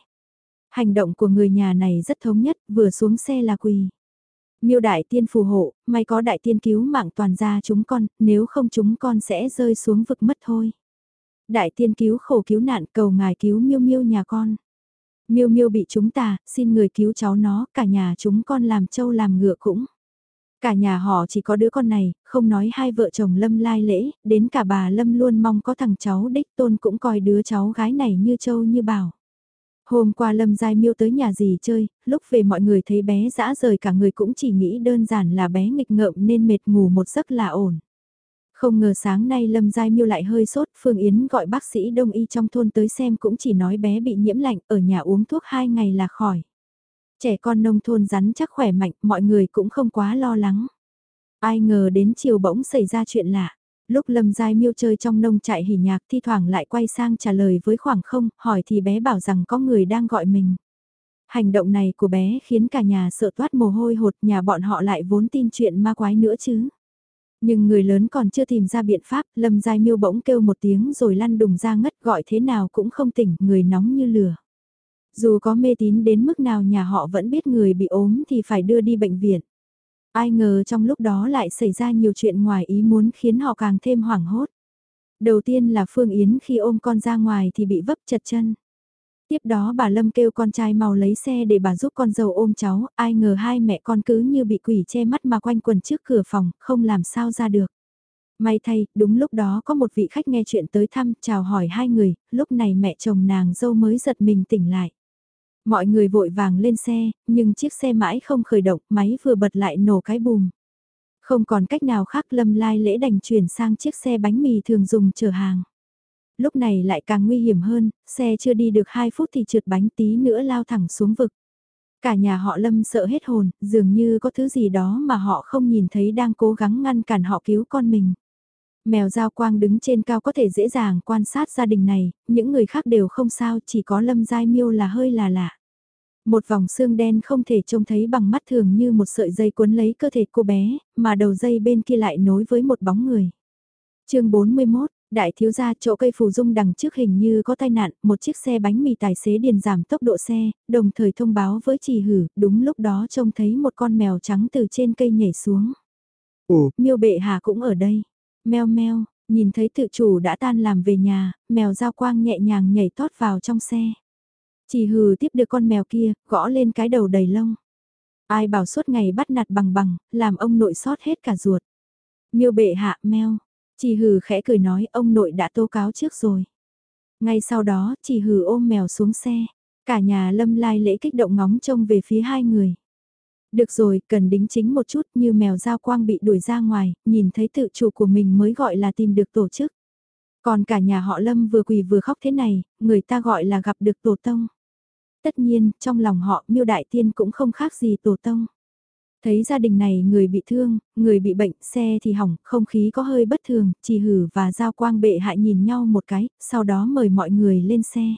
Hành động của người nhà này rất thống nhất, vừa xuống xe là quỳ. Miêu đại tiên phù hộ, may có đại tiên cứu mạng toàn gia chúng con, nếu không chúng con sẽ rơi xuống vực mất thôi. Đại tiên cứu khổ cứu nạn cầu ngài cứu miêu miêu nhà con. Miêu miêu bị chúng ta, xin người cứu cháu nó, cả nhà chúng con làm trâu làm ngựa cũng. Cả nhà họ chỉ có đứa con này, không nói hai vợ chồng Lâm lai lễ, đến cả bà Lâm luôn mong có thằng cháu đích tôn cũng coi đứa cháu gái này như trâu như bảo. Hôm qua Lâm Giai Miêu tới nhà gì chơi, lúc về mọi người thấy bé dã rời cả người cũng chỉ nghĩ đơn giản là bé nghịch ngợm nên mệt ngủ một giấc là ổn. Không ngờ sáng nay Lâm Giai Miêu lại hơi sốt, Phương Yến gọi bác sĩ đông y trong thôn tới xem cũng chỉ nói bé bị nhiễm lạnh, ở nhà uống thuốc 2 ngày là khỏi. Trẻ con nông thôn rắn chắc khỏe mạnh, mọi người cũng không quá lo lắng. Ai ngờ đến chiều bỗng xảy ra chuyện lạ. Lúc Lâm Giai Miêu chơi trong nông trại hỉ nhạc thi thoảng lại quay sang trả lời với khoảng không, hỏi thì bé bảo rằng có người đang gọi mình. Hành động này của bé khiến cả nhà sợ toát mồ hôi hột nhà bọn họ lại vốn tin chuyện ma quái nữa chứ. Nhưng người lớn còn chưa tìm ra biện pháp, Lâm Giai Miêu bỗng kêu một tiếng rồi lăn đùng ra ngất gọi thế nào cũng không tỉnh, người nóng như lửa. Dù có mê tín đến mức nào nhà họ vẫn biết người bị ốm thì phải đưa đi bệnh viện. Ai ngờ trong lúc đó lại xảy ra nhiều chuyện ngoài ý muốn khiến họ càng thêm hoảng hốt. Đầu tiên là Phương Yến khi ôm con ra ngoài thì bị vấp chật chân. Tiếp đó bà Lâm kêu con trai mau lấy xe để bà giúp con dâu ôm cháu, ai ngờ hai mẹ con cứ như bị quỷ che mắt mà quanh quần trước cửa phòng, không làm sao ra được. May thay, đúng lúc đó có một vị khách nghe chuyện tới thăm, chào hỏi hai người, lúc này mẹ chồng nàng dâu mới giật mình tỉnh lại. Mọi người vội vàng lên xe, nhưng chiếc xe mãi không khởi động, máy vừa bật lại nổ cái bùm. Không còn cách nào khác Lâm Lai lễ đành chuyển sang chiếc xe bánh mì thường dùng chở hàng. Lúc này lại càng nguy hiểm hơn, xe chưa đi được 2 phút thì trượt bánh tí nữa lao thẳng xuống vực. Cả nhà họ Lâm sợ hết hồn, dường như có thứ gì đó mà họ không nhìn thấy đang cố gắng ngăn cản họ cứu con mình. Mèo giao quang đứng trên cao có thể dễ dàng quan sát gia đình này, những người khác đều không sao, chỉ có lâm giai miêu là hơi là lạ. Một vòng xương đen không thể trông thấy bằng mắt thường như một sợi dây cuốn lấy cơ thể cô bé, mà đầu dây bên kia lại nối với một bóng người. chương 41, đại thiếu gia chỗ cây phù dung đằng trước hình như có tai nạn, một chiếc xe bánh mì tài xế điền giảm tốc độ xe, đồng thời thông báo với trì hử, đúng lúc đó trông thấy một con mèo trắng từ trên cây nhảy xuống. Ồ, miêu bệ hà cũng ở đây. Mèo meo, nhìn thấy tự chủ đã tan làm về nhà, mèo giao quang nhẹ nhàng nhảy tót vào trong xe. Chỉ hừ tiếp được con mèo kia, gõ lên cái đầu đầy lông. Ai bảo suốt ngày bắt nạt bằng bằng, làm ông nội sót hết cả ruột. Miêu bệ hạ mèo, chỉ hừ khẽ cười nói ông nội đã tố cáo trước rồi. Ngay sau đó, chỉ hừ ôm mèo xuống xe. Cả nhà lâm lai lễ kích động ngóng trông về phía hai người. Được rồi, cần đính chính một chút như mèo giao quang bị đuổi ra ngoài, nhìn thấy tự chủ của mình mới gọi là tìm được tổ chức. Còn cả nhà họ Lâm vừa quỳ vừa khóc thế này, người ta gọi là gặp được tổ tông. Tất nhiên, trong lòng họ miêu đại tiên cũng không khác gì tổ tông. Thấy gia đình này người bị thương, người bị bệnh, xe thì hỏng, không khí có hơi bất thường, chỉ hử và giao quang bệ hại nhìn nhau một cái, sau đó mời mọi người lên xe.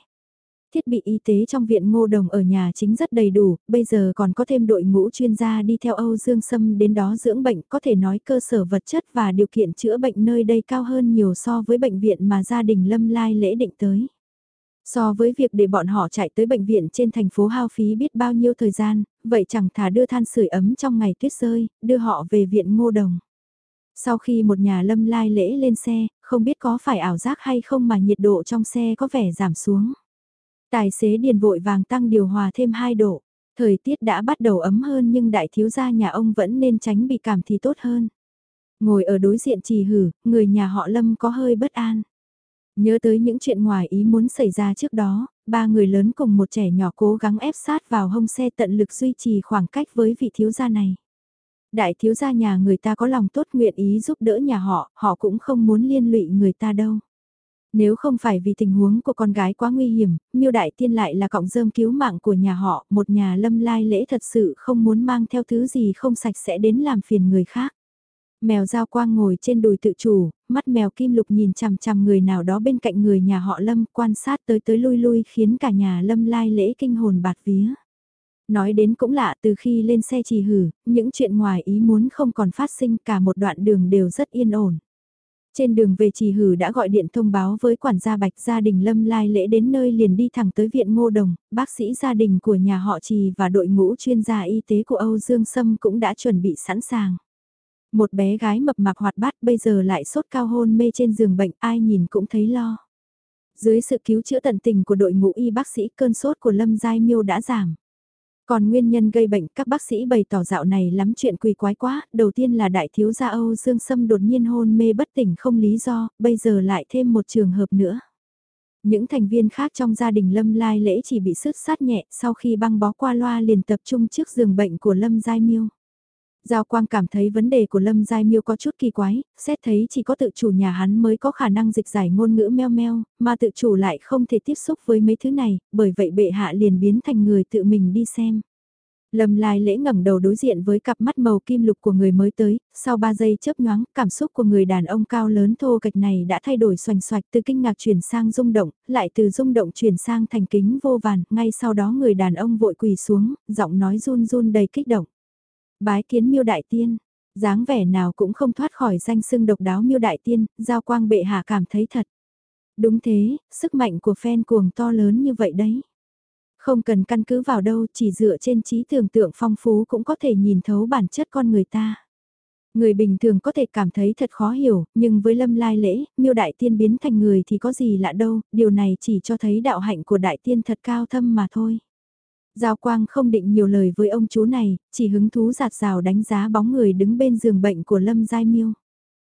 Thiết bị y tế trong viện ngô đồng ở nhà chính rất đầy đủ, bây giờ còn có thêm đội ngũ chuyên gia đi theo Âu Dương Sâm đến đó dưỡng bệnh, có thể nói cơ sở vật chất và điều kiện chữa bệnh nơi đây cao hơn nhiều so với bệnh viện mà gia đình Lâm Lai lễ định tới. So với việc để bọn họ chạy tới bệnh viện trên thành phố hao phí biết bao nhiêu thời gian, vậy chẳng thà đưa than sưởi ấm trong ngày tuyết rơi, đưa họ về viện ngô đồng. Sau khi một nhà lâm lai lễ lên xe, không biết có phải ảo giác hay không mà nhiệt độ trong xe có vẻ giảm xuống. Tài xế điền vội vàng tăng điều hòa thêm 2 độ. Thời tiết đã bắt đầu ấm hơn nhưng đại thiếu gia nhà ông vẫn nên tránh bị cảm thì tốt hơn. Ngồi ở đối diện trì hử, người nhà họ Lâm có hơi bất an. Nhớ tới những chuyện ngoài ý muốn xảy ra trước đó, ba người lớn cùng một trẻ nhỏ cố gắng ép sát vào hông xe tận lực duy trì khoảng cách với vị thiếu gia này. Đại thiếu gia nhà người ta có lòng tốt nguyện ý giúp đỡ nhà họ, họ cũng không muốn liên lụy người ta đâu. Nếu không phải vì tình huống của con gái quá nguy hiểm, miêu đại tiên lại là cọng rơm cứu mạng của nhà họ, một nhà lâm lai lễ thật sự không muốn mang theo thứ gì không sạch sẽ đến làm phiền người khác. Mèo giao quang ngồi trên đùi tự chủ, mắt mèo kim lục nhìn chằm chằm người nào đó bên cạnh người nhà họ lâm quan sát tới tới lui lui khiến cả nhà lâm lai lễ kinh hồn bạt vía. Nói đến cũng lạ từ khi lên xe trì hử, những chuyện ngoài ý muốn không còn phát sinh cả một đoạn đường đều rất yên ổn. Trên đường về trì hử đã gọi điện thông báo với quản gia bạch gia đình lâm lai lễ đến nơi liền đi thẳng tới viện ngô đồng, bác sĩ gia đình của nhà họ trì và đội ngũ chuyên gia y tế của Âu Dương Sâm cũng đã chuẩn bị sẵn sàng. Một bé gái mập mạp hoạt bát bây giờ lại sốt cao hôn mê trên giường bệnh ai nhìn cũng thấy lo. Dưới sự cứu chữa tận tình của đội ngũ y bác sĩ cơn sốt của Lâm Giai Miêu đã giảm. Còn nguyên nhân gây bệnh các bác sĩ bày tỏ dạo này lắm chuyện quỳ quái quá, đầu tiên là đại thiếu gia Âu Dương Sâm đột nhiên hôn mê bất tỉnh không lý do, bây giờ lại thêm một trường hợp nữa. Những thành viên khác trong gia đình Lâm Lai lễ chỉ bị sứt sát nhẹ sau khi băng bó qua loa liền tập trung trước giường bệnh của Lâm Giai Miêu. Giao Quang cảm thấy vấn đề của Lâm Giai Miêu có chút kỳ quái, xét thấy chỉ có tự chủ nhà hắn mới có khả năng dịch giải ngôn ngữ meo meo, mà tự chủ lại không thể tiếp xúc với mấy thứ này, bởi vậy bệ hạ liền biến thành người tự mình đi xem. Lâm Lai lễ ngẩng đầu đối diện với cặp mắt màu kim lục của người mới tới, sau 3 giây chớp nhoáng, cảm xúc của người đàn ông cao lớn thô kịch này đã thay đổi xoành xoạch từ kinh ngạc chuyển sang rung động, lại từ rung động chuyển sang thành kính vô vàn, ngay sau đó người đàn ông vội quỳ xuống, giọng nói run run đầy kích động. Bái kiến miêu đại tiên, dáng vẻ nào cũng không thoát khỏi danh sưng độc đáo miêu đại tiên, giao quang bệ hạ cảm thấy thật. Đúng thế, sức mạnh của fan cuồng to lớn như vậy đấy. Không cần căn cứ vào đâu, chỉ dựa trên trí tưởng tượng phong phú cũng có thể nhìn thấu bản chất con người ta. Người bình thường có thể cảm thấy thật khó hiểu, nhưng với lâm lai lễ, miêu đại tiên biến thành người thì có gì lạ đâu, điều này chỉ cho thấy đạo hạnh của đại tiên thật cao thâm mà thôi. Giao Quang không định nhiều lời với ông chú này, chỉ hứng thú giạt rào đánh giá bóng người đứng bên giường bệnh của Lâm Giai Miêu.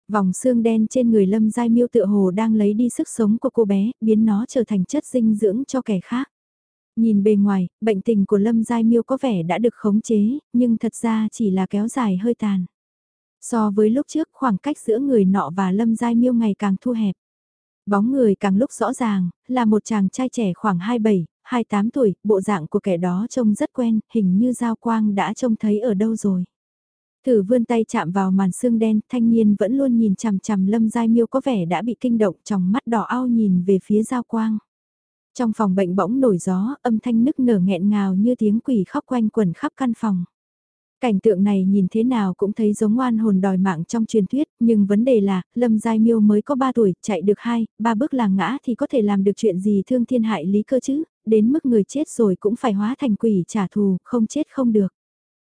Vòng xương đen trên người Lâm Giai Miêu tựa hồ đang lấy đi sức sống của cô bé, biến nó trở thành chất dinh dưỡng cho kẻ khác. Nhìn bề ngoài, bệnh tình của Lâm Giai Miêu có vẻ đã được khống chế, nhưng thật ra chỉ là kéo dài hơi tàn. So với lúc trước khoảng cách giữa người nọ và Lâm Giai Miêu ngày càng thu hẹp. Bóng người càng lúc rõ ràng, là một chàng trai trẻ khoảng 27, 28 tuổi, bộ dạng của kẻ đó trông rất quen, hình như Giao Quang đã trông thấy ở đâu rồi. Thử vươn tay chạm vào màn xương đen, thanh niên vẫn luôn nhìn chằm chằm Lâm Giai Miêu có vẻ đã bị kinh động trong mắt đỏ ao nhìn về phía Giao Quang. Trong phòng bệnh bỗng nổi gió, âm thanh nức nở nghẹn ngào như tiếng quỷ khóc quanh quẩn khắp căn phòng. Cảnh tượng này nhìn thế nào cũng thấy giống oan hồn đòi mạng trong truyền thuyết, nhưng vấn đề là, Lâm Giai Miêu mới có 3 tuổi, chạy được 2, 3 bước là ngã thì có thể làm được chuyện gì thương thiên hại lý cơ chứ, đến mức người chết rồi cũng phải hóa thành quỷ trả thù, không chết không được.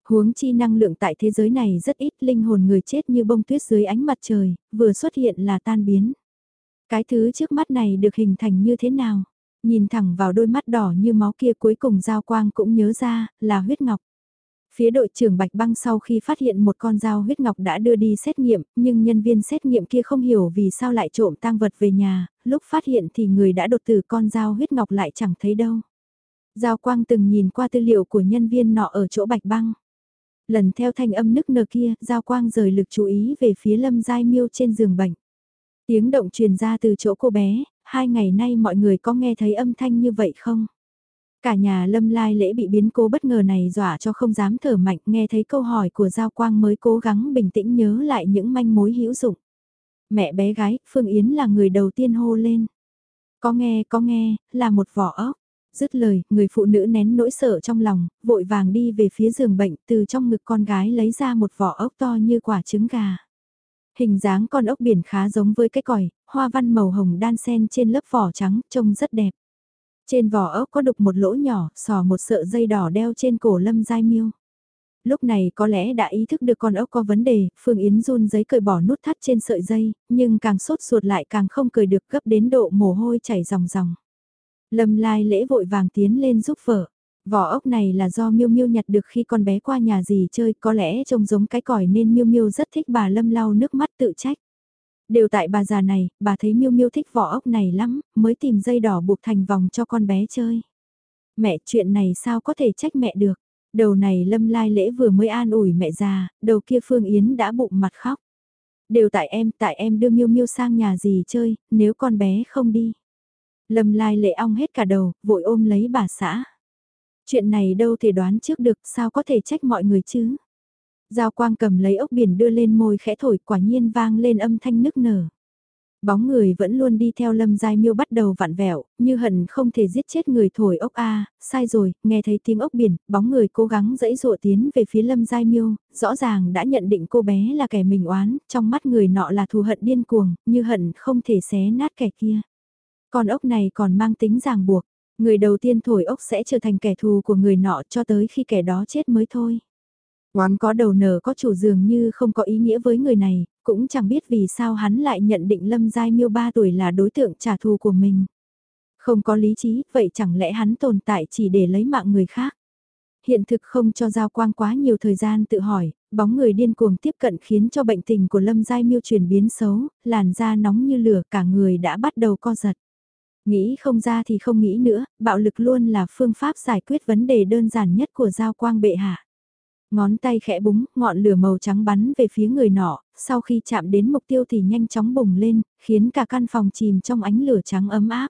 Huống chi năng lượng tại thế giới này rất ít, linh hồn người chết như bông tuyết dưới ánh mặt trời, vừa xuất hiện là tan biến. Cái thứ trước mắt này được hình thành như thế nào? Nhìn thẳng vào đôi mắt đỏ như máu kia cuối cùng giao quang cũng nhớ ra, là huyết ngọc. Phía đội trưởng Bạch Băng sau khi phát hiện một con dao huyết ngọc đã đưa đi xét nghiệm, nhưng nhân viên xét nghiệm kia không hiểu vì sao lại trộm tang vật về nhà, lúc phát hiện thì người đã đột tử con dao huyết ngọc lại chẳng thấy đâu. Giao Quang từng nhìn qua tư liệu của nhân viên nọ ở chỗ Bạch Băng. Lần theo thanh âm nức nở kia, Giao Quang rời lực chú ý về phía Lâm Giai Miêu trên giường bệnh. Tiếng động truyền ra từ chỗ cô bé, hai ngày nay mọi người có nghe thấy âm thanh như vậy không? Cả nhà lâm lai lễ bị biến cố bất ngờ này dọa cho không dám thở mạnh nghe thấy câu hỏi của Giao Quang mới cố gắng bình tĩnh nhớ lại những manh mối hữu dụng. Mẹ bé gái, Phương Yến là người đầu tiên hô lên. Có nghe, có nghe, là một vỏ ốc. Dứt lời, người phụ nữ nén nỗi sợ trong lòng, vội vàng đi về phía giường bệnh, từ trong ngực con gái lấy ra một vỏ ốc to như quả trứng gà. Hình dáng con ốc biển khá giống với cái còi, hoa văn màu hồng đan sen trên lớp vỏ trắng, trông rất đẹp. Trên vỏ ốc có đục một lỗ nhỏ, sò một sợi dây đỏ đeo trên cổ lâm giai miêu. Lúc này có lẽ đã ý thức được con ốc có vấn đề, Phương Yến run giấy cởi bỏ nút thắt trên sợi dây, nhưng càng sốt ruột lại càng không cởi được gấp đến độ mồ hôi chảy ròng ròng. Lâm lai lễ vội vàng tiến lên giúp vợ. Vỏ ốc này là do Miêu Miêu nhặt được khi con bé qua nhà gì chơi, có lẽ trông giống cái còi nên Miêu Miêu rất thích bà Lâm lau nước mắt tự trách. Đều tại bà già này, bà thấy Miêu Miêu thích vỏ ốc này lắm, mới tìm dây đỏ buộc thành vòng cho con bé chơi. Mẹ chuyện này sao có thể trách mẹ được. Đầu này Lâm Lai Lễ vừa mới an ủi mẹ già, đầu kia Phương Yến đã bụng mặt khóc. Đều tại em, tại em đưa Miêu Miêu sang nhà gì chơi, nếu con bé không đi. Lâm Lai Lễ ong hết cả đầu, vội ôm lấy bà xã. Chuyện này đâu thể đoán trước được, sao có thể trách mọi người chứ? Giao quang cầm lấy ốc biển đưa lên môi khẽ thổi quả nhiên vang lên âm thanh nức nở. Bóng người vẫn luôn đi theo lâm giai miêu bắt đầu vặn vẹo, như hận không thể giết chết người thổi ốc A, sai rồi, nghe thấy tiếng ốc biển, bóng người cố gắng dẫy dụa tiến về phía lâm giai miêu, rõ ràng đã nhận định cô bé là kẻ mình oán, trong mắt người nọ là thù hận điên cuồng, như hận không thể xé nát kẻ kia. Con ốc này còn mang tính ràng buộc, người đầu tiên thổi ốc sẽ trở thành kẻ thù của người nọ cho tới khi kẻ đó chết mới thôi. Oán có đầu nở có chủ dường như không có ý nghĩa với người này, cũng chẳng biết vì sao hắn lại nhận định Lâm Giai Miêu 3 tuổi là đối tượng trả thù của mình. Không có lý trí, vậy chẳng lẽ hắn tồn tại chỉ để lấy mạng người khác? Hiện thực không cho Giao Quang quá nhiều thời gian tự hỏi, bóng người điên cuồng tiếp cận khiến cho bệnh tình của Lâm Giai Miêu chuyển biến xấu, làn da nóng như lửa cả người đã bắt đầu co giật. Nghĩ không ra thì không nghĩ nữa, bạo lực luôn là phương pháp giải quyết vấn đề đơn giản nhất của Giao Quang bệ hạ. Ngón tay khẽ búng, ngọn lửa màu trắng bắn về phía người nọ, sau khi chạm đến mục tiêu thì nhanh chóng bùng lên, khiến cả căn phòng chìm trong ánh lửa trắng ấm áp.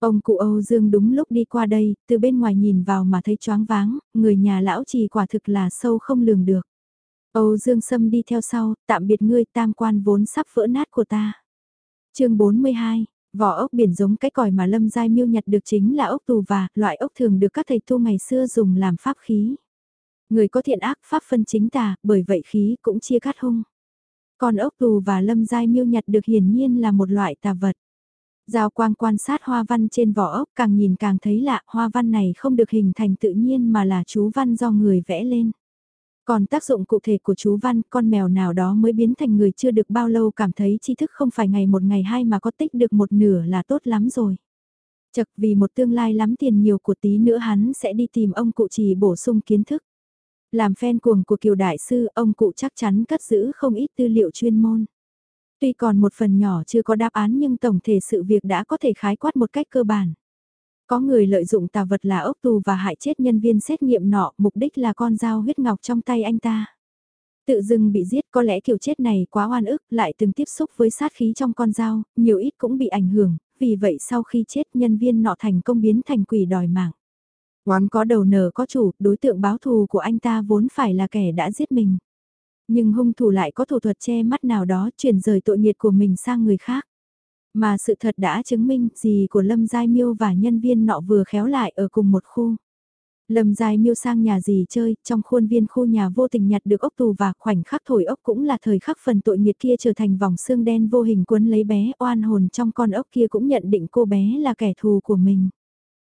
Ông cụ Âu Dương đúng lúc đi qua đây, từ bên ngoài nhìn vào mà thấy choáng váng, người nhà lão trì quả thực là sâu không lường được. Âu Dương Sâm đi theo sau, tạm biệt ngươi tam quan vốn sắp vỡ nát của ta. chương 42, vỏ ốc biển giống cái còi mà Lâm Giai miêu nhặt được chính là ốc tù và, loại ốc thường được các thầy tu ngày xưa dùng làm pháp khí. Người có thiện ác pháp phân chính tà, bởi vậy khí cũng chia cắt hung. Còn ốc tù và lâm giai miêu nhặt được hiển nhiên là một loại tà vật. Giao quang quan sát hoa văn trên vỏ ốc càng nhìn càng thấy lạ, hoa văn này không được hình thành tự nhiên mà là chú văn do người vẽ lên. Còn tác dụng cụ thể của chú văn, con mèo nào đó mới biến thành người chưa được bao lâu cảm thấy tri thức không phải ngày một ngày hai mà có tích được một nửa là tốt lắm rồi. Chật vì một tương lai lắm tiền nhiều của tí nữa hắn sẽ đi tìm ông cụ trì bổ sung kiến thức. Làm fan cuồng của Kiều Đại Sư, ông cụ chắc chắn cất giữ không ít tư liệu chuyên môn. Tuy còn một phần nhỏ chưa có đáp án nhưng tổng thể sự việc đã có thể khái quát một cách cơ bản. Có người lợi dụng tà vật là ốc tù và hại chết nhân viên xét nghiệm nọ, mục đích là con dao huyết ngọc trong tay anh ta. Tự dưng bị giết có lẽ kiểu chết này quá oan ức, lại từng tiếp xúc với sát khí trong con dao, nhiều ít cũng bị ảnh hưởng, vì vậy sau khi chết nhân viên nọ thành công biến thành quỷ đòi mạng. Oán có đầu nở có chủ, đối tượng báo thù của anh ta vốn phải là kẻ đã giết mình. Nhưng hung thủ lại có thủ thuật che mắt nào đó chuyển rời tội nghiệt của mình sang người khác. Mà sự thật đã chứng minh gì của Lâm Giai Miêu và nhân viên nọ vừa khéo lại ở cùng một khu. Lâm Giai Miêu sang nhà gì chơi, trong khuôn viên khu nhà vô tình nhặt được ốc tù và khoảnh khắc thổi ốc cũng là thời khắc phần tội nghiệt kia trở thành vòng xương đen vô hình cuốn lấy bé oan hồn trong con ốc kia cũng nhận định cô bé là kẻ thù của mình.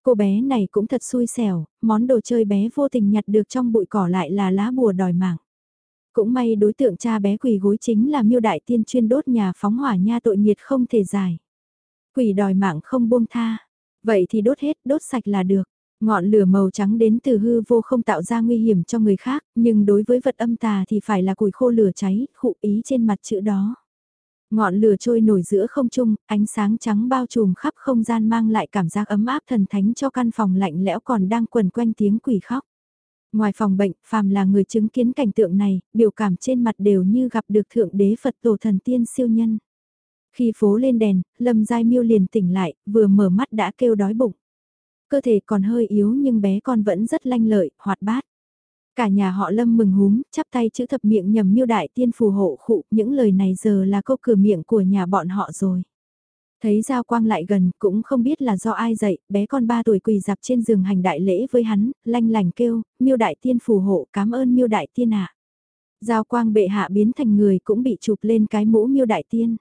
Cô bé này cũng thật xui xẻo, món đồ chơi bé vô tình nhặt được trong bụi cỏ lại là lá bùa đòi mạng. Cũng may đối tượng cha bé quỳ gối chính là miêu đại tiên chuyên đốt nhà phóng hỏa nha tội nghiệt không thể giải. Quỷ đòi mạng không buông tha. Vậy thì đốt hết, đốt sạch là được. Ngọn lửa màu trắng đến từ hư vô không tạo ra nguy hiểm cho người khác, nhưng đối với vật âm tà thì phải là củi khô lửa cháy, khụ ý trên mặt chữ đó. Ngọn lửa trôi nổi giữa không trung, ánh sáng trắng bao trùm khắp không gian mang lại cảm giác ấm áp thần thánh cho căn phòng lạnh lẽo còn đang quần quanh tiếng quỷ khóc. Ngoài phòng bệnh, phàm là người chứng kiến cảnh tượng này, biểu cảm trên mặt đều như gặp được thượng đế Phật tổ thần tiên siêu nhân. Khi phố lên đèn, Lâm Giai Miêu liền tỉnh lại, vừa mở mắt đã kêu đói bụng. cơ thể còn hơi yếu nhưng bé con vẫn rất lanh lợi, hoạt bát. Cả nhà họ Lâm mừng húm, chắp tay chữ thập miệng nhầm miêu đại tiên phù hộ khụ, những lời này giờ là câu cửa miệng của nhà bọn họ rồi. Thấy Giao Quang lại gần, cũng không biết là do ai dạy, bé con 3 tuổi quỳ dạp trên giường hành đại lễ với hắn, lanh lành kêu, miêu đại tiên phù hộ, cảm ơn miêu đại tiên ạ. Giao Quang bệ hạ biến thành người cũng bị chụp lên cái mũ miêu đại tiên.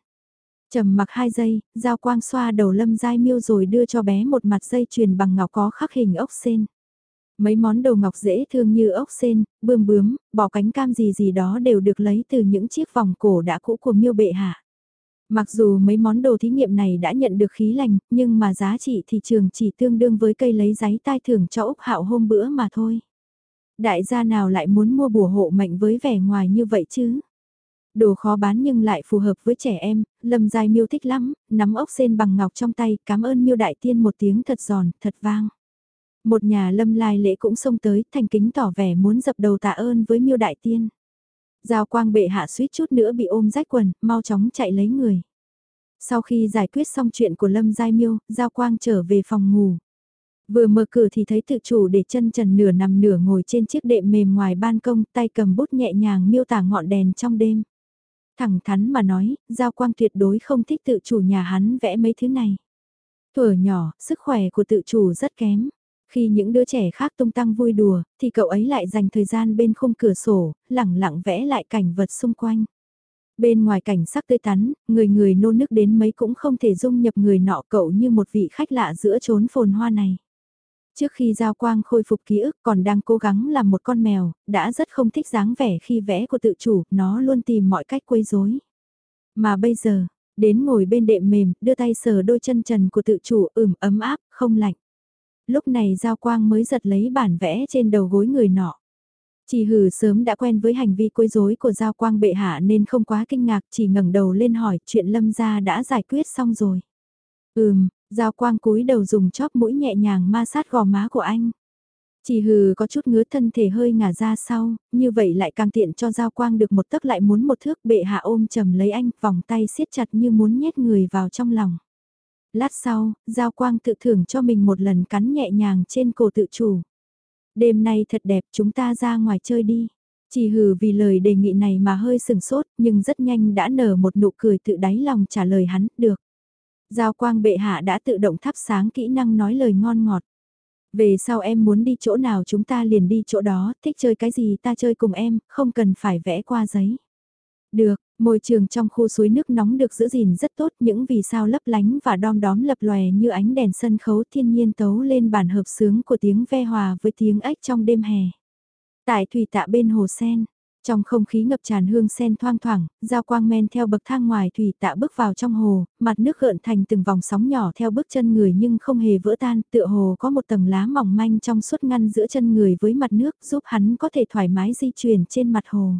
trầm mặc 2 giây, Giao Quang xoa đầu lâm giai miêu rồi đưa cho bé một mặt dây chuyền bằng ngọc có khắc hình ốc sen. Mấy món đồ ngọc dễ thương như ốc sen, bươm bướm, bỏ cánh cam gì gì đó đều được lấy từ những chiếc vòng cổ đã cũ của miêu bệ hạ. Mặc dù mấy món đồ thí nghiệm này đã nhận được khí lành, nhưng mà giá trị thị trường chỉ tương đương với cây lấy giấy tai thưởng cho Úc Hạo hôm bữa mà thôi. Đại gia nào lại muốn mua bùa hộ mệnh với vẻ ngoài như vậy chứ? Đồ khó bán nhưng lại phù hợp với trẻ em, Lâm Giai miêu thích lắm, nắm ốc sen bằng ngọc trong tay, cảm ơn miêu đại tiên một tiếng thật giòn, thật vang. Một nhà lâm lai lễ cũng xông tới, thành kính tỏ vẻ muốn dập đầu tạ ơn với miêu đại tiên. Giao quang bệ hạ suýt chút nữa bị ôm rách quần, mau chóng chạy lấy người. Sau khi giải quyết xong chuyện của Lâm Giai Miêu, Giao Quang trở về phòng ngủ. Vừa mở cửa thì thấy tự chủ để chân trần nửa nằm nửa ngồi trên chiếc đệm mềm ngoài ban công tay cầm bút nhẹ nhàng miêu tả ngọn đèn trong đêm. Thẳng thắn mà nói, Giao Quang tuyệt đối không thích tự chủ nhà hắn vẽ mấy thứ này. Thuở nhỏ, sức khỏe của tự chủ rất kém. Khi những đứa trẻ khác tung tăng vui đùa, thì cậu ấy lại dành thời gian bên khung cửa sổ, lẳng lặng vẽ lại cảnh vật xung quanh. Bên ngoài cảnh sắc tươi tắn, người người nô nức đến mấy cũng không thể dung nhập người nọ cậu như một vị khách lạ giữa chốn phồn hoa này. Trước khi Giao Quang khôi phục ký ức còn đang cố gắng làm một con mèo, đã rất không thích dáng vẻ khi vẽ của tự chủ, nó luôn tìm mọi cách quấy rối. Mà bây giờ, đến ngồi bên đệm mềm, đưa tay sờ đôi chân trần của tự chủ ửm ấm áp, không lạnh lúc này Giao Quang mới giật lấy bản vẽ trên đầu gối người nọ. Chỉ hử sớm đã quen với hành vi quấy rối của Giao Quang bệ hạ nên không quá kinh ngạc chỉ ngẩng đầu lên hỏi chuyện lâm gia đã giải quyết xong rồi. Ừm, Giao Quang cúi đầu dùng chóp mũi nhẹ nhàng ma sát gò má của anh. Chỉ hừ có chút ngứa thân thể hơi ngả ra sau, như vậy lại càng tiện cho Giao Quang được một tấc lại muốn một thước bệ hạ ôm chầm lấy anh, vòng tay siết chặt như muốn nhét người vào trong lòng. Lát sau, Giao Quang tự thưởng cho mình một lần cắn nhẹ nhàng trên cổ tự chủ. Đêm nay thật đẹp chúng ta ra ngoài chơi đi. Chỉ hừ vì lời đề nghị này mà hơi sừng sốt nhưng rất nhanh đã nở một nụ cười tự đáy lòng trả lời hắn, được. Giao quang bệ hạ đã tự động thắp sáng kỹ năng nói lời ngon ngọt. Về sau em muốn đi chỗ nào chúng ta liền đi chỗ đó, thích chơi cái gì ta chơi cùng em, không cần phải vẽ qua giấy. Được, Môi trường trong khu suối nước nóng được giữ gìn rất tốt, những vì sao lấp lánh và đom đóm lập lòe như ánh đèn sân khấu thiên nhiên tấu lên bản hợp sướng của tiếng ve hòa với tiếng ếch trong đêm hè. Tại thủy tạ bên hồ sen, trong không khí ngập tràn hương sen thoang thoảng, giao quang men theo bậc thang ngoài thủy tạ bước vào trong hồ, mặt nước gợn thành từng vòng sóng nhỏ theo bước chân người nhưng không hề vỡ tan, tựa hồ có một tầng lá mỏng manh trong suốt ngăn giữa chân người với mặt nước giúp hắn có thể thoải mái di chuyển trên mặt hồ.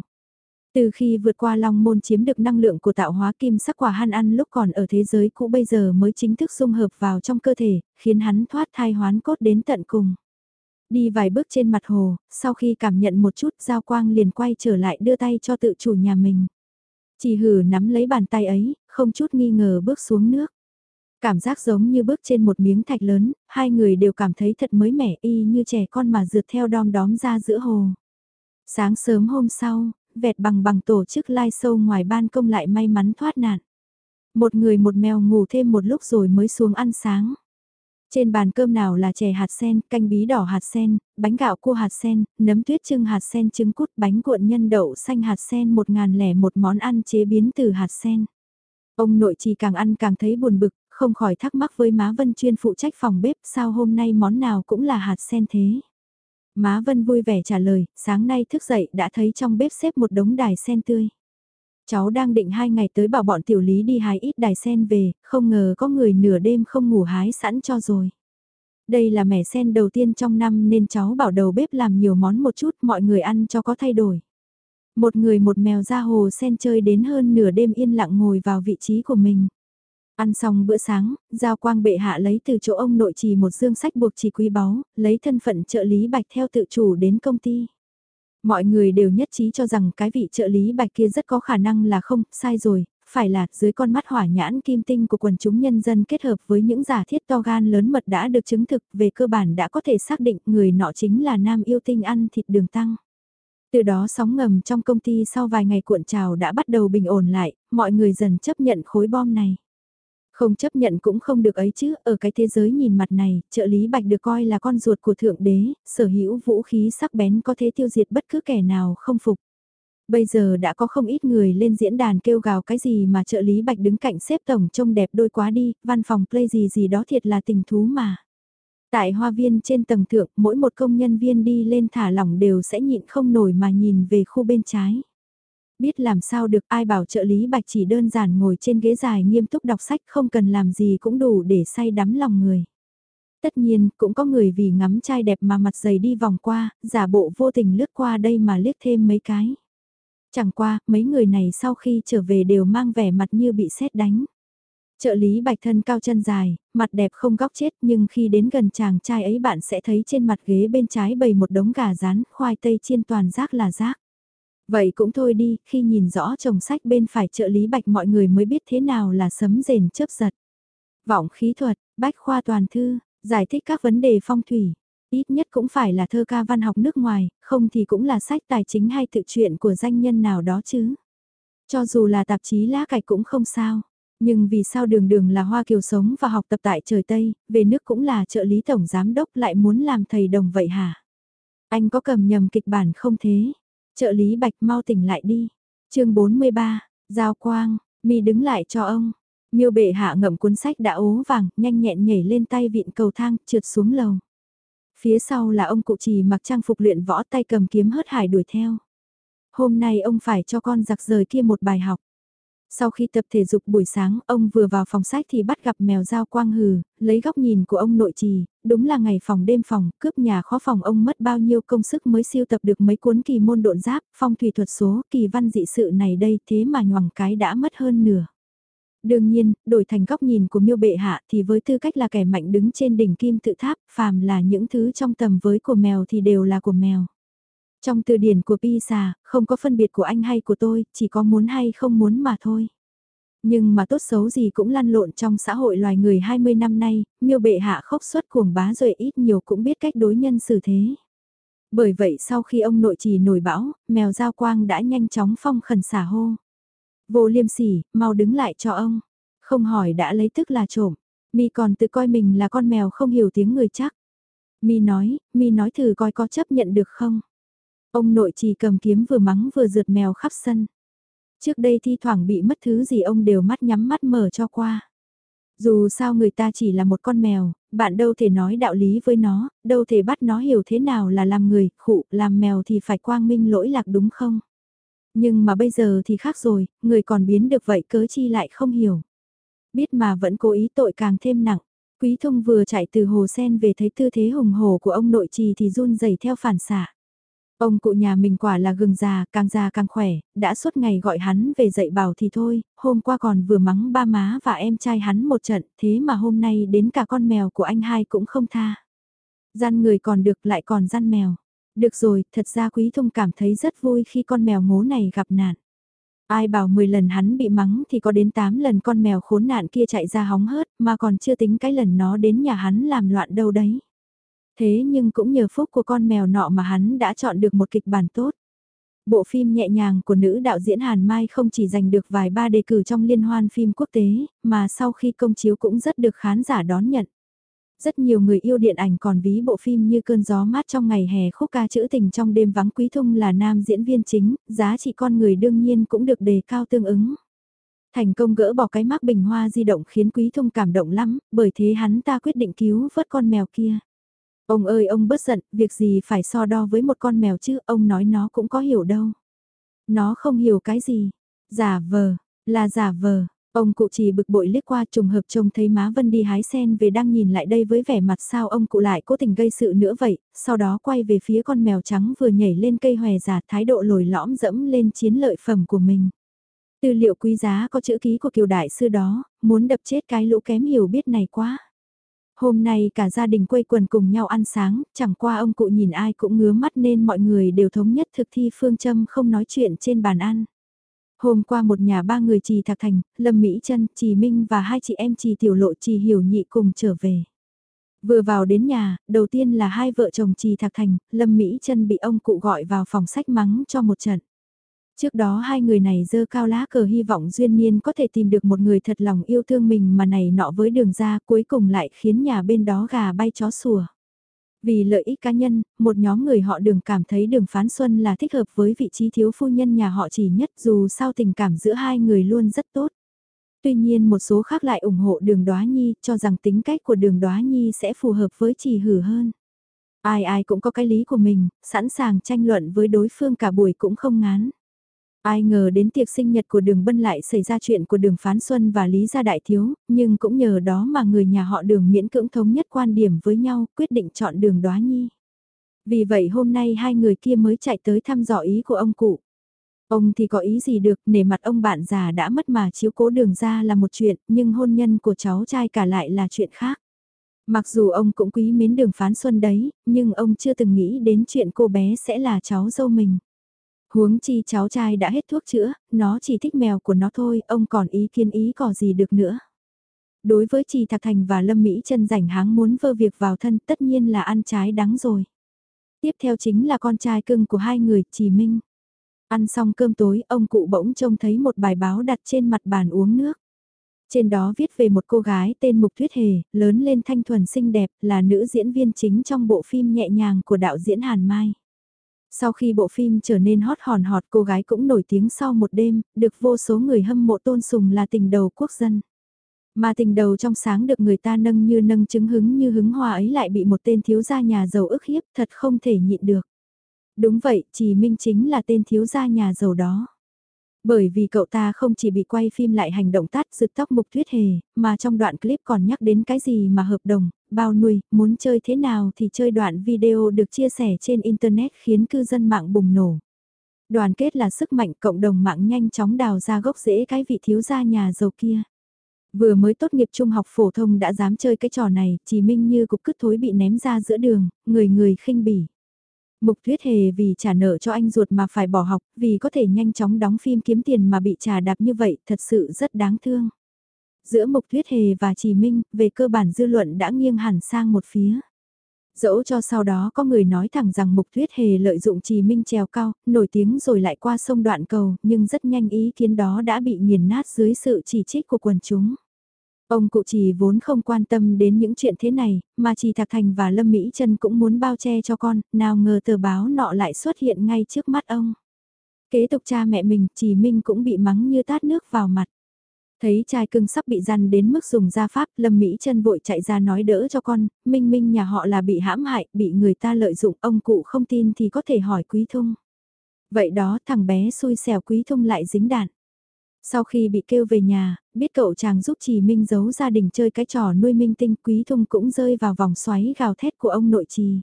Từ khi vượt qua long môn chiếm được năng lượng của tạo hóa kim sắc quả han ăn lúc còn ở thế giới cũ bây giờ mới chính thức dung hợp vào trong cơ thể, khiến hắn thoát thai hoán cốt đến tận cùng. Đi vài bước trên mặt hồ, sau khi cảm nhận một chút giao quang liền quay trở lại đưa tay cho tự chủ nhà mình. Chỉ hử nắm lấy bàn tay ấy, không chút nghi ngờ bước xuống nước. Cảm giác giống như bước trên một miếng thạch lớn, hai người đều cảm thấy thật mới mẻ y như trẻ con mà rượt theo đom đóm ra giữa hồ. Sáng sớm hôm sau, vẹt bằng bằng tổ chức lai sâu ngoài ban công lại may mắn thoát nạn. Một người một mèo ngủ thêm một lúc rồi mới xuống ăn sáng. Trên bàn cơm nào là chè hạt sen, canh bí đỏ hạt sen, bánh gạo cua hạt sen, nấm tuyết trưng hạt sen trứng cút, bánh cuộn nhân đậu xanh hạt sen một ngàn lẻ một món ăn chế biến từ hạt sen. Ông nội chỉ càng ăn càng thấy buồn bực, không khỏi thắc mắc với má Vân chuyên phụ trách phòng bếp sao hôm nay món nào cũng là hạt sen thế. Má Vân vui vẻ trả lời, sáng nay thức dậy đã thấy trong bếp xếp một đống đài sen tươi. Cháu đang định hai ngày tới bảo bọn tiểu lý đi hái ít đài sen về, không ngờ có người nửa đêm không ngủ hái sẵn cho rồi. Đây là mẻ sen đầu tiên trong năm nên cháu bảo đầu bếp làm nhiều món một chút mọi người ăn cho có thay đổi. Một người một mèo ra hồ sen chơi đến hơn nửa đêm yên lặng ngồi vào vị trí của mình. Ăn xong bữa sáng, Giao Quang bệ hạ lấy từ chỗ ông nội trì một dương sách buộc chỉ quý báu, lấy thân phận trợ lý bạch theo tự chủ đến công ty. Mọi người đều nhất trí cho rằng cái vị trợ lý bạch kia rất có khả năng là không, sai rồi, phải là dưới con mắt hỏa nhãn kim tinh của quần chúng nhân dân kết hợp với những giả thiết to gan lớn mật đã được chứng thực về cơ bản đã có thể xác định người nọ chính là nam yêu tinh ăn thịt đường tăng. Từ đó sóng ngầm trong công ty sau vài ngày cuộn trào đã bắt đầu bình ổn lại, mọi người dần chấp nhận khối bom này. Không chấp nhận cũng không được ấy chứ, ở cái thế giới nhìn mặt này, trợ lý Bạch được coi là con ruột của Thượng Đế, sở hữu vũ khí sắc bén có thể tiêu diệt bất cứ kẻ nào không phục. Bây giờ đã có không ít người lên diễn đàn kêu gào cái gì mà trợ lý Bạch đứng cạnh xếp tổng trông đẹp đôi quá đi, văn phòng play gì gì đó thiệt là tình thú mà. Tại hoa viên trên tầng thượng, mỗi một công nhân viên đi lên thả lỏng đều sẽ nhịn không nổi mà nhìn về khu bên trái. Biết làm sao được ai bảo trợ lý Bạch chỉ đơn giản ngồi trên ghế dài nghiêm túc đọc sách không cần làm gì cũng đủ để say đắm lòng người. Tất nhiên, cũng có người vì ngắm trai đẹp mà mặt dày đi vòng qua, giả bộ vô tình lướt qua đây mà liếc thêm mấy cái. Chẳng qua, mấy người này sau khi trở về đều mang vẻ mặt như bị sét đánh. Trợ lý bạch thân cao chân dài, mặt đẹp không góc chết nhưng khi đến gần chàng trai ấy bạn sẽ thấy trên mặt ghế bên trái bầy một đống gà rán, khoai tây chiên toàn rác là rác. Vậy cũng thôi đi, khi nhìn rõ chồng sách bên phải trợ lý bạch mọi người mới biết thế nào là sấm rền chớp giật. Vọng khí thuật, bách khoa toàn thư, giải thích các vấn đề phong thủy. Ít nhất cũng phải là thơ ca văn học nước ngoài, không thì cũng là sách tài chính hay tự truyện của danh nhân nào đó chứ. Cho dù là tạp chí lá cải cũng không sao. Nhưng vì sao đường đường là Hoa Kiều sống và học tập tại trời Tây, về nước cũng là trợ lý tổng giám đốc lại muốn làm thầy đồng vậy hả? Anh có cầm nhầm kịch bản không thế? Trợ lý Bạch mau tỉnh lại đi. chương 43, Giao Quang, mi đứng lại cho ông. Miêu bệ hạ ngậm cuốn sách đã ố vàng, nhanh nhẹn nhảy lên tay vịn cầu thang, trượt xuống lầu. Phía sau là ông cụ trì mặc trang phục luyện võ tay cầm kiếm hớt hải đuổi theo. Hôm nay ông phải cho con giặc rời kia một bài học. Sau khi tập thể dục buổi sáng, ông vừa vào phòng sách thì bắt gặp mèo dao quang hừ, lấy góc nhìn của ông nội trì, đúng là ngày phòng đêm phòng, cướp nhà khó phòng ông mất bao nhiêu công sức mới siêu tập được mấy cuốn kỳ môn độn giáp, phong thủy thuật số, kỳ văn dị sự này đây thế mà nhoằng cái đã mất hơn nửa. Đương nhiên, đổi thành góc nhìn của miêu bệ hạ thì với tư cách là kẻ mạnh đứng trên đỉnh kim tự tháp, phàm là những thứ trong tầm với của mèo thì đều là của mèo. Trong từ điển của Pisa, không có phân biệt của anh hay của tôi, chỉ có muốn hay không muốn mà thôi. Nhưng mà tốt xấu gì cũng lăn lộn trong xã hội loài người 20 năm nay, miêu bệ hạ khốc suất cuồng bá rồi ít nhiều cũng biết cách đối nhân xử thế. Bởi vậy sau khi ông nội trì nổi bão, mèo giao quang đã nhanh chóng phong khẩn xả hô. Vô liêm sỉ, mau đứng lại cho ông. Không hỏi đã lấy tức là trộm. Mi còn tự coi mình là con mèo không hiểu tiếng người chắc. Mi nói, Mi nói thử coi có chấp nhận được không. Ông nội chỉ cầm kiếm vừa mắng vừa rượt mèo khắp sân. Trước đây thi thoảng bị mất thứ gì ông đều mắt nhắm mắt mở cho qua. Dù sao người ta chỉ là một con mèo, bạn đâu thể nói đạo lý với nó, đâu thể bắt nó hiểu thế nào là làm người, khụ, làm mèo thì phải quang minh lỗi lạc đúng không? Nhưng mà bây giờ thì khác rồi, người còn biến được vậy cớ chi lại không hiểu. Biết mà vẫn cố ý tội càng thêm nặng. Quý thông vừa chạy từ hồ sen về thấy tư thế hùng hổ của ông nội trì thì run rẩy theo phản xạ. Ông cụ nhà mình quả là gừng già, càng già càng khỏe, đã suốt ngày gọi hắn về dạy bảo thì thôi, hôm qua còn vừa mắng ba má và em trai hắn một trận, thế mà hôm nay đến cả con mèo của anh hai cũng không tha. Gian người còn được lại còn gian mèo. Được rồi, thật ra Quý Thông cảm thấy rất vui khi con mèo ngố này gặp nạn. Ai bảo 10 lần hắn bị mắng thì có đến 8 lần con mèo khốn nạn kia chạy ra hóng hớt mà còn chưa tính cái lần nó đến nhà hắn làm loạn đâu đấy. Thế nhưng cũng nhờ phúc của con mèo nọ mà hắn đã chọn được một kịch bản tốt. Bộ phim nhẹ nhàng của nữ đạo diễn Hàn Mai không chỉ giành được vài ba đề cử trong liên hoan phim quốc tế, mà sau khi công chiếu cũng rất được khán giả đón nhận. Rất nhiều người yêu điện ảnh còn ví bộ phim như cơn gió mát trong ngày hè khúc ca trữ tình trong đêm vắng quý thung là nam diễn viên chính, giá trị con người đương nhiên cũng được đề cao tương ứng. Thành công gỡ bỏ cái mác bình hoa di động khiến quý thung cảm động lắm, bởi thế hắn ta quyết định cứu vớt con mèo kia. Ông ơi ông bớt giận, việc gì phải so đo với một con mèo chứ, ông nói nó cũng có hiểu đâu. Nó không hiểu cái gì. Giả vờ, là giả vờ. Ông cụ chỉ bực bội liếc qua trùng hợp trông thấy má Vân đi hái sen về đang nhìn lại đây với vẻ mặt sao ông cụ lại cố tình gây sự nữa vậy, sau đó quay về phía con mèo trắng vừa nhảy lên cây hòe giả thái độ lồi lõm dẫm lên chiến lợi phẩm của mình. Tư liệu quý giá có chữ ký của kiều đại sư đó, muốn đập chết cái lũ kém hiểu biết này quá. Hôm nay cả gia đình quây quần cùng nhau ăn sáng, chẳng qua ông cụ nhìn ai cũng ngứa mắt nên mọi người đều thống nhất thực thi phương châm không nói chuyện trên bàn ăn. Hôm qua một nhà ba người trì Thạc Thành, Lâm Mỹ Trân, trì Minh và hai chị em trì Tiểu Lộ trì Hiểu Nhị cùng trở về. Vừa vào đến nhà, đầu tiên là hai vợ chồng trì Thạc Thành, Lâm Mỹ Trân bị ông cụ gọi vào phòng sách mắng cho một trận. Trước đó hai người này dơ cao lá cờ hy vọng duyên niên có thể tìm được một người thật lòng yêu thương mình mà này nọ với đường ra cuối cùng lại khiến nhà bên đó gà bay chó sủa. Vì lợi ích cá nhân, một nhóm người họ đường cảm thấy đường phán xuân là thích hợp với vị trí thiếu phu nhân nhà họ chỉ nhất dù sao tình cảm giữa hai người luôn rất tốt. Tuy nhiên một số khác lại ủng hộ đường đoá nhi cho rằng tính cách của đường đoá nhi sẽ phù hợp với chỉ hử hơn. Ai ai cũng có cái lý của mình, sẵn sàng tranh luận với đối phương cả buổi cũng không ngán. Ai ngờ đến tiệc sinh nhật của đường bân lại xảy ra chuyện của đường phán xuân và lý gia đại thiếu, nhưng cũng nhờ đó mà người nhà họ đường miễn cưỡng thống nhất quan điểm với nhau, quyết định chọn đường đoá nhi. Vì vậy hôm nay hai người kia mới chạy tới thăm dò ý của ông cụ. Ông thì có ý gì được, nể mặt ông bạn già đã mất mà chiếu cố đường ra là một chuyện, nhưng hôn nhân của cháu trai cả lại là chuyện khác. Mặc dù ông cũng quý mến đường phán xuân đấy, nhưng ông chưa từng nghĩ đến chuyện cô bé sẽ là cháu dâu mình. Huống chi cháu trai đã hết thuốc chữa, nó chỉ thích mèo của nó thôi, ông còn ý kiến ý có gì được nữa. Đối với Trì Thạc Thành và Lâm Mỹ chân rảnh háng muốn vơ việc vào thân tất nhiên là ăn trái đắng rồi. Tiếp theo chính là con trai cưng của hai người, Trì Minh. Ăn xong cơm tối, ông cụ bỗng trông thấy một bài báo đặt trên mặt bàn uống nước. Trên đó viết về một cô gái tên Mục Thuyết Hề, lớn lên thanh thuần xinh đẹp, là nữ diễn viên chính trong bộ phim nhẹ nhàng của đạo diễn Hàn Mai. Sau khi bộ phim trở nên hot hòn hot cô gái cũng nổi tiếng sau một đêm, được vô số người hâm mộ tôn sùng là tình đầu quốc dân. Mà tình đầu trong sáng được người ta nâng như nâng chứng hứng như hứng hoa ấy lại bị một tên thiếu gia nhà giàu ức hiếp thật không thể nhịn được. Đúng vậy, chỉ Minh chính là tên thiếu gia nhà giàu đó. Bởi vì cậu ta không chỉ bị quay phim lại hành động tát rực tóc mục thuyết hề, mà trong đoạn clip còn nhắc đến cái gì mà hợp đồng, bao nuôi, muốn chơi thế nào thì chơi đoạn video được chia sẻ trên Internet khiến cư dân mạng bùng nổ. Đoàn kết là sức mạnh cộng đồng mạng nhanh chóng đào ra gốc rễ cái vị thiếu gia nhà giàu kia. Vừa mới tốt nghiệp trung học phổ thông đã dám chơi cái trò này, chỉ minh như cục cứt thối bị ném ra giữa đường, người người khinh bỉ. Mục thuyết Hề vì trả nợ cho anh ruột mà phải bỏ học, vì có thể nhanh chóng đóng phim kiếm tiền mà bị trả đạp như vậy, thật sự rất đáng thương. Giữa Mục Tuyết Hề và Trì Minh, về cơ bản dư luận đã nghiêng hẳn sang một phía. Dẫu cho sau đó có người nói thẳng rằng Mục Tuyết Hề lợi dụng Trì Minh trèo cao, nổi tiếng rồi lại qua sông đoạn cầu, nhưng rất nhanh ý kiến đó đã bị nghiền nát dưới sự chỉ trích của quần chúng. Ông cụ chỉ vốn không quan tâm đến những chuyện thế này, mà chỉ Thạc Thành và Lâm Mỹ Trân cũng muốn bao che cho con, nào ngờ tờ báo nọ lại xuất hiện ngay trước mắt ông. Kế tục cha mẹ mình, chỉ Minh cũng bị mắng như tát nước vào mặt. Thấy trai cưng sắp bị răn đến mức dùng gia pháp, Lâm Mỹ chân vội chạy ra nói đỡ cho con, Minh Minh nhà họ là bị hãm hại, bị người ta lợi dụng, ông cụ không tin thì có thể hỏi Quý Thung. Vậy đó thằng bé xui xẻo Quý Thung lại dính đạn. Sau khi bị kêu về nhà, biết cậu chàng giúp Trì Minh giấu gia đình chơi cái trò nuôi minh tinh quý thung cũng rơi vào vòng xoáy gào thét của ông nội Trì.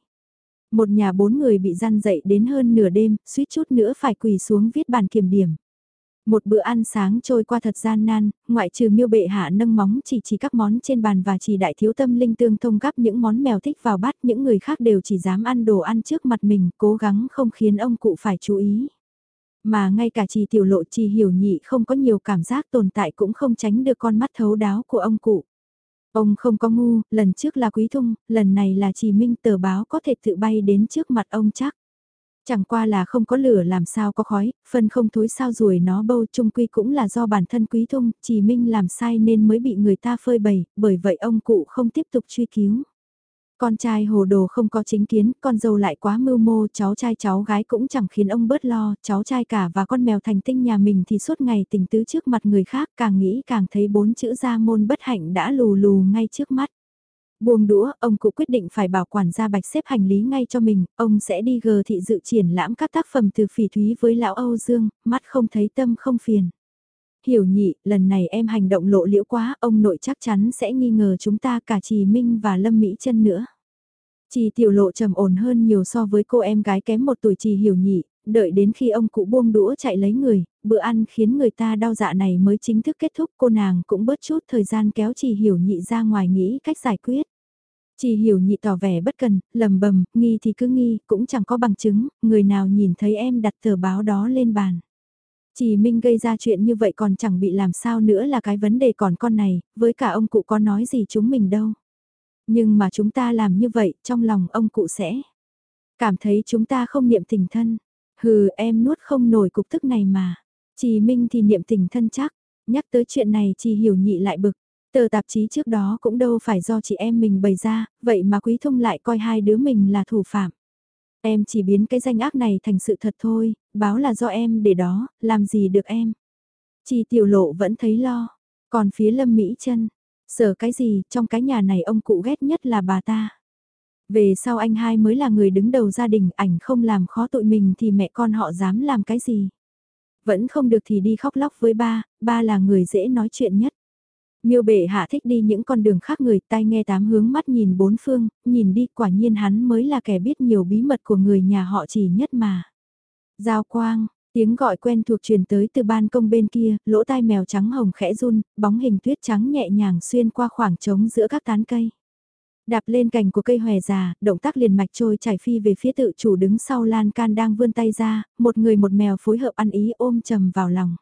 Một nhà bốn người bị gian dậy đến hơn nửa đêm, suýt chút nữa phải quỳ xuống viết bàn kiểm điểm. Một bữa ăn sáng trôi qua thật gian nan, ngoại trừ miêu bệ hạ nâng móng chỉ chỉ các món trên bàn và chỉ đại thiếu tâm linh tương thông gắp những món mèo thích vào bát những người khác đều chỉ dám ăn đồ ăn trước mặt mình cố gắng không khiến ông cụ phải chú ý. Mà ngay cả chỉ tiểu lộ chỉ hiểu nhị không có nhiều cảm giác tồn tại cũng không tránh được con mắt thấu đáo của ông cụ. Ông không có ngu, lần trước là quý thung, lần này là chỉ minh tờ báo có thể tự bay đến trước mặt ông chắc. Chẳng qua là không có lửa làm sao có khói, phân không thối sao ruồi nó bâu chung quy cũng là do bản thân quý thung, trì minh làm sai nên mới bị người ta phơi bày, bởi vậy ông cụ không tiếp tục truy cứu. Con trai hồ đồ không có chính kiến, con dâu lại quá mưu mô, cháu trai cháu gái cũng chẳng khiến ông bớt lo, cháu trai cả và con mèo thành tinh nhà mình thì suốt ngày tình tứ trước mặt người khác càng nghĩ càng thấy bốn chữ gia môn bất hạnh đã lù lù ngay trước mắt. Buông đũa, ông cụ quyết định phải bảo quản gia bạch xếp hành lý ngay cho mình, ông sẽ đi gờ thị dự triển lãm các tác phẩm từ phỉ thúy với lão Âu Dương, mắt không thấy tâm không phiền. Hiểu nhị, lần này em hành động lộ liễu quá, ông nội chắc chắn sẽ nghi ngờ chúng ta cả Trì Minh và Lâm Mỹ chân nữa. Trì tiểu lộ trầm ổn hơn nhiều so với cô em gái kém một tuổi trì hiểu nhị, đợi đến khi ông cụ buông đũa chạy lấy người, bữa ăn khiến người ta đau dạ này mới chính thức kết thúc cô nàng cũng bớt chút thời gian kéo trì hiểu nhị ra ngoài nghĩ cách giải quyết. Chỉ hiểu nhị tỏ vẻ bất cần, lầm bầm, nghi thì cứ nghi, cũng chẳng có bằng chứng, người nào nhìn thấy em đặt tờ báo đó lên bàn. Chỉ Minh gây ra chuyện như vậy còn chẳng bị làm sao nữa là cái vấn đề còn con này, với cả ông cụ có nói gì chúng mình đâu. Nhưng mà chúng ta làm như vậy, trong lòng ông cụ sẽ cảm thấy chúng ta không niệm tình thân. Hừ em nuốt không nổi cục tức này mà. Chỉ Minh thì niệm tình thân chắc, nhắc tới chuyện này chỉ hiểu nhị lại bực. Tờ tạp chí trước đó cũng đâu phải do chị em mình bày ra, vậy mà Quý Thông lại coi hai đứa mình là thủ phạm. Em chỉ biến cái danh ác này thành sự thật thôi, báo là do em để đó, làm gì được em. Chi tiểu lộ vẫn thấy lo, còn phía Lâm Mỹ chân sợ cái gì, trong cái nhà này ông cụ ghét nhất là bà ta. Về sau anh hai mới là người đứng đầu gia đình, ảnh không làm khó tụi mình thì mẹ con họ dám làm cái gì. Vẫn không được thì đi khóc lóc với ba, ba là người dễ nói chuyện nhất. Miêu bệ hạ thích đi những con đường khác người tai nghe tám hướng mắt nhìn bốn phương, nhìn đi quả nhiên hắn mới là kẻ biết nhiều bí mật của người nhà họ chỉ nhất mà. Giao quang, tiếng gọi quen thuộc truyền tới từ ban công bên kia, lỗ tai mèo trắng hồng khẽ run, bóng hình tuyết trắng nhẹ nhàng xuyên qua khoảng trống giữa các tán cây. Đạp lên cành của cây hòe già, động tác liền mạch trôi chảy phi về phía tự chủ đứng sau lan can đang vươn tay ra, một người một mèo phối hợp ăn ý ôm trầm vào lòng.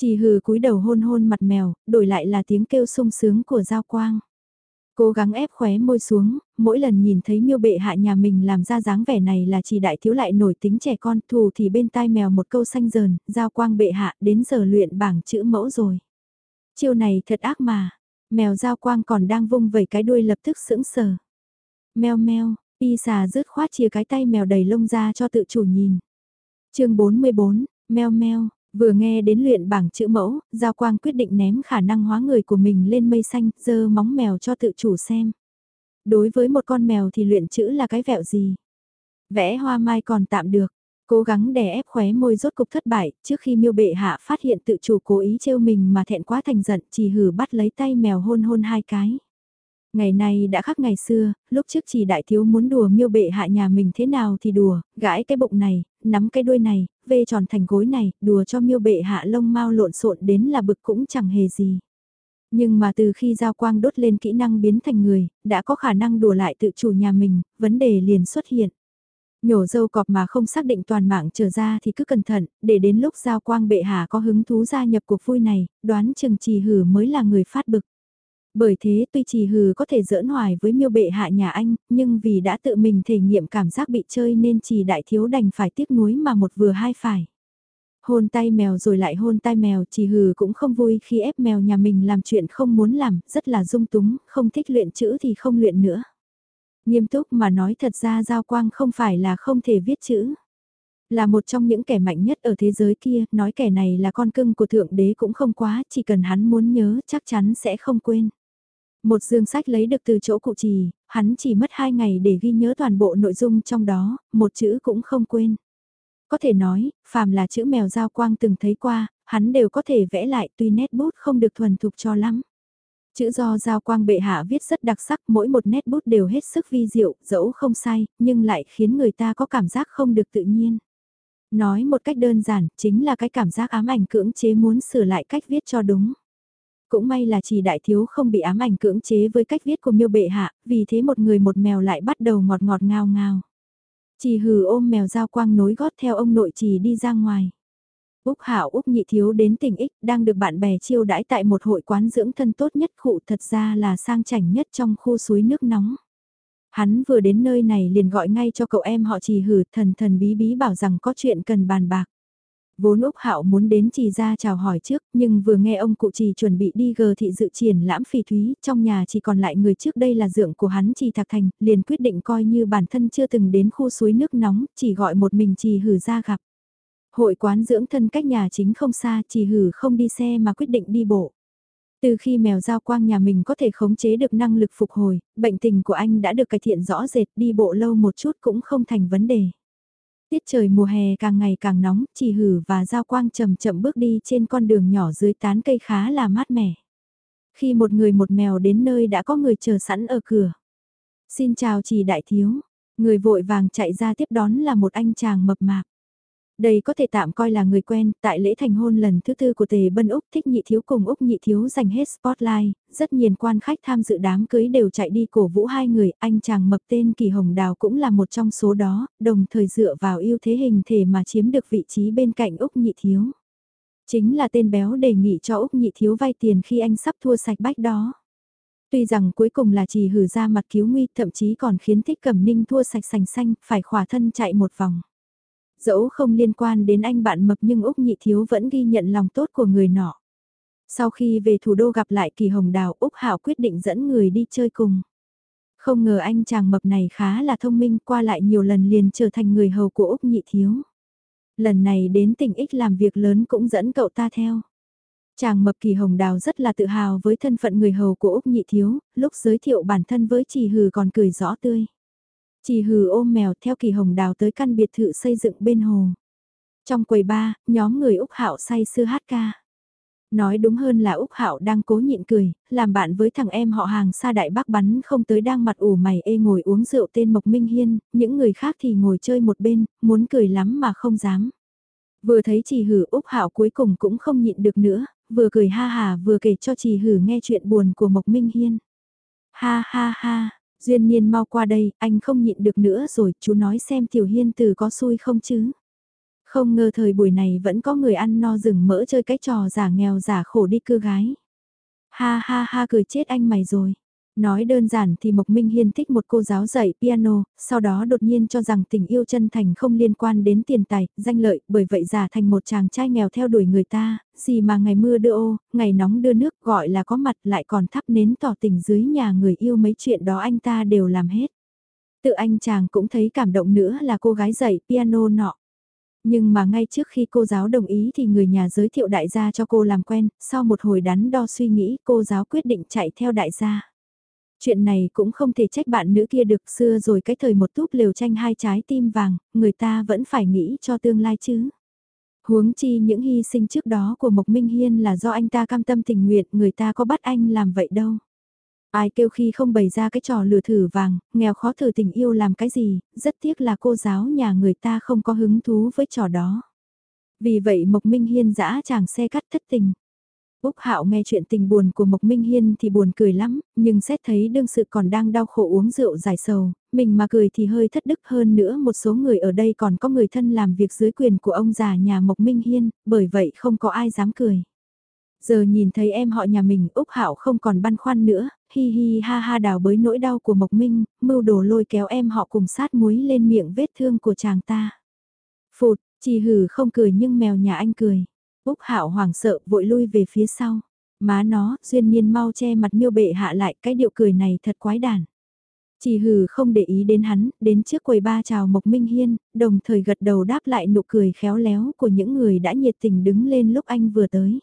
Chỉ hừ cúi đầu hôn hôn mặt mèo, đổi lại là tiếng kêu sung sướng của Giao Quang. Cố gắng ép khóe môi xuống, mỗi lần nhìn thấy miêu bệ hạ nhà mình làm ra dáng vẻ này là chỉ đại thiếu lại nổi tính trẻ con thù thì bên tai mèo một câu xanh dờn, Giao Quang bệ hạ đến giờ luyện bảng chữ mẫu rồi. Chiêu này thật ác mà, mèo Giao Quang còn đang vung vẩy cái đuôi lập tức sững sờ. Mèo mèo, y xà rứt khoát chia cái tay mèo đầy lông ra cho tự chủ nhìn. chương 44, mèo mèo, Vừa nghe đến luyện bảng chữ mẫu, Giao Quang quyết định ném khả năng hóa người của mình lên mây xanh, dơ móng mèo cho tự chủ xem. Đối với một con mèo thì luyện chữ là cái vẹo gì? Vẽ hoa mai còn tạm được, cố gắng đè ép khóe môi rốt cục thất bại, trước khi miêu bệ hạ phát hiện tự chủ cố ý trêu mình mà thẹn quá thành giận, chỉ hử bắt lấy tay mèo hôn hôn hai cái. Ngày nay đã khác ngày xưa, lúc trước chỉ đại thiếu muốn đùa miêu bệ hạ nhà mình thế nào thì đùa, gãi cái bụng này, nắm cái đuôi này, vê tròn thành gối này, đùa cho miêu bệ hạ lông mau lộn xộn đến là bực cũng chẳng hề gì. Nhưng mà từ khi giao quang đốt lên kỹ năng biến thành người, đã có khả năng đùa lại tự chủ nhà mình, vấn đề liền xuất hiện. Nhổ dâu cọp mà không xác định toàn mạng trở ra thì cứ cẩn thận, để đến lúc giao quang bệ hạ có hứng thú gia nhập cuộc vui này, đoán chừng trì hử mới là người phát bực. Bởi thế tuy trì hừ có thể giỡn hoài với miêu bệ hạ nhà anh, nhưng vì đã tự mình thể nghiệm cảm giác bị chơi nên trì đại thiếu đành phải tiếc nuối mà một vừa hai phải. Hôn tay mèo rồi lại hôn tay mèo, trì hừ cũng không vui khi ép mèo nhà mình làm chuyện không muốn làm, rất là dung túng, không thích luyện chữ thì không luyện nữa. Nghiêm túc mà nói thật ra Giao Quang không phải là không thể viết chữ. Là một trong những kẻ mạnh nhất ở thế giới kia, nói kẻ này là con cưng của Thượng Đế cũng không quá, chỉ cần hắn muốn nhớ chắc chắn sẽ không quên. Một dương sách lấy được từ chỗ cụ trì, hắn chỉ mất hai ngày để ghi nhớ toàn bộ nội dung trong đó, một chữ cũng không quên. Có thể nói, phàm là chữ mèo giao quang từng thấy qua, hắn đều có thể vẽ lại tuy nét bút không được thuần thục cho lắm. Chữ do giao quang bệ hạ viết rất đặc sắc, mỗi một nét bút đều hết sức vi diệu, dẫu không sai, nhưng lại khiến người ta có cảm giác không được tự nhiên. Nói một cách đơn giản, chính là cái cảm giác ám ảnh cưỡng chế muốn sửa lại cách viết cho đúng. Cũng may là chỉ đại thiếu không bị ám ảnh cưỡng chế với cách viết của miêu bệ hạ, vì thế một người một mèo lại bắt đầu ngọt ngọt ngào ngào. Chỉ hừ ôm mèo giao quang nối gót theo ông nội chỉ đi ra ngoài. Úc Hảo Úc Nhị Thiếu đến tỉnh Ích đang được bạn bè chiêu đãi tại một hội quán dưỡng thân tốt nhất khụ thật ra là sang chảnh nhất trong khu suối nước nóng. Hắn vừa đến nơi này liền gọi ngay cho cậu em họ trì hử thần thần bí bí bảo rằng có chuyện cần bàn bạc. Vốn Úc Hạo muốn đến trì ra chào hỏi trước, nhưng vừa nghe ông cụ trì chuẩn bị đi gờ thị dự triển lãm phỉ thúy, trong nhà chỉ còn lại người trước đây là dưỡng của hắn trì Thạc Thành, liền quyết định coi như bản thân chưa từng đến khu suối nước nóng, chỉ gọi một mình trì hử ra gặp. Hội quán dưỡng thân cách nhà chính không xa, trì hử không đi xe mà quyết định đi bộ. Từ khi mèo giao quang nhà mình có thể khống chế được năng lực phục hồi, bệnh tình của anh đã được cải thiện rõ rệt đi bộ lâu một chút cũng không thành vấn đề. Tiết trời mùa hè càng ngày càng nóng, chỉ hử và giao quang chậm chậm bước đi trên con đường nhỏ dưới tán cây khá là mát mẻ. Khi một người một mèo đến nơi đã có người chờ sẵn ở cửa. Xin chào chị đại thiếu, người vội vàng chạy ra tiếp đón là một anh chàng mập mạp. Đây có thể tạm coi là người quen, tại lễ thành hôn lần thứ tư của Tề Bân Úc thích nhị thiếu cùng Úc nhị thiếu giành hết spotlight, rất nhiều quan khách tham dự đám cưới đều chạy đi cổ vũ hai người, anh chàng mập tên Kỳ Hồng Đào cũng là một trong số đó, đồng thời dựa vào ưu thế hình thể mà chiếm được vị trí bên cạnh Úc nhị thiếu. Chính là tên béo đề nghị cho Úc Nhị Thiếu vay tiền khi anh sắp thua sạch bách đó. Tuy rằng cuối cùng là chỉ hử ra mặt cứu nguy thậm chí còn khiến thích cẩm ninh thua sạch sành xanh, phải khỏa thân chạy một vòng. Dẫu không liên quan đến anh bạn mập nhưng Úc Nhị Thiếu vẫn ghi nhận lòng tốt của người nọ. Sau khi về thủ đô gặp lại Kỳ Hồng Đào, Úc Hảo quyết định dẫn người đi chơi cùng. Không ngờ anh chàng mập này khá là thông minh qua lại nhiều lần liền trở thành người hầu của Úc Nhị Thiếu. Lần này đến tỉnh Ích làm việc lớn cũng dẫn cậu ta theo. Chàng mập kỳ hồng đào rất là tự hào với thân phận người hầu của Úc Nhị Thiếu, lúc giới thiệu bản thân với Trì Hừ còn cười rõ tươi. Chỉ Hừ ôm mèo theo kỳ hồng đào tới căn biệt thự xây dựng bên hồ. Trong quầy ba, nhóm người Úc Hạo say sưa hát ca. Nói đúng hơn là Úc Hạo đang cố nhịn cười, làm bạn với thằng em họ hàng xa đại bác bắn không tới đang mặt ủ mày ê ngồi uống rượu tên Mộc Minh Hiên, những người khác thì ngồi chơi một bên, muốn cười lắm mà không dám. Vừa thấy chỉ hử Úc Hạo cuối cùng cũng không nhịn được nữa, vừa cười ha hà vừa kể cho chỉ hử nghe chuyện buồn của Mộc Minh Hiên. Ha ha ha, duyên nhiên mau qua đây, anh không nhịn được nữa rồi, chú nói xem Tiểu Hiên từ có xui không chứ. Không ngờ thời buổi này vẫn có người ăn no rừng mỡ chơi cái trò giả nghèo giả khổ đi cưa gái. Ha ha ha cười chết anh mày rồi. Nói đơn giản thì Mộc Minh Hiên thích một cô giáo dạy piano, sau đó đột nhiên cho rằng tình yêu chân thành không liên quan đến tiền tài, danh lợi, bởi vậy giả thành một chàng trai nghèo theo đuổi người ta, gì mà ngày mưa đưa ô, ngày nóng đưa nước gọi là có mặt lại còn thắp nến tỏ tình dưới nhà người yêu mấy chuyện đó anh ta đều làm hết. Tự anh chàng cũng thấy cảm động nữa là cô gái dạy piano nọ. Nhưng mà ngay trước khi cô giáo đồng ý thì người nhà giới thiệu đại gia cho cô làm quen, sau một hồi đắn đo suy nghĩ cô giáo quyết định chạy theo đại gia. Chuyện này cũng không thể trách bạn nữ kia được xưa rồi cái thời một túp liều tranh hai trái tim vàng, người ta vẫn phải nghĩ cho tương lai chứ. Huống chi những hy sinh trước đó của Mộc Minh Hiên là do anh ta cam tâm tình nguyện, người ta có bắt anh làm vậy đâu. Ai kêu khi không bày ra cái trò lừa thử vàng, nghèo khó thử tình yêu làm cái gì, rất tiếc là cô giáo nhà người ta không có hứng thú với trò đó. Vì vậy Mộc Minh Hiên dã chàng xe cắt thất tình. Úc Hạo nghe chuyện tình buồn của Mộc Minh Hiên thì buồn cười lắm, nhưng xét thấy đương sự còn đang đau khổ uống rượu giải sầu, mình mà cười thì hơi thất đức hơn nữa một số người ở đây còn có người thân làm việc dưới quyền của ông già nhà Mộc Minh Hiên, bởi vậy không có ai dám cười. Giờ nhìn thấy em họ nhà mình Úc Hạo không còn băn khoăn nữa, hi hi ha ha đào bới nỗi đau của Mộc Minh, mưu đồ lôi kéo em họ cùng sát muối lên miệng vết thương của chàng ta. Phụt, chỉ hử không cười nhưng mèo nhà anh cười. Úc Hạo hoảng sợ vội lui về phía sau. Má nó, duyên niên mau che mặt miêu bệ hạ lại cái điệu cười này thật quái đản. Chỉ hừ không để ý đến hắn, đến trước quầy ba chào Mộc Minh Hiên, đồng thời gật đầu đáp lại nụ cười khéo léo của những người đã nhiệt tình đứng lên lúc anh vừa tới.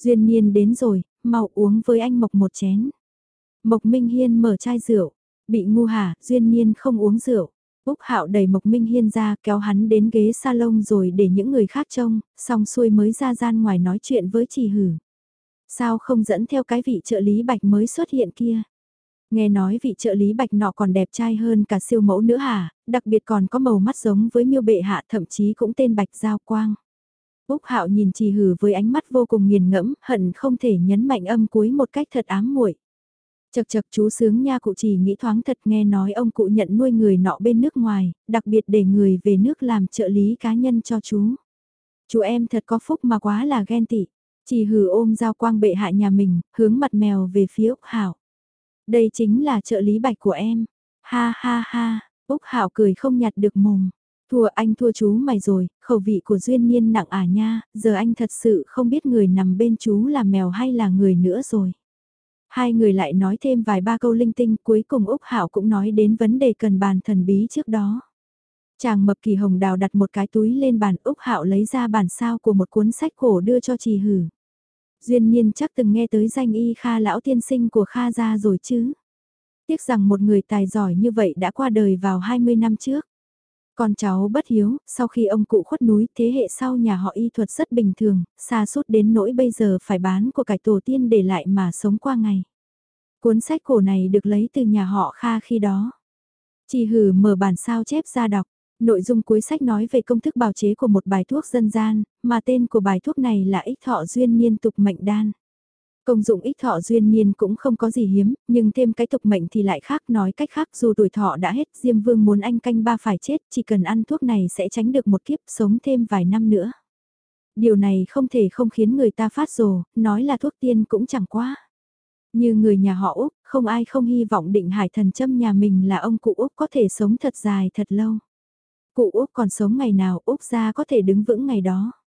Duyên niên đến rồi, mau uống với anh Mộc một chén. Mộc Minh Hiên mở chai rượu, bị ngu hả, Duyên niên không uống rượu. Úc Hạo đẩy Mộc Minh Hiên ra kéo hắn đến ghế salon rồi để những người khác trông, xong xuôi mới ra gian ngoài nói chuyện với Trì Hử. Sao không dẫn theo cái vị trợ lý bạch mới xuất hiện kia? Nghe nói vị trợ lý bạch nọ còn đẹp trai hơn cả siêu mẫu nữa hả, đặc biệt còn có màu mắt giống với miêu bệ hạ thậm chí cũng tên bạch giao quang. Úc Hạo nhìn Trì Hử với ánh mắt vô cùng nghiền ngẫm, hận không thể nhấn mạnh âm cuối một cách thật ám muội. Chật chật chú sướng nha cụ chỉ nghĩ thoáng thật nghe nói ông cụ nhận nuôi người nọ bên nước ngoài, đặc biệt để người về nước làm trợ lý cá nhân cho chú. Chú em thật có phúc mà quá là ghen tị. Chỉ hừ ôm giao quang bệ hạ nhà mình, hướng mặt mèo về phía Úc Hảo. Đây chính là trợ lý bạch của em. Ha ha ha, Úc Hảo cười không nhặt được mồm. Thua anh thua chú mày rồi, khẩu vị của duyên nhiên nặng à nha, giờ anh thật sự không biết người nằm bên chú là mèo hay là người nữa rồi. Hai người lại nói thêm vài ba câu linh tinh, cuối cùng Úc Hảo cũng nói đến vấn đề cần bàn thần bí trước đó. Chàng mập kỳ hồng đào đặt một cái túi lên bàn, Úc Hạo lấy ra bản sao của một cuốn sách cổ đưa cho trì hử. Duyên nhiên chắc từng nghe tới danh y Kha lão tiên sinh của Kha gia rồi chứ. Tiếc rằng một người tài giỏi như vậy đã qua đời vào 20 năm trước. Con cháu bất hiếu, sau khi ông cụ khuất núi, thế hệ sau nhà họ y thuật rất bình thường, xa suốt đến nỗi bây giờ phải bán của cải tổ tiên để lại mà sống qua ngày. Cuốn sách cổ này được lấy từ nhà họ Kha khi đó. Chỉ hử mở bản sao chép ra đọc, nội dung cuối sách nói về công thức bào chế của một bài thuốc dân gian, mà tên của bài thuốc này là ích thọ duyên niên tục mệnh đan. Công dụng ích thọ duyên niên cũng không có gì hiếm, nhưng thêm cái tục mệnh thì lại khác nói cách khác dù tuổi thọ đã hết Diêm Vương muốn anh canh ba phải chết chỉ cần ăn thuốc này sẽ tránh được một kiếp sống thêm vài năm nữa. Điều này không thể không khiến người ta phát rồ, nói là thuốc tiên cũng chẳng quá. Như người nhà họ Úc, không ai không hy vọng định hải thần châm nhà mình là ông cụ Úc có thể sống thật dài thật lâu. Cụ Úc còn sống ngày nào Úc ra có thể đứng vững ngày đó.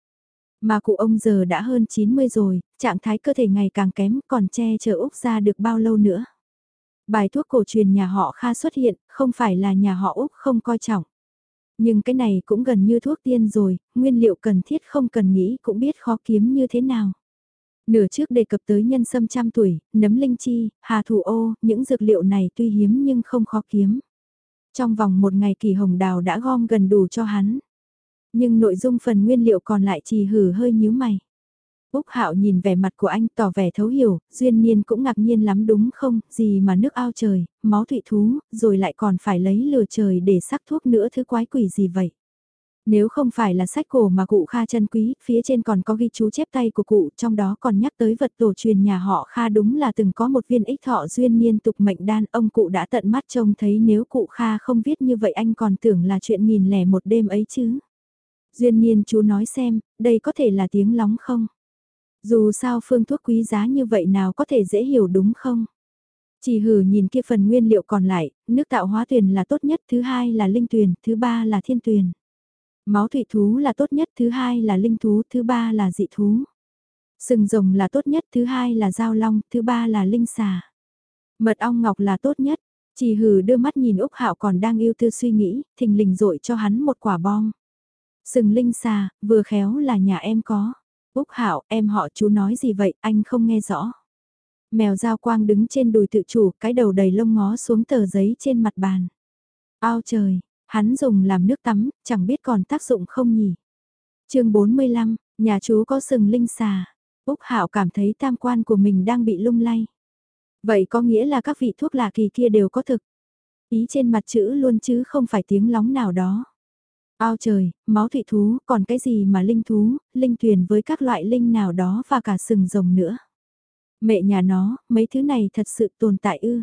Mà cụ ông giờ đã hơn 90 rồi, trạng thái cơ thể ngày càng kém còn che chở Úc ra được bao lâu nữa. Bài thuốc cổ truyền nhà họ Kha xuất hiện, không phải là nhà họ Úc không coi trọng. Nhưng cái này cũng gần như thuốc tiên rồi, nguyên liệu cần thiết không cần nghĩ cũng biết khó kiếm như thế nào. Nửa trước đề cập tới nhân sâm trăm tuổi, nấm linh chi, hà thủ ô, những dược liệu này tuy hiếm nhưng không khó kiếm. Trong vòng một ngày kỳ hồng đào đã gom gần đủ cho hắn. Nhưng nội dung phần nguyên liệu còn lại chỉ hử hơi nhíu mày. Úc Hạo nhìn vẻ mặt của anh tỏ vẻ thấu hiểu, duyên nhiên cũng ngạc nhiên lắm đúng không, gì mà nước ao trời, máu thụy thú, rồi lại còn phải lấy lừa trời để sắc thuốc nữa thứ quái quỷ gì vậy. Nếu không phải là sách cổ mà cụ Kha chân quý, phía trên còn có ghi chú chép tay của cụ, trong đó còn nhắc tới vật tổ truyền nhà họ Kha đúng là từng có một viên ích thọ duyên niên tục mệnh đan, ông cụ đã tận mắt trông thấy nếu cụ Kha không viết như vậy anh còn tưởng là chuyện nghìn lẻ một đêm ấy chứ. Duyên niên chú nói xem, đây có thể là tiếng lóng không? Dù sao phương thuốc quý giá như vậy nào có thể dễ hiểu đúng không? Chỉ hử nhìn kia phần nguyên liệu còn lại, nước tạo hóa tuyền là tốt nhất, thứ hai là linh tuyền, thứ ba là thiên tuyền. Máu thủy thú là tốt nhất, thứ hai là linh thú, thứ ba là dị thú. Sừng rồng là tốt nhất, thứ hai là giao long, thứ ba là linh xà. Mật ong ngọc là tốt nhất, chỉ hử đưa mắt nhìn Úc Hạo còn đang yêu tư suy nghĩ, thình lình dội cho hắn một quả bom. Sừng linh xà, vừa khéo là nhà em có. Úc Hạo, em họ chú nói gì vậy, anh không nghe rõ. Mèo giao quang đứng trên đùi tự chủ, cái đầu đầy lông ngó xuống tờ giấy trên mặt bàn. Ao trời, hắn dùng làm nước tắm, chẳng biết còn tác dụng không nhỉ. chương 45, nhà chú có sừng linh xà. Úc Hạo cảm thấy tam quan của mình đang bị lung lay. Vậy có nghĩa là các vị thuốc lạ kỳ kia đều có thực. Ý trên mặt chữ luôn chứ không phải tiếng lóng nào đó. Ao trời, máu thủy thú, còn cái gì mà linh thú, linh thuyền với các loại linh nào đó và cả sừng rồng nữa. Mẹ nhà nó, mấy thứ này thật sự tồn tại ư.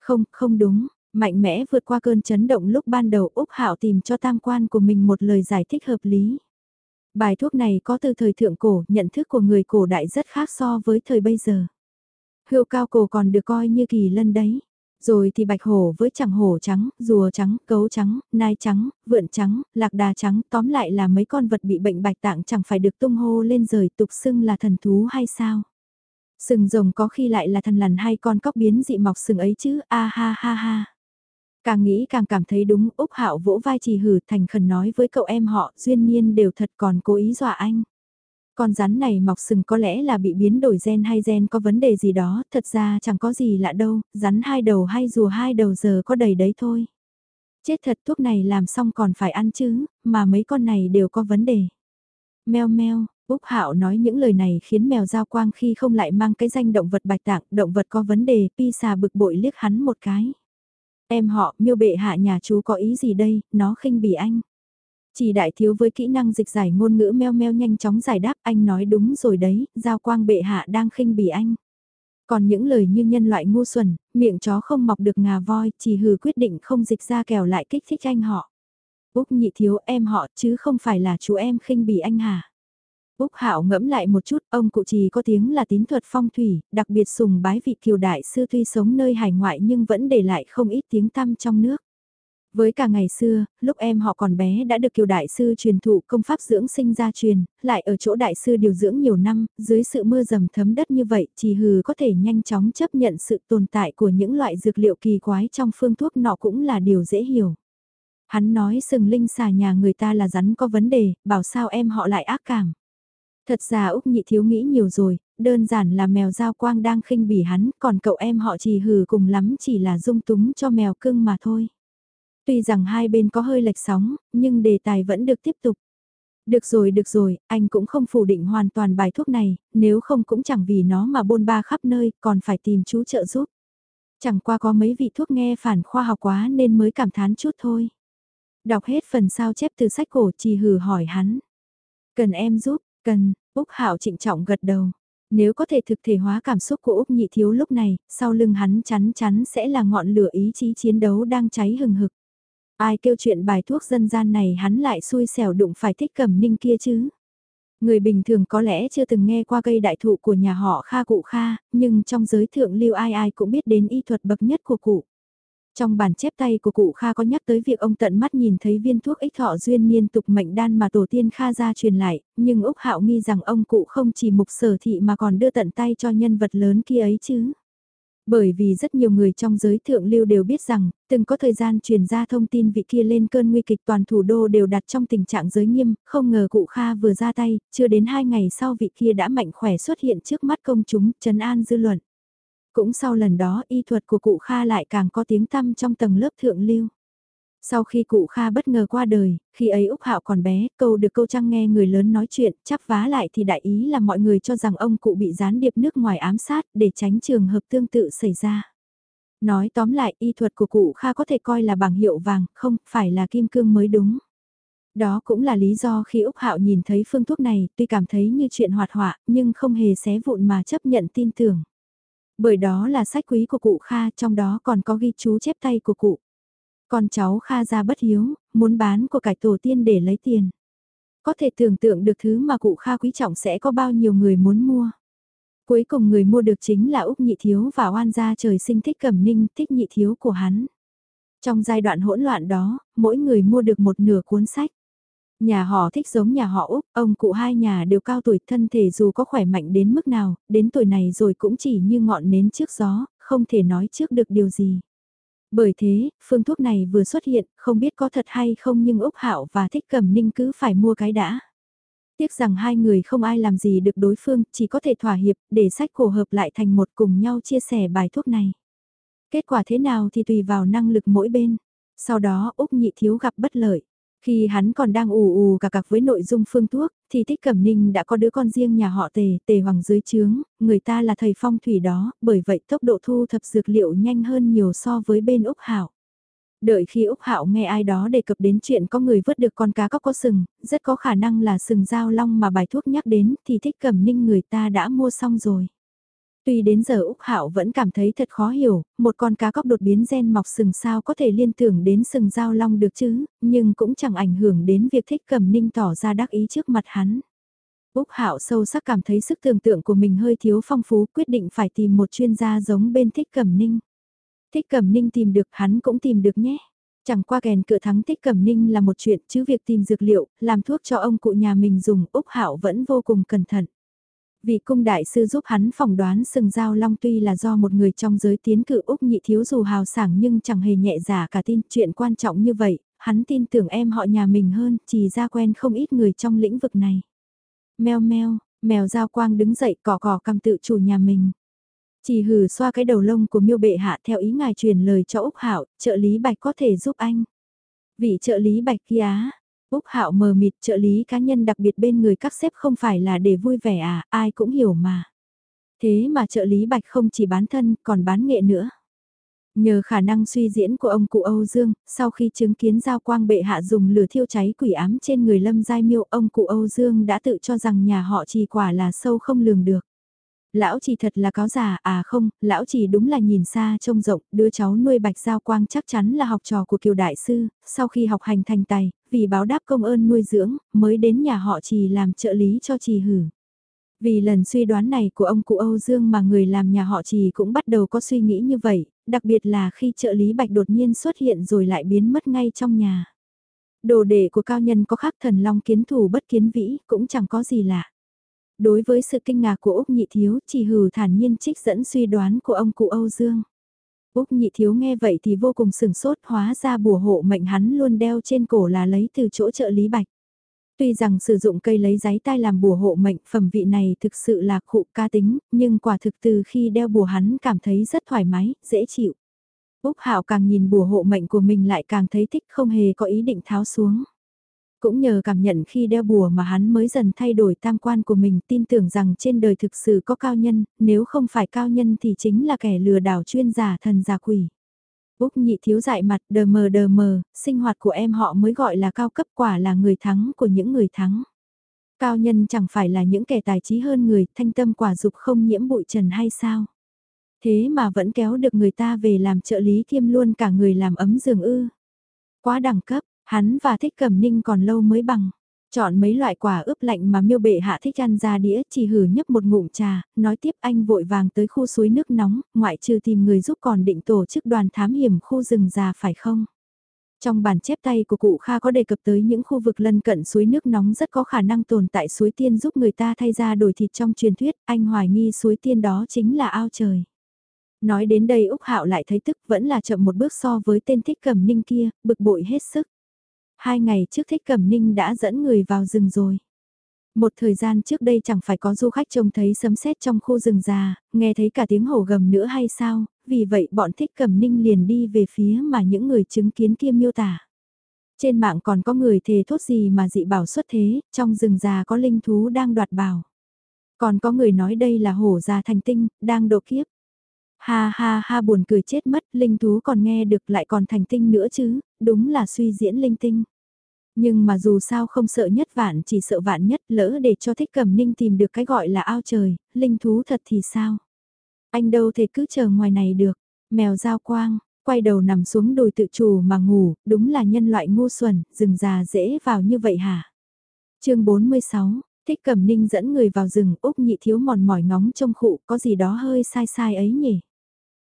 Không, không đúng, mạnh mẽ vượt qua cơn chấn động lúc ban đầu Úc Hạo tìm cho tam quan của mình một lời giải thích hợp lý. Bài thuốc này có từ thời thượng cổ, nhận thức của người cổ đại rất khác so với thời bây giờ. Hữu cao cổ còn được coi như kỳ lân đấy. Rồi thì bạch hổ với chẳng hổ trắng, rùa trắng, cấu trắng, nai trắng, vượn trắng, lạc đà trắng, tóm lại là mấy con vật bị bệnh bạch tạng chẳng phải được tung hô lên rời tục xưng là thần thú hay sao. Sừng rồng có khi lại là thần lằn hay con cóc biến dị mọc sừng ấy chứ, a ha ha ha. Càng nghĩ càng cảm thấy đúng, Úc Hạo vỗ vai trì hử thành khẩn nói với cậu em họ, duyên nhiên đều thật còn cố ý dọa anh. Con rắn này mọc sừng có lẽ là bị biến đổi gen hay gen có vấn đề gì đó, thật ra chẳng có gì lạ đâu, rắn hai đầu hay rùa hai đầu giờ có đầy đấy thôi. Chết thật thuốc này làm xong còn phải ăn chứ, mà mấy con này đều có vấn đề. Mèo meo, Úc Hạo nói những lời này khiến mèo giao quang khi không lại mang cái danh động vật bạch tạng, động vật có vấn đề, pi xà bực bội liếc hắn một cái. Em họ, miêu bệ hạ nhà chú có ý gì đây, nó khinh bỉ anh. Chỉ đại thiếu với kỹ năng dịch giải ngôn ngữ meo meo nhanh chóng giải đáp anh nói đúng rồi đấy, giao quang bệ hạ đang khinh bỉ anh. Còn những lời như nhân loại ngu xuẩn, miệng chó không mọc được ngà voi, chỉ hừ quyết định không dịch ra kèo lại kích thích anh họ. Úc nhị thiếu em họ chứ không phải là chú em khinh bỉ anh hả? Úc Hạo ngẫm lại một chút, ông cụ trì có tiếng là tín thuật phong thủy, đặc biệt sùng bái vị kiều đại sư tuy sống nơi hải ngoại nhưng vẫn để lại không ít tiếng tăm trong nước. Với cả ngày xưa, lúc em họ còn bé đã được kiều đại sư truyền thụ công pháp dưỡng sinh gia truyền, lại ở chỗ đại sư điều dưỡng nhiều năm, dưới sự mưa dầm thấm đất như vậy, chỉ hừ có thể nhanh chóng chấp nhận sự tồn tại của những loại dược liệu kỳ quái trong phương thuốc nọ cũng là điều dễ hiểu. Hắn nói sừng linh xà nhà người ta là rắn có vấn đề, bảo sao em họ lại ác cảm. Thật ra Úc Nhị Thiếu nghĩ nhiều rồi, đơn giản là mèo giao quang đang khinh bỉ hắn, còn cậu em họ chỉ hừ cùng lắm chỉ là dung túng cho mèo cưng mà thôi. Tuy rằng hai bên có hơi lệch sóng, nhưng đề tài vẫn được tiếp tục. Được rồi, được rồi, anh cũng không phủ định hoàn toàn bài thuốc này, nếu không cũng chẳng vì nó mà bôn ba khắp nơi, còn phải tìm chú trợ giúp. Chẳng qua có mấy vị thuốc nghe phản khoa học quá nên mới cảm thán chút thôi. Đọc hết phần sao chép từ sách cổ trì hử hỏi hắn. Cần em giúp, cần, Úc Hạo trịnh trọng gật đầu. Nếu có thể thực thể hóa cảm xúc của Úc Nhị Thiếu lúc này, sau lưng hắn chắn chắn sẽ là ngọn lửa ý chí chiến đấu đang cháy hừng hực. Ai kêu chuyện bài thuốc dân gian này hắn lại xui xẻo đụng phải thích cẩm ninh kia chứ. Người bình thường có lẽ chưa từng nghe qua cây đại thụ của nhà họ Kha cụ Kha, nhưng trong giới thượng lưu ai ai cũng biết đến y thuật bậc nhất của cụ. Trong bản chép tay của cụ Kha có nhắc tới việc ông tận mắt nhìn thấy viên thuốc ích thọ duyên niên tục mệnh đan mà tổ tiên Kha ra truyền lại, nhưng Úc Hạo nghi rằng ông cụ không chỉ mục sở thị mà còn đưa tận tay cho nhân vật lớn kia ấy chứ. Bởi vì rất nhiều người trong giới thượng lưu đều biết rằng, từng có thời gian truyền ra thông tin vị kia lên cơn nguy kịch toàn thủ đô đều đặt trong tình trạng giới nghiêm, không ngờ cụ Kha vừa ra tay, chưa đến hai ngày sau vị kia đã mạnh khỏe xuất hiện trước mắt công chúng, trấn an dư luận. Cũng sau lần đó y thuật của cụ Kha lại càng có tiếng tăm trong tầng lớp thượng lưu. Sau khi cụ Kha bất ngờ qua đời, khi ấy Úc Hạo còn bé, câu được câu trăng nghe người lớn nói chuyện, chắp vá lại thì đại ý là mọi người cho rằng ông cụ bị gián điệp nước ngoài ám sát để tránh trường hợp tương tự xảy ra. Nói tóm lại, y thuật của cụ Kha có thể coi là bảng hiệu vàng, không phải là kim cương mới đúng. Đó cũng là lý do khi Úc Hạo nhìn thấy phương thuốc này, tuy cảm thấy như chuyện hoạt họa, nhưng không hề xé vụn mà chấp nhận tin tưởng. Bởi đó là sách quý của cụ Kha, trong đó còn có ghi chú chép tay của cụ. Con cháu Kha ra bất hiếu, muốn bán của cải tổ tiên để lấy tiền. Có thể tưởng tượng được thứ mà cụ Kha quý trọng sẽ có bao nhiêu người muốn mua. Cuối cùng người mua được chính là Úc Nhị Thiếu và oan gia trời sinh thích cẩm ninh thích nhị thiếu của hắn. Trong giai đoạn hỗn loạn đó, mỗi người mua được một nửa cuốn sách. Nhà họ thích giống nhà họ Úc, ông cụ hai nhà đều cao tuổi thân thể dù có khỏe mạnh đến mức nào, đến tuổi này rồi cũng chỉ như ngọn nến trước gió, không thể nói trước được điều gì. Bởi thế, phương thuốc này vừa xuất hiện, không biết có thật hay không nhưng Úc Hạo và Thích Cẩm Ninh cứ phải mua cái đã. Tiếc rằng hai người không ai làm gì được đối phương, chỉ có thể thỏa hiệp, để sách cổ hợp lại thành một cùng nhau chia sẻ bài thuốc này. Kết quả thế nào thì tùy vào năng lực mỗi bên. Sau đó Úc Nhị Thiếu gặp bất lợi. Khi hắn còn đang ù ù cả cặc với nội dung phương thuốc, thì Thích Cẩm Ninh đã có đứa con riêng nhà họ Tề, Tề Hoàng dưới trướng, người ta là thầy phong thủy đó, bởi vậy tốc độ thu thập dược liệu nhanh hơn nhiều so với bên Úc Hảo. Đợi khi Úc Hạo nghe ai đó đề cập đến chuyện có người vớt được con cá cóc có sừng, rất có khả năng là sừng dao long mà bài thuốc nhắc đến thì thích cẩm ninh người ta đã mua xong rồi. Tuy đến giờ Úc Hạo vẫn cảm thấy thật khó hiểu, một con cá cóc đột biến gen mọc sừng sao có thể liên tưởng đến sừng dao long được chứ, nhưng cũng chẳng ảnh hưởng đến việc thích cẩm ninh tỏ ra đắc ý trước mặt hắn. Úc Hạo sâu sắc cảm thấy sức tưởng tượng của mình hơi thiếu phong phú, quyết định phải tìm một chuyên gia giống bên thích cẩm ninh. Thích cẩm ninh tìm được hắn cũng tìm được nhé. Chẳng qua kèn cửa thắng thích cẩm ninh là một chuyện chứ việc tìm dược liệu, làm thuốc cho ông cụ nhà mình dùng Úc Hạo vẫn vô cùng cẩn thận vị cung đại sư giúp hắn phỏng đoán sừng dao long tuy là do một người trong giới tiến cử Úc nhị thiếu dù hào sảng nhưng chẳng hề nhẹ giả cả tin chuyện quan trọng như vậy, hắn tin tưởng em họ nhà mình hơn, chỉ ra quen không ít người trong lĩnh vực này. Mèo meo, mèo giao quang đứng dậy cỏ cỏ cầm tự chủ nhà mình. Chỉ hừ xoa cái đầu lông của miêu bệ hạ theo ý ngài truyền lời cho Úc hảo trợ lý Bạch có thể giúp anh. Vị trợ lý Bạch kia Úc Hạo mờ mịt trợ lý cá nhân đặc biệt bên người các sếp không phải là để vui vẻ à, ai cũng hiểu mà. Thế mà trợ lý Bạch không chỉ bán thân, còn bán nghệ nữa. Nhờ khả năng suy diễn của ông cụ Âu Dương, sau khi chứng kiến giao quang bệ hạ dùng lửa thiêu cháy quỷ ám trên người lâm giai miêu, ông cụ Âu Dương đã tự cho rằng nhà họ trì quả là sâu không lường được. Lão chỉ thật là cáo già, à không, lão chỉ đúng là nhìn xa trông rộng, đứa cháu nuôi bạch giao quang chắc chắn là học trò của kiều đại sư, sau khi học hành thành tài, vì báo đáp công ơn nuôi dưỡng, mới đến nhà họ chỉ làm trợ lý cho chỉ hử. Vì lần suy đoán này của ông cụ Âu Dương mà người làm nhà họ chỉ cũng bắt đầu có suy nghĩ như vậy, đặc biệt là khi trợ lý bạch đột nhiên xuất hiện rồi lại biến mất ngay trong nhà. Đồ đệ của cao nhân có khác thần long kiến thủ bất kiến vĩ cũng chẳng có gì lạ. Đối với sự kinh ngạc của Úc Nhị Thiếu, chỉ hừ thản nhiên trích dẫn suy đoán của ông cụ Âu Dương. Úc Nhị Thiếu nghe vậy thì vô cùng sừng sốt hóa ra bùa hộ mệnh hắn luôn đeo trên cổ là lấy từ chỗ trợ lý bạch. Tuy rằng sử dụng cây lấy giấy tai làm bùa hộ mệnh phẩm vị này thực sự là khụ ca tính, nhưng quả thực từ khi đeo bùa hắn cảm thấy rất thoải mái, dễ chịu. Úc Hạo càng nhìn bùa hộ mệnh của mình lại càng thấy thích không hề có ý định tháo xuống. Cũng nhờ cảm nhận khi đeo bùa mà hắn mới dần thay đổi tam quan của mình tin tưởng rằng trên đời thực sự có cao nhân, nếu không phải cao nhân thì chính là kẻ lừa đảo chuyên giả thần giả quỷ. Úc nhị thiếu dại mặt đờ mờ đờ mờ, sinh hoạt của em họ mới gọi là cao cấp quả là người thắng của những người thắng. Cao nhân chẳng phải là những kẻ tài trí hơn người, thanh tâm quả dục không nhiễm bụi trần hay sao? Thế mà vẫn kéo được người ta về làm trợ lý kiêm luôn cả người làm ấm giường ư. Quá đẳng cấp, Hắn và Thích Cẩm Ninh còn lâu mới bằng. Chọn mấy loại quả ướp lạnh mà miêu bệ hạ thích ăn ra đĩa, chỉ hử nhấp một ngụm trà, nói tiếp anh vội vàng tới khu suối nước nóng, ngoại trừ tìm người giúp còn định tổ chức đoàn thám hiểm khu rừng già phải không? Trong bản chép tay của cụ Kha có đề cập tới những khu vực lân cận suối nước nóng rất có khả năng tồn tại suối tiên giúp người ta thay ra đổi thịt trong truyền thuyết, anh hoài nghi suối tiên đó chính là ao trời. Nói đến đây Úc Hạo lại thấy tức vẫn là chậm một bước so với tên thích cẩm ninh kia, bực bội hết sức. Hai ngày trước thích cẩm ninh đã dẫn người vào rừng rồi. Một thời gian trước đây chẳng phải có du khách trông thấy sấm sét trong khu rừng già, nghe thấy cả tiếng hổ gầm nữa hay sao, vì vậy bọn thích cẩm ninh liền đi về phía mà những người chứng kiến kia miêu tả. Trên mạng còn có người thề thốt gì mà dị bảo xuất thế, trong rừng già có linh thú đang đoạt bảo. Còn có người nói đây là hổ già thành tinh, đang độ kiếp. Ha ha ha buồn cười chết mất, linh thú còn nghe được lại còn thành tinh nữa chứ, đúng là suy diễn linh tinh. Nhưng mà dù sao không sợ nhất vạn chỉ sợ vạn nhất lỡ để cho thích cầm ninh tìm được cái gọi là ao trời, linh thú thật thì sao? Anh đâu thể cứ chờ ngoài này được, mèo giao quang, quay đầu nằm xuống đồi tự chủ mà ngủ, đúng là nhân loại ngu xuẩn, rừng già dễ vào như vậy hả? chương 46, thích Cẩm ninh dẫn người vào rừng Úc nhị thiếu mòn mỏi ngóng trong khụ có gì đó hơi sai sai ấy nhỉ?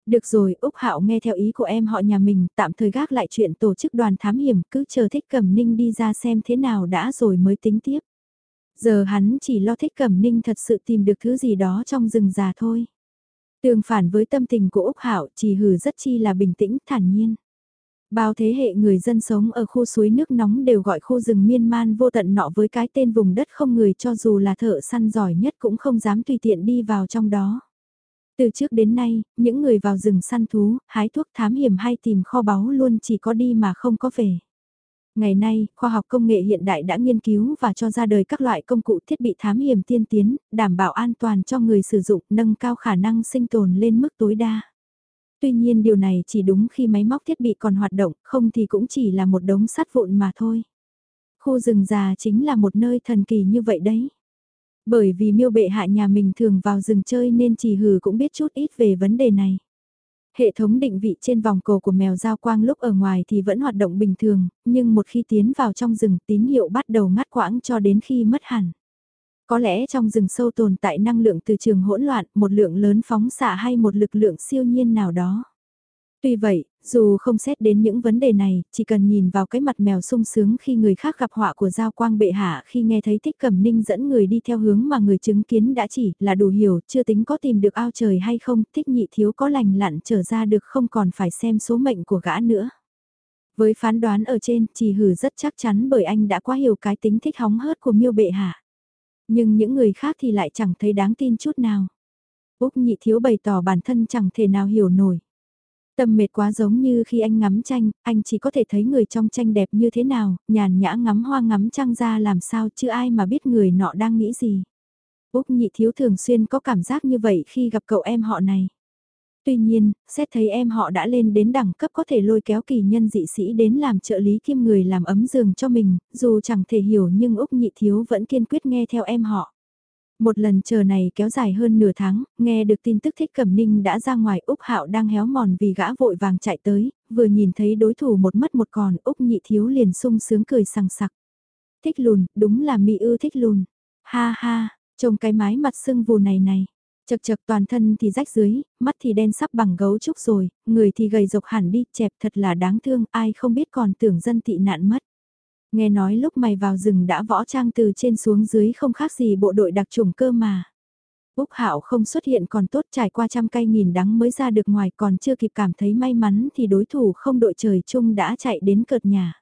Được rồi, Úc Hạo nghe theo ý của em họ nhà mình, tạm thời gác lại chuyện tổ chức đoàn thám hiểm, cứ chờ Thích Cẩm Ninh đi ra xem thế nào đã rồi mới tính tiếp. Giờ hắn chỉ lo Thích Cẩm Ninh thật sự tìm được thứ gì đó trong rừng già thôi. Tương phản với tâm tình của Úc Hạo, chỉ hử rất chi là bình tĩnh, thản nhiên. Bao thế hệ người dân sống ở khu suối nước nóng đều gọi khu rừng miên man vô tận nọ với cái tên vùng đất không người cho dù là thợ săn giỏi nhất cũng không dám tùy tiện đi vào trong đó. Từ trước đến nay, những người vào rừng săn thú, hái thuốc thám hiểm hay tìm kho báu luôn chỉ có đi mà không có về. Ngày nay, khoa học công nghệ hiện đại đã nghiên cứu và cho ra đời các loại công cụ thiết bị thám hiểm tiên tiến, đảm bảo an toàn cho người sử dụng, nâng cao khả năng sinh tồn lên mức tối đa. Tuy nhiên điều này chỉ đúng khi máy móc thiết bị còn hoạt động, không thì cũng chỉ là một đống sắt vụn mà thôi. Khu rừng già chính là một nơi thần kỳ như vậy đấy. Bởi vì miêu bệ hạ nhà mình thường vào rừng chơi nên chỉ hừ cũng biết chút ít về vấn đề này. Hệ thống định vị trên vòng cổ của mèo giao quang lúc ở ngoài thì vẫn hoạt động bình thường, nhưng một khi tiến vào trong rừng tín hiệu bắt đầu ngắt quãng cho đến khi mất hẳn. Có lẽ trong rừng sâu tồn tại năng lượng từ trường hỗn loạn, một lượng lớn phóng xạ hay một lực lượng siêu nhiên nào đó. Tuy vậy, dù không xét đến những vấn đề này, chỉ cần nhìn vào cái mặt mèo sung sướng khi người khác gặp họa của Giao Quang bệ hạ khi nghe thấy Thích Cẩm Ninh dẫn người đi theo hướng mà người chứng kiến đã chỉ là đủ hiểu, chưa tính có tìm được ao trời hay không, Thích nhị thiếu có lành lặn trở ra được không còn phải xem số mệnh của gã nữa. Với phán đoán ở trên, chỉ hử rất chắc chắn bởi anh đã quá hiểu cái tính thích hóng hớt của miêu bệ hạ. Nhưng những người khác thì lại chẳng thấy đáng tin chút nào. Úc nhị thiếu bày tỏ bản thân chẳng thể nào hiểu nổi. Tâm mệt quá giống như khi anh ngắm tranh, anh chỉ có thể thấy người trong tranh đẹp như thế nào, nhàn nhã ngắm hoa ngắm trăng ra làm sao chứ ai mà biết người nọ đang nghĩ gì. Úc nhị thiếu thường xuyên có cảm giác như vậy khi gặp cậu em họ này. Tuy nhiên, xét thấy em họ đã lên đến đẳng cấp có thể lôi kéo kỳ nhân dị sĩ đến làm trợ lý kiêm người làm ấm giường cho mình, dù chẳng thể hiểu nhưng Úc nhị thiếu vẫn kiên quyết nghe theo em họ. Một lần chờ này kéo dài hơn nửa tháng, nghe được tin tức Thích Cẩm Ninh đã ra ngoài Úc Hạo đang héo mòn vì gã vội vàng chạy tới, vừa nhìn thấy đối thủ một mất một còn Úc nhị thiếu liền sung sướng cười sằng sặc. Thích lùn, đúng là mỹ ư thích lùn. Ha ha, trông cái mái mặt sưng vù này này. Chật chật toàn thân thì rách dưới, mắt thì đen sắp bằng gấu trúc rồi, người thì gầy rộc hẳn đi, chẹp thật là đáng thương, ai không biết còn tưởng dân tị nạn mất. Nghe nói lúc mày vào rừng đã võ trang từ trên xuống dưới không khác gì bộ đội đặc trùng cơ mà. Úc Hạo không xuất hiện còn tốt trải qua trăm cây nghìn đắng mới ra được ngoài còn chưa kịp cảm thấy may mắn thì đối thủ không đội trời chung đã chạy đến cợt nhà.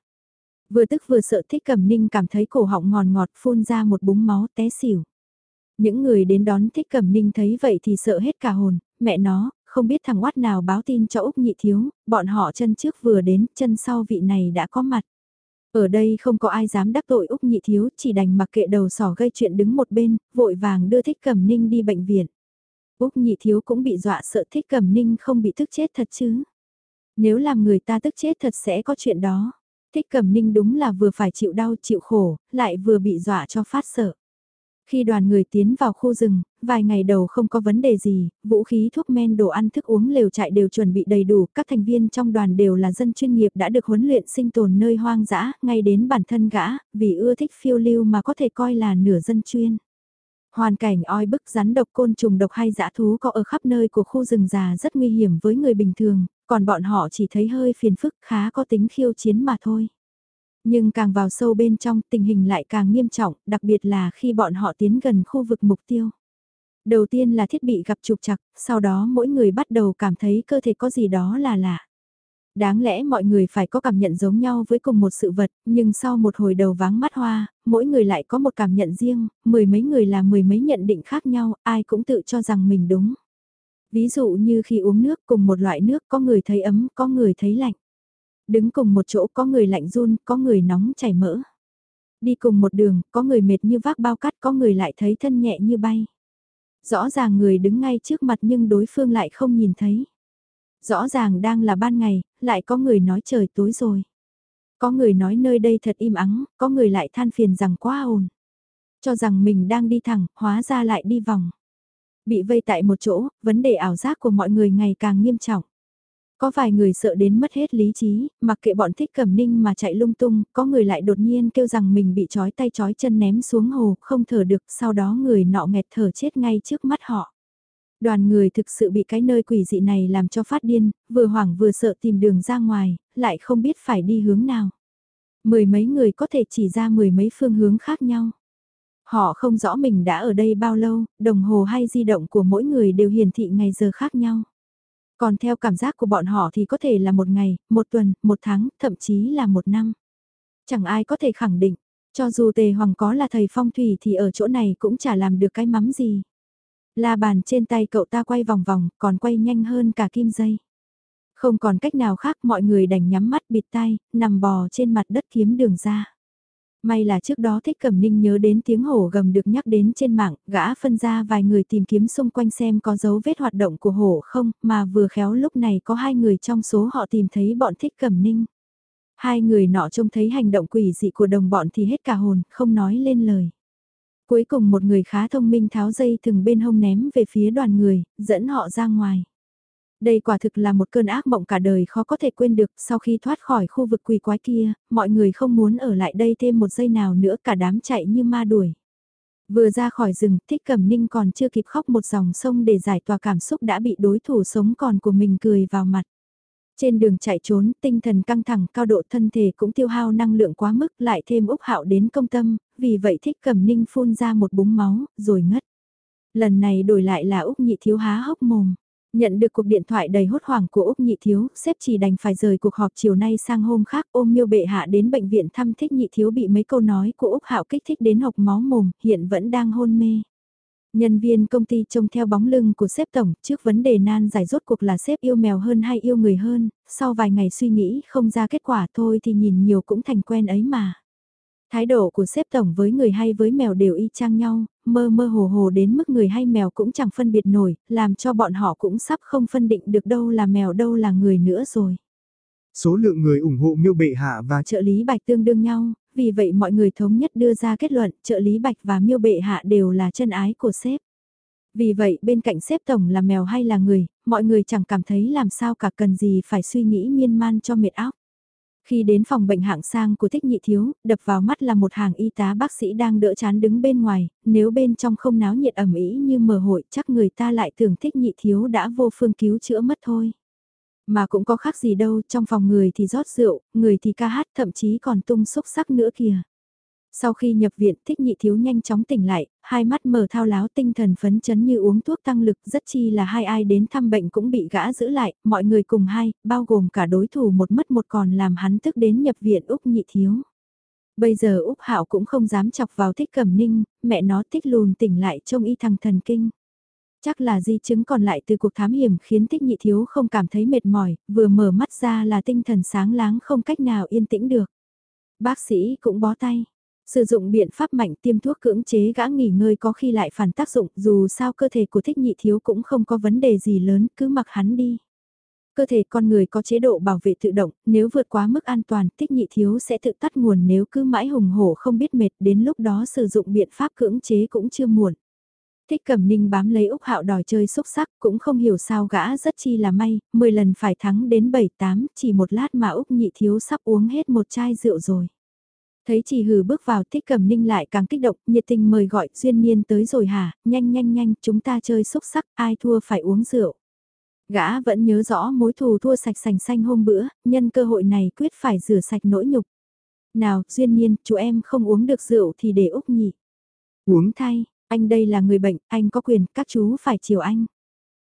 Vừa tức vừa sợ thích cẩm ninh cảm thấy cổ họng ngòn ngọt phun ra một búng máu té xỉu. Những người đến đón thích cẩm ninh thấy vậy thì sợ hết cả hồn, mẹ nó, không biết thằng oát nào báo tin cho Úc nhị thiếu, bọn họ chân trước vừa đến, chân sau vị này đã có mặt. Ở đây không có ai dám đắc tội Úc nhị thiếu, chỉ đành mặc kệ đầu sỏ gây chuyện đứng một bên, vội vàng đưa thích cẩm ninh đi bệnh viện. Úc nhị thiếu cũng bị dọa sợ thích cẩm ninh không bị tức chết thật chứ. Nếu làm người ta tức chết thật sẽ có chuyện đó. Thích cẩm ninh đúng là vừa phải chịu đau chịu khổ, lại vừa bị dọa cho phát sợ. Khi đoàn người tiến vào khu rừng, vài ngày đầu không có vấn đề gì, vũ khí thuốc men đồ ăn thức uống lều trại đều chuẩn bị đầy đủ, các thành viên trong đoàn đều là dân chuyên nghiệp đã được huấn luyện sinh tồn nơi hoang dã, ngay đến bản thân gã, vì ưa thích phiêu lưu mà có thể coi là nửa dân chuyên. Hoàn cảnh oi bức rắn độc côn trùng độc hay dã thú có ở khắp nơi của khu rừng già rất nguy hiểm với người bình thường, còn bọn họ chỉ thấy hơi phiền phức khá có tính khiêu chiến mà thôi. Nhưng càng vào sâu bên trong tình hình lại càng nghiêm trọng, đặc biệt là khi bọn họ tiến gần khu vực mục tiêu. Đầu tiên là thiết bị gặp trục chặt, sau đó mỗi người bắt đầu cảm thấy cơ thể có gì đó là lạ. Đáng lẽ mọi người phải có cảm nhận giống nhau với cùng một sự vật, nhưng sau một hồi đầu váng mắt hoa, mỗi người lại có một cảm nhận riêng, mười mấy người là mười mấy nhận định khác nhau, ai cũng tự cho rằng mình đúng. Ví dụ như khi uống nước cùng một loại nước có người thấy ấm, có người thấy lạnh. Đứng cùng một chỗ có người lạnh run, có người nóng chảy mỡ. Đi cùng một đường, có người mệt như vác bao cắt, có người lại thấy thân nhẹ như bay. Rõ ràng người đứng ngay trước mặt nhưng đối phương lại không nhìn thấy. Rõ ràng đang là ban ngày, lại có người nói trời tối rồi. Có người nói nơi đây thật im ắng, có người lại than phiền rằng quá ồn. Cho rằng mình đang đi thẳng, hóa ra lại đi vòng. Bị vây tại một chỗ, vấn đề ảo giác của mọi người ngày càng nghiêm trọng. Có vài người sợ đến mất hết lý trí, mặc kệ bọn thích cẩm ninh mà chạy lung tung, có người lại đột nhiên kêu rằng mình bị trói tay trói chân ném xuống hồ, không thở được, sau đó người nọ nghẹt thở chết ngay trước mắt họ. Đoàn người thực sự bị cái nơi quỷ dị này làm cho phát điên, vừa hoảng vừa sợ tìm đường ra ngoài, lại không biết phải đi hướng nào. Mười mấy người có thể chỉ ra mười mấy phương hướng khác nhau. Họ không rõ mình đã ở đây bao lâu, đồng hồ hay di động của mỗi người đều hiển thị ngày giờ khác nhau. Còn theo cảm giác của bọn họ thì có thể là một ngày, một tuần, một tháng, thậm chí là một năm. Chẳng ai có thể khẳng định, cho dù tề hoàng có là thầy phong thủy thì ở chỗ này cũng chả làm được cái mắm gì. La bàn trên tay cậu ta quay vòng vòng, còn quay nhanh hơn cả kim dây. Không còn cách nào khác mọi người đành nhắm mắt bịt tay, nằm bò trên mặt đất kiếm đường ra. May là trước đó Thích Cẩm Ninh nhớ đến tiếng hổ gầm được nhắc đến trên mạng, gã phân ra vài người tìm kiếm xung quanh xem có dấu vết hoạt động của hổ không, mà vừa khéo lúc này có hai người trong số họ tìm thấy bọn Thích Cẩm Ninh. Hai người nọ trông thấy hành động quỷ dị của đồng bọn thì hết cả hồn, không nói lên lời. Cuối cùng một người khá thông minh tháo dây thừng bên hông ném về phía đoàn người, dẫn họ ra ngoài. Đây quả thực là một cơn ác mộng cả đời khó có thể quên được, sau khi thoát khỏi khu vực quỷ quái kia, mọi người không muốn ở lại đây thêm một giây nào nữa cả đám chạy như ma đuổi. Vừa ra khỏi rừng, Thích Cẩm Ninh còn chưa kịp khóc một dòng sông để giải tỏa cảm xúc đã bị đối thủ sống còn của mình cười vào mặt. Trên đường chạy trốn, tinh thần căng thẳng, cao độ thân thể cũng tiêu hao năng lượng quá mức, lại thêm Úc Hạo đến công tâm, vì vậy Thích Cẩm Ninh phun ra một búng máu, rồi ngất. Lần này đổi lại là Úc Nhị Thiếu há hốc mồm. Nhận được cuộc điện thoại đầy hốt hoảng của Úc Nhị Thiếu, sếp chỉ đành phải rời cuộc họp chiều nay sang hôm khác ôm miêu bệ hạ đến bệnh viện thăm thích Nhị Thiếu bị mấy câu nói của Úc Hạo kích thích đến học máu mồm, hiện vẫn đang hôn mê. Nhân viên công ty trông theo bóng lưng của sếp tổng, trước vấn đề nan giải rốt cuộc là sếp yêu mèo hơn hay yêu người hơn, sau vài ngày suy nghĩ không ra kết quả thôi thì nhìn nhiều cũng thành quen ấy mà. Thái độ của sếp tổng với người hay với mèo đều y chang nhau, mơ mơ hồ hồ đến mức người hay mèo cũng chẳng phân biệt nổi, làm cho bọn họ cũng sắp không phân định được đâu là mèo đâu là người nữa rồi. Số lượng người ủng hộ miêu bệ hạ và trợ lý bạch tương đương nhau, vì vậy mọi người thống nhất đưa ra kết luận trợ lý bạch và miêu bệ hạ đều là chân ái của sếp. Vì vậy bên cạnh sếp tổng là mèo hay là người, mọi người chẳng cảm thấy làm sao cả cần gì phải suy nghĩ miên man cho mệt óc. Khi đến phòng bệnh hạng sang của thích nhị thiếu, đập vào mắt là một hàng y tá bác sĩ đang đỡ chán đứng bên ngoài, nếu bên trong không náo nhiệt ẩm ý như mở hội chắc người ta lại tưởng thích nhị thiếu đã vô phương cứu chữa mất thôi. Mà cũng có khác gì đâu, trong phòng người thì rót rượu, người thì ca hát, thậm chí còn tung xúc sắc nữa kìa. Sau khi nhập viện, thích nhị thiếu nhanh chóng tỉnh lại, hai mắt mở thao láo tinh thần phấn chấn như uống thuốc tăng lực rất chi là hai ai đến thăm bệnh cũng bị gã giữ lại, mọi người cùng hai, bao gồm cả đối thủ một mất một còn làm hắn tức đến nhập viện Úc nhị thiếu. Bây giờ Úc Hạo cũng không dám chọc vào thích cẩm ninh, mẹ nó thích lùn tỉnh lại trông y thằng thần kinh. Chắc là di chứng còn lại từ cuộc thám hiểm khiến thích nhị thiếu không cảm thấy mệt mỏi, vừa mở mắt ra là tinh thần sáng láng không cách nào yên tĩnh được. Bác sĩ cũng bó tay. Sử dụng biện pháp mạnh tiêm thuốc cưỡng chế gã nghỉ ngơi có khi lại phản tác dụng dù sao cơ thể của thích nhị thiếu cũng không có vấn đề gì lớn cứ mặc hắn đi. Cơ thể con người có chế độ bảo vệ tự động, nếu vượt quá mức an toàn, thích nhị thiếu sẽ tự tắt nguồn nếu cứ mãi hùng hổ không biết mệt đến lúc đó sử dụng biện pháp cưỡng chế cũng chưa muộn. Thích Cẩm Ninh bám lấy Úc Hạo đòi chơi xúc sắc, cũng không hiểu sao gã rất chi là may, 10 lần phải thắng đến 7-8, chỉ một lát mà Úc nhị thiếu sắp uống hết một chai rượu rồi. Thấy chỉ hừ bước vào Thích cầm Ninh lại càng kích động, nhiệt tình mời gọi duyên niên tới rồi hả, nhanh nhanh nhanh, chúng ta chơi xúc sắc, ai thua phải uống rượu. Gã vẫn nhớ rõ mối thù thua sạch sành xanh hôm bữa, nhân cơ hội này quyết phải rửa sạch nỗi nhục. Nào, duyên niên, chú em không uống được rượu thì để Úc nhị. Uống thay, anh đây là người bệnh, anh có quyền, các chú phải chiều anh.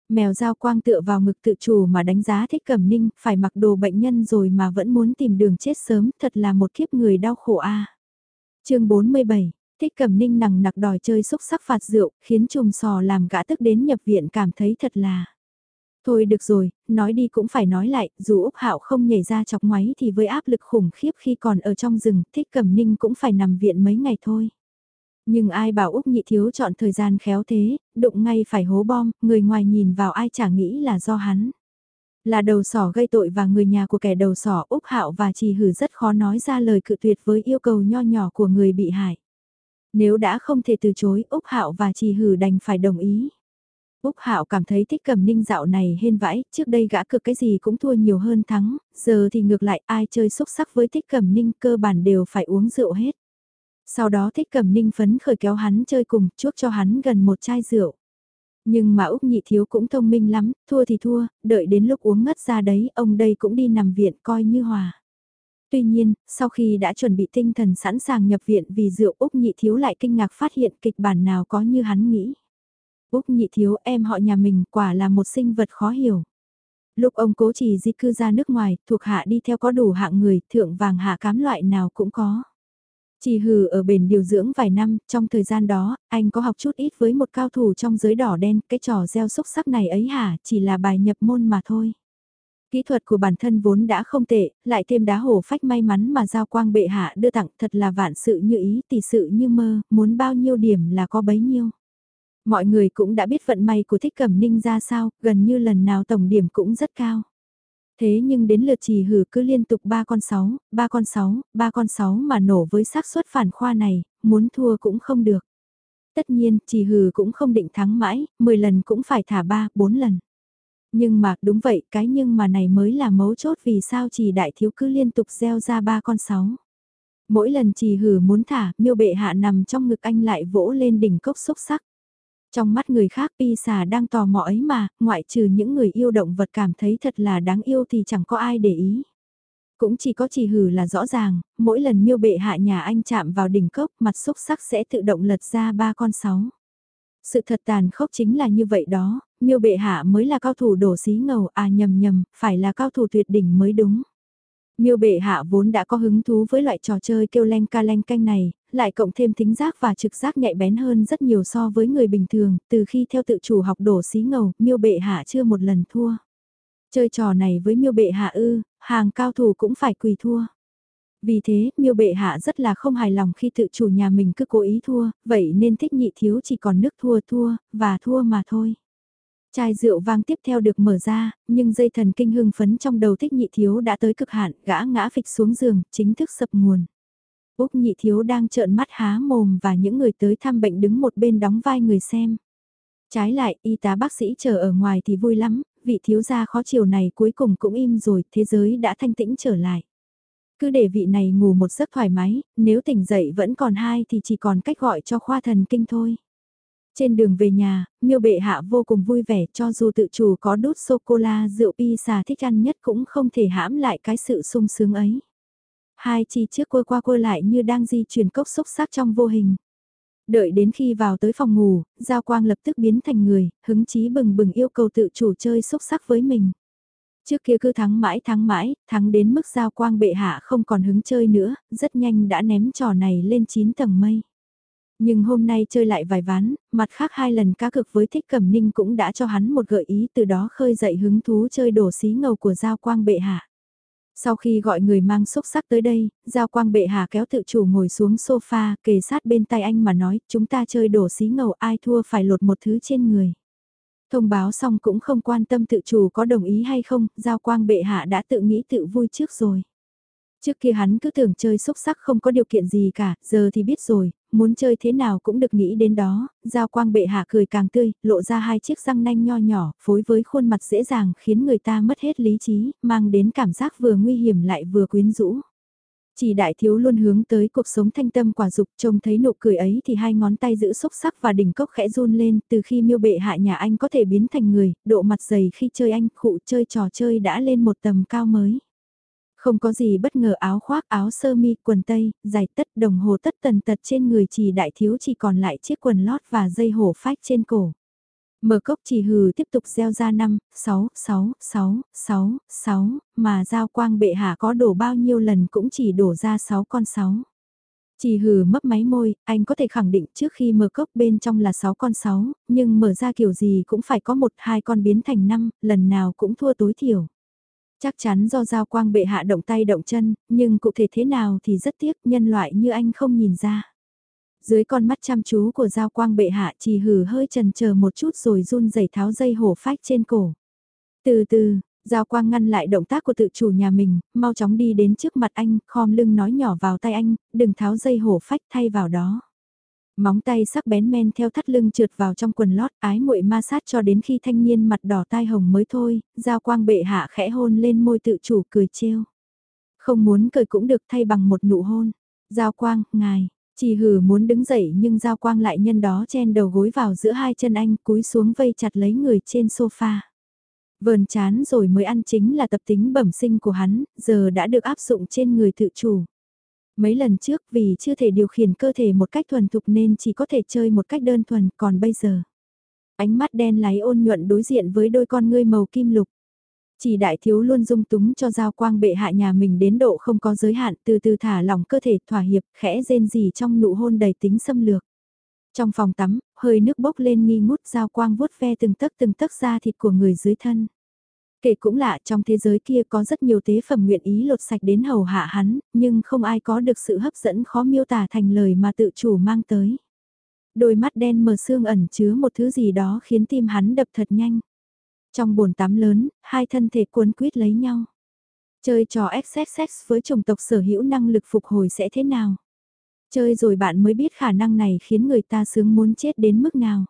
Mèo dao quang tựa vào ngực tự chủ mà đánh giá thích cẩm ninh, phải mặc đồ bệnh nhân rồi mà vẫn muốn tìm đường chết sớm, thật là một kiếp người đau khổ a. À. chương 47, thích cẩm ninh nằng nặc đòi chơi xúc sắc phạt rượu, khiến chùm sò làm gã tức đến nhập viện cảm thấy thật là. Thôi được rồi, nói đi cũng phải nói lại, dù Úc Hạo không nhảy ra chọc ngoáy thì với áp lực khủng khiếp khi còn ở trong rừng, thích cẩm ninh cũng phải nằm viện mấy ngày thôi. Nhưng ai bảo Úc Nhị Thiếu chọn thời gian khéo thế, đụng ngay phải hố bom, người ngoài nhìn vào ai chả nghĩ là do hắn. Là đầu sỏ gây tội và người nhà của kẻ đầu sỏ Úc Hạo và Trì Hử rất khó nói ra lời cự tuyệt với yêu cầu nho nhỏ của người bị hại. Nếu đã không thể từ chối, Úc Hạo và Trì Hử đành phải đồng ý. Úc Hạo cảm thấy thích cầm ninh dạo này hên vãi, trước đây gã cực cái gì cũng thua nhiều hơn thắng, giờ thì ngược lại ai chơi xúc sắc với thích cầm ninh cơ bản đều phải uống rượu hết. Sau đó thích cầm ninh phấn khởi kéo hắn chơi cùng, chuốc cho hắn gần một chai rượu. Nhưng mà Úc nhị thiếu cũng thông minh lắm, thua thì thua, đợi đến lúc uống ngất ra đấy, ông đây cũng đi nằm viện coi như hòa. Tuy nhiên, sau khi đã chuẩn bị tinh thần sẵn sàng nhập viện vì rượu Úc nhị thiếu lại kinh ngạc phát hiện kịch bản nào có như hắn nghĩ. Úc nhị thiếu em họ nhà mình quả là một sinh vật khó hiểu. Lúc ông cố chỉ di cư ra nước ngoài, thuộc hạ đi theo có đủ hạng người, thượng vàng hạ cám loại nào cũng có. Chỉ hừ ở bền điều dưỡng vài năm, trong thời gian đó, anh có học chút ít với một cao thủ trong giới đỏ đen, cái trò gieo xúc sắc này ấy hả, chỉ là bài nhập môn mà thôi. Kỹ thuật của bản thân vốn đã không tệ, lại thêm đá hổ phách may mắn mà giao quang bệ hạ đưa tặng thật là vạn sự như ý tỷ sự như mơ, muốn bao nhiêu điểm là có bấy nhiêu. Mọi người cũng đã biết vận may của thích cẩm ninh ra sao, gần như lần nào tổng điểm cũng rất cao. Thế nhưng đến lượt trì hử cứ liên tục 3 con sáu, ba con sáu, ba con 6 mà nổ với xác suất phản khoa này, muốn thua cũng không được. Tất nhiên, trì hử cũng không định thắng mãi, 10 lần cũng phải thả 3, 4 lần. Nhưng mà, đúng vậy, cái nhưng mà này mới là mấu chốt vì sao trì đại thiếu cứ liên tục gieo ra ba con 6. Mỗi lần trì hử muốn thả, miêu bệ hạ nằm trong ngực anh lại vỗ lên đỉnh cốc xúc sắc. Trong mắt người khác pi xà đang tò mò ấy mà, ngoại trừ những người yêu động vật cảm thấy thật là đáng yêu thì chẳng có ai để ý. Cũng chỉ có chỉ hử là rõ ràng, mỗi lần miêu bệ hạ nhà anh chạm vào đỉnh cốc mặt xúc sắc sẽ tự động lật ra ba con sáu. Sự thật tàn khốc chính là như vậy đó, miêu bệ hạ mới là cao thủ đổ xí ngầu à nhầm nhầm, phải là cao thủ tuyệt đỉnh mới đúng. Miêu bệ hạ vốn đã có hứng thú với loại trò chơi kêu len ca len canh này, lại cộng thêm thính giác và trực giác nhạy bén hơn rất nhiều so với người bình thường, từ khi theo tự chủ học đổ xí ngầu, miêu bệ hạ chưa một lần thua. Chơi trò này với miêu bệ hạ ư, hàng cao thủ cũng phải quỳ thua. Vì thế, miêu bệ hạ rất là không hài lòng khi tự chủ nhà mình cứ cố ý thua, vậy nên thích nhị thiếu chỉ còn nước thua thua, và thua mà thôi. Chai rượu vang tiếp theo được mở ra, nhưng dây thần kinh hưng phấn trong đầu thích nhị thiếu đã tới cực hạn, gã ngã phịch xuống giường, chính thức sập nguồn. Úc nhị thiếu đang trợn mắt há mồm và những người tới thăm bệnh đứng một bên đóng vai người xem. Trái lại, y tá bác sĩ chờ ở ngoài thì vui lắm, vị thiếu gia khó chiều này cuối cùng cũng im rồi, thế giới đã thanh tĩnh trở lại. Cứ để vị này ngủ một giấc thoải mái, nếu tỉnh dậy vẫn còn hai thì chỉ còn cách gọi cho khoa thần kinh thôi. Trên đường về nhà, miêu bệ hạ vô cùng vui vẻ cho dù tự chủ có đút sô-cô-la rượu pizza xà thích ăn nhất cũng không thể hãm lại cái sự sung sướng ấy. Hai chi trước quơ qua quơ lại như đang di chuyển cốc xúc sắc trong vô hình. Đợi đến khi vào tới phòng ngủ, Giao Quang lập tức biến thành người, hứng chí bừng bừng yêu cầu tự chủ chơi xúc sắc với mình. Trước kia cứ thắng mãi thắng mãi, thắng đến mức Giao Quang bệ hạ không còn hứng chơi nữa, rất nhanh đã ném trò này lên 9 tầng mây. Nhưng hôm nay chơi lại vài ván, mặt khác hai lần cá cực với thích cẩm ninh cũng đã cho hắn một gợi ý từ đó khơi dậy hứng thú chơi đổ xí ngầu của Giao Quang bệ hạ. Sau khi gọi người mang xúc sắc tới đây, Giao Quang bệ hạ kéo tự chủ ngồi xuống sofa, kề sát bên tay anh mà nói, chúng ta chơi đổ xí ngầu ai thua phải lột một thứ trên người. Thông báo xong cũng không quan tâm tự chủ có đồng ý hay không, giao quang bệ hạ đã tự nghĩ tự vui trước rồi. Trước kia hắn cứ tưởng chơi xúc sắc không có điều kiện gì cả, giờ thì biết rồi, muốn chơi thế nào cũng được nghĩ đến đó, giao quang bệ hạ cười càng tươi, lộ ra hai chiếc răng nanh nho nhỏ, phối với khuôn mặt dễ dàng khiến người ta mất hết lý trí, mang đến cảm giác vừa nguy hiểm lại vừa quyến rũ. Chỉ đại thiếu luôn hướng tới cuộc sống thanh tâm quả dục trông thấy nụ cười ấy thì hai ngón tay giữ xúc sắc và đỉnh cốc khẽ run lên từ khi miêu bệ hạ nhà anh có thể biến thành người, độ mặt dày khi chơi anh khụ chơi trò chơi đã lên một tầm cao mới. Không có gì bất ngờ áo khoác áo sơ mi quần tây, giày tất đồng hồ tất tần tật trên người chỉ đại thiếu chỉ còn lại chiếc quần lót và dây hổ phách trên cổ. Mở cốc chỉ hừ tiếp tục gieo ra 5, 6, 6, 6, 6, 6, mà giao quang bệ hạ có đổ bao nhiêu lần cũng chỉ đổ ra 6 con 6. Chỉ hừ mấp máy môi, anh có thể khẳng định trước khi mở cốc bên trong là 6 con 6, nhưng mở ra kiểu gì cũng phải có một hai con biến thành 5, lần nào cũng thua tối thiểu. Chắc chắn do giao quang bệ hạ động tay động chân, nhưng cụ thể thế nào thì rất tiếc nhân loại như anh không nhìn ra. Dưới con mắt chăm chú của giao quang bệ hạ chỉ hử hơi trần chờ một chút rồi run rẩy tháo dây hổ phách trên cổ. Từ từ, Giao quang ngăn lại động tác của tự chủ nhà mình, mau chóng đi đến trước mặt anh, khom lưng nói nhỏ vào tay anh, đừng tháo dây hổ phách thay vào đó. Móng tay sắc bén men theo thắt lưng trượt vào trong quần lót ái muội ma sát cho đến khi thanh niên mặt đỏ tai hồng mới thôi, giao quang bệ hạ khẽ hôn lên môi tự chủ cười trêu. Không muốn cười cũng được thay bằng một nụ hôn. Giao quang, ngài, chỉ hử muốn đứng dậy nhưng giao quang lại nhân đó chen đầu gối vào giữa hai chân anh cúi xuống vây chặt lấy người trên sofa. Vờn chán rồi mới ăn chính là tập tính bẩm sinh của hắn, giờ đã được áp dụng trên người tự chủ. Mấy lần trước vì chưa thể điều khiển cơ thể một cách thuần thục nên chỉ có thể chơi một cách đơn thuần, còn bây giờ. Ánh mắt đen láy ôn nhuận đối diện với đôi con ngươi màu kim lục. Chỉ đại thiếu luôn dung túng cho giao quang bệ hạ nhà mình đến độ không có giới hạn từ từ thả lỏng cơ thể thỏa hiệp khẽ rên gì trong nụ hôn đầy tính xâm lược. Trong phòng tắm, hơi nước bốc lên nghi ngút giao quang vuốt ve từng tấc từng tấc da thịt của người dưới thân. Kể cũng lạ trong thế giới kia có rất nhiều tế phẩm nguyện ý lột sạch đến hầu hạ hắn, nhưng không ai có được sự hấp dẫn khó miêu tả thành lời mà tự chủ mang tới. Đôi mắt đen mờ sương ẩn chứa một thứ gì đó khiến tim hắn đập thật nhanh. Trong bồn tắm lớn, hai thân thể cuốn quýt lấy nhau. Chơi trò XXX với chủng tộc sở hữu năng lực phục hồi sẽ thế nào? Chơi rồi bạn mới biết khả năng này khiến người ta sướng muốn chết đến mức nào.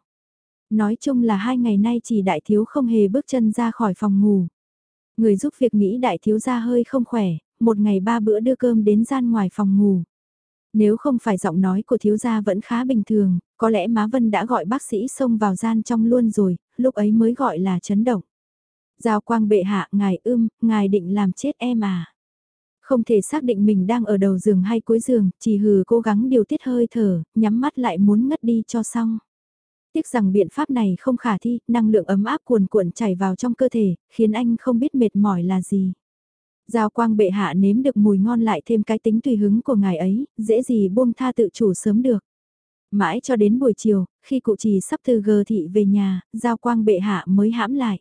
Nói chung là hai ngày nay chỉ đại thiếu không hề bước chân ra khỏi phòng ngủ. Người giúp việc nghĩ đại thiếu ra hơi không khỏe, một ngày ba bữa đưa cơm đến gian ngoài phòng ngủ. Nếu không phải giọng nói của thiếu gia vẫn khá bình thường, có lẽ Má Vân đã gọi bác sĩ xông vào gian trong luôn rồi, lúc ấy mới gọi là chấn động. Giao quang bệ hạ, ngài ưm, ngài định làm chết em à? Không thể xác định mình đang ở đầu giường hay cuối giường, chỉ hừ cố gắng điều tiết hơi thở, nhắm mắt lại muốn ngất đi cho xong. Tiếc rằng biện pháp này không khả thi, năng lượng ấm áp cuồn cuộn chảy vào trong cơ thể, khiến anh không biết mệt mỏi là gì. Giao quang bệ hạ nếm được mùi ngon lại thêm cái tính tùy hứng của ngài ấy, dễ gì buông tha tự chủ sớm được. Mãi cho đến buổi chiều, khi cụ trì sắp từ gờ thị về nhà, giao quang bệ hạ mới hãm lại.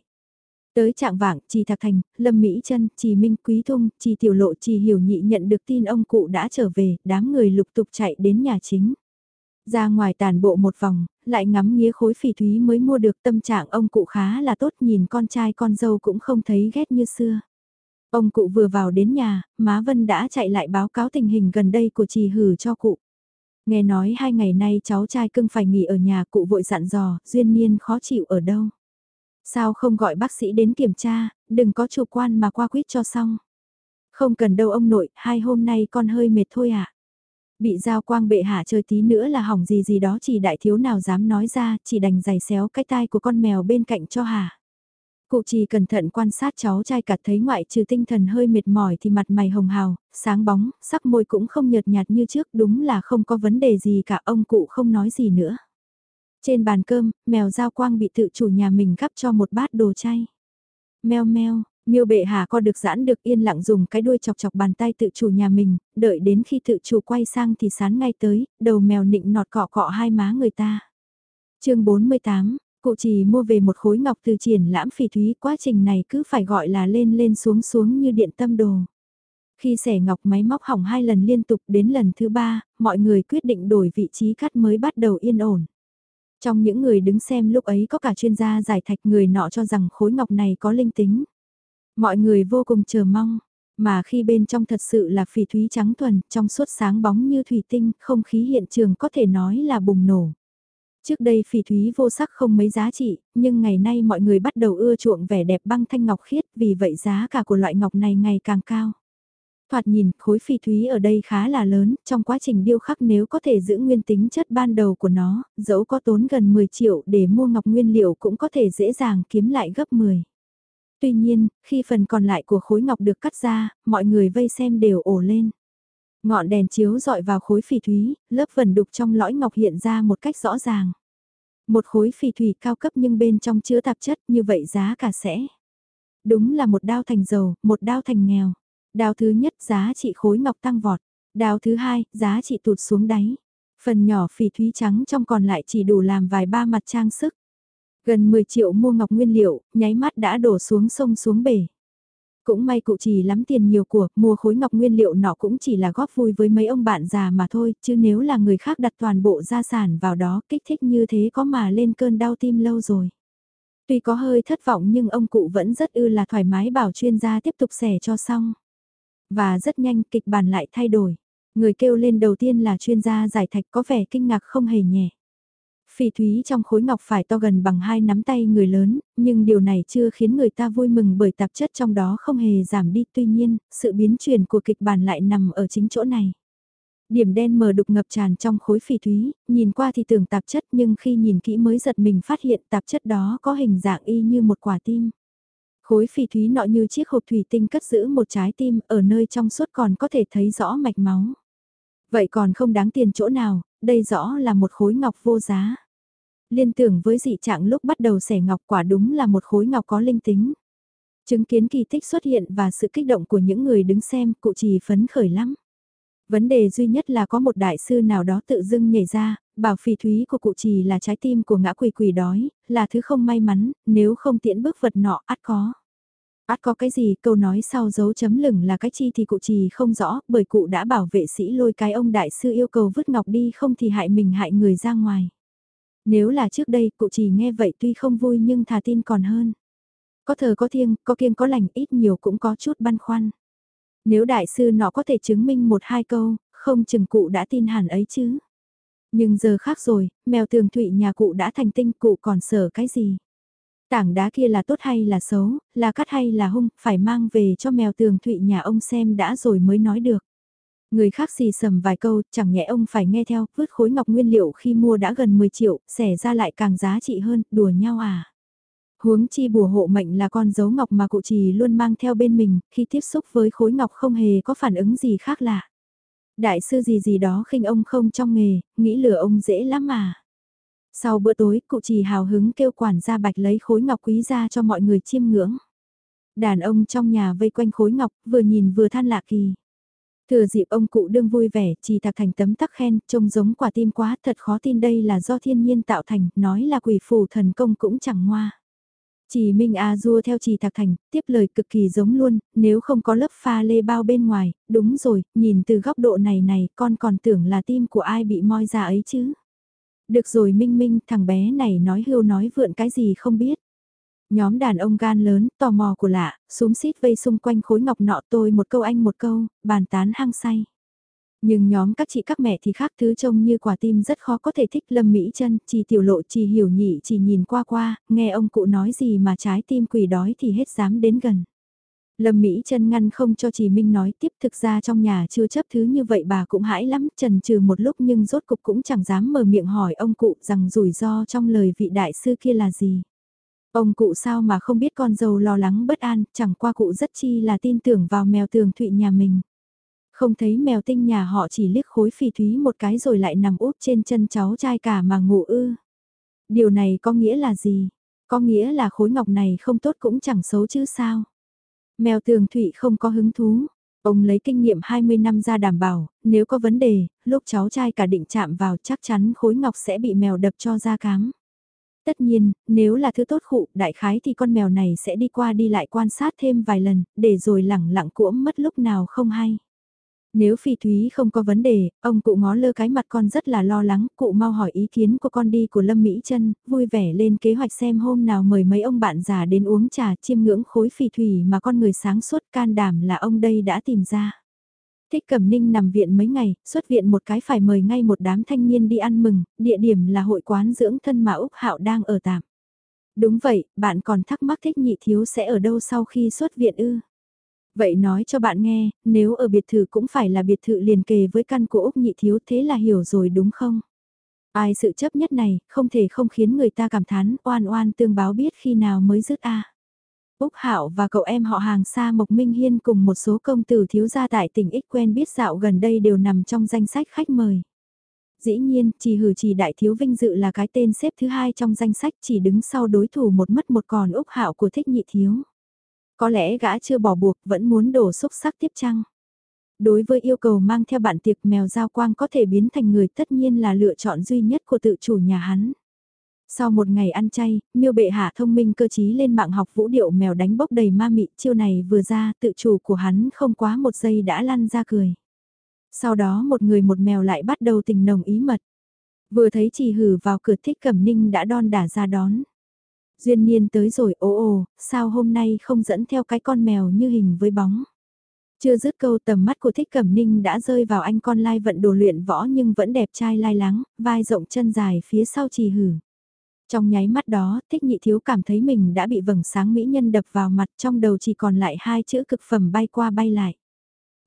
Tới trạng vạng, trì Thạc Thành, Lâm Mỹ Trân, trì Minh Quý Thung, trì Tiểu Lộ, trì Hiểu Nhị nhận được tin ông cụ đã trở về, đám người lục tục chạy đến nhà chính. Ra ngoài tàn bộ một vòng, lại ngắm nghía khối phỉ thúy mới mua được tâm trạng ông cụ khá là tốt nhìn con trai con dâu cũng không thấy ghét như xưa. Ông cụ vừa vào đến nhà, má Vân đã chạy lại báo cáo tình hình gần đây của trì hử cho cụ. Nghe nói hai ngày nay cháu trai cưng phải nghỉ ở nhà cụ vội dặn dò, duyên niên khó chịu ở đâu. Sao không gọi bác sĩ đến kiểm tra, đừng có chủ quan mà qua quýt cho xong. Không cần đâu ông nội, hai hôm nay con hơi mệt thôi ạ. À. Bị giao quang bệ hạ chơi tí nữa là hỏng gì gì đó chỉ đại thiếu nào dám nói ra, chỉ đành giày xéo cái tai của con mèo bên cạnh cho hả. Cụ chỉ cẩn thận quan sát cháu trai cả thấy ngoại trừ tinh thần hơi mệt mỏi thì mặt mày hồng hào, sáng bóng, sắc môi cũng không nhợt nhạt như trước đúng là không có vấn đề gì cả ông cụ không nói gì nữa. Trên bàn cơm, mèo giao quang bị tự chủ nhà mình gắp cho một bát đồ chay. Mèo mèo, Miêu bệ hạ co được giãn được yên lặng dùng cái đuôi chọc chọc bàn tay tự chủ nhà mình, đợi đến khi tự chủ quay sang thì sán ngay tới, đầu mèo nịnh nọt cọ cọ hai má người ta. chương 48, cụ chỉ mua về một khối ngọc từ triển lãm phỉ thúy quá trình này cứ phải gọi là lên lên xuống xuống như điện tâm đồ. Khi xẻ ngọc máy móc hỏng hai lần liên tục đến lần thứ ba, mọi người quyết định đổi vị trí cắt mới bắt đầu yên ổn. Trong những người đứng xem lúc ấy có cả chuyên gia giải thạch người nọ cho rằng khối ngọc này có linh tính. Mọi người vô cùng chờ mong, mà khi bên trong thật sự là phỉ thúy trắng thuần, trong suốt sáng bóng như thủy tinh, không khí hiện trường có thể nói là bùng nổ. Trước đây phỉ thúy vô sắc không mấy giá trị, nhưng ngày nay mọi người bắt đầu ưa chuộng vẻ đẹp băng thanh ngọc khiết, vì vậy giá cả của loại ngọc này ngày càng cao. Thoạt nhìn, khối phỉ thúy ở đây khá là lớn, trong quá trình điêu khắc nếu có thể giữ nguyên tính chất ban đầu của nó, dẫu có tốn gần 10 triệu để mua ngọc nguyên liệu cũng có thể dễ dàng kiếm lại gấp 10. Tuy nhiên, khi phần còn lại của khối ngọc được cắt ra, mọi người vây xem đều ổ lên. Ngọn đèn chiếu dọi vào khối phỉ thúy, lớp vần đục trong lõi ngọc hiện ra một cách rõ ràng. Một khối phỉ thủy cao cấp nhưng bên trong chứa tạp chất như vậy giá cả sẽ. Đúng là một đao thành giàu, một đao thành nghèo. Đao thứ nhất giá trị khối ngọc tăng vọt. Đao thứ hai, giá trị tụt xuống đáy. Phần nhỏ phỉ thúy trắng trong còn lại chỉ đủ làm vài ba mặt trang sức. Gần 10 triệu mua ngọc nguyên liệu, nháy mắt đã đổ xuống sông xuống bể. Cũng may cụ chỉ lắm tiền nhiều của, mua khối ngọc nguyên liệu nọ cũng chỉ là góp vui với mấy ông bạn già mà thôi, chứ nếu là người khác đặt toàn bộ gia sản vào đó kích thích như thế có mà lên cơn đau tim lâu rồi. Tuy có hơi thất vọng nhưng ông cụ vẫn rất ư là thoải mái bảo chuyên gia tiếp tục xẻ cho xong. Và rất nhanh kịch bản lại thay đổi. Người kêu lên đầu tiên là chuyên gia giải thạch có vẻ kinh ngạc không hề nhẹ. Phỉ thúy trong khối ngọc phải to gần bằng hai nắm tay người lớn, nhưng điều này chưa khiến người ta vui mừng bởi tạp chất trong đó không hề giảm đi. Tuy nhiên, sự biến chuyển của kịch bản lại nằm ở chính chỗ này. Điểm đen mờ đục ngập tràn trong khối phỉ thúy, nhìn qua thì tưởng tạp chất nhưng khi nhìn kỹ mới giật mình phát hiện tạp chất đó có hình dạng y như một quả tim. Khối phỉ thúy nọ như chiếc hộp thủy tinh cất giữ một trái tim ở nơi trong suốt còn có thể thấy rõ mạch máu. Vậy còn không đáng tiền chỗ nào, đây rõ là một khối ngọc vô giá. Liên tưởng với dị trạng lúc bắt đầu xẻ ngọc quả đúng là một khối ngọc có linh tính. Chứng kiến kỳ tích xuất hiện và sự kích động của những người đứng xem cụ trì phấn khởi lắm. Vấn đề duy nhất là có một đại sư nào đó tự dưng nhảy ra, bảo phỉ thúy của cụ trì là trái tim của ngã quỷ quỷ đói, là thứ không may mắn, nếu không tiễn bước vật nọ ắt có. Át có cái gì, câu nói sau dấu chấm lửng là cái chi thì cụ trì không rõ, bởi cụ đã bảo vệ sĩ lôi cái ông đại sư yêu cầu vứt ngọc đi không thì hại mình hại người ra ngoài. Nếu là trước đây, cụ trì nghe vậy tuy không vui nhưng thà tin còn hơn. Có thờ có thiêng, có kiêng có lành, ít nhiều cũng có chút băn khoăn. Nếu đại sư nọ có thể chứng minh một hai câu, không chừng cụ đã tin hẳn ấy chứ. Nhưng giờ khác rồi, mèo tường thụy nhà cụ đã thành tinh cụ còn sợ cái gì. Tảng đá kia là tốt hay là xấu, là cắt hay là hung, phải mang về cho mèo tường thụy nhà ông xem đã rồi mới nói được. Người khác xì sầm vài câu, chẳng nhẽ ông phải nghe theo, vứt khối ngọc nguyên liệu khi mua đã gần 10 triệu, xẻ ra lại càng giá trị hơn, đùa nhau à. Huống chi bùa hộ mệnh là con dấu ngọc mà cụ trì luôn mang theo bên mình, khi tiếp xúc với khối ngọc không hề có phản ứng gì khác lạ. Đại sư gì gì đó khinh ông không trong nghề, nghĩ lừa ông dễ lắm mà. Sau bữa tối, cụ trì hào hứng kêu quản gia bạch lấy khối ngọc quý ra cho mọi người chiêm ngưỡng. Đàn ông trong nhà vây quanh khối ngọc, vừa nhìn vừa than lạ kỳ. Thừa dịp ông cụ đương vui vẻ, chỉ thạc thành tấm tắc khen, trông giống quả tim quá, thật khó tin đây là do thiên nhiên tạo thành, nói là quỷ phù thần công cũng chẳng ngoa. Chỉ Minh A Du theo Trì Thạc Thành, tiếp lời cực kỳ giống luôn, nếu không có lớp pha lê bao bên ngoài, đúng rồi, nhìn từ góc độ này này, con còn tưởng là tim của ai bị moi ra ấy chứ. Được rồi Minh Minh, thằng bé này nói hưu nói vượn cái gì không biết. Nhóm đàn ông gan lớn, tò mò của lạ, súng xít vây xung quanh khối ngọc nọ tôi một câu anh một câu, bàn tán hăng say. Nhưng nhóm các chị các mẹ thì khác thứ trông như quả tim rất khó có thể thích Lâm Mỹ chân chỉ tiểu lộ chỉ hiểu nhị chỉ nhìn qua qua, nghe ông cụ nói gì mà trái tim quỷ đói thì hết dám đến gần. Lâm Mỹ chân ngăn không cho chị Minh nói tiếp thực ra trong nhà chưa chấp thứ như vậy bà cũng hãi lắm, trần trừ một lúc nhưng rốt cục cũng chẳng dám mở miệng hỏi ông cụ rằng rủi ro trong lời vị đại sư kia là gì. Ông cụ sao mà không biết con dâu lo lắng bất an, chẳng qua cụ rất chi là tin tưởng vào mèo tường thụy nhà mình. Không thấy mèo tinh nhà họ chỉ liếc khối phỉ thúy một cái rồi lại nằm úp trên chân cháu trai cả mà ngủ ư. Điều này có nghĩa là gì? Có nghĩa là khối ngọc này không tốt cũng chẳng xấu chứ sao? Mèo tường thụy không có hứng thú. Ông lấy kinh nghiệm 20 năm ra đảm bảo, nếu có vấn đề, lúc cháu trai cả định chạm vào chắc chắn khối ngọc sẽ bị mèo đập cho ra cám. Tất nhiên, nếu là thứ tốt khụ, đại khái thì con mèo này sẽ đi qua đi lại quan sát thêm vài lần, để rồi lẳng lặng cuỗm mất lúc nào không hay. Nếu Phi Thúy không có vấn đề, ông cụ ngó lơ cái mặt con rất là lo lắng, cụ mau hỏi ý kiến của con đi của Lâm Mỹ Trân, vui vẻ lên kế hoạch xem hôm nào mời mấy ông bạn già đến uống trà chiêm ngưỡng khối phỉ thủy mà con người sáng suốt can đảm là ông đây đã tìm ra. Thích Cẩm Ninh nằm viện mấy ngày, xuất viện một cái phải mời ngay một đám thanh niên đi ăn mừng, địa điểm là hội quán dưỡng thân mà Úc Hạo đang ở tạm. Đúng vậy, bạn còn thắc mắc thích nhị thiếu sẽ ở đâu sau khi xuất viện ư? Vậy nói cho bạn nghe, nếu ở biệt thự cũng phải là biệt thự liền kề với căn của Úc nhị thiếu thế là hiểu rồi đúng không? Ai sự chấp nhất này, không thể không khiến người ta cảm thán oan oan tương báo biết khi nào mới dứt a. Úc Hạo và cậu em họ hàng xa Mộc Minh Hiên cùng một số công tử thiếu gia tại tỉnh Ích quen biết dạo gần đây đều nằm trong danh sách khách mời. Dĩ nhiên, chỉ hử chỉ đại thiếu vinh dự là cái tên xếp thứ hai trong danh sách chỉ đứng sau đối thủ một mất một còn Úc Hạo của thích nhị thiếu. Có lẽ gã chưa bỏ buộc vẫn muốn đổ xúc sắc tiếp chăng. Đối với yêu cầu mang theo bạn tiệc mèo giao quang có thể biến thành người tất nhiên là lựa chọn duy nhất của tự chủ nhà hắn. Sau một ngày ăn chay, miêu bệ hạ thông minh cơ trí lên mạng học vũ điệu mèo đánh bốc đầy ma mị chiêu này vừa ra tự chủ của hắn không quá một giây đã lăn ra cười. Sau đó một người một mèo lại bắt đầu tình nồng ý mật. Vừa thấy trì hử vào cửa thích cẩm ninh đã đon đả ra đón. Duyên niên tới rồi ồ ồ, sao hôm nay không dẫn theo cái con mèo như hình với bóng. Chưa dứt câu tầm mắt của thích cẩm ninh đã rơi vào anh con lai vận đồ luyện võ nhưng vẫn đẹp trai lai lắng, vai rộng chân dài phía sau trì hử. Trong nháy mắt đó, thích nhị thiếu cảm thấy mình đã bị vầng sáng mỹ nhân đập vào mặt trong đầu chỉ còn lại hai chữ cực phẩm bay qua bay lại.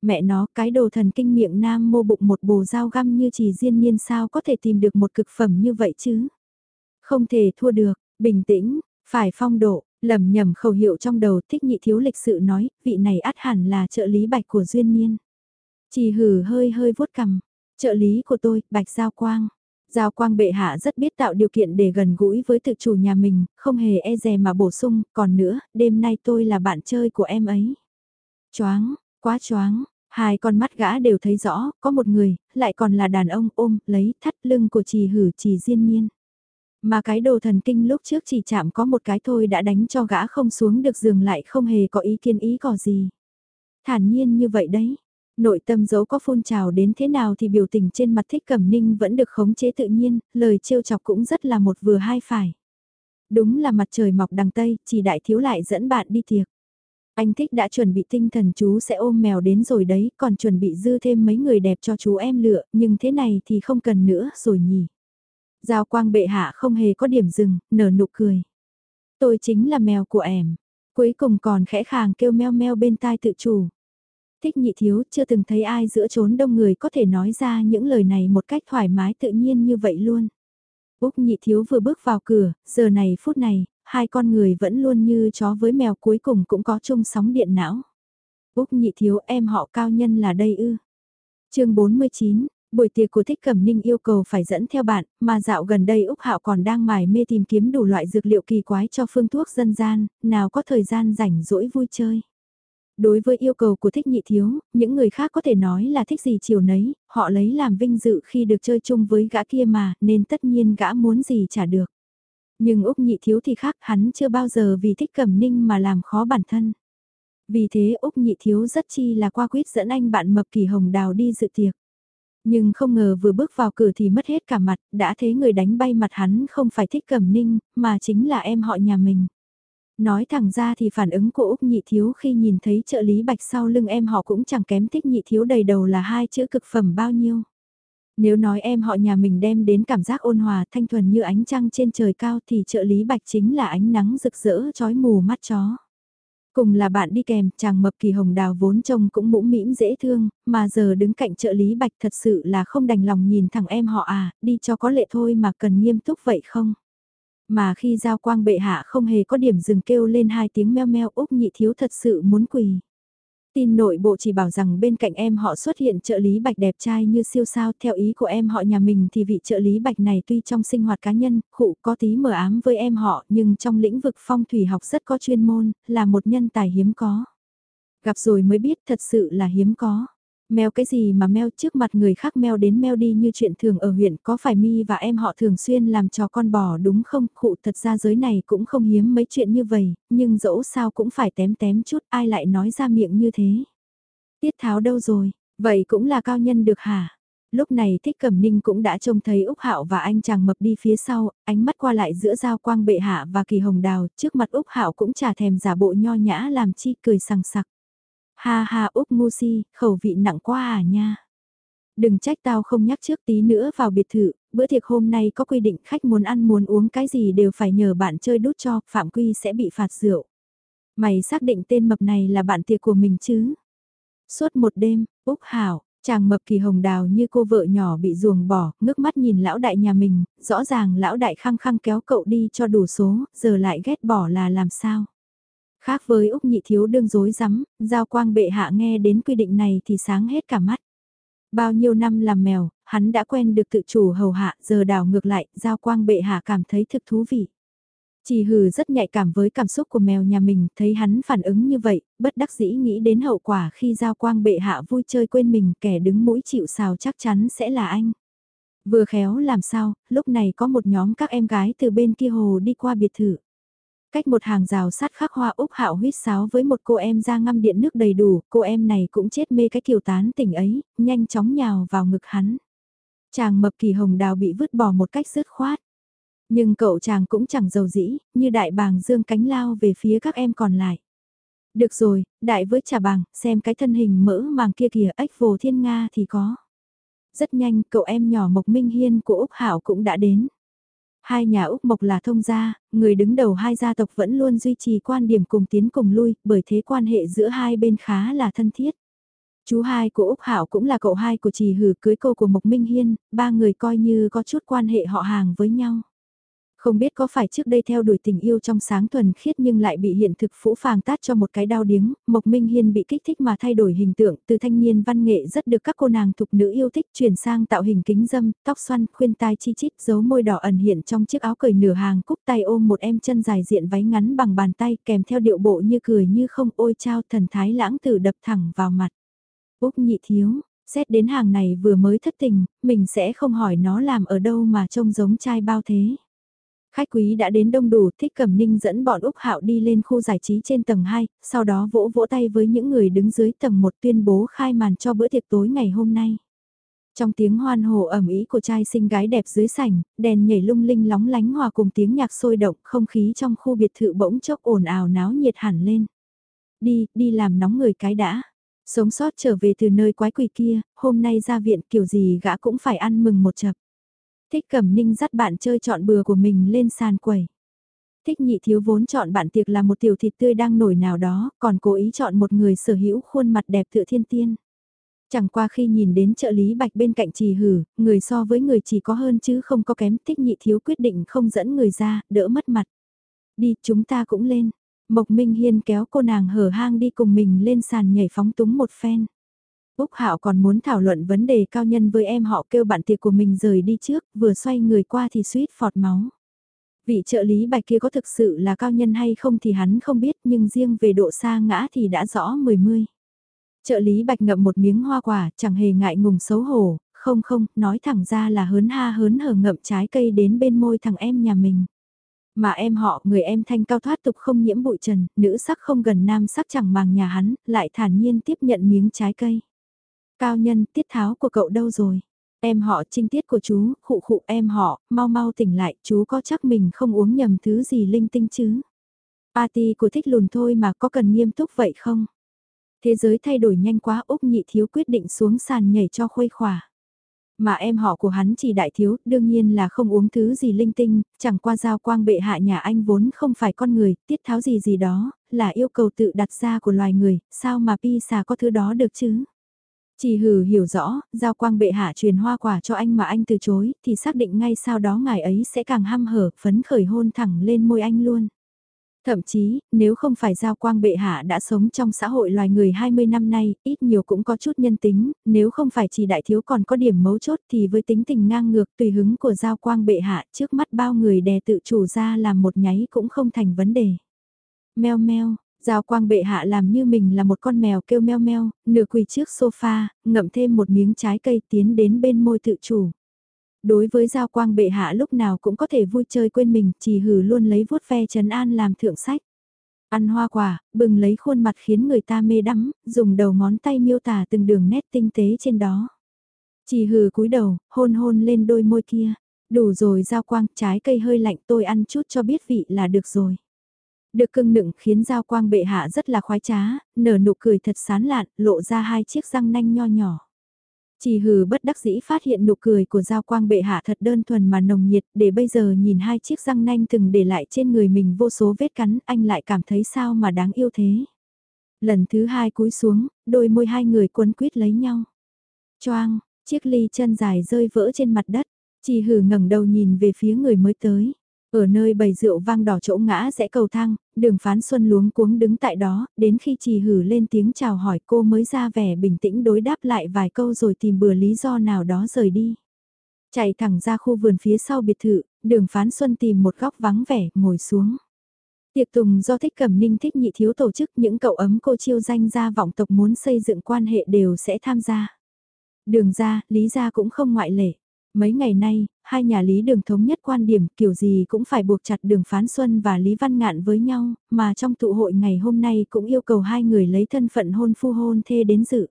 Mẹ nó, cái đồ thần kinh miệng nam mô bụng một bồ dao găm như chỉ riêng niên sao có thể tìm được một cực phẩm như vậy chứ? Không thể thua được, bình tĩnh, phải phong độ, lầm nhầm khẩu hiệu trong đầu thích nhị thiếu lịch sự nói, vị này át hẳn là trợ lý bạch của duyên niên. Chỉ hử hơi hơi vuốt cầm trợ lý của tôi, bạch giao quang. Giao quang bệ hạ rất biết tạo điều kiện để gần gũi với tự chủ nhà mình, không hề e dè mà bổ sung, còn nữa, đêm nay tôi là bạn chơi của em ấy. Choáng, quá choáng, hai con mắt gã đều thấy rõ, có một người, lại còn là đàn ông ôm, lấy thắt lưng của trì hử trì diên niên. Mà cái đồ thần kinh lúc trước chỉ chạm có một cái thôi đã đánh cho gã không xuống được giường lại không hề có ý kiến ý có gì. Thản nhiên như vậy đấy, nội tâm dấu có phun trào đến thế nào thì biểu tình trên mặt thích cẩm ninh vẫn được khống chế tự nhiên, lời trêu chọc cũng rất là một vừa hai phải. Đúng là mặt trời mọc đằng Tây, chỉ đại thiếu lại dẫn bạn đi tiệc. Anh thích đã chuẩn bị tinh thần chú sẽ ôm mèo đến rồi đấy, còn chuẩn bị dư thêm mấy người đẹp cho chú em lựa, nhưng thế này thì không cần nữa rồi nhỉ. Giao quang bệ hạ không hề có điểm dừng, nở nụ cười. Tôi chính là mèo của em. Cuối cùng còn khẽ khàng kêu meo meo bên tai tự chủ. Thích nhị thiếu chưa từng thấy ai giữa chốn đông người có thể nói ra những lời này một cách thoải mái tự nhiên như vậy luôn. Úc nhị thiếu vừa bước vào cửa, giờ này phút này, hai con người vẫn luôn như chó với mèo cuối cùng cũng có chung sóng điện não. Úc nhị thiếu em họ cao nhân là đây ư. chương 49, Buổi tiệc của Thích Cẩm Ninh yêu cầu phải dẫn theo bạn, mà dạo gần đây Úc Hạo còn đang mải mê tìm kiếm đủ loại dược liệu kỳ quái cho phương thuốc dân gian, nào có thời gian rảnh rỗi vui chơi. Đối với yêu cầu của Thích Nhị Thiếu, những người khác có thể nói là thích gì chiều nấy, họ lấy làm vinh dự khi được chơi chung với gã kia mà, nên tất nhiên gã muốn gì trả được. Nhưng Úc Nhị Thiếu thì khác, hắn chưa bao giờ vì Thích Cẩm Ninh mà làm khó bản thân. Vì thế Úc Nhị Thiếu rất chi là qua quyết dẫn anh bạn Mập Kỳ Hồng Đào đi dự tiệc. Nhưng không ngờ vừa bước vào cửa thì mất hết cả mặt, đã thấy người đánh bay mặt hắn không phải thích cẩm ninh, mà chính là em họ nhà mình. Nói thẳng ra thì phản ứng của Úc Nhị Thiếu khi nhìn thấy trợ lý bạch sau lưng em họ cũng chẳng kém thích Nhị Thiếu đầy đầu là hai chữ cực phẩm bao nhiêu. Nếu nói em họ nhà mình đem đến cảm giác ôn hòa thanh thuần như ánh trăng trên trời cao thì trợ lý bạch chính là ánh nắng rực rỡ chói mù mắt chó. Cùng là bạn đi kèm, chàng mập kỳ hồng đào vốn trông cũng mũm mĩm dễ thương, mà giờ đứng cạnh trợ lý bạch thật sự là không đành lòng nhìn thằng em họ à, đi cho có lệ thôi mà cần nghiêm túc vậy không? Mà khi giao quang bệ hạ không hề có điểm dừng kêu lên hai tiếng meo meo Úc nhị thiếu thật sự muốn quỳ. Tin nội bộ chỉ bảo rằng bên cạnh em họ xuất hiện trợ lý bạch đẹp trai như siêu sao theo ý của em họ nhà mình thì vị trợ lý bạch này tuy trong sinh hoạt cá nhân, khụ có tí mờ ám với em họ nhưng trong lĩnh vực phong thủy học rất có chuyên môn, là một nhân tài hiếm có. Gặp rồi mới biết thật sự là hiếm có. Mèo cái gì mà mèo trước mặt người khác mèo đến mèo đi như chuyện thường ở huyện có phải mi và em họ thường xuyên làm cho con bò đúng không? Khụ thật ra giới này cũng không hiếm mấy chuyện như vậy, nhưng dẫu sao cũng phải tém tém chút ai lại nói ra miệng như thế. Tiết tháo đâu rồi? Vậy cũng là cao nhân được hả? Lúc này Thích Cẩm Ninh cũng đã trông thấy Úc Hạo và anh chàng mập đi phía sau, ánh mắt qua lại giữa Giao Quang Bệ Hạ và Kỳ Hồng Đào, trước mặt Úc Hạo cũng chả thèm giả bộ nho nhã làm chi cười sằng sặc. Ha ha Úc ngu si, khẩu vị nặng quá à nha. Đừng trách tao không nhắc trước tí nữa vào biệt thự, bữa tiệc hôm nay có quy định khách muốn ăn muốn uống cái gì đều phải nhờ bạn chơi đút cho, phạm quy sẽ bị phạt rượu. Mày xác định tên mập này là bạn tiệc của mình chứ? Suốt một đêm, Úc Hảo, chàng mập kỳ hồng đào như cô vợ nhỏ bị ruồng bỏ, ngước mắt nhìn lão đại nhà mình, rõ ràng lão đại khăng khăng kéo cậu đi cho đủ số, giờ lại ghét bỏ là làm sao? Khác với Úc nhị thiếu đương dối rắm giao quang bệ hạ nghe đến quy định này thì sáng hết cả mắt. Bao nhiêu năm làm mèo, hắn đã quen được tự chủ hầu hạ, giờ đảo ngược lại, giao quang bệ hạ cảm thấy thực thú vị. Chỉ hừ rất nhạy cảm với cảm xúc của mèo nhà mình, thấy hắn phản ứng như vậy, bất đắc dĩ nghĩ đến hậu quả khi giao quang bệ hạ vui chơi quên mình, kẻ đứng mũi chịu sào chắc chắn sẽ là anh. Vừa khéo làm sao, lúc này có một nhóm các em gái từ bên kia hồ đi qua biệt thự. Cách một hàng rào sát khắc hoa Úc Hạo huyết sáo với một cô em ra ngâm điện nước đầy đủ, cô em này cũng chết mê cái kiều tán tỉnh ấy, nhanh chóng nhào vào ngực hắn. Chàng mập kỳ hồng đào bị vứt bỏ một cách dứt khoát. Nhưng cậu chàng cũng chẳng giàu dĩ, như đại bàng dương cánh lao về phía các em còn lại. Được rồi, đại với trà bàng, xem cái thân hình mỡ màng kia kìa ếch vô thiên Nga thì có. Rất nhanh, cậu em nhỏ Mộc Minh Hiên của Úc Hảo cũng đã đến. Hai nhà Úc Mộc là thông gia, người đứng đầu hai gia tộc vẫn luôn duy trì quan điểm cùng tiến cùng lui, bởi thế quan hệ giữa hai bên khá là thân thiết. Chú hai của Úc Hảo cũng là cậu hai của Trì Hử cưới cô của Mộc Minh Hiên, ba người coi như có chút quan hệ họ hàng với nhau. Không biết có phải trước đây theo đuổi tình yêu trong sáng thuần khiết nhưng lại bị hiện thực phũ phàng tát cho một cái đau điếng, Mộc Minh Hiên bị kích thích mà thay đổi hình tượng từ thanh niên văn nghệ rất được các cô nàng thục nữ yêu thích chuyển sang tạo hình kính dâm, tóc xoăn, khuyên tai chi chít, dấu môi đỏ ẩn hiện trong chiếc áo cởi nửa hàng cúc tay ôm một em chân dài diện váy ngắn bằng bàn tay kèm theo điệu bộ như cười như không ôi trao thần thái lãng tử đập thẳng vào mặt. Úc nhị thiếu, xét đến hàng này vừa mới thất tình, mình sẽ không hỏi nó làm ở đâu mà trông giống trai bao thế. Khách quý đã đến đông đủ, thích cẩm ninh dẫn bọn Úc Hạo đi lên khu giải trí trên tầng 2, sau đó vỗ vỗ tay với những người đứng dưới tầng 1 tuyên bố khai màn cho bữa tiệc tối ngày hôm nay. Trong tiếng hoan hồ ẩm ý của trai xinh gái đẹp dưới sảnh, đèn nhảy lung linh lóng lánh hòa cùng tiếng nhạc sôi động, không khí trong khu biệt thự bỗng chốc ồn ào náo nhiệt hẳn lên. Đi, đi làm nóng người cái đã. Sống sót trở về từ nơi quái quỷ kia, hôm nay ra viện kiểu gì gã cũng phải ăn mừng một chập. Thích Cẩm Ninh dắt bạn chơi chọn bừa của mình lên sàn quầy. Thích nhị thiếu vốn chọn bạn tiệc là một tiểu thịt tươi đang nổi nào đó, còn cố ý chọn một người sở hữu khuôn mặt đẹp tựa thiên tiên. Chẳng qua khi nhìn đến trợ lý bạch bên cạnh trì hử, người so với người chỉ có hơn chứ không có kém, thích nhị thiếu quyết định không dẫn người ra, đỡ mất mặt. Đi, chúng ta cũng lên. Mộc Minh Hiên kéo cô nàng hở hang đi cùng mình lên sàn nhảy phóng túng một phen. Úc Hạo còn muốn thảo luận vấn đề cao nhân với em họ kêu bạn tiệc của mình rời đi trước, vừa xoay người qua thì suýt phọt máu. Vị trợ lý bạch kia có thực sự là cao nhân hay không thì hắn không biết nhưng riêng về độ xa ngã thì đã rõ mười mươi. Trợ lý bạch ngậm một miếng hoa quả, chẳng hề ngại ngùng xấu hổ, không không, nói thẳng ra là hớn ha hớn hở ngậm trái cây đến bên môi thằng em nhà mình. Mà em họ, người em thanh cao thoát tục không nhiễm bụi trần, nữ sắc không gần nam sắc chẳng màng nhà hắn, lại thản nhiên tiếp nhận miếng trái cây. Cao nhân, tiết tháo của cậu đâu rồi? Em họ trinh tiết của chú, khụ khụ em họ, mau mau tỉnh lại, chú có chắc mình không uống nhầm thứ gì linh tinh chứ? Party của thích lùn thôi mà có cần nghiêm túc vậy không? Thế giới thay đổi nhanh quá Úc nhị thiếu quyết định xuống sàn nhảy cho khuây khỏa. Mà em họ của hắn chỉ đại thiếu, đương nhiên là không uống thứ gì linh tinh, chẳng qua giao quang bệ hạ nhà anh vốn không phải con người, tiết tháo gì gì đó, là yêu cầu tự đặt ra của loài người, sao mà pi xà có thứ đó được chứ? Chỉ hử hiểu rõ, giao quang bệ hạ truyền hoa quả cho anh mà anh từ chối, thì xác định ngay sau đó ngài ấy sẽ càng ham hở, phấn khởi hôn thẳng lên môi anh luôn. Thậm chí, nếu không phải giao quang bệ hạ đã sống trong xã hội loài người 20 năm nay, ít nhiều cũng có chút nhân tính, nếu không phải chỉ đại thiếu còn có điểm mấu chốt thì với tính tình ngang ngược tùy hứng của giao quang bệ hạ trước mắt bao người đè tự chủ ra làm một nháy cũng không thành vấn đề. Mèo meo, Giao quang bệ hạ làm như mình là một con mèo kêu meo meo, nửa quỳ trước sofa, ngậm thêm một miếng trái cây tiến đến bên môi tự chủ. Đối với giao quang bệ hạ lúc nào cũng có thể vui chơi quên mình, chỉ hử luôn lấy vuốt ve trấn an làm thượng sách. Ăn hoa quả, bừng lấy khuôn mặt khiến người ta mê đắm, dùng đầu ngón tay miêu tả từng đường nét tinh tế trên đó. Chỉ hừ cúi đầu, hôn hôn lên đôi môi kia. Đủ rồi giao quang, trái cây hơi lạnh tôi ăn chút cho biết vị là được rồi. Được cưng nựng khiến giao quang bệ hạ rất là khoái trá, nở nụ cười thật sán lạn, lộ ra hai chiếc răng nanh nho nhỏ. Chỉ hừ bất đắc dĩ phát hiện nụ cười của Giao Quang bệ hạ thật đơn thuần mà nồng nhiệt để bây giờ nhìn hai chiếc răng nanh từng để lại trên người mình vô số vết cắn anh lại cảm thấy sao mà đáng yêu thế. Lần thứ hai cúi xuống, đôi môi hai người quấn quýt lấy nhau. Choang, chiếc ly chân dài rơi vỡ trên mặt đất, chỉ hừ ngẩng đầu nhìn về phía người mới tới. Ở nơi bầy rượu vang đỏ chỗ ngã rẽ cầu thang, đường phán xuân luống cuống đứng tại đó, đến khi trì hử lên tiếng chào hỏi cô mới ra vẻ bình tĩnh đối đáp lại vài câu rồi tìm bừa lý do nào đó rời đi. Chạy thẳng ra khu vườn phía sau biệt thự, đường phán xuân tìm một góc vắng vẻ, ngồi xuống. Tiệc tùng do thích cẩm ninh thích nhị thiếu tổ chức những cậu ấm cô chiêu danh gia vọng tộc muốn xây dựng quan hệ đều sẽ tham gia. Đường ra, lý ra cũng không ngoại lệ. Mấy ngày nay, hai nhà Lý Đường thống nhất quan điểm kiểu gì cũng phải buộc chặt Đường Phán Xuân và Lý Văn Ngạn với nhau, mà trong tụ hội ngày hôm nay cũng yêu cầu hai người lấy thân phận hôn phu hôn thê đến dự.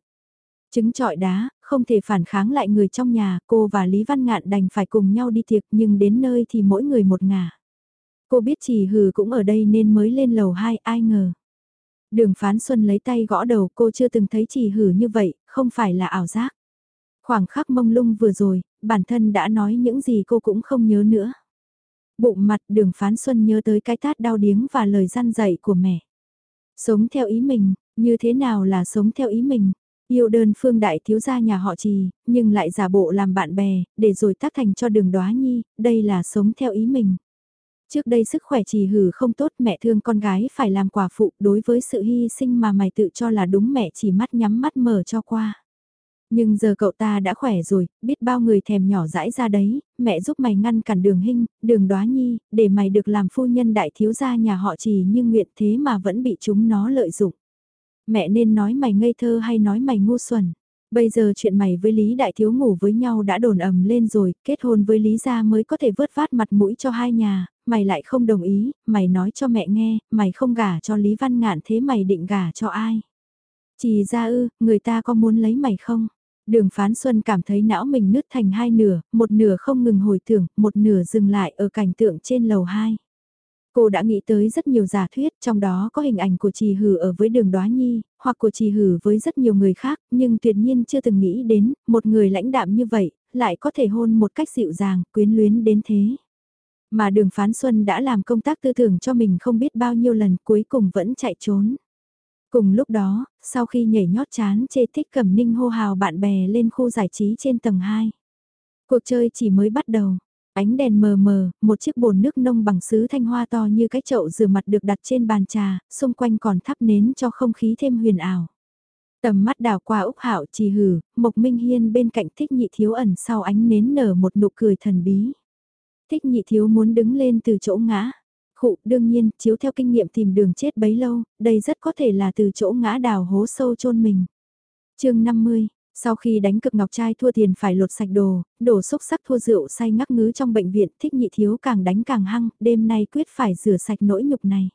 Trứng trọi đá, không thể phản kháng lại người trong nhà, cô và Lý Văn Ngạn đành phải cùng nhau đi tiệc nhưng đến nơi thì mỗi người một ngả. Cô biết chỉ hừ cũng ở đây nên mới lên lầu 2 ai ngờ. Đường Phán Xuân lấy tay gõ đầu cô chưa từng thấy chỉ hử như vậy, không phải là ảo giác. Khoảng khắc mông lung vừa rồi, bản thân đã nói những gì cô cũng không nhớ nữa. Bụng mặt đường phán xuân nhớ tới cái tát đau điếng và lời răn dạy của mẹ. Sống theo ý mình, như thế nào là sống theo ý mình? Yêu đơn phương đại thiếu gia nhà họ trì, nhưng lại giả bộ làm bạn bè, để rồi tác thành cho đường đoá nhi, đây là sống theo ý mình. Trước đây sức khỏe trì hử không tốt mẹ thương con gái phải làm quả phụ đối với sự hy sinh mà mày tự cho là đúng mẹ chỉ mắt nhắm mắt mở cho qua. Nhưng giờ cậu ta đã khỏe rồi, biết bao người thèm nhỏ dãi ra đấy, mẹ giúp mày ngăn cản đường hình, đường đoá nhi, để mày được làm phu nhân đại thiếu gia nhà họ trì nhưng nguyện thế mà vẫn bị chúng nó lợi dụng. Mẹ nên nói mày ngây thơ hay nói mày ngu xuẩn. Bây giờ chuyện mày với Lý Đại Thiếu ngủ với nhau đã đồn ầm lên rồi, kết hôn với Lý Gia mới có thể vớt vát mặt mũi cho hai nhà, mày lại không đồng ý, mày nói cho mẹ nghe, mày không gả cho Lý Văn Ngạn thế mày định gả cho ai? Chỉ ra ư, người ta có muốn lấy mày không? Đường phán xuân cảm thấy não mình nứt thành hai nửa, một nửa không ngừng hồi tưởng, một nửa dừng lại ở cảnh tượng trên lầu 2. Cô đã nghĩ tới rất nhiều giả thuyết, trong đó có hình ảnh của trì hử ở với đường đoá nhi, hoặc của trì hử với rất nhiều người khác, nhưng tuyệt nhiên chưa từng nghĩ đến, một người lãnh đạm như vậy, lại có thể hôn một cách dịu dàng, quyến luyến đến thế. Mà đường phán xuân đã làm công tác tư tưởng cho mình không biết bao nhiêu lần cuối cùng vẫn chạy trốn. Cùng lúc đó, sau khi nhảy nhót chán chê thích cẩm ninh hô hào bạn bè lên khu giải trí trên tầng 2. Cuộc chơi chỉ mới bắt đầu. Ánh đèn mờ mờ, một chiếc bồn nước nông bằng sứ thanh hoa to như cái chậu rửa mặt được đặt trên bàn trà, xung quanh còn thắp nến cho không khí thêm huyền ảo. Tầm mắt đào qua Úc Hạo trì hử, Mộc Minh Hiên bên cạnh thích nhị thiếu ẩn sau ánh nến nở một nụ cười thần bí. Thích nhị thiếu muốn đứng lên từ chỗ ngã, Khụ, đương nhiên, chiếu theo kinh nghiệm tìm đường chết bấy lâu, đây rất có thể là từ chỗ ngã đào hố sâu chôn mình. chương 50 sau khi đánh cực ngọc trai thua tiền phải lột sạch đồ, đổ xúc sắc thua rượu say ngắc ngứ trong bệnh viện thích nhị thiếu càng đánh càng hăng, đêm nay quyết phải rửa sạch nỗi nhục này.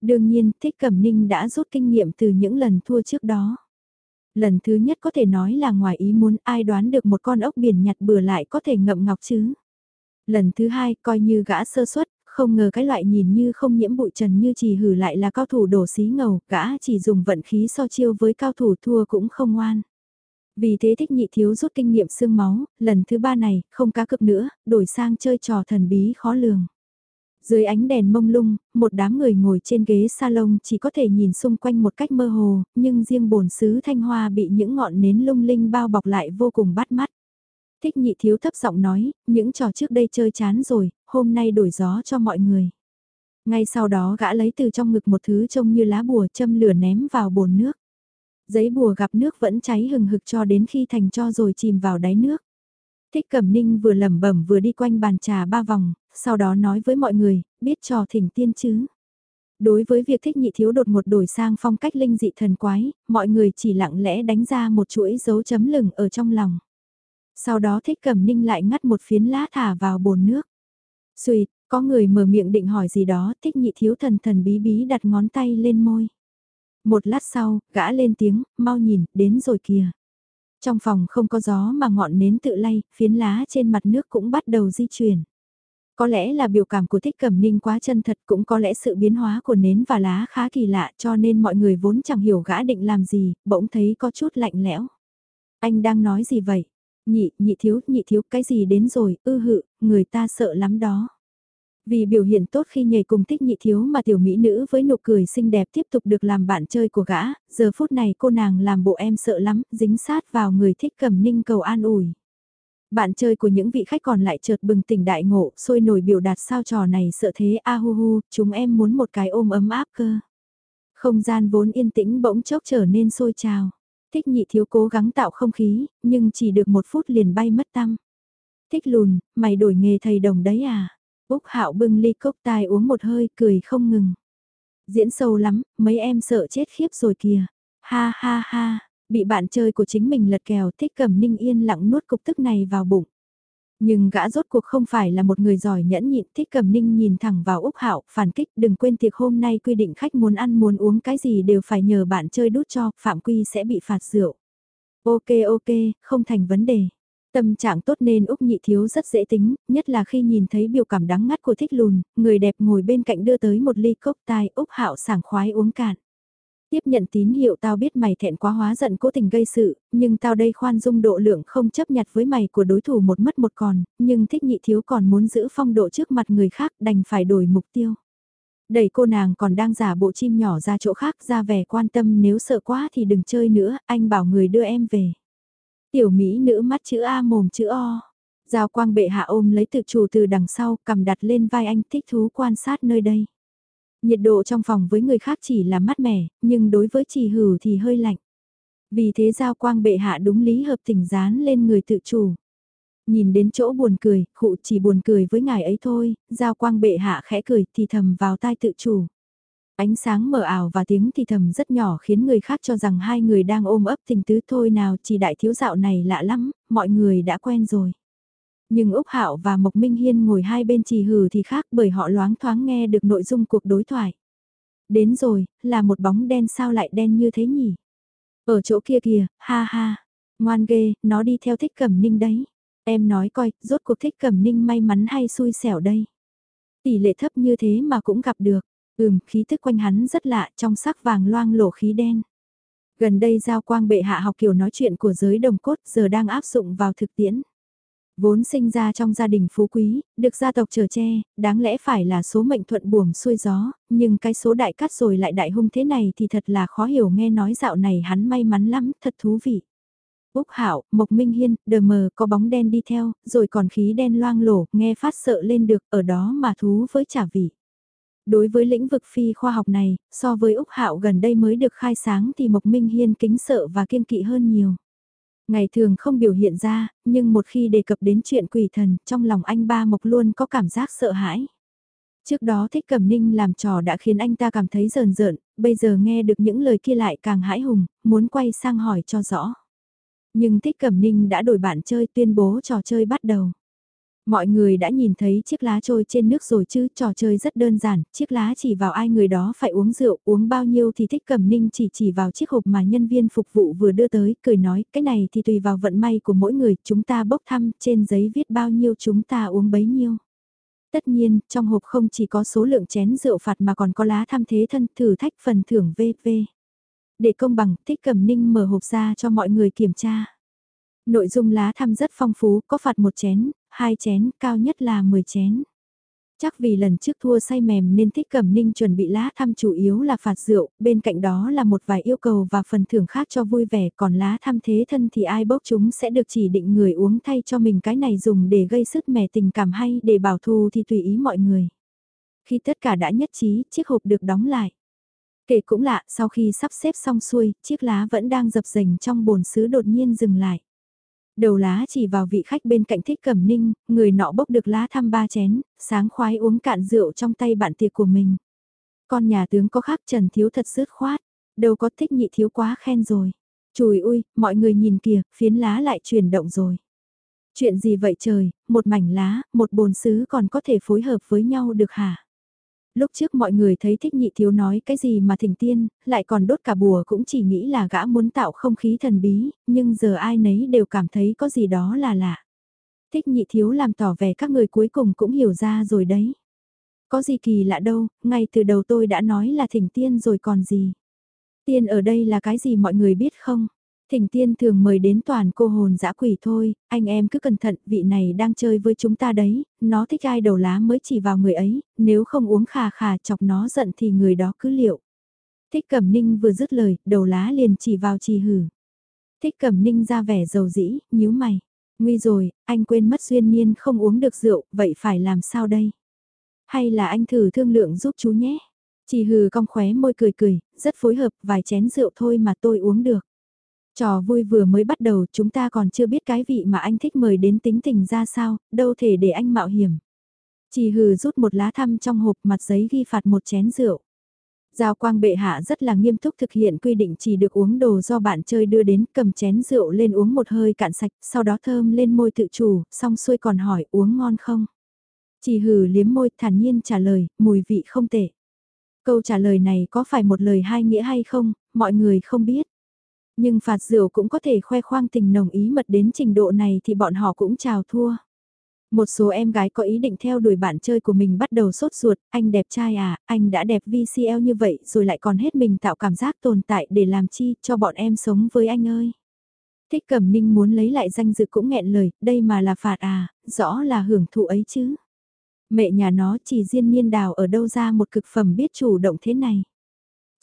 Đương nhiên, thích cẩm ninh đã rút kinh nghiệm từ những lần thua trước đó. Lần thứ nhất có thể nói là ngoài ý muốn ai đoán được một con ốc biển nhặt bừa lại có thể ngậm ngọc chứ. Lần thứ hai coi như gã sơ suất không ngờ cái loại nhìn như không nhiễm bụi trần như chỉ hử lại là cao thủ đổ xí ngầu, gã chỉ dùng vận khí so chiêu với cao thủ thua cũng không ngoan. Vì thế thích nhị thiếu rút kinh nghiệm xương máu, lần thứ ba này, không cá cực nữa, đổi sang chơi trò thần bí khó lường. Dưới ánh đèn mông lung, một đám người ngồi trên ghế salon chỉ có thể nhìn xung quanh một cách mơ hồ, nhưng riêng bồn sứ thanh hoa bị những ngọn nến lung linh bao bọc lại vô cùng bắt mắt. Thích nhị thiếu thấp giọng nói, những trò trước đây chơi chán rồi, hôm nay đổi gió cho mọi người. Ngay sau đó gã lấy từ trong ngực một thứ trông như lá bùa châm lửa ném vào bồn nước. Giấy bùa gặp nước vẫn cháy hừng hực cho đến khi thành cho rồi chìm vào đáy nước. Thích Cẩm Ninh vừa lẩm bẩm vừa đi quanh bàn trà ba vòng, sau đó nói với mọi người, biết trò thỉnh tiên chứ. Đối với việc thích nhị thiếu đột một đổi sang phong cách linh dị thần quái, mọi người chỉ lặng lẽ đánh ra một chuỗi dấu chấm lửng ở trong lòng. Sau đó thích cẩm ninh lại ngắt một phiến lá thả vào bồn nước. Xuyệt, Có người mở miệng định hỏi gì đó, thích nhị thiếu thần thần bí bí đặt ngón tay lên môi. Một lát sau, gã lên tiếng, mau nhìn, đến rồi kìa. Trong phòng không có gió mà ngọn nến tự lay, phiến lá trên mặt nước cũng bắt đầu di chuyển. Có lẽ là biểu cảm của thích cẩm ninh quá chân thật cũng có lẽ sự biến hóa của nến và lá khá kỳ lạ cho nên mọi người vốn chẳng hiểu gã định làm gì, bỗng thấy có chút lạnh lẽo. Anh đang nói gì vậy? Nhị, nhị thiếu, nhị thiếu, cái gì đến rồi, ư hự, người ta sợ lắm đó. Vì biểu hiện tốt khi nhảy cùng thích nhị thiếu mà tiểu mỹ nữ với nụ cười xinh đẹp tiếp tục được làm bạn chơi của gã, giờ phút này cô nàng làm bộ em sợ lắm, dính sát vào người thích cầm ninh cầu an ủi. Bạn chơi của những vị khách còn lại chợt bừng tỉnh đại ngộ, sôi nổi biểu đạt sao trò này sợ thế a hu hu, chúng em muốn một cái ôm ấm áp cơ. Không gian vốn yên tĩnh bỗng chốc trở nên sôi trào. Thích nhị thiếu cố gắng tạo không khí, nhưng chỉ được một phút liền bay mất tâm. Thích lùn, mày đổi nghề thầy đồng đấy à? Úc Hạo bưng ly cốc tai uống một hơi cười không ngừng. Diễn sâu lắm, mấy em sợ chết khiếp rồi kìa. Ha ha ha, bị bạn chơi của chính mình lật kèo thích cầm ninh yên lặng nuốt cục tức này vào bụng. Nhưng gã rốt cuộc không phải là một người giỏi nhẫn nhịn thích cầm ninh nhìn thẳng vào Úc Hạo phản kích đừng quên tiệc hôm nay quy định khách muốn ăn muốn uống cái gì đều phải nhờ bạn chơi đút cho, phạm quy sẽ bị phạt rượu. Ok ok, không thành vấn đề. Tâm trạng tốt nên Úc Nhị Thiếu rất dễ tính, nhất là khi nhìn thấy biểu cảm đắng ngắt của thích lùn, người đẹp ngồi bên cạnh đưa tới một ly cốc tai Úc Hạo sảng khoái uống cạn. Tiếp nhận tín hiệu tao biết mày thẹn quá hóa giận cố tình gây sự, nhưng tao đây khoan dung độ lượng không chấp nhặt với mày của đối thủ một mất một còn, nhưng thích nhị thiếu còn muốn giữ phong độ trước mặt người khác đành phải đổi mục tiêu. Đẩy cô nàng còn đang giả bộ chim nhỏ ra chỗ khác ra vẻ quan tâm nếu sợ quá thì đừng chơi nữa, anh bảo người đưa em về. Tiểu Mỹ nữ mắt chữ A mồm chữ O. Giao quang bệ hạ ôm lấy tự chủ từ đằng sau, cầm đặt lên vai anh thích thú quan sát nơi đây. Nhiệt độ trong phòng với người khác chỉ là mát mẻ, nhưng đối với trì hử thì hơi lạnh. Vì thế giao quang bệ hạ đúng lý hợp tình dán lên người tự chủ. Nhìn đến chỗ buồn cười, khụ chỉ buồn cười với ngài ấy thôi, giao quang bệ hạ khẽ cười thì thầm vào tai tự chủ. Ánh sáng mờ ảo và tiếng thì thầm rất nhỏ khiến người khác cho rằng hai người đang ôm ấp tình tứ thôi nào chỉ đại thiếu dạo này lạ lắm, mọi người đã quen rồi. Nhưng Úc Hạo và Mộc Minh Hiên ngồi hai bên trì hừ thì khác bởi họ loáng thoáng nghe được nội dung cuộc đối thoại. Đến rồi, là một bóng đen sao lại đen như thế nhỉ? Ở chỗ kia kìa, ha ha, ngoan ghê, nó đi theo thích cẩm ninh đấy. Em nói coi, rốt cuộc thích cẩm ninh may mắn hay xui xẻo đây. Tỷ lệ thấp như thế mà cũng gặp được. Ừm, khí thức quanh hắn rất lạ, trong sắc vàng loang lổ khí đen. Gần đây giao quang bệ hạ học kiểu nói chuyện của giới đồng cốt giờ đang áp dụng vào thực tiễn. Vốn sinh ra trong gia đình phú quý, được gia tộc chờ che, đáng lẽ phải là số mệnh thuận buồm xuôi gió, nhưng cái số đại cắt rồi lại đại hung thế này thì thật là khó hiểu nghe nói dạo này hắn may mắn lắm, thật thú vị. Úc Hạo, Mộc Minh Hiên, đờ mờ có bóng đen đi theo, rồi còn khí đen loang lổ, nghe phát sợ lên được, ở đó mà thú với trả vị. Đối với lĩnh vực phi khoa học này, so với Úc Hạo gần đây mới được khai sáng thì Mộc Minh Hiên kính sợ và kiên kỵ hơn nhiều. Ngày thường không biểu hiện ra, nhưng một khi đề cập đến chuyện quỷ thần, trong lòng anh ba Mộc luôn có cảm giác sợ hãi. Trước đó thích cầm ninh làm trò đã khiến anh ta cảm thấy rờn rợn, bây giờ nghe được những lời kia lại càng hãi hùng, muốn quay sang hỏi cho rõ. Nhưng thích cầm ninh đã đổi bạn chơi tuyên bố trò chơi bắt đầu. Mọi người đã nhìn thấy chiếc lá trôi trên nước rồi chứ, trò chơi rất đơn giản, chiếc lá chỉ vào ai người đó phải uống rượu, uống bao nhiêu thì thích cầm ninh chỉ chỉ vào chiếc hộp mà nhân viên phục vụ vừa đưa tới, cười nói, cái này thì tùy vào vận may của mỗi người, chúng ta bốc thăm, trên giấy viết bao nhiêu chúng ta uống bấy nhiêu. Tất nhiên, trong hộp không chỉ có số lượng chén rượu phạt mà còn có lá thăm thế thân thử thách phần thưởng VV. Để công bằng, thích cầm ninh mở hộp ra cho mọi người kiểm tra. Nội dung lá thăm rất phong phú, có phạt một chén, hai chén, cao nhất là 10 chén. Chắc vì lần trước thua say mềm nên thích cẩm ninh chuẩn bị lá thăm chủ yếu là phạt rượu, bên cạnh đó là một vài yêu cầu và phần thưởng khác cho vui vẻ, còn lá thăm thế thân thì ai bốc chúng sẽ được chỉ định người uống thay cho mình cái này dùng để gây sức mẻ tình cảm hay để bảo thù thì tùy ý mọi người. Khi tất cả đã nhất trí, chiếc hộp được đóng lại. Kể cũng lạ, sau khi sắp xếp xong xuôi, chiếc lá vẫn đang dập dềnh trong bồn sứ đột nhiên dừng lại. Đầu lá chỉ vào vị khách bên cạnh thích cẩm ninh, người nọ bốc được lá thăm ba chén, sáng khoái uống cạn rượu trong tay bạn tiệc của mình. Con nhà tướng có khác trần thiếu thật sứt khoát, đâu có thích nhị thiếu quá khen rồi. Chùi ui, mọi người nhìn kìa, phiến lá lại chuyển động rồi. Chuyện gì vậy trời, một mảnh lá, một bồn sứ còn có thể phối hợp với nhau được hả? Lúc trước mọi người thấy thích nhị thiếu nói cái gì mà thỉnh tiên, lại còn đốt cả bùa cũng chỉ nghĩ là gã muốn tạo không khí thần bí, nhưng giờ ai nấy đều cảm thấy có gì đó là lạ. Thích nhị thiếu làm tỏ vẻ các người cuối cùng cũng hiểu ra rồi đấy. Có gì kỳ lạ đâu, ngay từ đầu tôi đã nói là thỉnh tiên rồi còn gì. Tiên ở đây là cái gì mọi người biết không? Thỉnh tiên thường mời đến toàn cô hồn dã quỷ thôi, anh em cứ cẩn thận, vị này đang chơi với chúng ta đấy, nó thích ai đầu lá mới chỉ vào người ấy, nếu không uống khà khà chọc nó giận thì người đó cứ liệu. Thích cẩm ninh vừa dứt lời, đầu lá liền chỉ vào trì hử. Thích cẩm ninh ra vẻ dầu dĩ, nhíu mày. Nguy rồi, anh quên mất duyên niên không uống được rượu, vậy phải làm sao đây? Hay là anh thử thương lượng giúp chú nhé? Chỉ hừ cong khóe môi cười cười, rất phối hợp, vài chén rượu thôi mà tôi uống được. Trò vui vừa mới bắt đầu chúng ta còn chưa biết cái vị mà anh thích mời đến tính tình ra sao, đâu thể để anh mạo hiểm. Chỉ hừ rút một lá thăm trong hộp mặt giấy ghi phạt một chén rượu. Giao quang bệ hạ rất là nghiêm túc thực hiện quy định chỉ được uống đồ do bạn chơi đưa đến cầm chén rượu lên uống một hơi cạn sạch, sau đó thơm lên môi tự chủ, xong xuôi còn hỏi uống ngon không. Chỉ hừ liếm môi thản nhiên trả lời, mùi vị không tệ. Câu trả lời này có phải một lời hai nghĩa hay không, mọi người không biết. Nhưng phạt rượu cũng có thể khoe khoang tình nồng ý mật đến trình độ này thì bọn họ cũng chào thua. Một số em gái có ý định theo đuổi bạn chơi của mình bắt đầu sốt ruột, anh đẹp trai à, anh đã đẹp VCL như vậy rồi lại còn hết mình tạo cảm giác tồn tại để làm chi cho bọn em sống với anh ơi. Thích Cẩm Ninh muốn lấy lại danh dự cũng nghẹn lời, đây mà là phạt à, rõ là hưởng thụ ấy chứ. Mẹ nhà nó chỉ riêng niên đào ở đâu ra một cực phẩm biết chủ động thế này.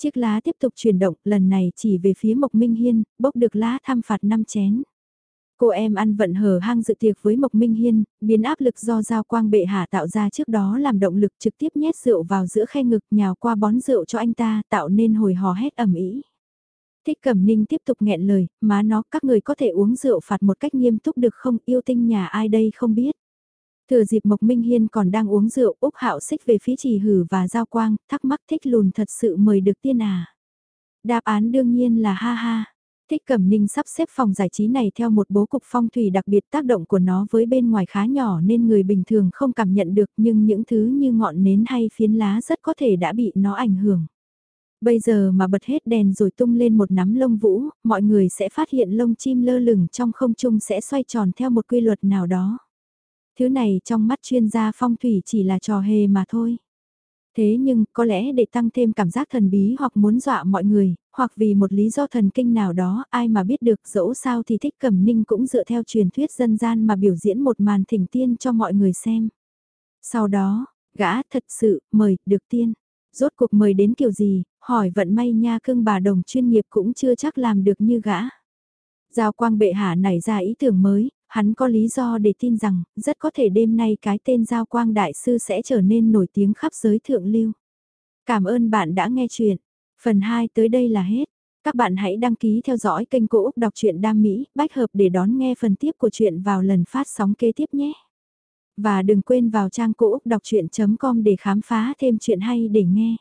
Chiếc lá tiếp tục chuyển động, lần này chỉ về phía Mộc Minh Hiên, bốc được lá tham phạt 5 chén. Cô em ăn vận hở hang dự tiệc với Mộc Minh Hiên, biến áp lực do giao quang bệ hạ tạo ra trước đó làm động lực trực tiếp nhét rượu vào giữa khe ngực nhào qua bón rượu cho anh ta tạo nên hồi hò hét ẩm ý. Thích Cẩm Ninh tiếp tục nghẹn lời, má nó các người có thể uống rượu phạt một cách nghiêm túc được không yêu tinh nhà ai đây không biết. Thừa dịp Mộc Minh Hiên còn đang uống rượu, Úc Hạo xích về phía trì hử và giao quang, thắc mắc thích lùn thật sự mời được tiên à. Đáp án đương nhiên là ha ha. Thích Cẩm Ninh sắp xếp phòng giải trí này theo một bố cục phong thủy đặc biệt tác động của nó với bên ngoài khá nhỏ nên người bình thường không cảm nhận được nhưng những thứ như ngọn nến hay phiến lá rất có thể đã bị nó ảnh hưởng. Bây giờ mà bật hết đèn rồi tung lên một nắm lông vũ, mọi người sẽ phát hiện lông chim lơ lửng trong không trung sẽ xoay tròn theo một quy luật nào đó. Thứ này trong mắt chuyên gia phong thủy chỉ là trò hề mà thôi. Thế nhưng, có lẽ để tăng thêm cảm giác thần bí hoặc muốn dọa mọi người, hoặc vì một lý do thần kinh nào đó, ai mà biết được dẫu sao thì thích cẩm ninh cũng dựa theo truyền thuyết dân gian mà biểu diễn một màn thỉnh tiên cho mọi người xem. Sau đó, gã thật sự mời được tiên. Rốt cuộc mời đến kiểu gì, hỏi vận may nha cưng bà đồng chuyên nghiệp cũng chưa chắc làm được như gã. Giao quang bệ hạ nảy ra ý tưởng mới, hắn có lý do để tin rằng, rất có thể đêm nay cái tên Giao Quang Đại Sư sẽ trở nên nổi tiếng khắp giới thượng lưu. Cảm ơn bạn đã nghe chuyện. Phần 2 tới đây là hết. Các bạn hãy đăng ký theo dõi kênh Cô Úc Đọc truyện Đam Mỹ, bách hợp để đón nghe phần tiếp của chuyện vào lần phát sóng kế tiếp nhé. Và đừng quên vào trang Cô Úc Đọc Chuyện.com để khám phá thêm chuyện hay để nghe.